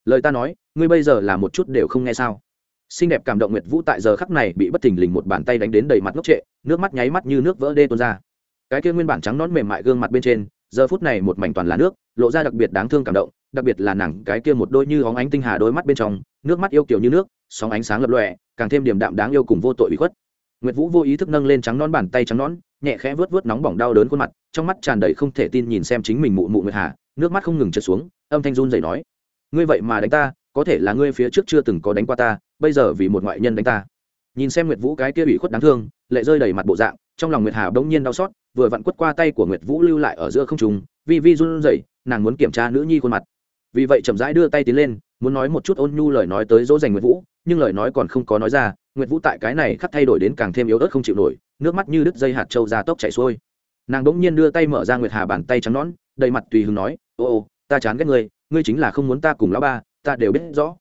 Lời ta nói, ngươi bây giờ là một chút đều không nghe sao? Xinh đẹp cảm động nguyệt vũ tại giờ khắc này bị bất thình lình một bàn tay đánh đến đầy mặt ngốc trệ, nước mắt nháy mắt như nước vỡ đê tuôn ra. Cái kia nguyên bản trắng nón mềm mại gương mặt bên trên, giờ phút này một mảnh toàn là nước, lộ ra đặc biệt đáng thương cảm động, đặc biệt là nàng cái kia một đôi như óng ánh tinh hà đôi mắt bên trong nước mắt yêu kiểu như nước, sóng ánh sáng lập lòe, càng thêm điểm đạm đáng yêu cùng vô tội bị khuất. Nguyệt vũ vô ý thức nâng lên trắng non bàn tay trắng nón, nhẹ khẽ vớt vớt nóng bỏng đau đớn khuôn mặt, trong mắt tràn đầy không thể tin nhìn xem chính mình mụ mụ nguyệt hà, nước mắt không ngừng trượt xuống, âm thanh run dậy nói, ngươi vậy mà đánh ta, có thể là ngươi phía trước chưa từng có đánh qua ta, bây giờ vì một ngoại nhân đánh ta. Nhìn xem nguyệt vũ cái kia bị khuất đáng thương, lệ rơi đầy mặt bộ dạng, trong lòng nguyệt hà bỗng nhiên đau xót, vừa vặn quất qua tay của nguyệt vũ lưu lại ở giữa không trùng vi vi run rẩy, nàng muốn kiểm tra nữ nhi khuôn mặt. Vì vậy chậm rãi đưa tay tiến lên muốn nói một chút ôn nhu lời nói tới dỗ dành nguyệt vũ, nhưng lời nói còn không có nói ra, nguyệt vũ tại cái này khắc thay đổi đến càng thêm yếu ớt không chịu nổi, nước mắt như đứt dây hạt trâu ra tốc chảy xuôi. Nàng đ ỗ n g nhiên đưa tay mở ra nguyệt hà bàn tay trắng nón đầy mặt tùy hứng nói, ô ô, ta chán ghét ngươi ngươi chính là không muốn ta cùng lão ba, ta đều biết rõ.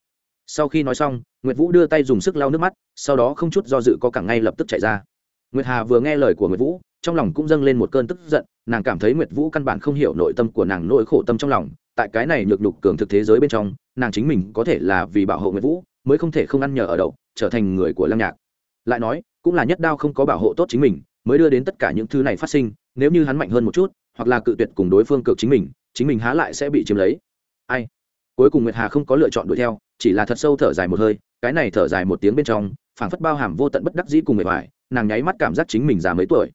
Sau khi nói xong, nguyệt vũ đưa tay dùng sức lau nước mắt, sau đó không chút do dự có cẳng ngay lập tức chạy ra. Nguyệt hà vừa nghe lời của nguyệt vũ trong lòng cũng dâng lên một cơn tức giận, nàng cảm thấy nguyệt vũ căn bản không hiểu nội tâm của nàng nỗi khổ tâm trong lòng, tại cái này nhược nhục cường thực thế giới bên trong, nàng chính mình có thể là vì bảo hộ nguyệt vũ, mới không thể không ăn nhờ ở đậu, trở thành người của lăng nhạc. Lại nói, cũng là nhất đao không có bảo hộ tốt chính mình, mới đưa đến tất cả những thứ này phát sinh, nếu như hắn mạnh hơn một chút, hoặc là cự tuyệt cùng đối phương cực chính mình chính mình há lại sẽ bị chiếm lấy. Ai? Cuối cùng nguyệt hà không có lựa chọn đuổi theo, chỉ là thật sâu thở dài một hơi, cái này thở dài một tiếng bên trong, phảng phất bao hàm vô tận bất đắc dĩ cùng mệt mỏi, nàng nháy mắt cảm giác chính mình già mấy tuổi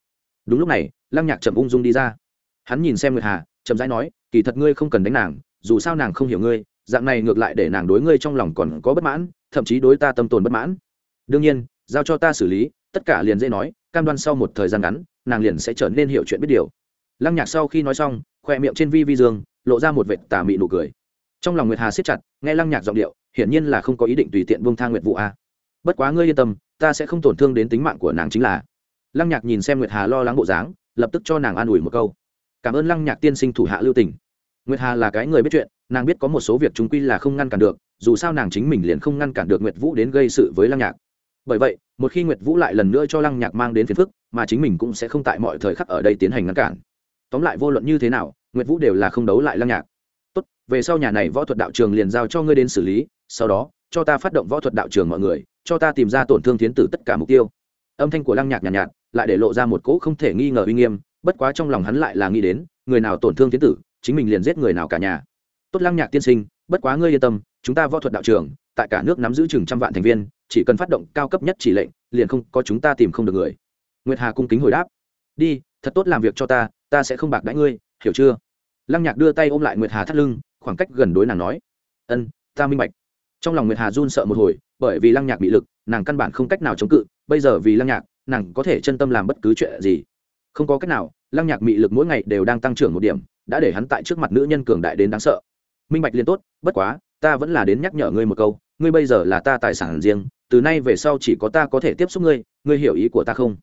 đúng lúc này, lăng nhạc chậm ung dung đi ra. Hắn nhìn xem nguyệt hà, chậm rãi nói, kỳ thật ngươi không cần đánh nàng, dù sao nàng không hiểu ngươi, dạng này ngược lại để nàng đối ngươi trong lòng còn có bất mãn, thậm chí đối ta tâm tồn bất mãn. Đương nhiên, giao cho ta xử lý. Tất cả liền dễ nói, cam đoan sau một thời gian ngắn, nàng liền sẽ trở nên hiểu chuyện biết điều. Lăng nhạc sau khi nói xong, khoe miệng trên vi vi dương, lộ ra một vệt tà mị nụ cười. Trong lòng nguyệt hà siết chặt, nghe lăng nhạc giọng điệu, hiển nhiên là không có ý định tùy tiện buông thang nguyệt vụ a. Bất quá ngươi yên tâm, ta sẽ không tổn thương đến tính mạng của nàng chính là lăng nhạc nhìn xem nguyệt hà lo lắng bộ dáng lập tức cho nàng an ủi một câu. Cảm ơn lăng nhạc tiên sinh thủ hạ lưu tình. Nguyệt hà là cái người biết chuyện nàng biết có một số việc chúng quy là không ngăn cản được dù sao nàng chính mình liền không ngăn cản được nguyệt vũ đến gây sự với lăng nhạc. Bởi vậy một khi nguyệt vũ lại lần nữa cho lăng nhạc mang đến phiền phức mà chính mình cũng sẽ không tại mọi thời khắc ở đây tiến hành ngăn cản. Tóm lại vô luận như thế nào nguyệt vũ đều là không đấu lại lăng nhạc. Tốt về sau nhà này võ thuật đạo trường liền giao cho ngươi đến xử lý sau đó cho ta phát động võ thuật đạo trường mọi người cho ta tìm ra tổn thương thiến tử tất cả mục tiêu. Âm thanh của lăng nhạc nhàn nhạt, nhạt lại để lộ ra một cỗ không thể nghi ngờ uy nghiêm, bất quá trong lòng hắn lại là nghĩ đến, người nào tổn thương tiến tử, chính mình liền giết người nào cả nhà. Tốt lăng nhạc tiên sinh, bất quá ngươi yên tâm, chúng ta võ thuật đạo trường tại cả nước nắm giữ chừng trăm vạn thành viên, chỉ cần phát động cao cấp nhất chỉ lệnh, liền không có chúng ta tìm không được người. Nguyệt hà cung kính hồi đáp. Đi, thật tốt làm việc cho ta ta sẽ không bạc đãi ngươi, hiểu chưa? Lăng nhạc đưa tay ôm lại nguyệt hà thắt lưng, khoảng cách gần đối nàng nói. Ân, ta minh bạch. Trong lòng nguyệt hà run sợ một hồi, bởi vì lăng nhạc bị lực, nàng căn bản không cách nào chống cự, bây giờ vì lăng nhạc nàng có thể chân tâm làm bất cứ chuyện gì. Không có cách nào, lăng nhạc mị lực mỗi ngày đều đang tăng trưởng một điểm, đã để hắn tại trước mặt nữ nhân cường đại đến đáng sợ. Minh bạch liền tốt, bất quá, ta vẫn là đến nhắc nhở ngươi một câu, ngươi bây giờ là ta tài sản riêng, từ nay về sau chỉ có ta có thể tiếp xúc ngươi ngươi hiểu ý của ta không?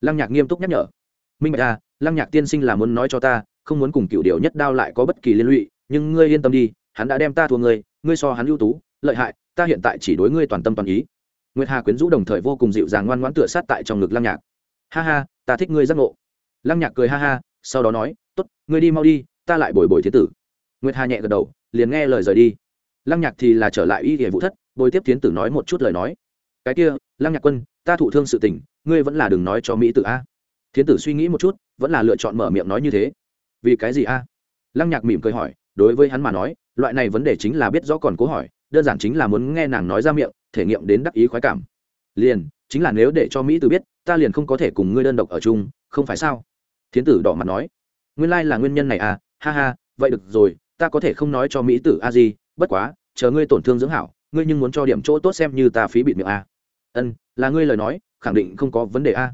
Lăng nhạc nghiêm túc nhắc nhở. Minh bạch à lăng nhạc tiên sinh là muốn nói cho ta, không muốn cùng cựu điều nhất đao lại có bất kỳ liên lụy, nhưng ngươi yên tâm đi, hắn đã đem ta thua ngươi ngươi so hắn ưu tú, lợi hại, ta hiện tại chỉ đối ngươi toàn tâm toàn ý nguyệt hà quyến rũ đồng thời vô cùng dịu dàng ngoan ngoãn tựa sát tại trong ngực lăng nhạc. Ha ha, ta thích ngươi giác ngộ. Lăng nhạc cười ha ha, sau đó nói, tốt, ngươi đi mau đi, ta lại bồi bồi thế tử. Nguyệt hà nhẹ gật đầu, liền nghe lời rời đi. Lăng nhạc thì là trở lại y hệ vũ thất, bồi tiếp tiến tử nói một chút lời nói. Cái kia, lăng nhạc quân, ta thụ thương sự tình, ngươi vẫn là đừng nói cho mỹ tử a. Thiến tử suy nghĩ một chút, vẫn là lựa chọn mở miệng nói như thế. Vì cái gì a? Lăng nhạc mỉm cười hỏi, đối với hắn mà nói, loại này vấn đề chính là biết rõ còn cố hỏi, đơn giản chính là muốn nghe nàng nói ra miệng thể nghiệm đến đắc ý khoái cảm. Liền, chính là nếu để cho mỹ tử biết, ta liền không có thể cùng ngươi đơn độc ở chung, không phải sao? Thiến tử đỏ mặt nói. Nguyên lai là nguyên nhân này à ha ha, vậy được rồi, ta có thể không nói cho mỹ tử a di, bất quá, chờ ngươi tổn thương dưỡng hảo, ngươi nhưng muốn cho điểm chỗ tốt xem như ta phí bịt miệng a. Ân, là ngươi lời nói, khẳng định không có vấn đề a.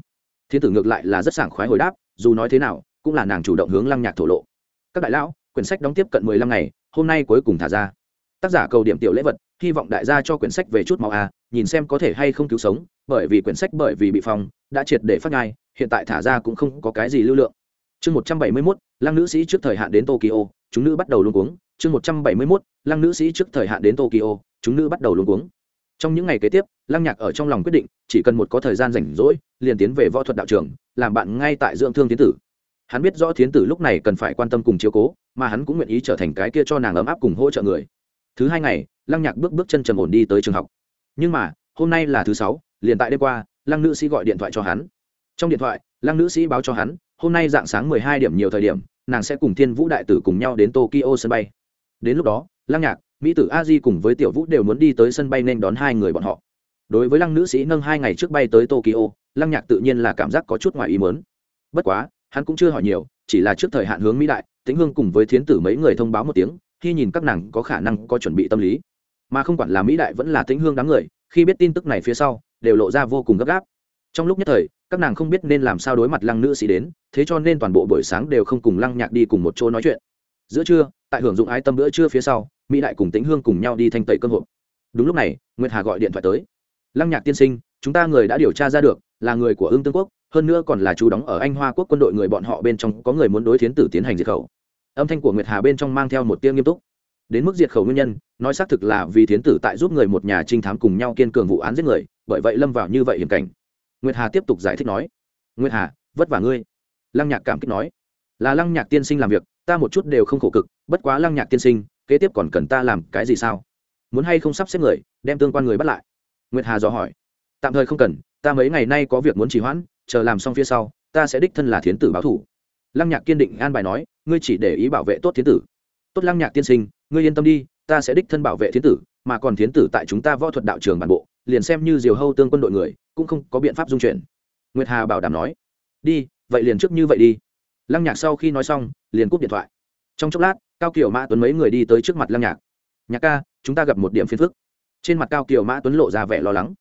Thiên tử ngược lại là rất sảng khoái hồi đáp, dù nói thế nào, cũng là nàng chủ động hướng lăng nhạc thổ lộ. Các đại lão, quyển sách đóng tiếp cận mười lăm ngày, hôm nay cuối cùng thả ra tác giả cầu điểm tiểu lễ vật, hy vọng đại gia cho quyển sách về chút máu a nhìn xem có thể hay không cứu sống, bởi vì quyển sách bởi vì bị phong, đã triệt để phát ngai hiện tại thả ra cũng không có cái gì lưu lượng. Chương một trăm bảy mươi mốt, lăng nữ sĩ trước thời hạn đến tokyo, chúng nữ bắt đầu luôn cuống. Chương một trăm bảy mươi mốt, lăng nữ sĩ trước thời hạn đến tokyo, chúng nữ bắt đầu luôn cuống. Trong những ngày kế tiếp, lăng nhạc ở trong lòng quyết định, chỉ cần một có thời gian rảnh rỗi, liền tiến về võ thuật đạo trường, làm bạn ngay tại dưỡng thương tiến tử. Hắn biết rõ Thiến tử lúc này cần phải quan tâm cùng chiếu cố, mà hắn cũng nguyện ý trở thành cái kia cho nàng ấm áp cùng hỗ trợ người thứ hai ngày, lăng nhạc bước bước chân trầm ổn đi tới trường học. Nhưng mà, hôm nay là thứ sáu, liền tại đêm qua, lăng nữ sĩ gọi điện thoại cho hắn. Trong điện thoại, lăng nữ sĩ báo cho hắn, hôm nay dạng sáng mười hai điểm nhiều thời điểm, nàng sẽ cùng thiên vũ đại tử cùng nhau đến tokyo sân bay. Đến lúc đó, lăng nhạc, mỹ tử a di cùng với tiểu vũ đều muốn đi tới sân bay nên đón hai người bọn họ. Đối với lăng nữ sĩ nâng hai ngày trước bay tới tokyo, lăng nhạc tự nhiên là cảm giác có chút ngoài ý mớn bất quá, hắn cũng chưa hỏi nhiều, chỉ là trước thời hạn hướng mỹ đại, tĩnh hương cùng với thiến tử mấy người thông báo một tiếng khi nhìn các nàng có khả năng có chuẩn bị tâm lý. Mà không quản là mỹ đại vẫn là tĩnh hương đám người, khi biết tin tức này phía sau, đều lộ ra vô cùng gấp gáp. Trong lúc nhất thời, các nàng không biết nên làm sao đối mặt lăng nữ sĩ đến, thế cho nên toàn bộ buổi sáng đều không cùng lăng nhạc đi cùng một chỗ nói chuyện. Giữa trưa, tại hưởng dụng ái tâm bữa trưa phía sau, mỹ đại cùng tĩnh hương cùng nhau đi thanh tẩy cơm hộp. Đúng lúc này, nguyệt hà gọi điện thoại tới. Lăng nhạc tiên sinh, chúng ta người đã điều tra ra được, là người của ương tương quốc, hơn nữa còn là chú đóng ở anh hoa quốc quân đội người bọn họ bên trong có người muốn đối thiến tử tiến hành diệt khẩu âm thanh của nguyệt hà bên trong mang theo một tiếng nghiêm túc đến mức diệt khẩu nguyên nhân nói xác thực là vì thiến tử tại giúp người một nhà trinh thám cùng nhau kiên cường vụ án giết người bởi vậy lâm vào như vậy hiểm cảnh nguyệt hà tiếp tục giải thích nói nguyệt hà vất vả ngươi lăng nhạc cảm kích nói là lăng nhạc tiên sinh làm việc ta một chút đều không khổ cực bất quá lăng nhạc tiên sinh kế tiếp còn cần ta làm cái gì sao muốn hay không sắp xếp người đem tương quan người bắt lại nguyệt hà dò hỏi tạm thời không cần ta mấy ngày nay có việc muốn trì hoãn chờ làm xong phía sau ta sẽ đích thân là thiến tử báo thủ lăng nhạc kiên định an bài nói, ngươi chỉ để ý bảo vệ tốt thiến tử. Tốt lăng nhạc tiên sinh, ngươi yên tâm đi, ta sẽ đích thân bảo vệ thiến tử, mà còn thiến tử tại chúng ta võ thuật đạo trường bản bộ, liền xem như diều hâu tương quân đội người, cũng không có biện pháp dung chuyển. Nguyệt hà bảo đảm nói, đi, vậy liền trước như vậy đi. Lăng nhạc sau khi nói xong, liền cúp điện thoại. Trong chốc lát, cao kiều mã tuấn mấy người đi tới trước mặt lăng nhạc. Nhạc ca, chúng ta gặp một điểm phiền phức. Trên mặt cao kiều mã tuấn lộ ra vẻ lo lắng.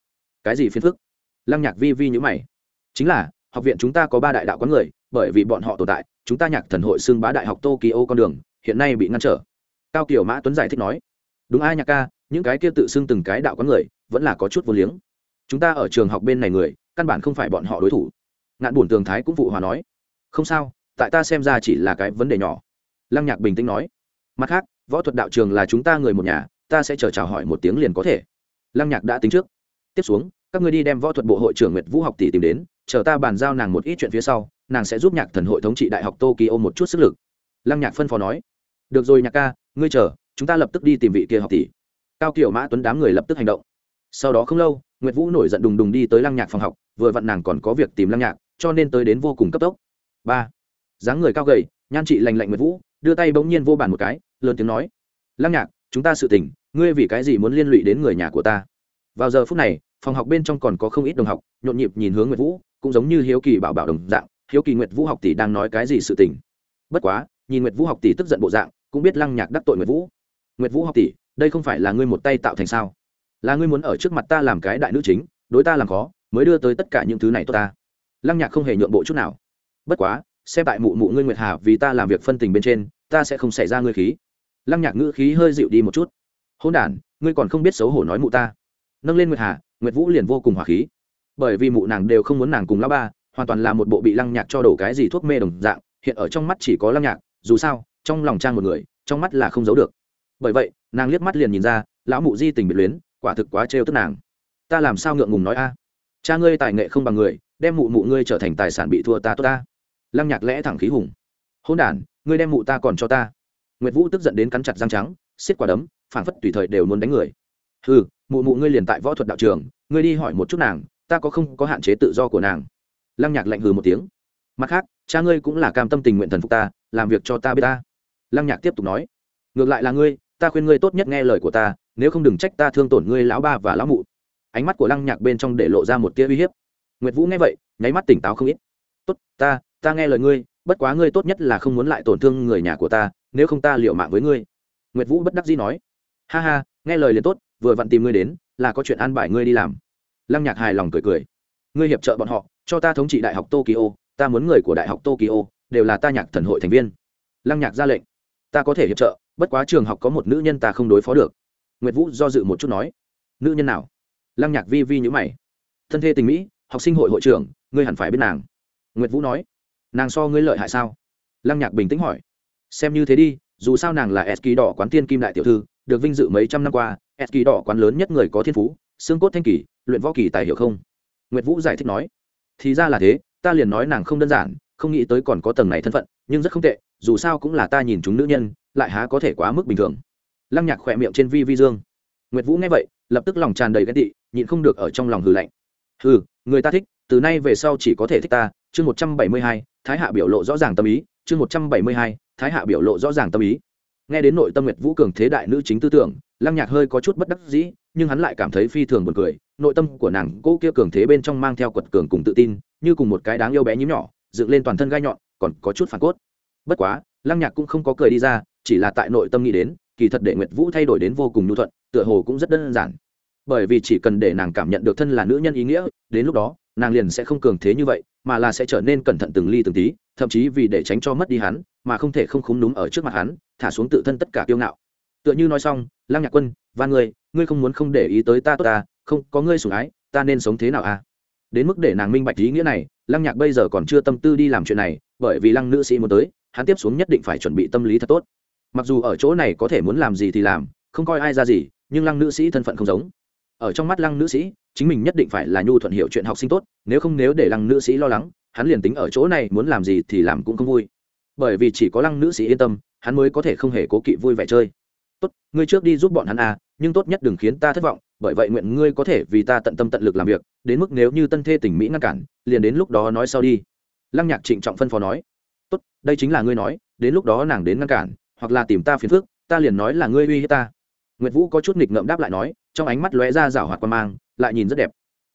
Cái gì phiền phức? Lăng nhạc vi vi nhữ mày. Chính là, học viện chúng ta có ba đại đạo quán người bởi vì bọn họ tồn tại, chúng ta nhạc thần hội xưng bá đại học tokyo con đường, hiện nay bị ngăn trở. Cao kiểu mã tuấn giải thích nói. Đúng ai nhạc ca, những cái kia tự xưng từng cái đạo con người, vẫn là có chút vô liếng. Chúng ta ở trường học bên này người, căn bản không phải bọn họ đối thủ. Ngạn bùn tường thái cũng phụ hòa nói. Không sao, tại ta xem ra chỉ là cái vấn đề nhỏ. Lăng nhạc bình tĩnh nói. Mặt khác, võ thuật đạo trường là chúng ta người một nhà, ta sẽ chờ chào hỏi một tiếng liền có thể. Lăng nhạc đã tính trước. Tiếp xuống, các người đi đem võ thuật bộ hội trưởng nguyệt vũ học tỷ tìm đến, chờ ta bàn giao nàng một ít chuyện phía sau nàng sẽ giúp nhạc thần hội thống trị đại học tokyo một chút sức lực. Lăng nhạc phân phó nói, được rồi nhạc ca, ngươi chờ, chúng ta lập tức đi tìm vị kia học tỷ. Cao kiểu mã tuấn đám người lập tức hành động. Sau đó không lâu, nguyệt vũ nổi giận đùng đùng đi tới lăng nhạc phòng học, vừa vặn nàng còn có việc tìm lăng nhạc, cho nên tới đến vô cùng cấp tốc. Ba, dáng người cao gầy, nhan trị lành lạnh nguyệt vũ, đưa tay bỗng nhiên vô bàn một cái, lớn tiếng nói, lăng nhạc, chúng ta sự tình, ngươi vì cái gì muốn liên lụy đến người nhà của ta? Vào giờ phút này, phòng học bên trong còn có không ít đồng học, nhộn nhịp nhìn hướng nguyệt vũ, cũng giống như hiếu kỳ bảo bảo đồng dạng hiếu kỳ nguyệt vũ học tỷ đang nói cái gì sự tình. Bất quá, nhìn nguyệt vũ học tỷ tức giận bộ dạng, cũng biết lăng nhạc đắc tội nguyệt vũ. Nguyệt vũ học tỷ, đây không phải là ngươi một tay tạo thành sao? Là ngươi muốn ở trước mặt ta làm cái đại nữ chính, đối ta làm khó, mới đưa tới tất cả những thứ này tốt ta. Lăng nhạc không hề nhượng bộ chút nào. Bất quá, xem tại mụ mụ ngươi nguyệt hà vì ta làm việc phân tình bên trên, ta sẽ không xảy ra ngươi khí. Lăng nhạc ngữ khí hơi dịu đi một chút. Hôn đ ngươi còn không biết xấu hổ nói mụ ta. Nâng lên nguyệt hà, nguyệt vũ liền vô cùng hỏa khí. Bởi vì mụ nàng đều không muốn nàng cùng lão ba hoàn toàn là một bộ bị lăng nhạc cho đổ cái gì thuốc mê đồng dạng, hiện ở trong mắt chỉ có lăng nhạc, dù sao, trong lòng trang một người, trong mắt là không giấu được. Bởi vậy, nàng liếc mắt liền nhìn ra, lão mụ di tình biệt luyến, quả thực quá trêu tức nàng. Ta làm sao ngượng ngùng nói a? Cha ngươi tài nghệ không bằng người, đem mụ mụ ngươi trở thành tài sản bị thua ta tốt ta. Lăng nhạc lẽ thẳng khí hùng. Hôn đản, ngươi đem mụ ta còn cho ta. Nguyệt vũ tức giận đến cắn chặt răng trắng, xiết quả đấm phản phất tùy thời đều muốn đánh người. Ừ mụ mụ ngươi liền tại võ thuật đạo trường, ngươi đi hỏi một chút nàng, ta có không có hạn chế tự do của nàng? Lăng nhạc lạnh hừ một tiếng. Mặt khác, cha ngươi cũng là cam tâm tình nguyện thần phục ta, làm việc cho ta biết ta. Lăng nhạc tiếp tục nói. Ngược lại là ngươi, ta khuyên ngươi tốt nhất nghe lời của ta, nếu không đừng trách ta thương tổn ngươi lão ba và lão mụ. Ánh mắt của lăng nhạc bên trong để lộ ra một tia uy hiếp. Nguyệt vũ nghe vậy, nháy mắt tỉnh táo không ít. Tốt, ta ta nghe lời ngươi, bất quá ngươi tốt nhất là không muốn lại tổn thương người nhà của ta, nếu không ta liệu mạng với ngươi. Nguyệt vũ bất đắc dĩ nói. Ha ha, nghe lời liền tốt, vừa vặn tìm ngươi đến, là có chuyện an bài ngươi đi làm. Lăng nhạc hài lòng cười cười. Ngươi hiệp trợ bọn họ cho ta thống trị đại học tokyo, ta muốn người của đại học tokyo, đều là ta nhạc thần hội thành viên. Lăng nhạc ra lệnh. Ta có thể hiệp trợ, bất quá trường học có một nữ nhân ta không đối phó được. Nguyệt vũ do dự một chút nói. Nữ nhân nào? Lăng nhạc vi vi nhữ mày. Thân thê tình mỹ, học sinh hội hội trưởng, ngươi hẳn phải biết nàng. Nguyệt vũ nói. Nàng so ngươi lợi hại sao? Lăng nhạc bình tĩnh hỏi. Xem như thế đi, dù sao nàng là s kỳ đỏ quán tiên kim đại tiểu thư, được vinh dự mấy trăm năm qua s kỳ đỏ quán lớn nhất người có thiên phú, xương cốt thanh kỳ luyện võ kỳ tài hiểu không? Nguyệt vũ giải thích nói thì ra là thế, ta liền nói nàng không đơn giản, không nghĩ tới còn có tầng này thân phận, nhưng rất không tệ, dù sao cũng là ta nhìn chúng nữ nhân, lại há có thể quá mức bình thường. Lăng nhạc khỏe miệng trên vi vi dương. Nguyệt vũ nghe vậy, lập tức lòng tràn đầy ghen tị, nhịn không được ở trong lòng hừ lạnh. Hừ, người ta thích, từ nay về sau chỉ có thể thích ta, chương một trăm bảy mươi hai, thái hạ biểu lộ rõ ràng tâm ý, chương một trăm bảy mươi hai, thái hạ biểu lộ rõ ràng tâm ý nghe đến nội tâm nguyệt vũ cường thế đại nữ chính tư tưởng, lăng nhạc hơi có chút bất đắc dĩ, nhưng hắn lại cảm thấy phi thường buồn cười. Nội tâm của nàng, cô kia cường thế bên trong mang theo quật cường cùng tự tin, như cùng một cái đáng yêu bé nhím nhỏ, dựng lên toàn thân gai nhọn, còn có chút phản cốt. Bất quá, lăng nhạc cũng không có cười đi ra, chỉ là tại nội tâm nghĩ đến, kỳ thật để nguyệt vũ thay đổi đến vô cùng nhu thuận, tựa hồ cũng rất đơn giản. Bởi vì chỉ cần để nàng cảm nhận được thân là nữ nhân ý nghĩa, đến lúc đó, nàng liền sẽ không cường thế như vậy, mà là sẽ trở nên cẩn thận từng ly từng tí, thậm chí vì để tránh cho mất đi hắn, mà không thể không khúng núm ở trước mặt hắn thả xuống tự thân tất cả kiêu ngạo. Tựa như nói xong, lăng nhạc quân và ngươi ngươi không muốn không để ý tới ta tốt ta, không, có ngươi sủng ái, ta nên sống thế nào à? đến mức để nàng minh bạch ý nghĩa này, lăng nhạc bây giờ còn chưa tâm tư đi làm chuyện này, bởi vì lăng nữ sĩ muốn tới, hắn tiếp xuống nhất định phải chuẩn bị tâm lý thật tốt. Mặc dù ở chỗ này có thể muốn làm gì thì làm, không coi ai ra gì, nhưng lăng nữ sĩ thân phận không giống. Ở trong mắt lăng nữ sĩ, chính mình nhất định phải là nhu thuận hiệu chuyện học sinh tốt, nếu không nếu để lăng nữ sĩ lo lắng, hắn liền tính ở chỗ này muốn làm gì thì làm cũng không vui bởi vì chỉ có lăng nữ sĩ yên tâm, hắn mới có thể không hề cố kỵ vui vẻ chơi. Tốt, ngươi trước đi giúp bọn hắn à nhưng tốt nhất đừng khiến ta thất vọng, bởi vậy nguyện ngươi có thể vì ta tận tâm tận lực làm việc, đến mức nếu như tân thê tình mỹ ngăn cản, liền đến lúc đó nói sau đi. Lăng nhạc trịnh trọng phân phó nói. Tốt, đây chính là ngươi nói, đến lúc đó nàng đến ngăn cản, hoặc là tìm ta phiền phức, ta liền nói là ngươi uy hiếp ta. Nguyệt vũ có chút nghịch ngợm đáp lại nói, trong ánh mắt lóe ra rảo hoạt quan mang, lại nhìn rất đẹp.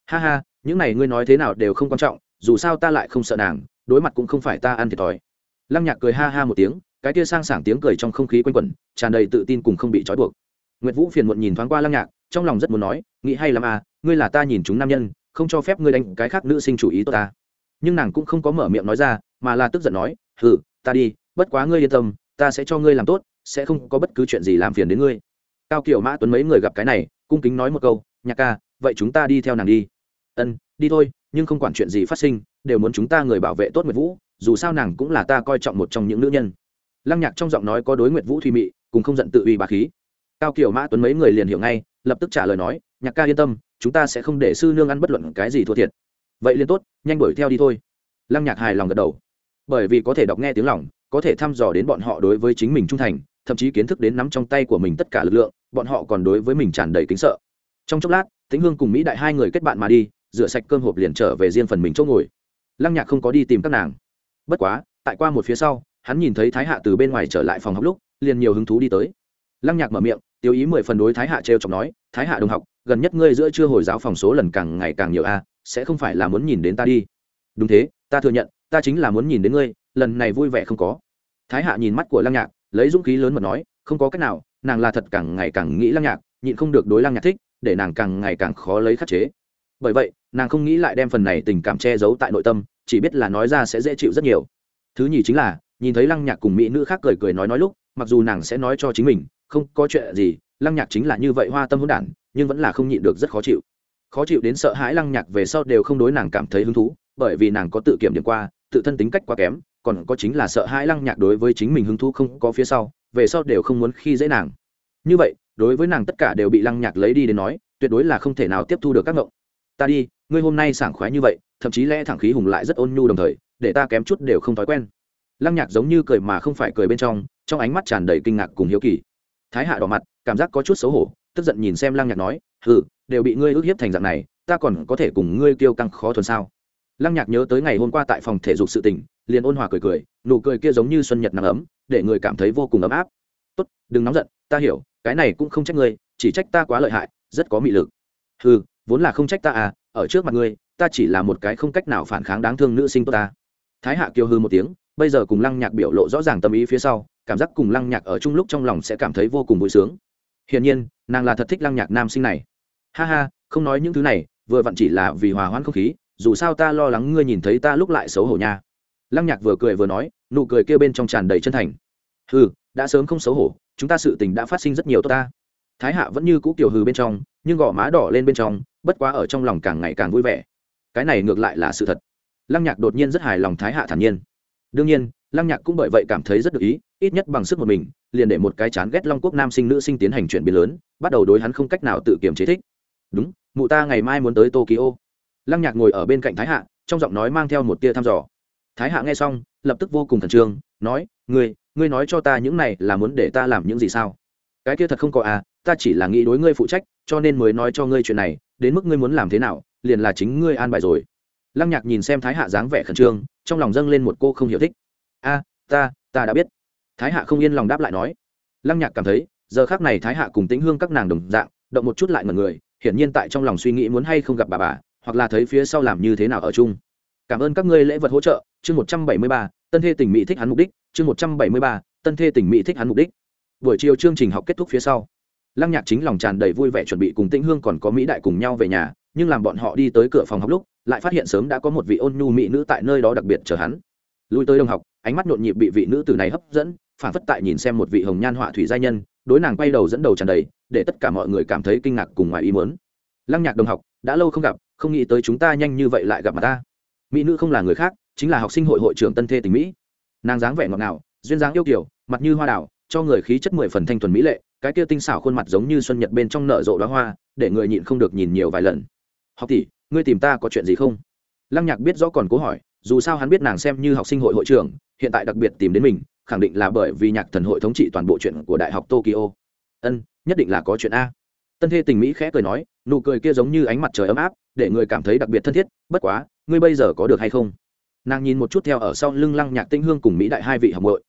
Ha ha, những này ngươi nói thế nào đều không quan trọng, dù sao ta lại không sợ nàng, đối mặt cũng không phải ta ăn thiệt thòi lăng nhạc cười ha ha một tiếng, cái kia sang sảng tiếng cười trong không khí quanh quẩn, tràn đầy tự tin cùng không bị trói buộc. Nguyệt vũ phiền muộn nhìn thoáng qua lăng nhạc, trong lòng rất muốn nói, nghĩ hay lắm à ngươi là ta nhìn chúng nam nhân, không cho phép ngươi đánh cái khác nữ sinh chủ ý tốt ta. Nhưng nàng cũng không có mở miệng nói ra, mà là tức giận nói, hừ, ta đi, bất quá ngươi yên tâm, ta sẽ cho ngươi làm tốt, sẽ không có bất cứ chuyện gì làm phiền đến ngươi. Cao kiểu mã tuấn mấy người gặp cái này, cung kính nói một câu, nhạc ca, vậy chúng ta đi theo nàng đi. Ân, đi thôi, nhưng không quản chuyện gì phát sinh, đều muốn chúng ta người bảo vệ tốt nguyệt vũ dù sao nàng cũng là ta coi trọng một trong những nữ nhân. Lăng nhạc trong giọng nói có đối nguyệt vũ thùy mị, cùng không giận tự uy bà khí. Cao kiểu mã tuấn mấy người liền hiểu ngay, lập tức trả lời nói, nhạc ca yên tâm, chúng ta sẽ không để sư nương ăn bất luận cái gì thua thiệt. Vậy liền tốt, nhanh đuổi theo đi thôi. Lăng nhạc hài lòng gật đầu. Bởi vì có thể đọc nghe tiếng lòng, có thể thăm dò đến bọn họ đối với chính mình trung thành, thậm chí kiến thức đến nắm trong tay của mình tất cả lực lượng, bọn họ còn đối với mình tràn đầy kính sợ. Trong chốc lát, tĩnh hương cùng mỹ đại hai người kết bạn mà đi, rửa sạch cơm hộp liền trở về riêng phần mình chỗ ngồi. Lăng nhạc không có đi tìm các nàng bất quá, tại qua một phía sau, hắn nhìn thấy thái hạ từ bên ngoài trở lại phòng học lúc, liền nhiều hứng thú đi tới. Lăng nhạc mở miệng, tiêu ý mười phần đối thái hạ t r e o chọc nói, thái hạ đồng học, gần nhất ngươi giữa chưa hồi giáo phòng số lần càng ngày càng nhiều a, sẽ không phải là muốn nhìn đến ta đi. Đúng thế, ta thừa nhận, ta chính là muốn nhìn đến ngươi, lần này vui vẻ không có. Thái hạ nhìn mắt của lăng nhạc, lấy dũng khí lớn mà nói, không có cách nào, nàng là thật càng ngày càng nghĩ lăng nhạc, nhịn không được đối lăng nhạc thích, để nàng càng ngày càng khó lấy khắc chế. Bởi vậy, nàng không nghĩ lại đem phần này tình cảm che giấu tại nội tâm chỉ biết là nói ra sẽ dễ chịu rất nhiều. Thứ nhì chính là, nhìn thấy lăng nhạc cùng mỹ nữ khác cười cười nói nói lúc, mặc dù nàng sẽ nói cho chính mình, không có chuyện gì, lăng nhạc chính là như vậy hoa tâm hỗn đản, nhưng vẫn là không nhịn được rất khó chịu. Khó chịu đến sợ hãi lăng nhạc về sau đều không đối nàng cảm thấy hứng thú, bởi vì nàng có tự kiểm điểm qua, tự thân tính cách quá kém, còn có chính là sợ hãi lăng nhạc đối với chính mình hứng thú không có phía sau, về sau đều không muốn khi dễ nàng. Như vậy, đối với nàng tất cả đều bị lăng nhạc lấy đi đến nói, tuyệt đối là không thể nào tiếp thu được các ngộng. Ta đi, ngươi hôm nay sảng khoái như vậy thậm chí lẽ thẳng khí hùng lại rất ôn nhu đồng thời, để ta kém chút đều không thói quen. Lăng nhạc giống như cười mà không phải cười bên trong trong ánh mắt tràn đầy kinh ngạc cùng hiếu kỳ. Thái hạ đỏ mặt, cảm giác có chút xấu hổ, tức giận nhìn xem lăng nhạc nói, hừ, đều bị ngươi ức hiếp thành dạng này, ta còn có thể cùng ngươi kêu căng khó thuần sao? Lăng nhạc nhớ tới ngày hôm qua tại phòng thể dục sự tỉnh liền ôn hòa cười cười, nụ cười kia giống như xuân nhật nắng ấm, để người cảm thấy vô cùng ấm áp. Tốt, đừng nóng giận, ta hiểu, cái này cũng không trách ngươi, chỉ trách ta quá lợi hại, rất có mị lực. Hừ, vốn là không trách ta à ở trước mặt ngươi ta chỉ là một cái không cách nào phản kháng đáng thương nữ sinh tốt ta. Thái hạ kiều hư một tiếng, bây giờ cùng lăng nhạc biểu lộ rõ ràng tâm ý phía sau, cảm giác cùng lăng nhạc ở chung lúc trong lòng sẽ cảm thấy vô cùng vui sướng. Hiển nhiên, nàng là thật thích lăng nhạc nam sinh này. Ha ha, không nói những thứ này, vừa vặn chỉ là vì hòa hoãn không khí, dù sao ta lo lắng ngươi nhìn thấy ta lúc lại xấu hổ nha. Lăng nhạc vừa cười vừa nói, nụ cười kêu bên trong tràn đầy chân thành. Hừ, đã sớm không xấu hổ, chúng ta sự tình đã phát sinh rất nhiều tốt ta. Thái hạ vẫn như cũ kiểu hừ bên trong, nhưng gò má đỏ lên bên trong, bất quá ở trong lòng càng ngày càng vui vẻ cái này ngược lại là sự thật. Lăng nhạc đột nhiên rất hài lòng thái hạ thản nhiên. Đương nhiên, lăng nhạc cũng bởi vậy cảm thấy rất được ý, ít nhất bằng sức một mình, liền để một cái chán ghét long quốc nam sinh nữ sinh tiến hành chuyển biến lớn, bắt đầu đối hắn không cách nào tự kiềm chế thích. Đúng, mụ ta ngày mai muốn tới tokyo. Lăng nhạc ngồi ở bên cạnh thái hạ, trong giọng nói mang theo một tia thăm dò. Thái hạ nghe xong, lập tức vô cùng khẩn trương, nói, ngươi ngươi nói cho ta những này là muốn để ta làm những gì sao? Cái kia thật không có à ta chỉ là nghĩ đối ngươi phụ trách, cho nên mới nói cho ngươi chuyện này, đến mức ngươi muốn làm thế nào liền là chính ngươi an bài rồi. Lăng nhạc nhìn xem thái hạ dáng vẻ khẩn trương, trong lòng dâng lên một cô không hiểu thích. A, ta ta đã biết. Thái hạ không yên lòng đáp lại nói. Lăng nhạc cảm thấy, giờ khác này thái hạ cùng tĩnh hương các nàng đồng dạng, động một chút lại ngần người, hiển nhiên tại trong lòng suy nghĩ muốn hay không gặp bà bà, hoặc là thấy phía sau làm như thế nào ở chung. Cảm ơn các ngươi lễ vật hỗ trợ, chương một trăm bảy mươi ba, tân thê tình mỹ thích hắn mục đích, chương một trăm bảy mươi ba, tân thê tình mỹ thích hắn mục đích. Buổi chiều chương trình học kết thúc phía sau, lăng nhạc chính lòng tràn đầy vui vẻ chuẩn bị cùng tĩnh hương còn có mỹ đại cùng nhau về nhà nhưng làm bọn họ đi tới cửa phòng học lúc, lại phát hiện sớm đã có một vị ôn nhu mỹ nữ tại nơi đó đặc biệt chờ hắn. Lui tới đồng học, ánh mắt nhộn nhịp bị vị nữ tử này hấp dẫn phản phất tại nhìn xem một vị hồng nhan họa thủy gia nhân, đối nàng quay đầu dẫn đầu tràn đầy, để tất cả mọi người cảm thấy kinh ngạc cùng ngoài ý muốn. Lăng nhạc đồng học, đã lâu không gặp, không nghĩ tới chúng ta nhanh như vậy lại gặp mặt ta. Mỹ nữ không là người khác, chính là học sinh hội hội trưởng tân thê Tỉnh mỹ. Nàng dáng vẻ ngọt ngào, duyên dáng yêu kiểu mặt như hoa đảo cho người khí chất mười phần thanh thuần mỹ lệ, cái kia tinh xảo khuôn mặt giống như xuân nhật bên trong nở rộ đóa hoa, để người nhịn không được nhìn nhiều vài lần học tỷ ngươi tìm ta có chuyện gì không? Lăng nhạc biết rõ còn cố hỏi dù sao hắn biết nàng xem như học sinh hội hội trưởng hiện tại đặc biệt tìm đến mình khẳng định là bởi vì nhạc thần hội thống trị toàn bộ chuyện của đại học tokyo. Ân nhất định là có chuyện a. Tân thê tình mỹ khẽ cười nói nụ cười kia giống như ánh mặt trời ấm áp để người cảm thấy đặc biệt thân thiết bất quá ngươi bây giờ có được hay không? Nàng nhìn một chút theo ở sau lưng lăng nhạc tinh hương cùng mỹ đại hai vị học nội,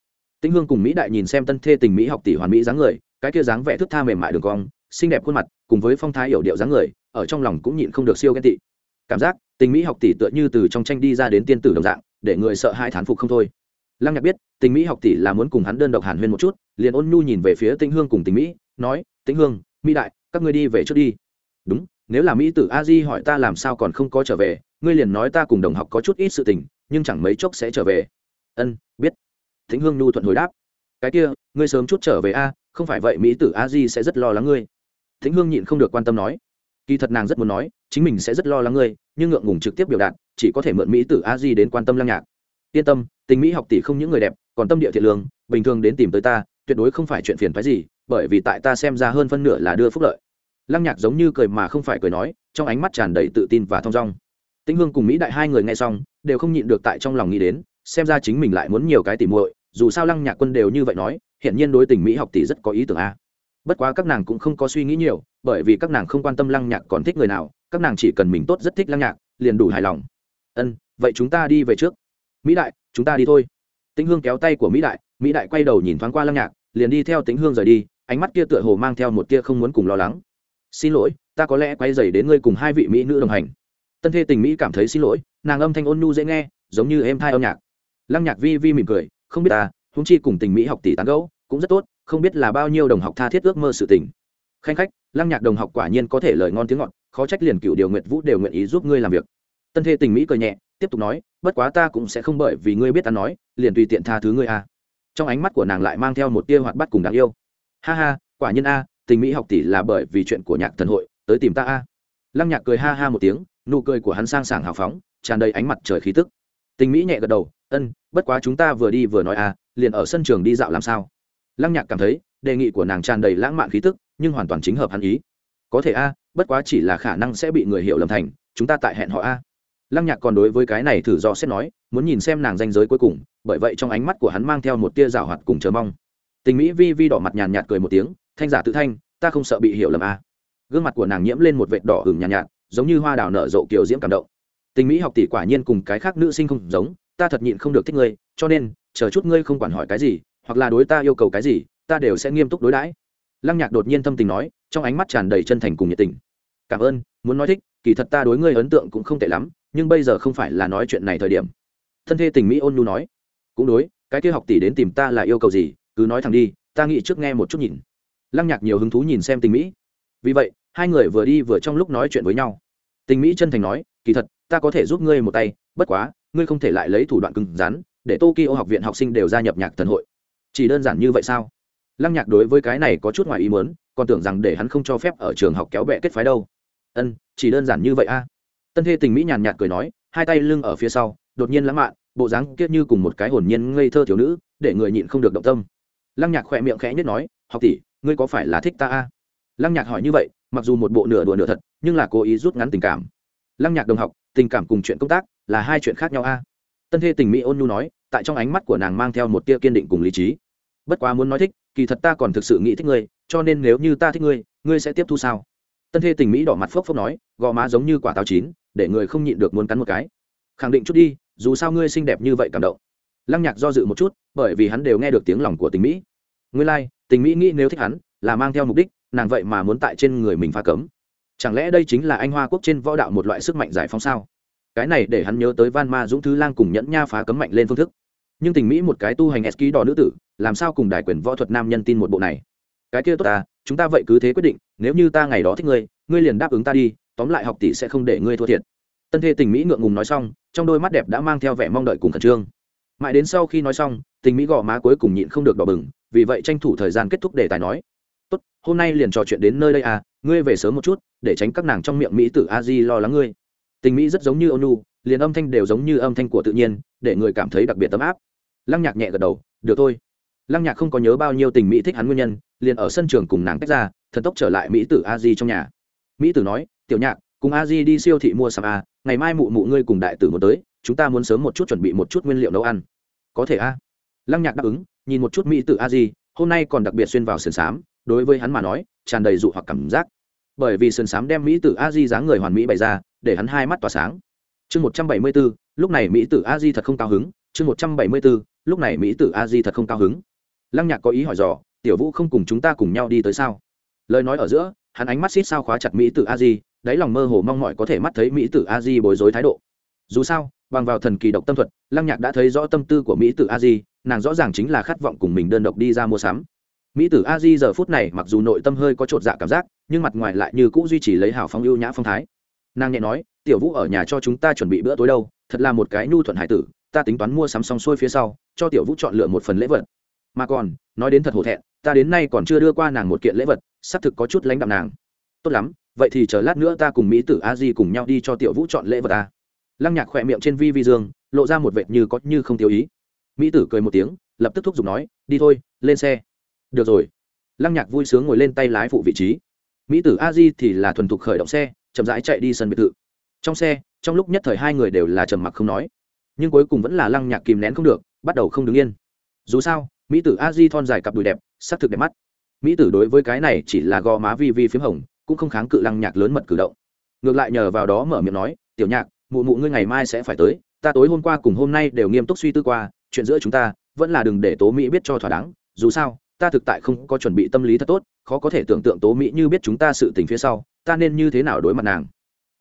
tinh hương cùng mỹ đại nhìn xem tân thê tình mỹ học tỷ hoàn mỹ dáng người cái kia dáng vẻ thức tha mềm mại đường cong xinh đẹp khuôn mặt, cùng với phong thái hiểu điệu dáng người, ở trong lòng cũng nhịn không được siêu ghen tị. Cảm giác, tình mỹ học tỷ tựa như từ trong tranh đi ra đến tiên tử đồng dạng, để người sợ hai thán phục không thôi. Lăng nhạc biết, tình mỹ học tỷ là muốn cùng hắn đơn độc hàn huyên một chút, liền ôn nhu nhìn về phía tĩnh hương cùng tình mỹ, nói, tĩnh hương, mỹ đại, các ngươi đi về trước đi. Đúng, nếu là mỹ tử a di hỏi ta làm sao còn không có trở về, ngươi liền nói ta cùng đồng học có chút ít sự tình, nhưng chẳng mấy chốc sẽ trở về. Ân, biết. Thính hương nhu thuận hồi đáp. Cái kia, ngươi sớm chút trở về a, không phải vậy mỹ tử a di sẽ rất lo lắng ngươi thính hương nhịn không được quan tâm nói, kỳ thật nàng rất muốn nói, chính mình sẽ rất lo lắng ngươi, nhưng ngượng ngùng trực tiếp biểu đạt, chỉ có thể mượn mỹ tử a di đến quan tâm lăng nhạc. Yên tâm, tình mỹ học tỷ không những người đẹp, còn tâm địa thiện lương, bình thường đến tìm tới ta, tuyệt đối không phải chuyện phiền phái gì, bởi vì tại ta xem ra hơn phân nửa là đưa phúc lợi. Lăng nhạc giống như cười mà không phải cười nói, trong ánh mắt tràn đầy tự tin và thong dong. Tĩnh hương cùng mỹ đại hai người nghe xong, đều không nhịn được tại trong lòng nghĩ đến, xem ra chính mình lại muốn nhiều cái tỉ muội, dù sao lăng nhạc quân đều như vậy nói hiện nhiên đối tình mỹ học tỷ rất có ý tưởng a bất quá các nàng cũng không có suy nghĩ nhiều, bởi vì các nàng không quan tâm lăng nhạc còn thích người nào, các nàng chỉ cần mình tốt rất thích lăng nhạc, liền đủ hài lòng. Ân, vậy chúng ta đi về trước. Mỹ đại, chúng ta đi thôi. Tĩnh hương kéo tay của mỹ đại mỹ đại quay đầu nhìn thoáng qua lăng nhạc, liền đi theo tĩnh hương rời đi, ánh mắt kia tựa hồ mang theo một tia không muốn cùng lo lắng. Xin lỗi, ta có lẽ quay dày đến ngươi cùng hai vị mỹ nữ đồng hành. Tân thê tình mỹ cảm thấy xin lỗi, nàng âm thanh ôn nhu dễ nghe, giống như êm thai âm nhạc. Lăng nhạc vi vi mỉm cười, không biết ta húng chi cùng tình mỹ học tỷ tán gẫu, cũng rất tốt không biết là bao nhiêu đồng học tha thiết ước mơ sự tình. Khanh khách, lăng nhạc đồng học quả nhiên có thể lời ngon tiếng ngọt, khó trách liền cựu điều nguyện vũ đều nguyện ý giúp ngươi làm việc. Tân thê tình mỹ cười nhẹ, tiếp tục nói, bất quá ta cũng sẽ không bởi vì ngươi biết ta nói, liền tùy tiện tha thứ ngươi a. Trong ánh mắt của nàng lại mang theo một tia hoạt bắt cùng đáng yêu. Ha ha, quả nhiên a, tình mỹ học tỷ là bởi vì chuyện của nhạc thần hội, tới tìm ta a. Lăng nhạc cười ha ha một tiếng, nụ cười của hắn sang sảng hào phóng, tràn đầy ánh mặt trời khí tức. Tình mỹ nhẹ gật đầu, ân, bất quá chúng ta vừa đi vừa nói a, liền ở sân trường đi dạo làm sao? Lăng nhạc cảm thấy đề nghị của nàng tràn đầy lãng mạn khí tức nhưng hoàn toàn chính hợp hắn ý. Có thể a à, bất quá chỉ là khả năng sẽ bị người hiểu lầm thành chúng ta tại hẹn họ a. Lăng nhạc còn đối với cái này thử do xét nói muốn nhìn xem nàng danh giới cuối cùng bởi vậy trong ánh mắt của hắn mang theo một tia rào hoạt cùng chờ mong. Tình mỹ vi vi đỏ mặt nhàn nhạt cười một tiếng thanh giả tự thanh ta không sợ bị hiểu lầm a. Gương mặt của nàng nhiễm lên một vệt đỏ hừng nhàn nhạt, nhạt giống như hoa đào nở rộ kiều diễm cảm động. Tình mỹ học tỷ quả nhiên cùng cái khác nữ sinh không giống ta thật nhịn không được thích ngươi cho nên chờ chút ngươi không quản hỏi cái gì hoặc là đối ta yêu cầu cái gì, ta đều sẽ nghiêm túc đối đãi. Lăng nhạc đột nhiên thâm tình nói, trong ánh mắt tràn đầy chân thành cùng nhiệt tình. Cảm ơn, muốn nói thích, kỳ thật ta đối ngươi ấn tượng cũng không tệ lắm, nhưng bây giờ không phải là nói chuyện này thời điểm. Thân thê tình mỹ ôn nhu nói, cũng đối, cái kia học tỷ đến tìm ta là yêu cầu gì, cứ nói thẳng đi, ta nghĩ trước nghe một chút nhìn. Lăng nhạc nhiều hứng thú nhìn xem tình mỹ. Vì vậy, hai người vừa đi vừa trong lúc nói chuyện với nhau. Tình mỹ chân thành nói, kỳ thật, ta có thể giúp ngươi một tay, bất quá, ngươi không thể lại lấy thủ đoạn cứng rắn, để tokyo học viện học sinh đều gia nhập nhạc thần hội chỉ đơn giản như vậy sao? Lăng nhạc đối với cái này có chút ngoài ý muốn, còn tưởng rằng để hắn không cho phép ở trường học kéo bẹ kết phái đâu. Ân, chỉ đơn giản như vậy a. Tân thê tình mỹ nhàn nhạt cười nói, hai tay lưng ở phía sau, đột nhiên lãng mạn, bộ dáng kiết như cùng một cái hồn nhiên ngây thơ thiếu nữ, để người nhịn không được động tâm. Lăng nhạc khỏe miệng khẽ nhất nói, học tỷ, ngươi có phải là thích ta a? Lăng nhạc hỏi như vậy, mặc dù một bộ nửa đùa nửa thật, nhưng là cố ý rút ngắn tình cảm. Lăng nhạc đồng học, tình cảm cùng chuyện công tác là hai chuyện khác nhau a. Tân thê tình mỹ ôn nhu nói, tại trong ánh mắt của nàng mang theo một tia kiên định cùng lý trí bất quá muốn nói thích kỳ thật ta còn thực sự nghĩ thích ngươi cho nên nếu như ta thích ngươi ngươi sẽ tiếp thu sao? Tân thê tình mỹ đỏ mặt phốc phốc nói gò má giống như quả táo chín để người không nhịn được muốn cắn một cái. Khẳng định chút đi dù sao ngươi xinh đẹp như vậy cảm động. Lăng nhạc do dự một chút bởi vì hắn đều nghe được tiếng lòng của tình mỹ. Ngươi lai、like, tình mỹ nghĩ nếu thích hắn là mang theo mục đích nàng vậy mà muốn tại trên người mình pha cấm. Chẳng lẽ đây chính là anh hoa quốc trên võ đạo một loại sức mạnh giải phóng sao? Cái này để hắn nhớ tới van ma dũng thứ lang cùng nhẫn nha phá cấm mạnh lên phương thức nhưng tình mỹ một cái tu hành s ký đỏ nữ tử, làm sao cùng đài quyền võ thuật nam nhân tin một bộ này? Cái kia tốt ta, chúng ta vậy cứ thế quyết định, nếu như ta ngày đó thích ngươi ngươi liền đáp ứng ta đi, tóm lại học tỷ sẽ không để ngươi thua thiệt. Tân thê tình mỹ ngượng ngùng nói xong, trong đôi mắt đẹp đã mang theo vẻ mong đợi cùng khẩn trương. Mãi đến sau khi nói xong, tình mỹ gò má cuối cùng nhịn không được đỏ bừng, vì vậy tranh thủ thời gian kết thúc đề tài nói. Tốt, hôm nay liền trò chuyện đến nơi đây à ngươi về sớm một chút, để tránh các nàng trong miệng mỹ tử a di lo lắng ngươi. Tình mỹ rất giống như ônu liền âm thanh đều giống như âm thanh của tự nhiên, để người cảm thấy đặc biệt tấm áp lăng nhạc nhẹ gật đầu, được thôi. Lăng nhạc không có nhớ bao nhiêu tình mỹ thích hắn nguyên nhân, liền ở sân trường cùng nàng tách ra, thần tốc trở lại mỹ tử a di trong nhà. Mỹ tử nói, tiểu nhạc, cùng a di đi siêu thị mua sắm a ngày mai mụ mụ ngươi cùng đại tử một tới, chúng ta muốn sớm một chút chuẩn bị một chút nguyên liệu nấu ăn. Có thể a. Lăng nhạc đáp ứng, nhìn một chút mỹ tử a di, hôm nay còn đặc biệt xuyên vào sườn xám, đối với hắn mà nói, tràn đầy dụ hoặc cảm giác. Bởi vì sườn xám đem mỹ tử a di dáng người hoàn mỹ bày ra, để hắn hai mắt tỏa sáng. Chương một trăm bảy mươi bốn lúc này mỹ tử a di thật không cao hứng chương một trăm bảy mươi bốn, lúc này mỹ tử a di thật không cao hứng. Lăng nhạc có ý hỏi dò, tiểu vũ không cùng chúng ta cùng nhau đi tới sao? Lời nói ở giữa, hắn ánh mắt xít sao khóa chặt mỹ tử a di, đáy lòng mơ hồ mong mỏi có thể mắt thấy mỹ tử a di bối rối thái độ. Dù sao, bằng vào thần kỳ độc tâm thuật, lăng nhạc đã thấy rõ tâm tư của mỹ tử a di, nàng rõ ràng chính là khát vọng cùng mình đơn độc đi ra mua sắm. Mỹ tử a di giờ phút này mặc dù nội tâm hơi có t dạ cảm giác, nhưng mặt ngoài lại như cũ duy trì lấy hào phong ưu nhã phong thái. Nàng nhẹ nói, tiểu vũ ở nhà cho chúng ta chuẩn bị bữa tối đâu, thật là một cái nhu thuận hải tử ta tính toán mua sắm xong xuôi phía sau, cho tiểu vũ chọn lựa một phần lễ vật. Mà còn, nói đến thật hổ thẹn, ta đến nay còn chưa đưa qua nàng một kiện lễ vật, xác thực có chút lãnh đạm nàng. Tốt lắm, vậy thì chờ lát nữa ta cùng mỹ tử a di cùng nhau đi cho tiểu vũ chọn lễ vật ta. Lăng nhạc khỏe miệng trên vi vi dương, lộ ra một vệt như có như không tiêu ý. Mỹ tử cười một tiếng, lập tức thúc giục nói, đi thôi, lên xe. Được rồi. Lăng nhạc vui sướng ngồi lên tay lái phụ vị trí. Mỹ tử a di thì là thuần thục khởi động xe, chậm rãi chạy đi sân biệt thự. Trong xe, trong lúc nhất thời hai người đều là trầm mặc không nói nhưng cuối cùng vẫn là lăng nhạc kìm nén không được, bắt đầu không đứng yên. Dù sao, mỹ tử a di thon dài cặp đùi đẹp s ắ c thực đẹp mắt. Mỹ tử đối với cái này chỉ là gò má vi vi p h í m hồng, cũng không kháng cự lăng nhạc lớn mật cử động. Ngược lại nhờ vào đó mở miệng nói, tiểu nhạc, mụ mụ ngươi ngày mai sẽ phải tới, ta tối hôm qua cùng hôm nay đều nghiêm túc suy tư qua, chuyện giữa chúng ta vẫn là đừng để tố mỹ biết cho thỏa đáng, dù sao, ta thực tại không có chuẩn bị tâm lý thật tốt, khó có thể tưởng tượng tố mỹ như biết chúng ta sự tình phía sau, ta nên như thế nào đối mặt nàng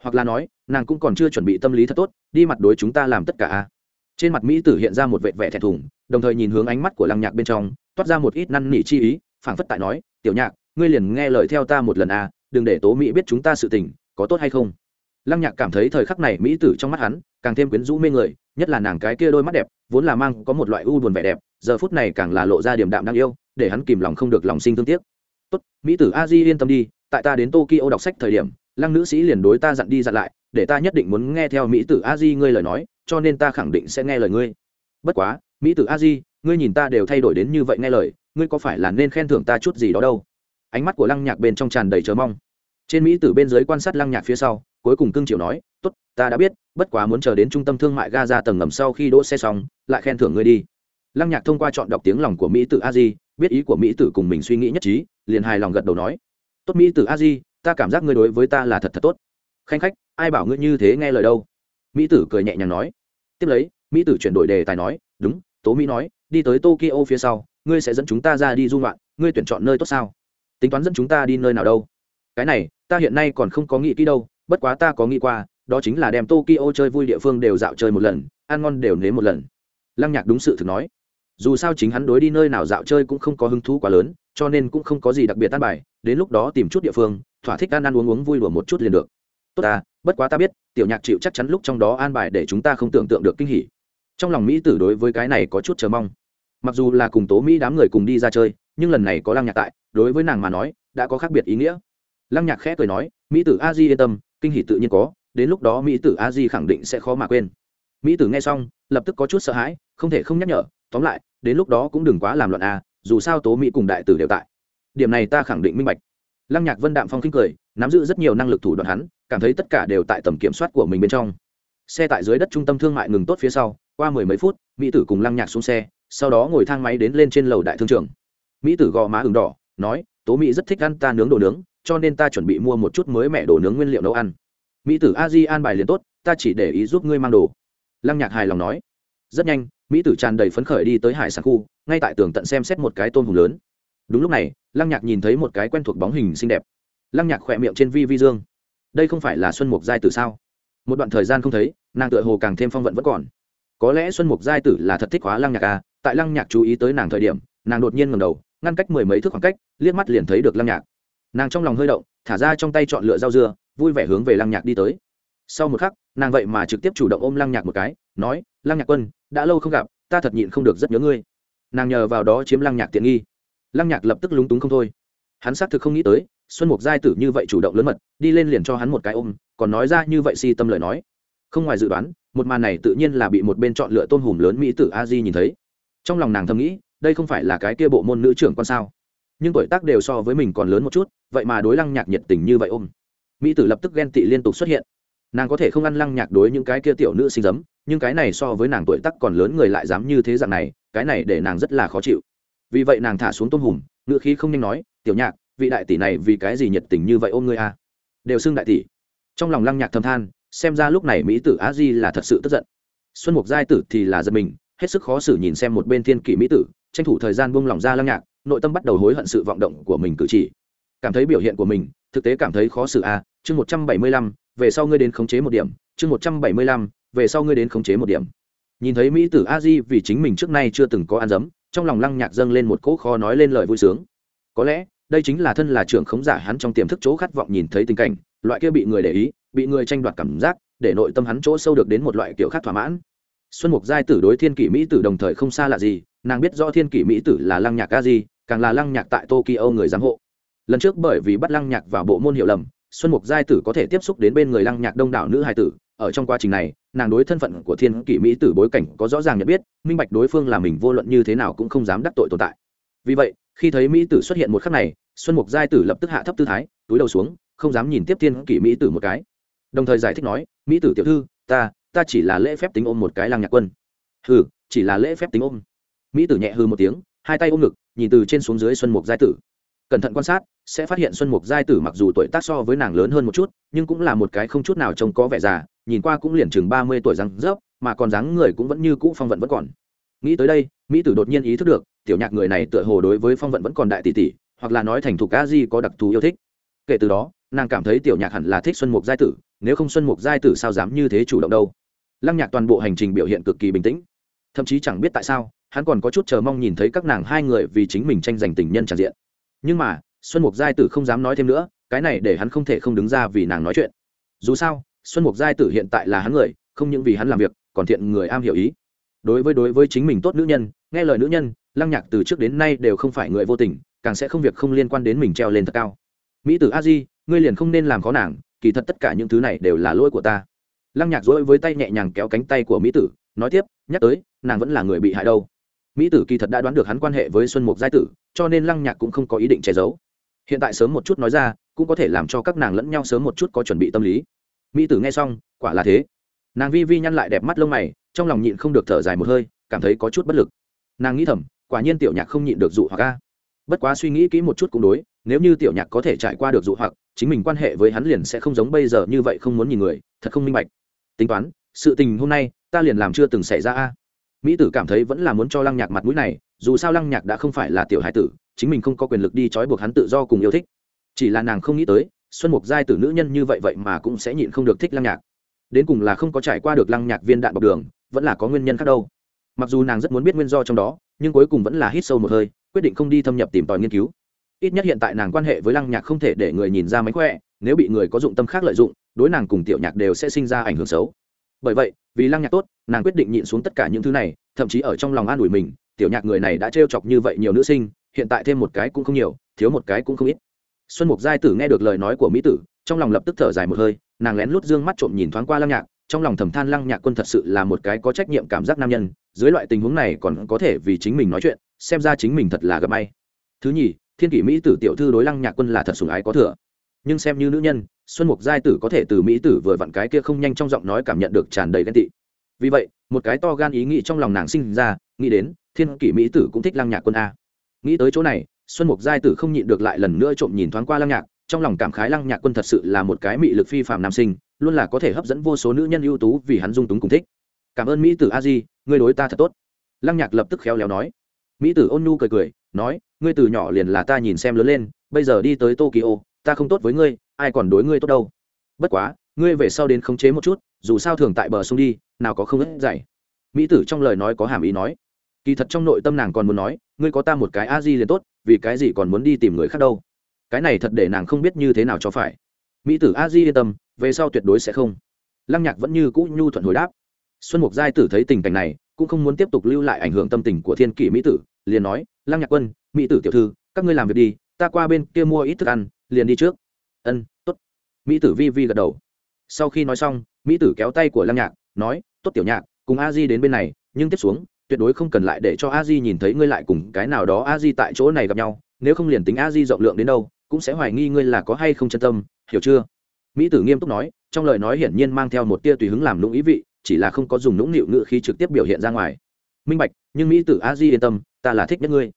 hoặc là nói, nàng cũng còn chưa chuẩn bị tâm lý thật tốt, đi mặt đối chúng ta làm tất cả trên mặt mỹ tử hiện ra một vệ vẻ thẹn thùng, đồng thời nhìn hướng ánh mắt của lăng nhạc bên trong, toát ra một ít năn nỉ chi ý, phảng phất tại nói, tiểu nhạc, ngươi liền nghe lời theo ta một lần a, đừng để tố mỹ biết chúng ta sự tình, có tốt hay không? Lăng nhạc cảm thấy thời khắc này mỹ tử trong mắt hắn càng thêm quyến rũ mê người, nhất là nàng cái kia đôi mắt đẹp, vốn là mang có một loại u buồn vẻ đẹp, giờ phút này càng là lộ ra điểm đạm đáng yêu, để hắn kìm lòng không được lòng sinh thương tiếc. Tốt, mỹ tử a di yên tâm đi, tại ta đến tokyo đọc sách thời điểm lăng nữ sĩ liền đối ta dặn đi dặn lại, để ta nhất định muốn nghe theo mỹ tử a di ngươi lời nói, cho nên ta khẳng định sẽ nghe lời ngươi. Bất quá, mỹ tử a di, ngươi nhìn ta đều thay đổi đến như vậy nghe lời, ngươi có phải là nên khen thưởng ta chút gì đó đâu? Ánh mắt của lăng nhạc bên trong tràn đầy chờ mong. Trên mỹ tử bên dưới quan sát lăng nhạc phía sau, cuối cùng cưng chịu nói t ố t ta đã biết, bất quá muốn chờ đến trung tâm thương mại ga ra tầng ngầm sau khi đỗ xe xong, lại khen thưởng ngươi đi. Lăng nhạc thông qua chọn đọc tiếng lòng của mỹ tử a di, biết ý của mỹ tử cùng mình suy nghĩ nhất trí, liền hài lòng gật đầu nói, tốt mỹ tử a di ta cảm giác ngươi đối với ta là thật thật tốt. Khanh khách ai bảo ngươi như thế nghe lời đâu? Mỹ tử cười nhẹ nhàng nói. Tiếp lấy mỹ tử chuyển đổi đề tài nói đúng tố mỹ nói đi tới tokyo phía sau ngươi sẽ dẫn chúng ta ra đi du ngoạn, ngươi tuyển chọn nơi tốt sao? Tính toán dẫn chúng ta đi nơi nào đâu? Cái này ta hiện nay còn không có nghĩ kỹ đâu bất quá ta có nghĩ qua đó chính là đem tokyo chơi vui địa phương đều dạo chơi một lần ăn ngon đều nếm một lần. Lăng nhạc đúng sự thực nói dù sao chính hắn đối đi nơi nào dạo chơi cũng không có hứng thú quá lớn, cho nên cũng không có gì đặc biệt tan bài, đến lúc đó tìm chút địa phương, thỏa thích ăn ăn uống uống vui đùa một chút liền được. Tốt ta, bất quá ta biết, tiểu nhạc chịu chắc chắn lúc trong đó an bài để chúng ta không tưởng tượng được kinh hỉ. Trong lòng mỹ tử đối với cái này có chút chờ mong. Mặc dù là cùng tố mỹ đám người cùng đi ra chơi, nhưng lần này có lăng nhạc tại, đối với nàng mà nói, đã có khác biệt ý nghĩa. Lăng nhạc khẽ cười nói, mỹ tử a di yên tâm, kinh hỉ tự nhiên có, đến lúc đó mỹ tử a di khẳng định sẽ khó mà quên. Mỹ tử nghe xong, lập tức có chút sợ hãi, không thể không nhắc nhở tóm lại, đến lúc đó cũng đừng quá làm loạn a, dù sao tố mỹ cùng đại tử đều tại. Điểm này ta khẳng định minh bạch. Lăng nhạc vân đạm phong khinh cười, nắm giữ rất nhiều năng lực thủ đoạn hắn, cảm thấy tất cả đều tại tầm kiểm soát của mình bên trong. Xe tại dưới đất trung tâm thương mại ngừng tốt phía sau, qua mười mấy phút, mỹ tử cùng lăng nhạc xuống xe, sau đó ngồi thang máy đến lên trên lầu đại thương trường mỹ tử gò má ừng đỏ, nói, tố mỹ rất thích ăn ta nướng đồ nướng, cho nên ta chuẩn bị mua một chút mới mẹ đồ nướng nguyên liệu nấu ăn. Mỹ tử a di an bài liền tốt, ta chỉ để ý giúp ngươi mang đồ. Lăng nhạc hài lòng nói. Rất nhanh mỹ tử tràn đầy phấn khởi đi tới hải sản khu, ngay tại tường tận xem xét một cái tôm hùm lớn. Đúng lúc này, lăng nhạc nhìn thấy một cái quen thuộc bóng hình xinh đẹp. Lăng nhạc khỏe miệng trên vi vi dương. Đây không phải là xuân mục giai tử sao? Một đoạn thời gian không thấy, nàng tựa hồ càng thêm phong vận vẫn còn. Có lẽ xuân mục giai tử là thật thích hóa lăng nhạc à? Tại lăng nhạc chú ý tới nàng thời điểm, nàng đột nhiên ngầm đầu, ngăn cách mười mấy thước khoảng cách, liếc mắt liền thấy được lăng nhạc. Nàng trong lòng hơi động, thả ra trong tay chọn lựa rau dưa, vui vẻ hướng về lăng nhạc đi tới. Sau một khắc, nàng vậy mà trực tiếp chủ động ôm lăng nhạc một cái, nói, lăng nhạc quân đã lâu không gặp, ta thật nhịn không được rất nhớ ngươi. Nàng nhờ vào đó chiếm lăng nhạc tiện nghi. Lăng nhạc lập tức lúng túng không thôi. Hắn xác thực không nghĩ tới, xuân mục giai tử như vậy chủ động lớn mật, đi lên liền cho hắn một cái ôm, còn nói ra như vậy si tâm lời nói. Không ngoài dự đoán, một màn này tự nhiên là bị một bên chọn lựa tôn hùm lớn mỹ tử a di nhìn thấy. Trong lòng nàng thầm nghĩ, đây không phải là cái kia bộ môn nữ trưởng con sao? Nhưng tuổi tác đều so với mình còn lớn một chút, vậy mà đối lăng nhạc nhiệt tình như vậy ôm. Mỹ tử lập tức ghen tị liên tục xuất hiện. Nàng có thể không ăn lăng nhạc đối những cái kia tiểu nữ sinh giấm nhưng cái này so với nàng tuổi tác còn lớn người lại dám như thế dạng này, cái này để nàng rất là khó chịu. Vì vậy nàng thả xuống tôm hùm, ngựa khí không nhanh nói, tiểu nhạc, vị đại tỷ này vì cái gì nhiệt tình như vậy ôm ngươi a à? đều xưng đại tỷ. Trong lòng lăng nhạc thầm than, xem ra lúc này mỹ tử á di là thật sự tức giận. Xuân mục giai tử thì là giật mình, hết sức khó xử nhìn xem một bên thiên kỷ mỹ tử, tranh thủ thời gian buông lỏng ra lăng nhạc, nội tâm bắt đầu hối hận sự vọng động của mình cử chỉ. Cảm thấy biểu hiện của mình, thực tế cảm thấy khó xử a chương một trăm bảy mươi lăm, về sau ngươi đến khống chế một điểm, chương một trăm bảy mươi lăm về sau ngươi đến khống chế một điểm. Nhìn thấy mỹ tử a di vì chính mình trước nay chưa từng có ăn dấm, trong lòng lăng nhạc dâng lên một cỗ khó nói lên lời vui sướng. Có lẽ, đây chính là thân là trưởng khống giả hắn trong tiềm thức chỗ khát vọng nhìn thấy tình cảnh, loại kia bị người để ý, bị người tranh đoạt cảm giác, để nội tâm hắn chỗ sâu được đến một loại kiểu khác thỏa mãn. Xuân mục giai tử đối thiên kỷ mỹ tử đồng thời không xa lạ gì, nàng biết rõ thiên kỷ mỹ tử là lăng nhạc a di càng là lăng nhạc tại tokyo người giám hộ. Lần trước bởi vì bắt lăng nhạc vào bộ môn hiệu lầm, xuân mục giai tử có thể tiếp xúc đến bên người lăng nhạc đông đảo nữ hài tử ở trong quá trình này, nàng đối thân phận của thiên kỷ mỹ tử bối cảnh có rõ ràng nhận biết, minh bạch đối phương là mình vô luận như thế nào cũng không dám đắc tội tồn tại. Vì vậy, khi thấy mỹ tử xuất hiện một khắc này, xuân mục giai tử lập tức hạ thấp tư thái, túi đầu xuống, không dám nhìn tiếp thiên kỷ mỹ tử một cái. Đồng thời giải thích nói, mỹ tử tiểu thư, ta ta chỉ là lễ phép tính ôm một cái lăng nhạc quân. Hừ, chỉ là lễ phép tính ôm. Mỹ tử nhẹ hư một tiếng, hai tay ôm ngực, nhìn từ trên xuống dưới xuân mục giai tử cẩn thận quan sát, sẽ phát hiện xuân mục giai tử mặc dù tuổi tác so với nàng lớn hơn một chút, nhưng cũng là một cái không chút nào trông có vẻ già, nhìn qua cũng liền chừng ba mươi tuổi răng rớp, mà còn dáng người cũng vẫn như cũ phong vận vẫn còn. Nghĩ tới đây, mỹ tử đột nhiên ý thức được, tiểu nhạc người này tựa hồ đối với phong vận vẫn còn đại tỷ tỷ, hoặc là nói thành thục a di có đặc thù yêu thích. Kể từ đó, nàng cảm thấy tiểu nhạc hẳn là thích xuân mục giai tử, nếu không xuân mục giai tử sao dám như thế chủ động đâu? Lăng nhạc toàn bộ hành trình biểu hiện cực kỳ bình tĩnh. Thậm chí chẳng biết tại sao, hắn còn có chút chờ mong nhìn thấy các nàng hai người vì chính mình tranh giành tình nhân tràn diện nhưng mà, xuân mục giai tử không dám nói thêm nữa, cái này để hắn không thể không đứng ra vì nàng nói chuyện. Dù sao, xuân mục giai tử hiện tại là hắn người, không những vì hắn làm việc, còn thiện người am hiểu ý. Đối với đối với chính mình tốt nữ nhân, nghe lời nữ nhân, lăng nhạc từ trước đến nay đều không phải người vô tình, càng sẽ không việc không liên quan đến mình treo lên thật cao. Mỹ tử a di, ngươi liền không nên làm khó nàng, kỳ thật tất cả những thứ này đều là lỗi của ta. Lăng nhạc dỗi với tay nhẹ nhàng kéo cánh tay của mỹ tử, nói tiếp, nhắc tới, nàng vẫn là người bị hại đâu mỹ tử kỳ thật đã đoán được hắn quan hệ với xuân mục giai tử, cho nên lăng nhạc cũng không có ý định che giấu. Hiện tại sớm một chút nói ra, cũng có thể làm cho các nàng lẫn nhau sớm một chút có chuẩn bị tâm lý. Mỹ tử nghe xong, quả là thế. Nàng vi vi nhăn lại đẹp mắt lông mày, trong lòng nhịn không được thở dài một hơi, cảm thấy có chút bất lực. Nàng nghĩ thầm, quả nhiên tiểu nhạc không nhịn được dụ hoặc ca bất quá suy nghĩ kỹ một chút cũng đối, nếu như tiểu nhạc có thể trải qua được dụ hoặc, chính mình quan hệ với hắn liền sẽ không giống bây giờ như vậy không muốn nhìn người, thật không minh bạch. Tính toán, sự tình hôm nay, ta liền làm chưa từng xảy ra a mỹ tử cảm thấy vẫn là muốn cho lăng nhạc mặt mũi này, dù sao lăng nhạc đã không phải là tiểu hải tử, chính mình không có quyền lực đi trói buộc hắn tự do cùng yêu thích. Chỉ là nàng không nghĩ tới, xuân mục giai tử nữ nhân như vậy vậy mà cũng sẽ nhịn không được thích lăng nhạc. Đến cùng là không có trải qua được lăng nhạc viên đạn bọc đường, vẫn là có nguyên nhân khác đâu. Mặc dù nàng rất muốn biết nguyên do trong đó, nhưng cuối cùng vẫn là hít sâu một hơi, quyết định không đi thâm nhập tìm tòi nghiên cứu. Ít nhất hiện tại nàng quan hệ với lăng nhạc không thể để người nhìn ra mánh khỏe, nếu bị người có dụng tâm khác lợi dụng, đối nàng cùng tiểu nhạc đều sẽ sinh ra ảnh hưởng xấu. Bởi vậy vì lăng nhạc tốt, nàng quyết định nhịn xuống tất cả những thứ này, thậm chí ở trong lòng an ủi mình, tiểu nhạc người này đã trêu chọc như vậy nhiều nữ sinh, hiện tại thêm một cái cũng không nhiều, thiếu một cái cũng không ít. Xuân mục giai tử nghe được lời nói của mỹ tử, trong lòng lập tức thở dài một hơi, nàng lén lút dương mắt trộm nhìn thoáng qua lăng nhạc, trong lòng thầm than lăng nhạc quân thật sự là một cái có trách nhiệm cảm giác nam nhân, dưới loại tình huống này còn có thể vì chính mình nói chuyện, xem ra chính mình thật là gặp may. Thứ nhì, thiên kỷ mỹ tử tiểu thư đối lăng nhạc quân là thật sùng ái có thừa. Nhưng xem như nữ nhân xuân mục giai tử có thể từ mỹ tử vừa vặn cái kia không nhanh trong giọng nói cảm nhận được tràn đầy ghen tị. Vì vậy, một cái to gan ý nghĩ trong lòng nàng sinh ra, nghĩ đến, thiên kỷ mỹ tử cũng thích lăng nhạc quân a. Nghĩ tới chỗ này, xuân mục giai tử không nhịn được lại lần nữa trộm nhìn thoáng qua lăng nhạc, trong lòng cảm khái lăng nhạc quân thật sự là một cái mị lực phi phạm nam sinh, luôn là có thể hấp dẫn vô số nữ nhân ưu tú vì hắn dung túng cùng thích. Cảm ơn mỹ tử a di, ngươi đối ta thật tốt. Lăng nhạc lập tức khéo léo nói. Mỹ tử ôn nhu cười cười, nói, ngươi từ nhỏ liền là ta nhìn xem lớn lên, bây giờ đi tới tokyo, ta không tốt với ngươi ai còn đối ngươi tốt đâu. Bất quá, ngươi về sau đến khống chế một chút, dù sao thường tại bờ sông đi, nào có không ớt dày mỹ tử trong lời nói có hàm ý nói. Kỳ thật trong nội tâm nàng còn muốn nói, ngươi có ta một cái a di liền tốt, vì cái gì còn muốn đi tìm người khác đâu? Cái này thật để nàng không biết như thế nào cho phải. Mỹ tử a di yên tâm, về sau tuyệt đối sẽ không. Lăng nhạc vẫn như cũ nhu thuận hồi đáp. Xuân mục giai tử thấy tình cảnh này, cũng không muốn tiếp tục lưu lại ảnh hưởng tâm tình của thiên kỷ mỹ tử, liền nói, lăng nhạc quân, mỹ tử tiểu thư, các ngươi làm việc đi, ta qua bên kia mua ít thức ăn, liền đi trước. Ân mỹ tử vi vi gật đầu. Sau khi nói xong, mỹ tử kéo tay của lăng nhạc, nói, tốt tiểu nhạc, cùng a di đến bên này, nhưng tiếp xuống, tuyệt đối không cần lại để cho a di nhìn thấy ngươi lại cùng cái nào đó a di tại chỗ này gặp nhau, nếu không liền tính a di rộng lượng đến đâu, cũng sẽ hoài nghi ngươi là có hay không chân tâm, hiểu chưa? Mỹ tử nghiêm túc nói, trong lời nói hiển nhiên mang theo một tia tùy hứng làm lũng ý vị, chỉ là không có dùng nũng nịu ngữ khí trực tiếp biểu hiện ra ngoài. Minh bạch, nhưng mỹ tử a di yên tâm, ta là thích nhất ngươi.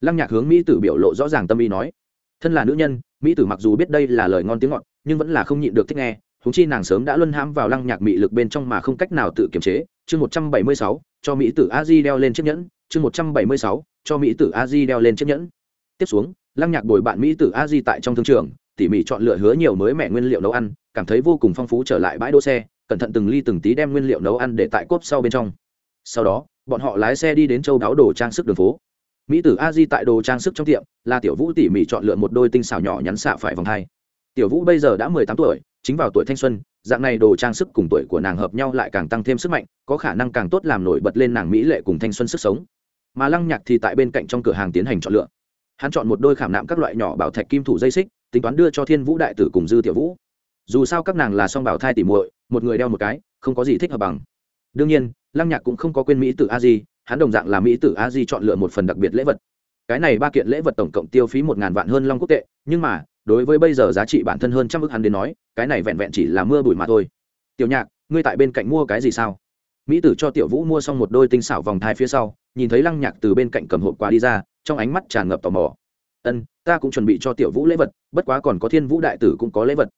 Lăng nhạc hướng mỹ tử biểu lộ rõ ràng tâm ý nói, thân là nữ nhân mỹ tử mặc dù biết đây là lời ngon tiếng ngọt, nhưng vẫn là không nhịn được thích nghe. Húng chi nàng sớm đã luân hãm vào lăng nhạc mị lực bên trong mà không cách nào tự kiềm chế. Chương một trăm bảy mươi sáu, cho mỹ tử a di đeo lên chiếc nhẫn. Chương một trăm bảy mươi sáu, cho mỹ tử a di đeo lên chiếc nhẫn. Tiếp xuống, lăng nhạc bồi bạn mỹ tử a di tại trong thương trường, tỉ mỉ chọn lựa hứa nhiều mới mẹ nguyên liệu nấu ăn, cảm thấy vô cùng phong phú trở lại bãi đỗ xe, cẩn thận từng ly từng tí đem nguyên liệu nấu ăn để tại cốp sau bên trong. Sau đó, bọn họ lái xe đi đến châu đáo đồ trang sức đường phố mỹ tử a di tại đồ trang sức trong tiệm, là tiểu vũ tỉ mỉ chọn lựa một đôi tinh xảo nhỏ nhắn xạ phải vòng hai. Tiểu vũ bây giờ đã mười tám tuổi, chính vào tuổi thanh xuân, dạng này đồ trang sức cùng tuổi của nàng hợp nhau lại càng tăng thêm sức mạnh, có khả năng càng tốt làm nổi bật lên nàng mỹ lệ cùng thanh xuân sức sống. Mà lăng nhạc thì tại bên cạnh trong cửa hàng tiến hành chọn lựa. Hắn chọn một đôi khảm nạm các loại nhỏ bảo thạch kim thủ dây xích, tính toán đưa cho thiên vũ đại tử cùng dư tiểu vũ. Dù sao các nàng là song bảo thai tỉ muội, một người đeo một cái, không có gì thích hợp bằng. Đương nhiên, lăng nhạc cũng không có quên mỹ tử a di hắn đồng dạng là mỹ tử a di chọn lựa một phần đặc biệt lễ vật. Cái này ba kiện lễ vật tổng cộng tiêu phí một ngàn vạn hơn long quốc tệ, nhưng mà, đối với bây giờ giá trị bản thân hơn trăm ước hắn đến nói, cái này vẹn vẹn chỉ là mưa bụi mà thôi. Tiểu nhạc, ngươi tại bên cạnh mua cái gì sao? Mỹ tử cho tiểu vũ mua xong một đôi tinh xảo vòng thai phía sau, nhìn thấy lăng nhạc từ bên cạnh cầm hộp quà đi ra, trong ánh mắt tràn ngập tò mò. Ân, ta cũng chuẩn bị cho tiểu vũ lễ vật, bất quá còn có thiên vũ đại tử cũng có lễ vật.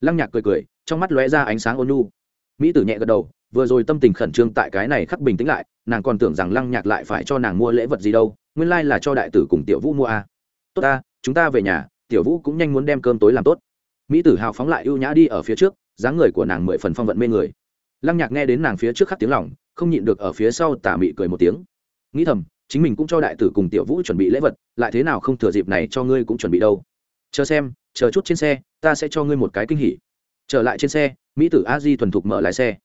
Lăng nhạc cười cười, trong mắt lóe ra ánh sáng ôn nu mỹ tử nhẹ gật đầu vừa rồi tâm tình khẩn trương tại cái này khắc bình tĩnh lại, nàng còn tưởng rằng lăng nhạc lại phải cho nàng mua lễ vật gì đâu, nguyên lai là cho đại tử cùng tiểu vũ mua a à. tốt ta, chúng ta về nhà, tiểu vũ cũng nhanh muốn đem cơm tối làm tốt. Mỹ tử hào phóng lại ưu nhã đi ở phía trước, dáng người của nàng mười phần phong vận mê người. Lăng nhạc nghe đến nàng phía trước khắc tiếng lòng, không nhịn được ở phía sau tà mị cười một tiếng. Nghĩ thầm, chính mình cũng cho đại tử cùng tiểu vũ chuẩn bị lễ vật, lại thế nào không thừa dịp này cho ngươi cũng chuẩn bị đâu. Chờ xem, chờ chút trên xe, ta sẽ cho ngươi một cái kinh hỉ. Trở lại trên xe, mỹ tử a di thuần thục mở lái xe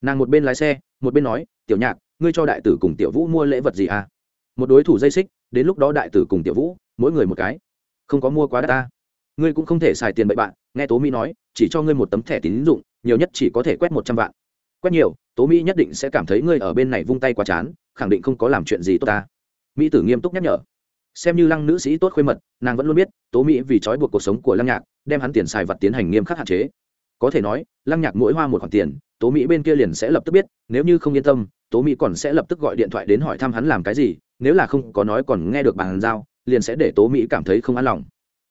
nàng một bên lái xe, một bên nói, tiểu nhạc, ngươi cho đại tử cùng tiểu vũ mua lễ vật gì à? Một đối thủ dây xích, đến lúc đó đại tử cùng tiểu vũ, mỗi người một cái. Không có mua quá đắt ta. Ngươi cũng không thể xài tiền bậy bạn. Nghe tố mỹ nói, chỉ cho ngươi một tấm thẻ tín dụng, nhiều nhất chỉ có thể quét một trăm vạn. Quét nhiều, tố mỹ nhất định sẽ cảm thấy ngươi ở bên này vung tay quá chán, khẳng định không có làm chuyện gì tốt ta. Mỹ tử nghiêm túc nhắc nhở. Xem như lăng nữ sĩ tốt khuê mật, nàng vẫn luôn biết tố mỹ vì trói buộc cuộc sống của lăng nhạc, đem hắn tiền xài vật tiến hành nghiêm khắc hạn chế có thể nói, lăng nhạc mỗi hoa một khoản tiền, tố mỹ bên kia liền sẽ lập tức biết, nếu như không yên tâm, tố mỹ còn sẽ lập tức gọi điện thoại đến hỏi thăm hắn làm cái gì, nếu là không có nói còn nghe được bàn giao, liền sẽ để tố mỹ cảm thấy không an lòng.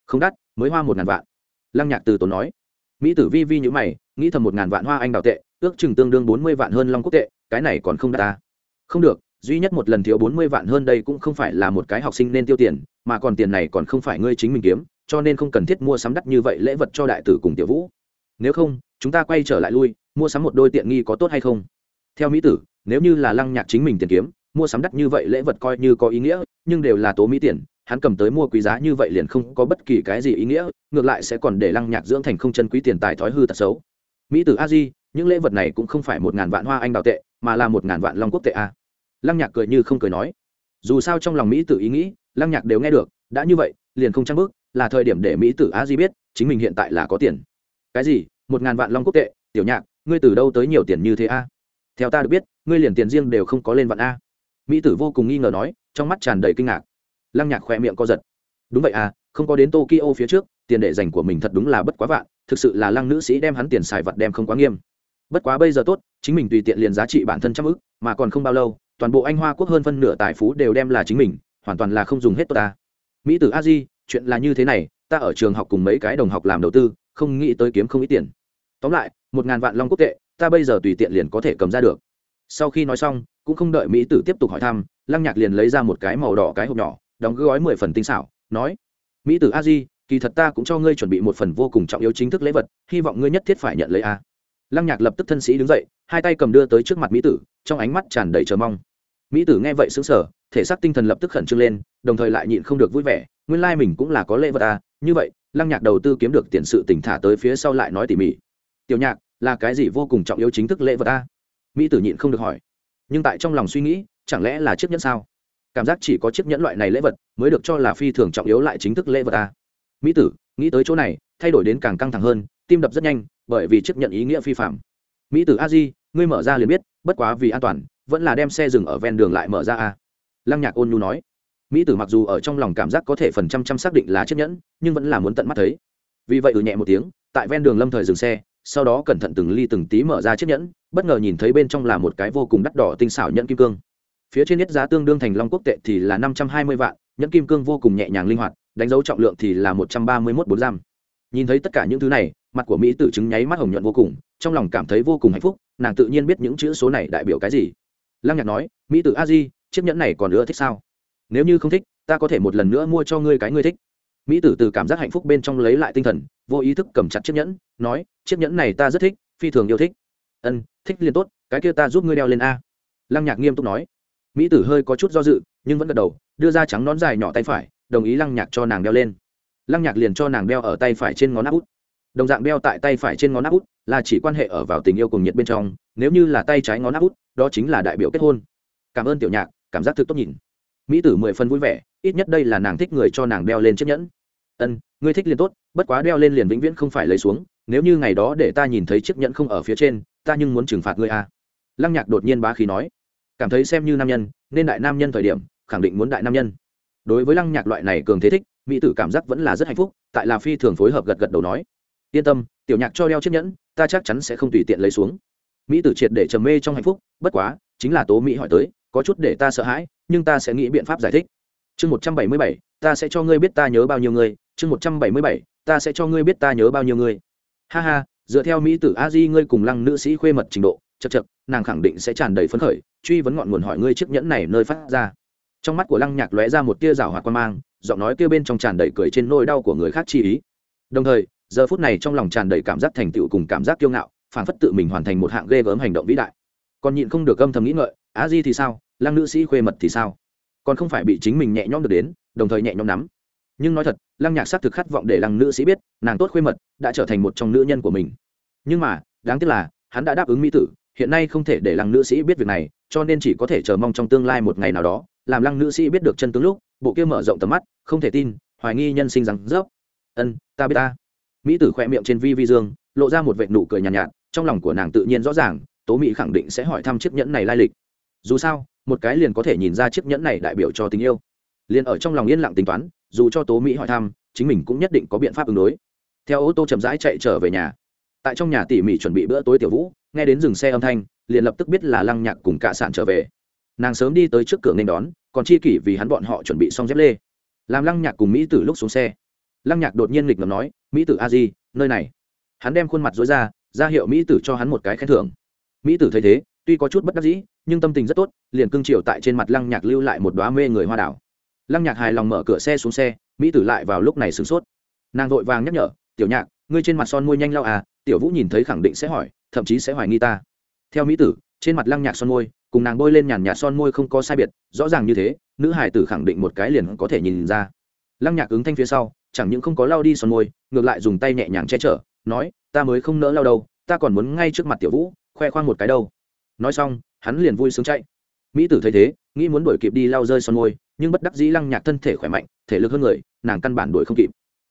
Không đắt, mới hoa một ngàn vạn. Lăng nhạc từ tốn nói. Mỹ tử vi vi như mày, nghĩ thầm một ngàn vạn hoa anh đào tệ, ước chừng tương đương bốn mươi vạn hơn long quốc tệ, cái này còn không đắt ta không được, duy nhất một lần thiếu bốn mươi vạn hơn đây cũng không phải là một cái học sinh nên tiêu tiền, mà còn tiền này còn không phải ngươi chính mình kiếm, cho nên không cần thiết mua sắm đắt như vậy lễ vật cho đại tử cùng tiểu vũ nếu không, chúng ta quay trở lại lui, mua sắm một đôi tiện nghi có tốt hay không? Theo mỹ tử, nếu như là lăng nhạc chính mình tiền kiếm, mua sắm đắt như vậy lễ vật coi như có ý nghĩa, nhưng đều là tố mỹ tiền, hắn cầm tới mua quý giá như vậy liền không có bất kỳ cái gì ý nghĩa, ngược lại sẽ còn để lăng nhạc dưỡng thành không chân quý tiền tài thói hư tật xấu. Mỹ tử a di, những lễ vật này cũng không phải một ngàn vạn hoa anh đào tệ, mà là một ngàn vạn long quốc tệ a. Lăng nhạc cười như không cười nói. Dù sao trong lòng mỹ tử ý nghĩ, lăng nhạc đều nghe được, đã như vậy, liền không trang bước, là thời điểm để mỹ tử a di biết, chính mình hiện tại là có tiền cái gì? Một ngàn vạn long quốc tệ, tiểu nhạc, ngươi từ đâu tới nhiều tiền như thế a? Theo ta được biết, ngươi liền tiền riêng đều không có lên vạn a. Mỹ tử vô cùng nghi ngờ nói, trong mắt tràn đầy kinh ngạc. Lăng nhạc khoe miệng co giật. Đúng vậy à không có đến tokyo phía trước, tiền để dành của mình thật đúng là bất quá vạn, thực sự là lăng nữ sĩ đem hắn tiền xài vật đem không quá nghiêm. Bất quá bây giờ tốt, chính mình tùy tiện liền giá trị bản thân trăm ức, mà còn không bao lâu, toàn bộ anh hoa quốc hơn phân nửa tài phú đều đem là chính mình, hoàn toàn là không dùng hết ta. Mỹ tử a di, chuyện là như thế này, ta ở trường học cùng mấy cái đồng học làm đầu tư không nghĩ tới kiếm không ít tiền. Tóm lại, một ngàn vạn long quốc tệ, ta bây giờ tùy tiện liền có thể cầm ra được. Sau khi nói xong, cũng không đợi mỹ tử tiếp tục hỏi thăm, lăng nhạc liền lấy ra một cái màu đỏ cái hộp nhỏ, đóng gói mười phần tinh xảo, nói, mỹ tử a di, kỳ thật ta cũng cho ngươi chuẩn bị một phần vô cùng trọng yếu chính thức lễ vật, hy vọng ngươi nhất thiết phải nhận lấy a. Lăng nhạc lập tức thân sĩ đứng dậy, hai tay cầm đưa tới trước mặt mỹ tử, trong ánh mắt tràn đầy chờ mong. Mỹ tử nghe vậy xứng sở thể xác tinh thần lập tức khẩn trương lên, đồng thời lại nhịn không được vui vẻ, nguyên lai mình cũng là có lễ vật à như vậy lăng nhạc đầu tư kiếm được tiền sự tỉnh thả tới phía sau lại nói tỉ mỉ. Tiểu nhạc, là cái gì vô cùng trọng yếu chính thức lễ vật ta? Mỹ tử nhịn không được hỏi. Nhưng tại trong lòng suy nghĩ, chẳng lẽ là chiếc nhẫn sao? Cảm giác chỉ có chiếc nhẫn loại này lễ vật mới được cho là phi thường trọng yếu lại chính thức lễ vật ta. Mỹ tử, nghĩ tới chỗ này, thay đổi đến càng căng thẳng hơn, tim đập rất nhanh, bởi vì chấp nhận ý nghĩa phi phạm. Mỹ tử a di, ngươi mở ra liền biết, bất quá vì an toàn, vẫn là đem xe dừng ở ven đường lại mở ra a. Lăng nhạc ôn nhu nói mỹ tử mặc dù ở trong lòng cảm giác có thể phần trăm trăm xác định là chiếc nhẫn, nhưng vẫn là muốn tận mắt thấy. Vì vậy ừ nhẹ một tiếng, tại ven đường lâm thời dừng xe, sau đó cẩn thận từng ly từng tí mở ra chiếc nhẫn, bất ngờ nhìn thấy bên trong là một cái vô cùng đắt đỏ tinh xảo nhẫn kim cương. Phía trên nhất giá tương đương thành long quốc tệ thì là năm trăm hai mươi vạn, nhẫn kim cương vô cùng nhẹ nhàng linh hoạt, đánh dấu trọng lượng thì là một trăm ba mươi mốt bốn giam nhìn thấy tất cả những thứ này, mặt của mỹ tử chứng nháy mắt hồng nhuận vô cùng, trong lòng cảm thấy vô cùng hạnh phúc, nàng tự nhiên biết những chữ số này đại biểu cái gì. Lăng nhạc nói, mỹ tử a di, chiếc nhẫn này còn nữa thích sao? Nếu như không thích, ta có thể một lần nữa mua cho ngươi cái ngươi thích. Mỹ tử từ cảm giác hạnh phúc bên trong lấy lại tinh thần, vô ý thức cầm chặt chiếc nhẫn, nói, chiếc nhẫn này ta rất thích, phi thường yêu thích. Ân, thích liền tốt, cái kia ta giúp ngươi đeo lên a. Lăng nhạc nghiêm túc nói. Mỹ tử hơi có chút do dự, nhưng vẫn gật đầu, đưa ra trắng nón dài nhỏ tay phải, đồng ý lăng nhạc cho nàng đeo lên. Lăng nhạc liền cho nàng đeo ở tay phải trên ngón áp út. Đồng dạng đeo tại tay phải trên ngón áp út là chỉ quan hệ ở vào tình yêu cùng nhiệt bên trong, nếu như là tay trái ngón áp út, đó chính là đại biểu kết hôn. Cảm ơn tiểu nhạc, cảm giác thực tốt nhìn mỹ tử mười phân vui vẻ, ít nhất đây là nàng thích người cho nàng đeo lên chiếc nhẫn. Ân, ngươi thích liền tốt, bất quá đeo lên liền vĩnh viễn không phải lấy xuống, nếu như ngày đó để ta nhìn thấy chiếc nhẫn không ở phía trên, ta nhưng muốn trừng phạt ngươi à. lăng nhạc đột nhiên bá khí nói. Cảm thấy xem như nam nhân, nên đại nam nhân thời điểm, khẳng định muốn đại nam nhân. Đối với lăng nhạc loại này cường thế thích, mỹ tử cảm giác vẫn là rất hạnh phúc, tại là phi thường phối hợp gật gật đầu nói. Yên tâm, tiểu nhạc cho đeo chiếc nhẫn, ta chắc chắn sẽ không tùy tiện lấy xuống. Mỹ tử triệt để trầm mê trong hạnh phúc, bất quá, chính là tố mỹ hỏi tới có chút để ta sợ hãi, nhưng ta sẽ nghĩ biện pháp giải thích. Chương một trăm bảy mươi bảy, ta sẽ cho ngươi biết ta nhớ bao nhiêu người. Chương một trăm bảy mươi bảy, ta sẽ cho ngươi biết ta nhớ bao nhiêu người. Ha ha, dựa theo mỹ tử a di, ngươi cùng lăng nữ sĩ khuê mật trình độ, chật chật, nàng khẳng định sẽ tràn đầy phấn khởi, truy vấn ngọn nguồn hỏi ngươi chiếc nhẫn này nơi phát ra. Trong mắt của lăng nhạc lóe ra một tia rào hoạt quan mang, giọng nói kia bên trong tràn đầy cười trên nỗi đau của người khác chi ý. Đồng thời, giờ phút này trong lòng tràn đầy cảm giác thành tựu cùng cảm giác kiêu ngạo phản phất tự mình hoàn thành một hạng ghê gớm hành động vĩ đại. Còn nhịn không được âm thầm nghĩ ngợi á di thì sao? Lăng nữ sĩ khuê mật thì sao? Còn không phải bị chính mình nhẹ nhõm được đến đồng thời nhẹ nhõm nắm nhưng nói thật lăng nhạc xác thực khát vọng để lăng nữ sĩ biết nàng tốt khuê mật đã trở thành một trong nữ nhân của mình. Nhưng mà đáng tiếc là hắn đã đáp ứng mỹ tử hiện nay không thể để lăng nữ sĩ biết việc này cho nên chỉ có thể chờ mong trong tương lai một ngày nào đó làm lăng nữ sĩ biết được chân tướng lúc bộ kia mở rộng tầm mắt không thể tin hoài nghi nhân sinh rằng dốc ân ta biết ta. Mỹ tử khỏe miệng trên vi vi dương lộ ra một vệt nụ cười nhàn nhạt, nhạt trong lòng của nàng tự nhiên rõ ràng tố mỹ khẳng định sẽ hỏi thăm chiếc nhẫn này lai lịch dù sao, một cái liền có thể nhìn ra chiếc nhẫn này đại biểu cho tình yêu. Liền ở trong lòng yên lặng tính toán, dù cho tố mỹ hỏi thăm, chính mình cũng nhất định có biện pháp ứng đối. Theo ô tô chậm rãi chạy trở về nhà, tại trong nhà tỉ mỉ chuẩn bị bữa tối tiểu vũ, nghe đến dừng xe âm thanh, liền lập tức biết là lăng nhạc cùng cả sản trở về. Nàng sớm đi tới trước cửa nên đón, còn chi kỷ vì hắn bọn họ chuẩn bị xong dép lê. Làm lăng nhạc cùng mỹ tử lúc xuống xe, lăng nhạc đột nhiên nghịch ngầm nói, mỹ tử a di, nơi này. Hắn đem khuôn mặt dối ra ra hiệu mỹ tử cho hắn một cái khen thưởng. Mỹ tử thấy thế tuy có chút bất đắc dĩ, nhưng tâm tình rất tốt, liền cưng chiều tại trên mặt lăng nhạc lưu lại một đoá mê người hoa đảo lăng nhạc hài lòng mở cửa xe xuống xe, mỹ tử lại vào lúc này sửng sốt. Nàng vội vàng nhắc nhở, tiểu nhạc, ngươi trên mặt son môi nhanh lao à tiểu vũ nhìn thấy khẳng định sẽ hỏi, thậm chí sẽ hoài nghi ta. Theo mỹ tử, trên mặt lăng nhạc son môi, cùng nàng bôi lên nhàn nhạt son môi không có sai biệt, rõ ràng như thế, nữ hải tử khẳng định một cái liền có thể nhìn ra. Lăng nhạc ứng thanh phía sau, chẳng những không có lao đi son môi, ngược lại dùng tay nhẹ nhàng che chở, nói, ta mới không nỡ lao đâu, ta còn muốn ngay trước mặt tiểu vũ, khoe khoang một cái đâu nói xong, hắn liền vui sướng chạy. Mỹ tử thấy thế, nghĩ muốn đuổi kịp đi lao rơi son môi, nhưng bất đắc dĩ lăng nhạc thân thể khỏe mạnh, thể lực hơn người, nàng căn bản đuổi không kịp.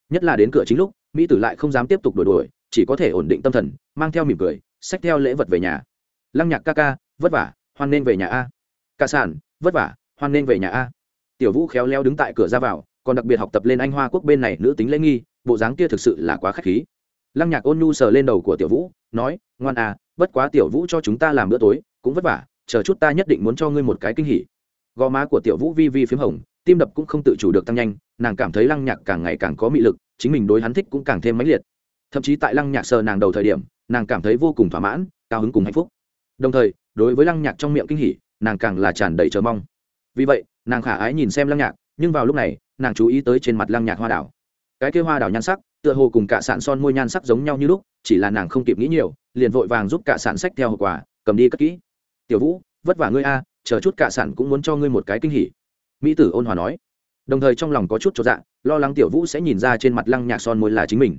Nhất là đến cửa chính lúc, mỹ tử lại không dám tiếp tục đuổi đuổi, chỉ có thể ổn định tâm thần, mang theo mỉm cười, xách theo lễ vật về nhà. Lăng nhạc ca ca, vất vả, hoan nên về nhà a. Ca sản, vất vả, hoan nên về nhà a. Tiểu vũ khéo leo đứng tại cửa ra vào, còn đặc biệt học tập lên anh hoa quốc bên này nữ tính lễ nghi, bộ dáng kia thực sự là quá k h á c h khí. Lăng nhạc ôn nhu sờ lên đầu của tiểu vũ, nói, ngoan à bất quá tiểu vũ cho chúng ta làm bữa tối, cũng vất vả, chờ chút ta nhất định muốn cho ngươi một cái kinh hỉ. Gò má của tiểu vũ vi vi p h í m hồng, tim đập cũng không tự chủ được tăng nhanh, nàng cảm thấy lăng nhạc càng ngày càng có mị lực, chính mình đối hắn thích cũng càng thêm mãnh liệt. Thậm chí tại lăng nhạc sờ nàng đầu thời điểm, nàng cảm thấy vô cùng thỏa mãn, cao hứng cùng hạnh phúc. Đồng thời, đối với lăng nhạc trong miệng kinh hỉ, nàng càng là tràn đầy chờ mong. Vì vậy, nàng khả ái nhìn xem lăng nhạc, nhưng vào lúc này, nàng chú ý tới trên mặt lăng nhạc hoa đảo. Cái kêu hoa đảo nhan sắc tựa hồ cùng cả sạn son môi nhan sắc giống nhau như lúc, chỉ là nàng không kịp nghĩ nhiều, liền vội vàng giúp cả sạn sách theo hậu quả cầm đi cất kỹ. Tiểu vũ, vất vả ngươi a, chờ chút cả sạn cũng muốn cho ngươi một cái kinh hỉ. Mỹ tử ôn hòa nói. Đồng thời trong lòng có chút cho dạ lo lắng tiểu vũ sẽ nhìn ra trên mặt lăng nhạc son môi là chính mình.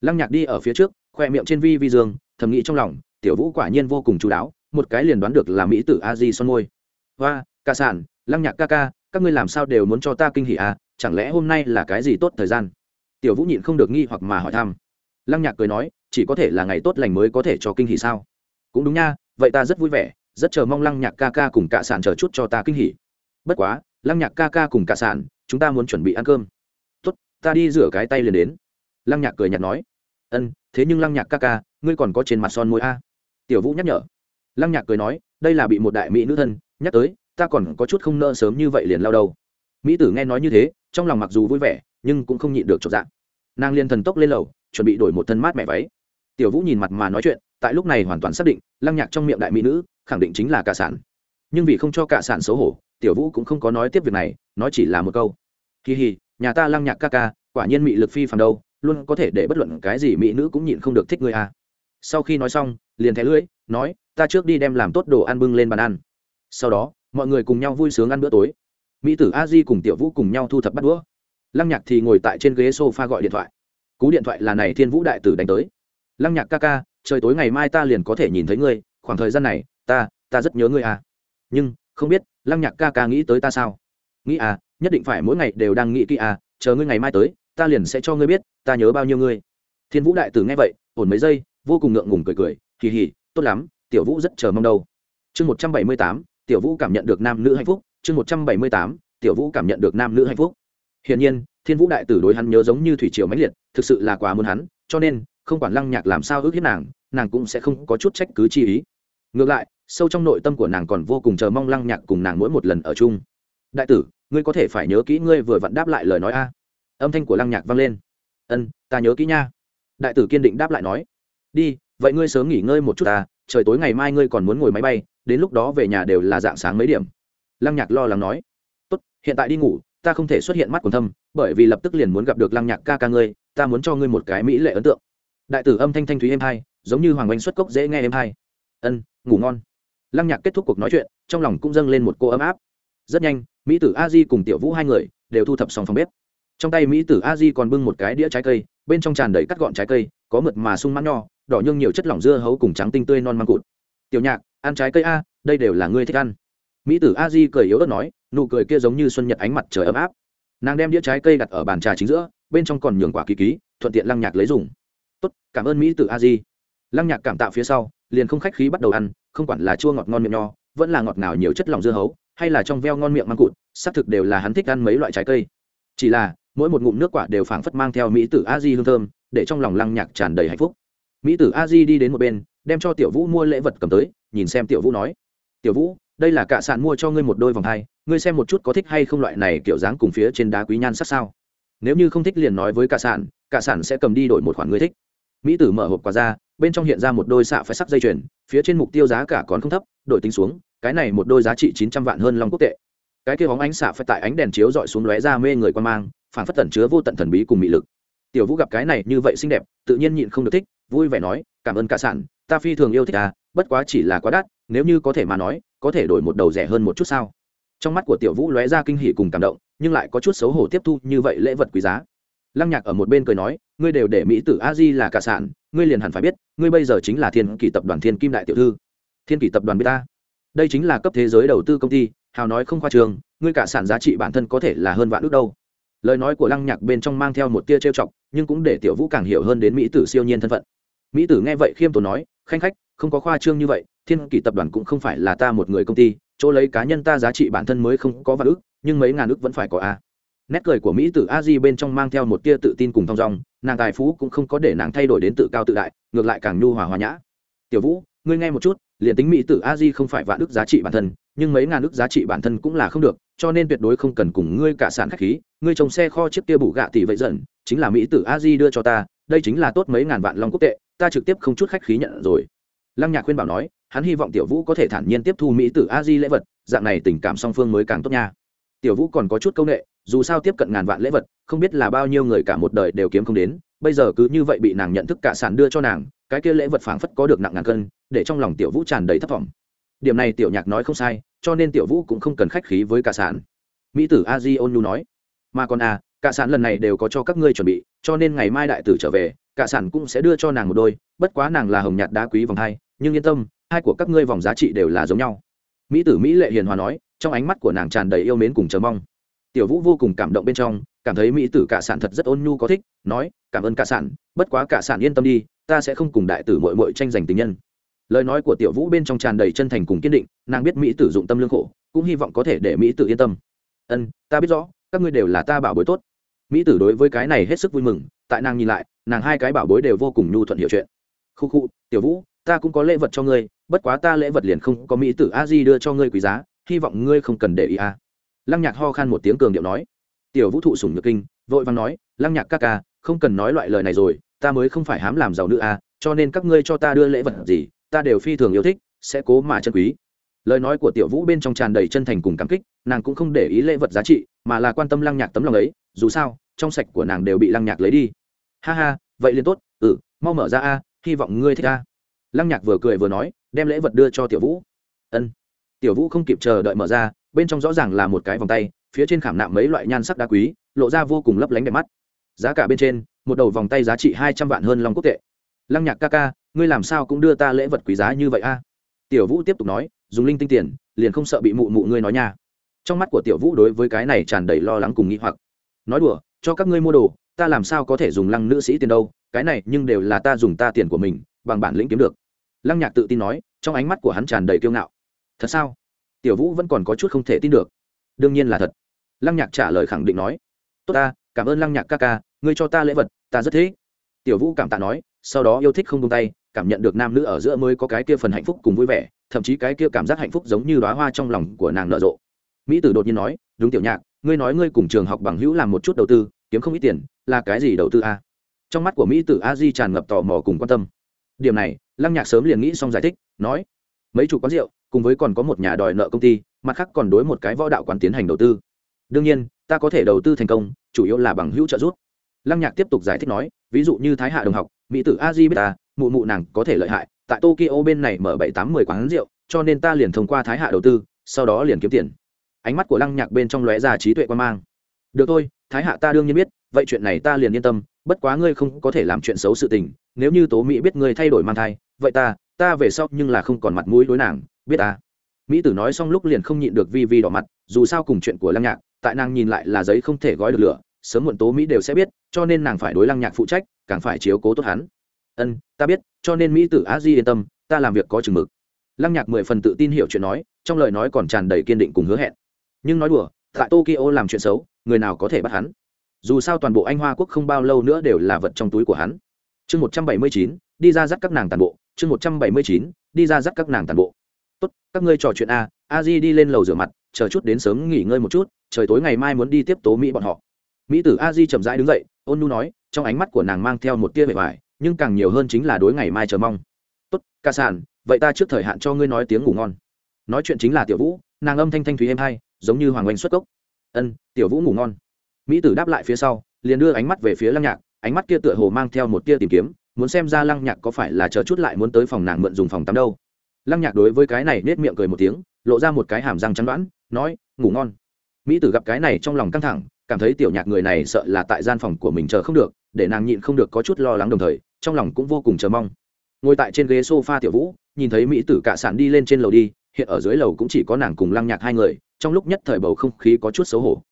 Lăng nhạc đi ở phía trước, khoe miệng trên vi vi dương, thầm nghĩ trong lòng, tiểu vũ quả nhiên vô cùng chú đáo, một cái liền đoán được là mỹ tử a di son môi. Và ca sản lăng nhạc ca ca, các ngươi làm sao đều muốn cho ta kinh hỉ à chẳng lẽ hôm nay là cái gì tốt thời gian? Tiểu vũ nhịn không được nghi hoặc mà hỏi thăm. Lăng nhạc cười nói, chỉ có thể là ngày tốt lành mới có thể cho kinh hỉ sao? Cũng đúng nha, vậy ta rất vui vẻ, rất chờ mong lăng nhạc ca ca cùng cả sản chờ chút cho ta kinh hỉ. Bất quá, lăng nhạc ca ca cùng cả sản chúng ta muốn chuẩn bị ăn cơm. Tốt, ta đi rửa cái tay liền đến. Lăng nhạc cười nhạt nói, ân, thế nhưng lăng nhạc ca ca, ngươi còn có trên mặt son môi a. Tiểu vũ nhắc nhở. Lăng nhạc cười nói, đây là bị một đại mỹ nữ thân, nhắc tới, ta còn có chút không nỡ sớm như vậy liền lao đầu mỹ tử nghe nói như thế, trong lòng mặc dù vui vẻ, nhưng cũng không nhịn được trọn dạng nàng liền thần tốc lên lầu, chuẩn bị đổi một thân mát mẹ váy. Tiểu vũ nhìn mặt mà nói chuyện, tại lúc này hoàn toàn xác định, lăng nhạc trong miệng đại mỹ nữ, khẳng định chính là cả sản. Nhưng vì không cho cả sản xấu hổ, tiểu vũ cũng không có nói tiếp việc này, nói chỉ là một câu. Kỳ hì, nhà ta lăng nhạc ca ca, quả nhiên mị lực phi phàm đâu, luôn có thể để bất luận cái gì mỹ nữ cũng nhịn không được thích người à. sau khi nói xong, liền thẻ lưỡi, nói, ta trước đi đem làm tốt đồ ăn bưng lên bàn ăn. Sau đó, mọi người cùng nhau vui sướng ăn bữa tối. Mỹ tử a di cùng tiểu vũ cùng nhau thu thập bắt đũa lăng nhạc thì ngồi tại trên ghế s o f a gọi điện thoại. Cú điện thoại là này thiên vũ đại tử đánh tới. Lăng nhạc ca ca, trời tối ngày mai ta liền có thể nhìn thấy ngươi, khoảng thời gian này, ta ta rất nhớ ngươi à. Nhưng, không biết, lăng nhạc ca ca nghĩ tới ta sao? Nghĩ à nhất định phải mỗi ngày đều đang nghĩ kỹ à chờ ngươi ngày mai tới, ta liền sẽ cho ngươi biết, ta nhớ bao nhiêu ngươi. Thiên vũ đại tử nghe vậy, ổn mấy giây, vô cùng ngượng ngùng cười cười kỳ hỉ tốt lắm, tiểu vũ rất chờ mong đâu. Chương một trăm bảy mươi tám, tiểu vũ cảm nhận được nam nữ hạnh phúc, chương một trăm bảy mươi tám, tiểu vũ cảm nhận được nam nữ hạnh phúc hiển nhiên, thiên vũ đại tử đối hắn nhớ giống như thủy triều mãnh liệt, thực sự là quá muốn hắn, cho nên, không quản lăng nhạc làm sao ước hiếp nàng nàng cũng sẽ không có chút trách cứ chi ý. Ngược lại, sâu trong nội tâm của nàng còn vô cùng chờ mong lăng nhạc cùng nàng mỗi một lần ở chung. Đại tử, ngươi có thể phải nhớ kỹ ngươi vừa vặn đáp lại lời nói a. Âm thanh của lăng nhạc vang lên. Ân, ta nhớ kỹ nha. Đại tử kiên định đáp lại nói. Đi, vậy ngươi sớm nghỉ ngơi một chút ta, trời tối ngày mai ngươi còn muốn ngồi máy bay, đến lúc đó về nhà đều là dạng sáng mấy điểm. Lăng nhạc lo lắng nói. Tốt, hiện tại đi ngủ ta không thể xuất hiện mắt còn thâm, bởi vì lập tức liền muốn gặp được lăng nhạc ca ca ngươi, ta muốn cho ngươi một cái mỹ lệ ấn tượng. Đại tử âm thanh thanh thúy êm hai, giống như hoàng oanh xuất cốc dễ nghe êm hai. Ân, ngủ ngon. Lăng nhạc kết thúc cuộc nói chuyện, trong lòng cũng dâng lên một cô ấm áp. Rất nhanh, mỹ tử a di cùng tiểu vũ hai người đều thu thập xong phòng bếp. Trong tay mỹ tử a di còn bưng một cái đĩa trái cây, bên trong tràn đầy cắt gọn trái cây, có mượt mà sung mãn nho, đỏ nhương nhiều chất lỏng dưa hấu cùng trắng tinh tươi non măng cụt. Tiểu nhạc, ăn trái cây a, đây đều là ngươi thích ăn. Mỹ tử a di cười yếu ớt nói nụ cười kia giống như xuân nhật ánh mặt trời ấm áp. Nàng đem đĩa trái cây đặt ở bàn trà chính giữa, bên trong còn nhường quả kỳ ký, thuận tiện lăng nhạc lấy dùng. Tốt, cảm ơn mỹ tử a di. Lăng nhạc cảm tạo phía sau, liền không khách khí bắt đầu ăn, không quản là chua ngọt ngon miệng nho, vẫn là ngọt ngào nhiều chất lỏng dưa hấu, hay là trong veo ngon miệng măng cụt, xác thực đều là hắn thích ăn mấy loại trái cây. Chỉ là, mỗi một ngụm nước quả đều phảng phất mang theo mỹ tử a di hương thơm, để trong lòng lăng nhạc tràn đầy hạnh phúc. Mỹ tử a di đi đến một bên, đem cho tiểu vũ mua lễ vật cầm tới, nhìn xem tiểu vũ nói. Tiểu vũ đây là cả sạn mua cho ngươi một đôi vòng hai, ngươi xem một chút có thích hay không loại này kiểu dáng cùng phía trên đá quý nhan sắc sao. Nếu như không thích liền nói với cả sản cả sản sẽ cầm đi đổi một khoản ngươi thích. Mỹ tử mở hộp quà ra, bên trong hiện ra một đôi xạ phải sắc dây chuyền, phía trên mục tiêu giá cả còn không thấp, đổi tính xuống, cái này một đôi giá trị chín trăm vạn hơn long quốc tệ. Cái kia bóng ánh xạ phải tại ánh đèn chiếu dọi xuống lóe ra mê người quan mang phản phất tẩn chứa vô tận thần bí cùng mị lực. Tiểu vũ gặp cái này như vậy xinh đẹp, tự nhiên nhịn không được thích, vui vẻ nói, cảm ơn cả sản ta phi thường yêu thích à bất quá chỉ là quá đắt, nếu như có thể mà nói có thể đổi một đầu rẻ hơn một chút sao? Trong mắt của tiểu vũ lóe ra kinh hỉ cùng cảm động, nhưng lại có chút xấu hổ tiếp thu như vậy lễ vật quý giá. Lăng nhạc ở một bên cười nói, ngươi đều để mỹ tử a di là cả sản, ngươi liền hẳn phải biết, ngươi bây giờ chính là thiên kỷ tập đoàn thiên kim đại tiểu thư. Thiên kỷ tập đoàn b ta? Đây chính là cấp thế giới đầu tư công ty, hào nói không khoa trường, ngươi cả sản giá trị bản thân có thể là hơn vạn ước đâu. Lời nói của lăng nhạc bên trong mang theo một tia trêu chọc, nhưng cũng để tiểu vũ càng hiểu hơn đến mỹ tử siêu nhiên thân phận. Mỹ tử nghe vậy khiêm tốn nói, khanh khách, không có khoa trương như vậy thiên kỷ tập đoàn cũng không phải là ta một người công ty, chỗ lấy cá nhân ta giá trị bản thân mới không có vạn ước nhưng mấy ngàn ước vẫn phải có a. Nét cười của mỹ tử a di bên trong mang theo một tia tự tin cùng thong dong, nàng tài phú cũng không có để nàng thay đổi đến tự cao tự đại, ngược lại càng nhu hòa hòa nhã. Tiểu vũ, ngươi nghe một chút, liền tính mỹ tử a di không phải vạn ước giá trị bản thân, nhưng mấy ngàn ước giá trị bản thân cũng là không được, cho nên tuyệt đối không cần cùng ngươi cả sản khách khí, ngươi trồng xe kho chiếc kia bù gạ tỷ vậy dần chính là mỹ tử a di đưa cho ta, đây chính là tốt mấy ngàn vạn long quốc tệ, ta trực tiếp không chút khách khí nhận rồi. Lăng nhạc khuyên bảo nói hắn hy vọng tiểu vũ có thể thản nhiên tiếp thu mỹ tử a di lễ vật, dạng này tình cảm song phương mới càng tốt nha. Tiểu vũ còn có chút c â u n ệ, dù sao tiếp cận ngàn vạn lễ vật, không biết là bao nhiêu người cả một đời đều kiếm không đến, bây giờ cứ như vậy bị nàng nhận thức cả sản đưa cho nàng, cái kia lễ vật phảng phất có được nặng ngàn cân, để trong lòng tiểu vũ tràn đầy thất vọng. Điểm này tiểu nhạc nói không sai, cho nên tiểu vũ cũng không cần khách khí với cả sản. Mỹ tử a di ôn nhu nói, mà còn à cả sản lần này đều có cho các ngươi chuẩn bị, cho nên ngày mai đại tử trở về, cả sản cũng sẽ đưa cho nàng một đôi, bất quá nàng là hồng nhạt đá quý vòng hai, nhưng yên tâm hai của các ngươi vòng giá trị đều là giống nhau. Mỹ tử mỹ lệ hiền hòa nói, trong ánh mắt của nàng tràn đầy yêu mến cùng chờ mong. Tiểu vũ vô cùng cảm động bên trong, cảm thấy mỹ tử cả sản thật rất ôn nhu có thích, nói, cảm ơn cả sản, bất quá cả sản yên tâm đi, ta sẽ không cùng đại tử mội mội tranh giành tình nhân. Lời nói của tiểu vũ bên trong tràn đầy chân thành cùng kiên định, nàng biết mỹ tử dụng tâm lương khổ, cũng hy vọng có thể để mỹ tử yên tâm. Ân, ta biết rõ, các ngươi đều là ta bảo bối tốt. Mỹ tử đối với cái này hết sức vui mừng, tại nàng nhìn lại, nàng hai cái bảo bối đều vô cùng nhu thuận hiểu chuyện. Khu khu, tiểu vũ, ta cũng có lễ vật cho ngươi bất quá ta lễ vật liền không có mỹ tử a di đưa cho ngươi quý giá, hy vọng ngươi không cần để ý a. Lăng nhạc ho khan một tiếng cường điệu nói. Tiểu vũ thụ sủng nhược kinh, vội vàng nói, lăng nhạc ca ca, không cần nói loại lời này rồi, ta mới không phải hám làm giàu nữ a, cho nên các ngươi cho ta đưa lễ vật gì, ta đều phi thường yêu thích, sẽ cố mà chân quý. Lời nói của tiểu vũ bên trong tràn đầy chân thành cùng cảm kích, nàng cũng không để ý lễ vật giá trị, mà là quan tâm lăng nhạc tấm lòng ấy, dù sao, trong sạch của nàng đều bị lăng nhạc lấy đi. Ha ha, vậy liền tốt ừ mau mở ra a, hy vọng ngươi thích a. Lăng nhạc vừa cười vừa nói đem lễ vật đưa cho tiểu vũ. Ân. Tiểu vũ không kịp chờ đợi mở ra, bên trong rõ ràng là một cái vòng tay, phía trên khảm nạm mấy loại nhan sắc đá quý, lộ ra vô cùng lấp lánh đẹp mắt. Giá cả bên trên, một đầu vòng tay giá trị hai trăm vạn hơn long quốc tệ. Lăng nhạc ca ca, ngươi làm sao cũng đưa ta lễ vật quý giá như vậy a? Tiểu vũ tiếp tục nói, dùng linh tinh tiền, liền không sợ bị mụ mụ ngươi nói nha. Trong mắt của tiểu vũ đối với cái này tràn đầy lo lắng cùng nghĩ hoặc. Nói đùa, cho các ngươi mua đồ, ta làm sao có thể dùng lăng nữ sĩ tiền đâu, cái này nhưng đều là ta dùng ta tiền của mình, bằng bản lĩnh kiếm được. Lăng nhạc tự tin nói trong ánh mắt của hắn tràn đầy kiêu ngạo. Thật sao? Tiểu vũ vẫn còn có chút không thể tin được. Đương nhiên là thật. Lăng nhạc trả lời khẳng định nói. Tốt ta, cảm ơn lăng nhạc ca ca, ngươi cho ta lễ vật, ta rất thế. tiểu vũ cảm tạ nói, sau đó yêu thích không tung tay, cảm nhận được nam nữ ở giữa mới có cái kia phần hạnh phúc cùng vui vẻ, thậm chí cái kia cảm giác hạnh phúc giống như đoá hoa trong lòng của nàng nở rộ. Mỹ tử đột nhiên nói, đúng tiểu nhạc, ngươi nói ngươi cùng trường học bằng hữu làm một chút đầu tư, kiếm không ít tiền, là cái gì đầu tư a? Trong mắt của mỹ tử a di tràn ngập tò mò cùng quan tâm. Điểm này lăng nhạc sớm liền nghĩ xong giải thích, nói, mấy chủ quán rượu, cùng với còn có một nhà đòi nợ công ty, mặt khác còn đối một cái võ đạo quán tiến hành đầu tư. Đương nhiên, ta có thể đầu tư thành công, chủ yếu là bằng hữu trợ giúp. Lăng nhạc tiếp tục giải thích nói, ví dụ như thái hạ đồng học, mỹ tử a di biết ta mụ mụ nàng có thể lợi hại, tại tokyo bên này mở bảy tám mười quán rượu, cho nên ta liền thông qua thái hạ đầu tư, sau đó liền kiếm tiền. Ánh mắt của lăng nhạc bên trong lóe ra trí tuệ quan mang. Được thôi, thái hạ ta đương nhiên biết, vậy chuyện này ta liền yên tâm, bất quá ngươi không có thể làm chuyện xấu sự tình, nếu như tố mỹ biết ngươi thay đổi mang thai vậy ta ta về sau nhưng là không còn mặt mũi đối nàng, biết ta. Mỹ tử nói xong lúc liền không nhịn được vi vi đỏ mặt, dù sao cùng chuyện của lăng nhạc, tại nàng nhìn lại là giấy không thể gói được lửa, sớm muộn tố mỹ đều sẽ biết, cho nên nàng phải đối lăng nhạc phụ trách, càng phải chiếu cố tốt hắn. Ân, ta biết, cho nên mỹ tử á di yên tâm, ta làm việc có chừng mực. Lăng nhạc mười phần tự tin hiểu chuyện nói, trong lời nói còn tràn đầy kiên định cùng hứa hẹn. Nhưng nói đùa, tại tokyo làm chuyện xấu, người nào có thể bắt hắn? Dù sao toàn bộ anh hoa quốc không bao lâu nữa đều là vật trong túi của hắn. Chương một trăm bảy mươi chín, đi ra dắt các nàng tàn bộ chương một trăm bảy mươi chín đi ra dắt các nàng tàn bộ. Tốt các ngươi trò chuyện a a di đi lên lầu rửa mặt chờ chút đến sớm nghỉ ngơi một chút trời tối ngày mai muốn đi tiếp tố mỹ bọn họ. Mỹ tử a di chậm rãi đứng dậy ôn nu nói trong ánh mắt của nàng mang theo một tia vẻ vải, nhưng càng nhiều hơn chính là đối ngày mai chờ mong. Tốt ca sản vậy ta trước thời hạn cho ngươi nói tiếng ngủ ngon. Nói chuyện chính là tiểu vũ nàng âm thanh thanh thúy êm hay giống như hoàng oanh xuất cốc. Ân tiểu vũ ngủ ngon. Mỹ tử đáp lại phía sau liền đưa ánh mắt về phía lăng nhạc ánh mắt kia tựa hồ mang theo một tia tìm kiếm muốn xem ra lăng nhạc có phải là chờ chút lại muốn tới phòng nàng mượn dùng phòng tắm đâu. Lăng nhạc đối với cái này nết miệng cười một tiếng, lộ ra một cái hàm răng trắng đoán, nói, ngủ ngon. Mỹ tử gặp cái này trong lòng căng thẳng, cảm thấy tiểu nhạc người này sợ là tại gian phòng của mình chờ không được, để nàng nhịn không được có chút lo lắng đồng thời, trong lòng cũng vô cùng chờ mong. Ngồi tại trên ghế s o f a tiểu vũ, nhìn thấy mỹ tử cả sản đi lên trên lầu đi, hiện ở dưới lầu cũng chỉ có nàng cùng lăng nhạc hai người, trong lúc nhất thời bầu không khí có chút xấu hổ.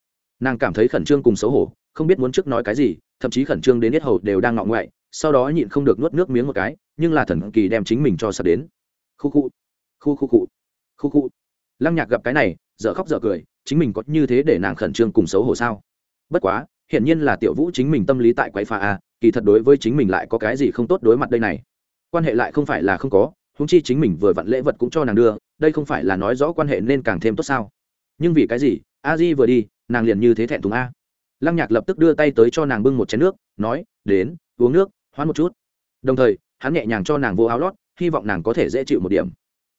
Nàng cảm thấy khẩn trương cùng xấu hổ, không biết muốn trước nói cái gì, thậm chí khẩn trương đến hết hầu đều đang ngọ ngoại sau đó nhịn không được nuốt nước miếng một cái, nhưng là thần kỳ đem chính mình cho sắp đến. Khu khu khu khu khu khu khu. Lăng nhạc gặp cái này, dở khóc dở cười, chính mình có như thế để nàng khẩn trương cùng xấu hổ sao? Bất quá, hiển nhiên là tiểu vũ chính mình tâm lý tại quái pha a, kỳ thật đối với chính mình lại có cái gì không tốt đối mặt đây này. Quan hệ lại không phải là không có húng chi chính mình vừa vặn lễ vật cũng cho nàng đưa, đây không phải là nói rõ quan hệ nên càng thêm tốt sao? Nhưng vì cái gì, a di vừa đi, nàng liền như thế thẹn thùng a. Lăng nhạc lập tức đưa tay tới cho nàng bưng một chén nước, nói, đến, uống nước hoán một chút. Đồng thời, hắn nhẹ nhàng cho nàng vô áo lót, hy vọng nàng có thể dễ chịu một điểm.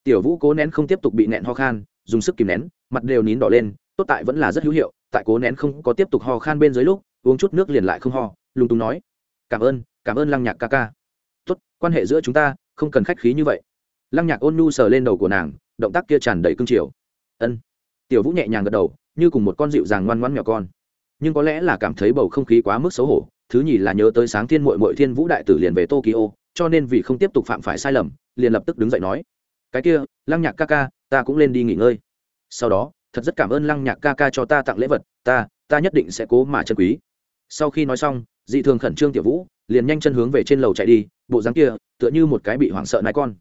Tiểu vũ cố nén không tiếp tục bị nẹn ho khan, dùng sức kìm nén, mặt đều nín đỏ lên, tốt tại vẫn là rất hữu hiệu, tại cố nén không có tiếp tục ho khan bên dưới lúc, uống chút nước liền lại không ho lung tung nói, cảm ơn cảm ơn lăng nhạc ca ca. Tốt, quan hệ giữa chúng ta không cần khách khí như vậy. Lăng nhạc ôn nhu sờ lên đầu của nàng, động tác kia tràn đầy cương triều. Ân. Tiểu vũ nhẹ nhàng gật đầu, như cùng một con dịu dàng ngoan ngoãn mèo con. Nhưng có lẽ là cảm thấy bầu không khí quá mức xấu hổ thứ nhì là nhớ tới sáng thiên mội mội thiên vũ đại tử liền về tokyo, cho nên vì không tiếp tục phạm phải sai lầm, liền lập tức đứng dậy nói, cái kia, lăng nhạc ca ca, ta cũng lên đi nghỉ ngơi. Sau đó, thật rất cảm ơn lăng nhạc ca ca cho ta tặng lễ vật, ta ta nhất định sẽ cố mà chân quý. Sau khi nói xong, dị thường khẩn trương tiểu vũ, liền nhanh chân hướng về trên lầu chạy đi, bộ dáng kia, tựa như một cái bị hoảng sợ nái con.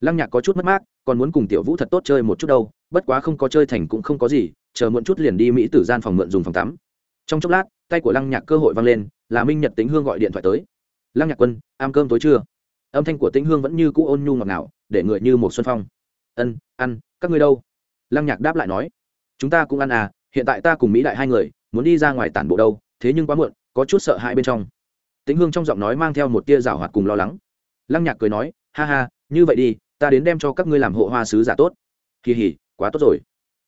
Lăng nhạc có chút mất mát, còn muốn cùng tiểu vũ thật tốt chơi một chút đâu, bất quá không có chơi thành cũng không có gì, chờ muộn chút liền đi mỹ tử gian phòng mượn dùng phòng tắm. Trong chốc lát tay của lăng nhạc cơ hội vang lên, là minh nhật tính hương gọi điện thoại tới. Lăng nhạc quân ăn cơm tối chưa? Âm thanh của tĩnh hương vẫn như cũ ôn nhu ngọt ngào, để người như một xuân phong. Ân, ăn, các ngươi đâu? Lăng nhạc đáp lại nói. Chúng ta cũng ăn à hiện tại ta cùng mỹ đại hai người, muốn đi ra ngoài tản bộ đâu, thế nhưng quá muộn, có chút sợ hãi bên trong. Tĩnh hương trong giọng nói mang theo một tia rảo hoạt cùng lo lắng. Lăng nhạc cười nói, ha ha, như vậy đi, ta đến đem cho các ngươi làm hộ hoa sứ giả tốt. Kỳ hỉ, quá tốt rồi.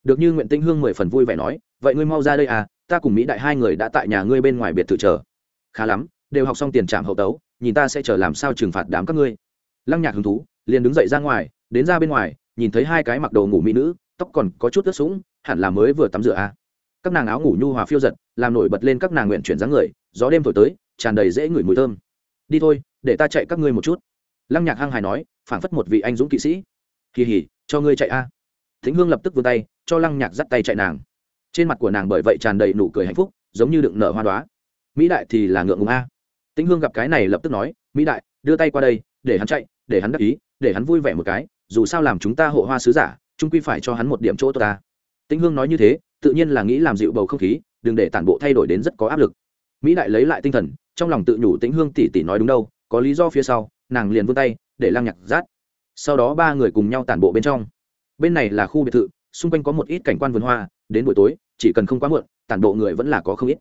Được như nguyện tĩnh hương mười phần vui vẻ nói, vậy ngươi mau ra đây à ta cùng mỹ đại hai người đã tại nhà ngươi bên ngoài biệt thự chờ. Khá lắm, đều học xong tiền trạm hậu tấu, nhìn ta sẽ chờ làm sao trừng phạt đám các ngươi. Lăng nhạc hứng thú, liền đứng dậy ra ngoài, đến ra bên ngoài, nhìn thấy hai cái mặc đồ ngủ mỹ nữ, tóc còn có chút ướt sũng, hẳn là mới vừa tắm rửa a à. các nàng áo ngủ nhu hòa phiêu giật, làm nổi bật lên các nàng nguyện chuyển dáng người, gió đêm thổi tới, tràn đầy dễ ngửi mùi thơm. Đi thôi, để ta chạy các ngươi một chút. Lăng nhạc hăng hài nói, phảng phất một vị anh dũng kỵ sĩ. Kỳ hỉ, cho ngươi chạy a. À. thính hương lập tức vươn tay, cho lăng nhạc dắt tay chạy nàng trên mặt của nàng bởi vậy tràn đầy nụ cười hạnh phúc, giống như đựng nở hoa đoá mỹ đại thì là ngượng ngùng a. Tĩnh hương gặp cái này lập tức nói, mỹ đại, đưa tay qua đây, để hắn chạy, để hắn đắc ý, để hắn vui vẻ một cái, dù sao làm chúng ta hộ hoa sứ giả trung quy phải cho hắn một điểm chỗ tốt ta. Tĩnh hương nói như thế, tự nhiên là nghĩ làm dịu bầu không khí, đừng để tản bộ thay đổi đến rất có áp lực. Mỹ đại lấy lại tinh thần, trong lòng tự nhủ tĩnh hương tỉ tỉ nói đúng đâu, có lý do phía sau, nàng liền vươn tay, để lăng nhạc rát. Sau đó ba người cùng nhau tản bộ bên trong. Bên này là khu biệt thự xung quanh có một ít cảnh quan vườn hoa, đến buổi tối, chỉ cần không quá muộn, tản bộ người vẫn là có không ít.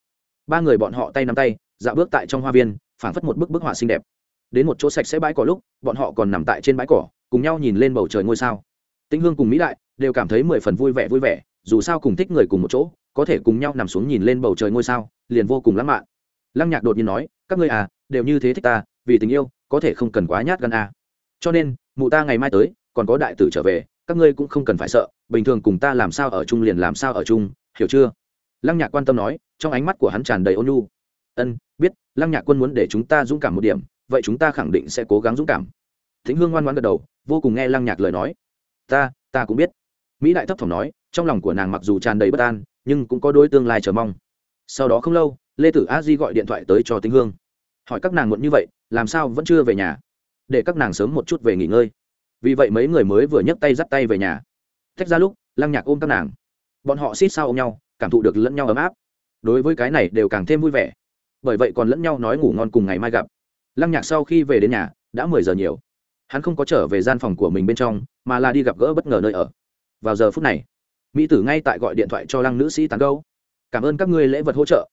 Ba người bọn họ tay nắm tay, dạo bước tại trong hoa viên, phảng phất một bức bức họa xinh đẹp. Đến một chỗ sạch sẽ bãi cỏ lúc, bọn họ còn nằm tại trên bãi cỏ, cùng nhau nhìn lên bầu trời ngôi sao. Tĩnh hương cùng mỹ đại đều cảm thấy mười phần vui vẻ vui vẻ, dù sao cùng thích người cùng một chỗ, có thể cùng nhau nằm xuống nhìn lên bầu trời ngôi sao, liền vô cùng lãng mạn. Lăng nhạc đột nhiên nói, các ngươi à đều như thế thích ta, vì tình yêu, có thể không cần quá nhát gan à. cho nên, mụ ta ngày mai tới, còn có đại tử trở về, các ngươi cũng không cần phải sợ bình thường cùng ta làm sao ở chung liền làm sao ở chung, hiểu chưa? Lăng nhạc quan tâm nói, trong ánh mắt của hắn tràn đầy ôn nhu. Ân, biết, lăng nhạc quân muốn để chúng ta dũng cảm một điểm, vậy chúng ta khẳng định sẽ cố gắng dũng cảm. Thính hương ngoan ngoan gật đầu, vô cùng nghe lăng nhạc lời nói. Ta ta cũng biết. Mỹ đại thấp thỏm nói, trong lòng của nàng mặc dù tràn đầy bất an, nhưng cũng có đôi tương lai chờ mong. Sau đó không lâu, lê tử a di gọi điện thoại tới cho tĩnh hương. Hỏi các nàng muộn như vậy, làm sao vẫn chưa về nhà? Để các nàng sớm một chút về nghỉ ngơi. Vì vậy mấy người mới vừa nhấc tay dắt tay về nhà thách ra lúc, lăng nhạc ôm các nàng. Bọn họ xít sao ôm nhau, cảm thụ được lẫn nhau ấm áp. Đối với cái này đều càng thêm vui vẻ. Bởi vậy còn lẫn nhau nói ngủ ngon cùng ngày mai gặp. Lăng nhạc sau khi về đến nhà, đã mười giờ nhiều. Hắn không có trở về gian phòng của mình bên trong, mà là đi gặp gỡ bất ngờ nơi ở. Vào giờ phút này, mỹ tử ngay tại gọi điện thoại cho lăng nữ sĩ tán gâu cảm ơn các ngươi lễ vật hỗ trợ.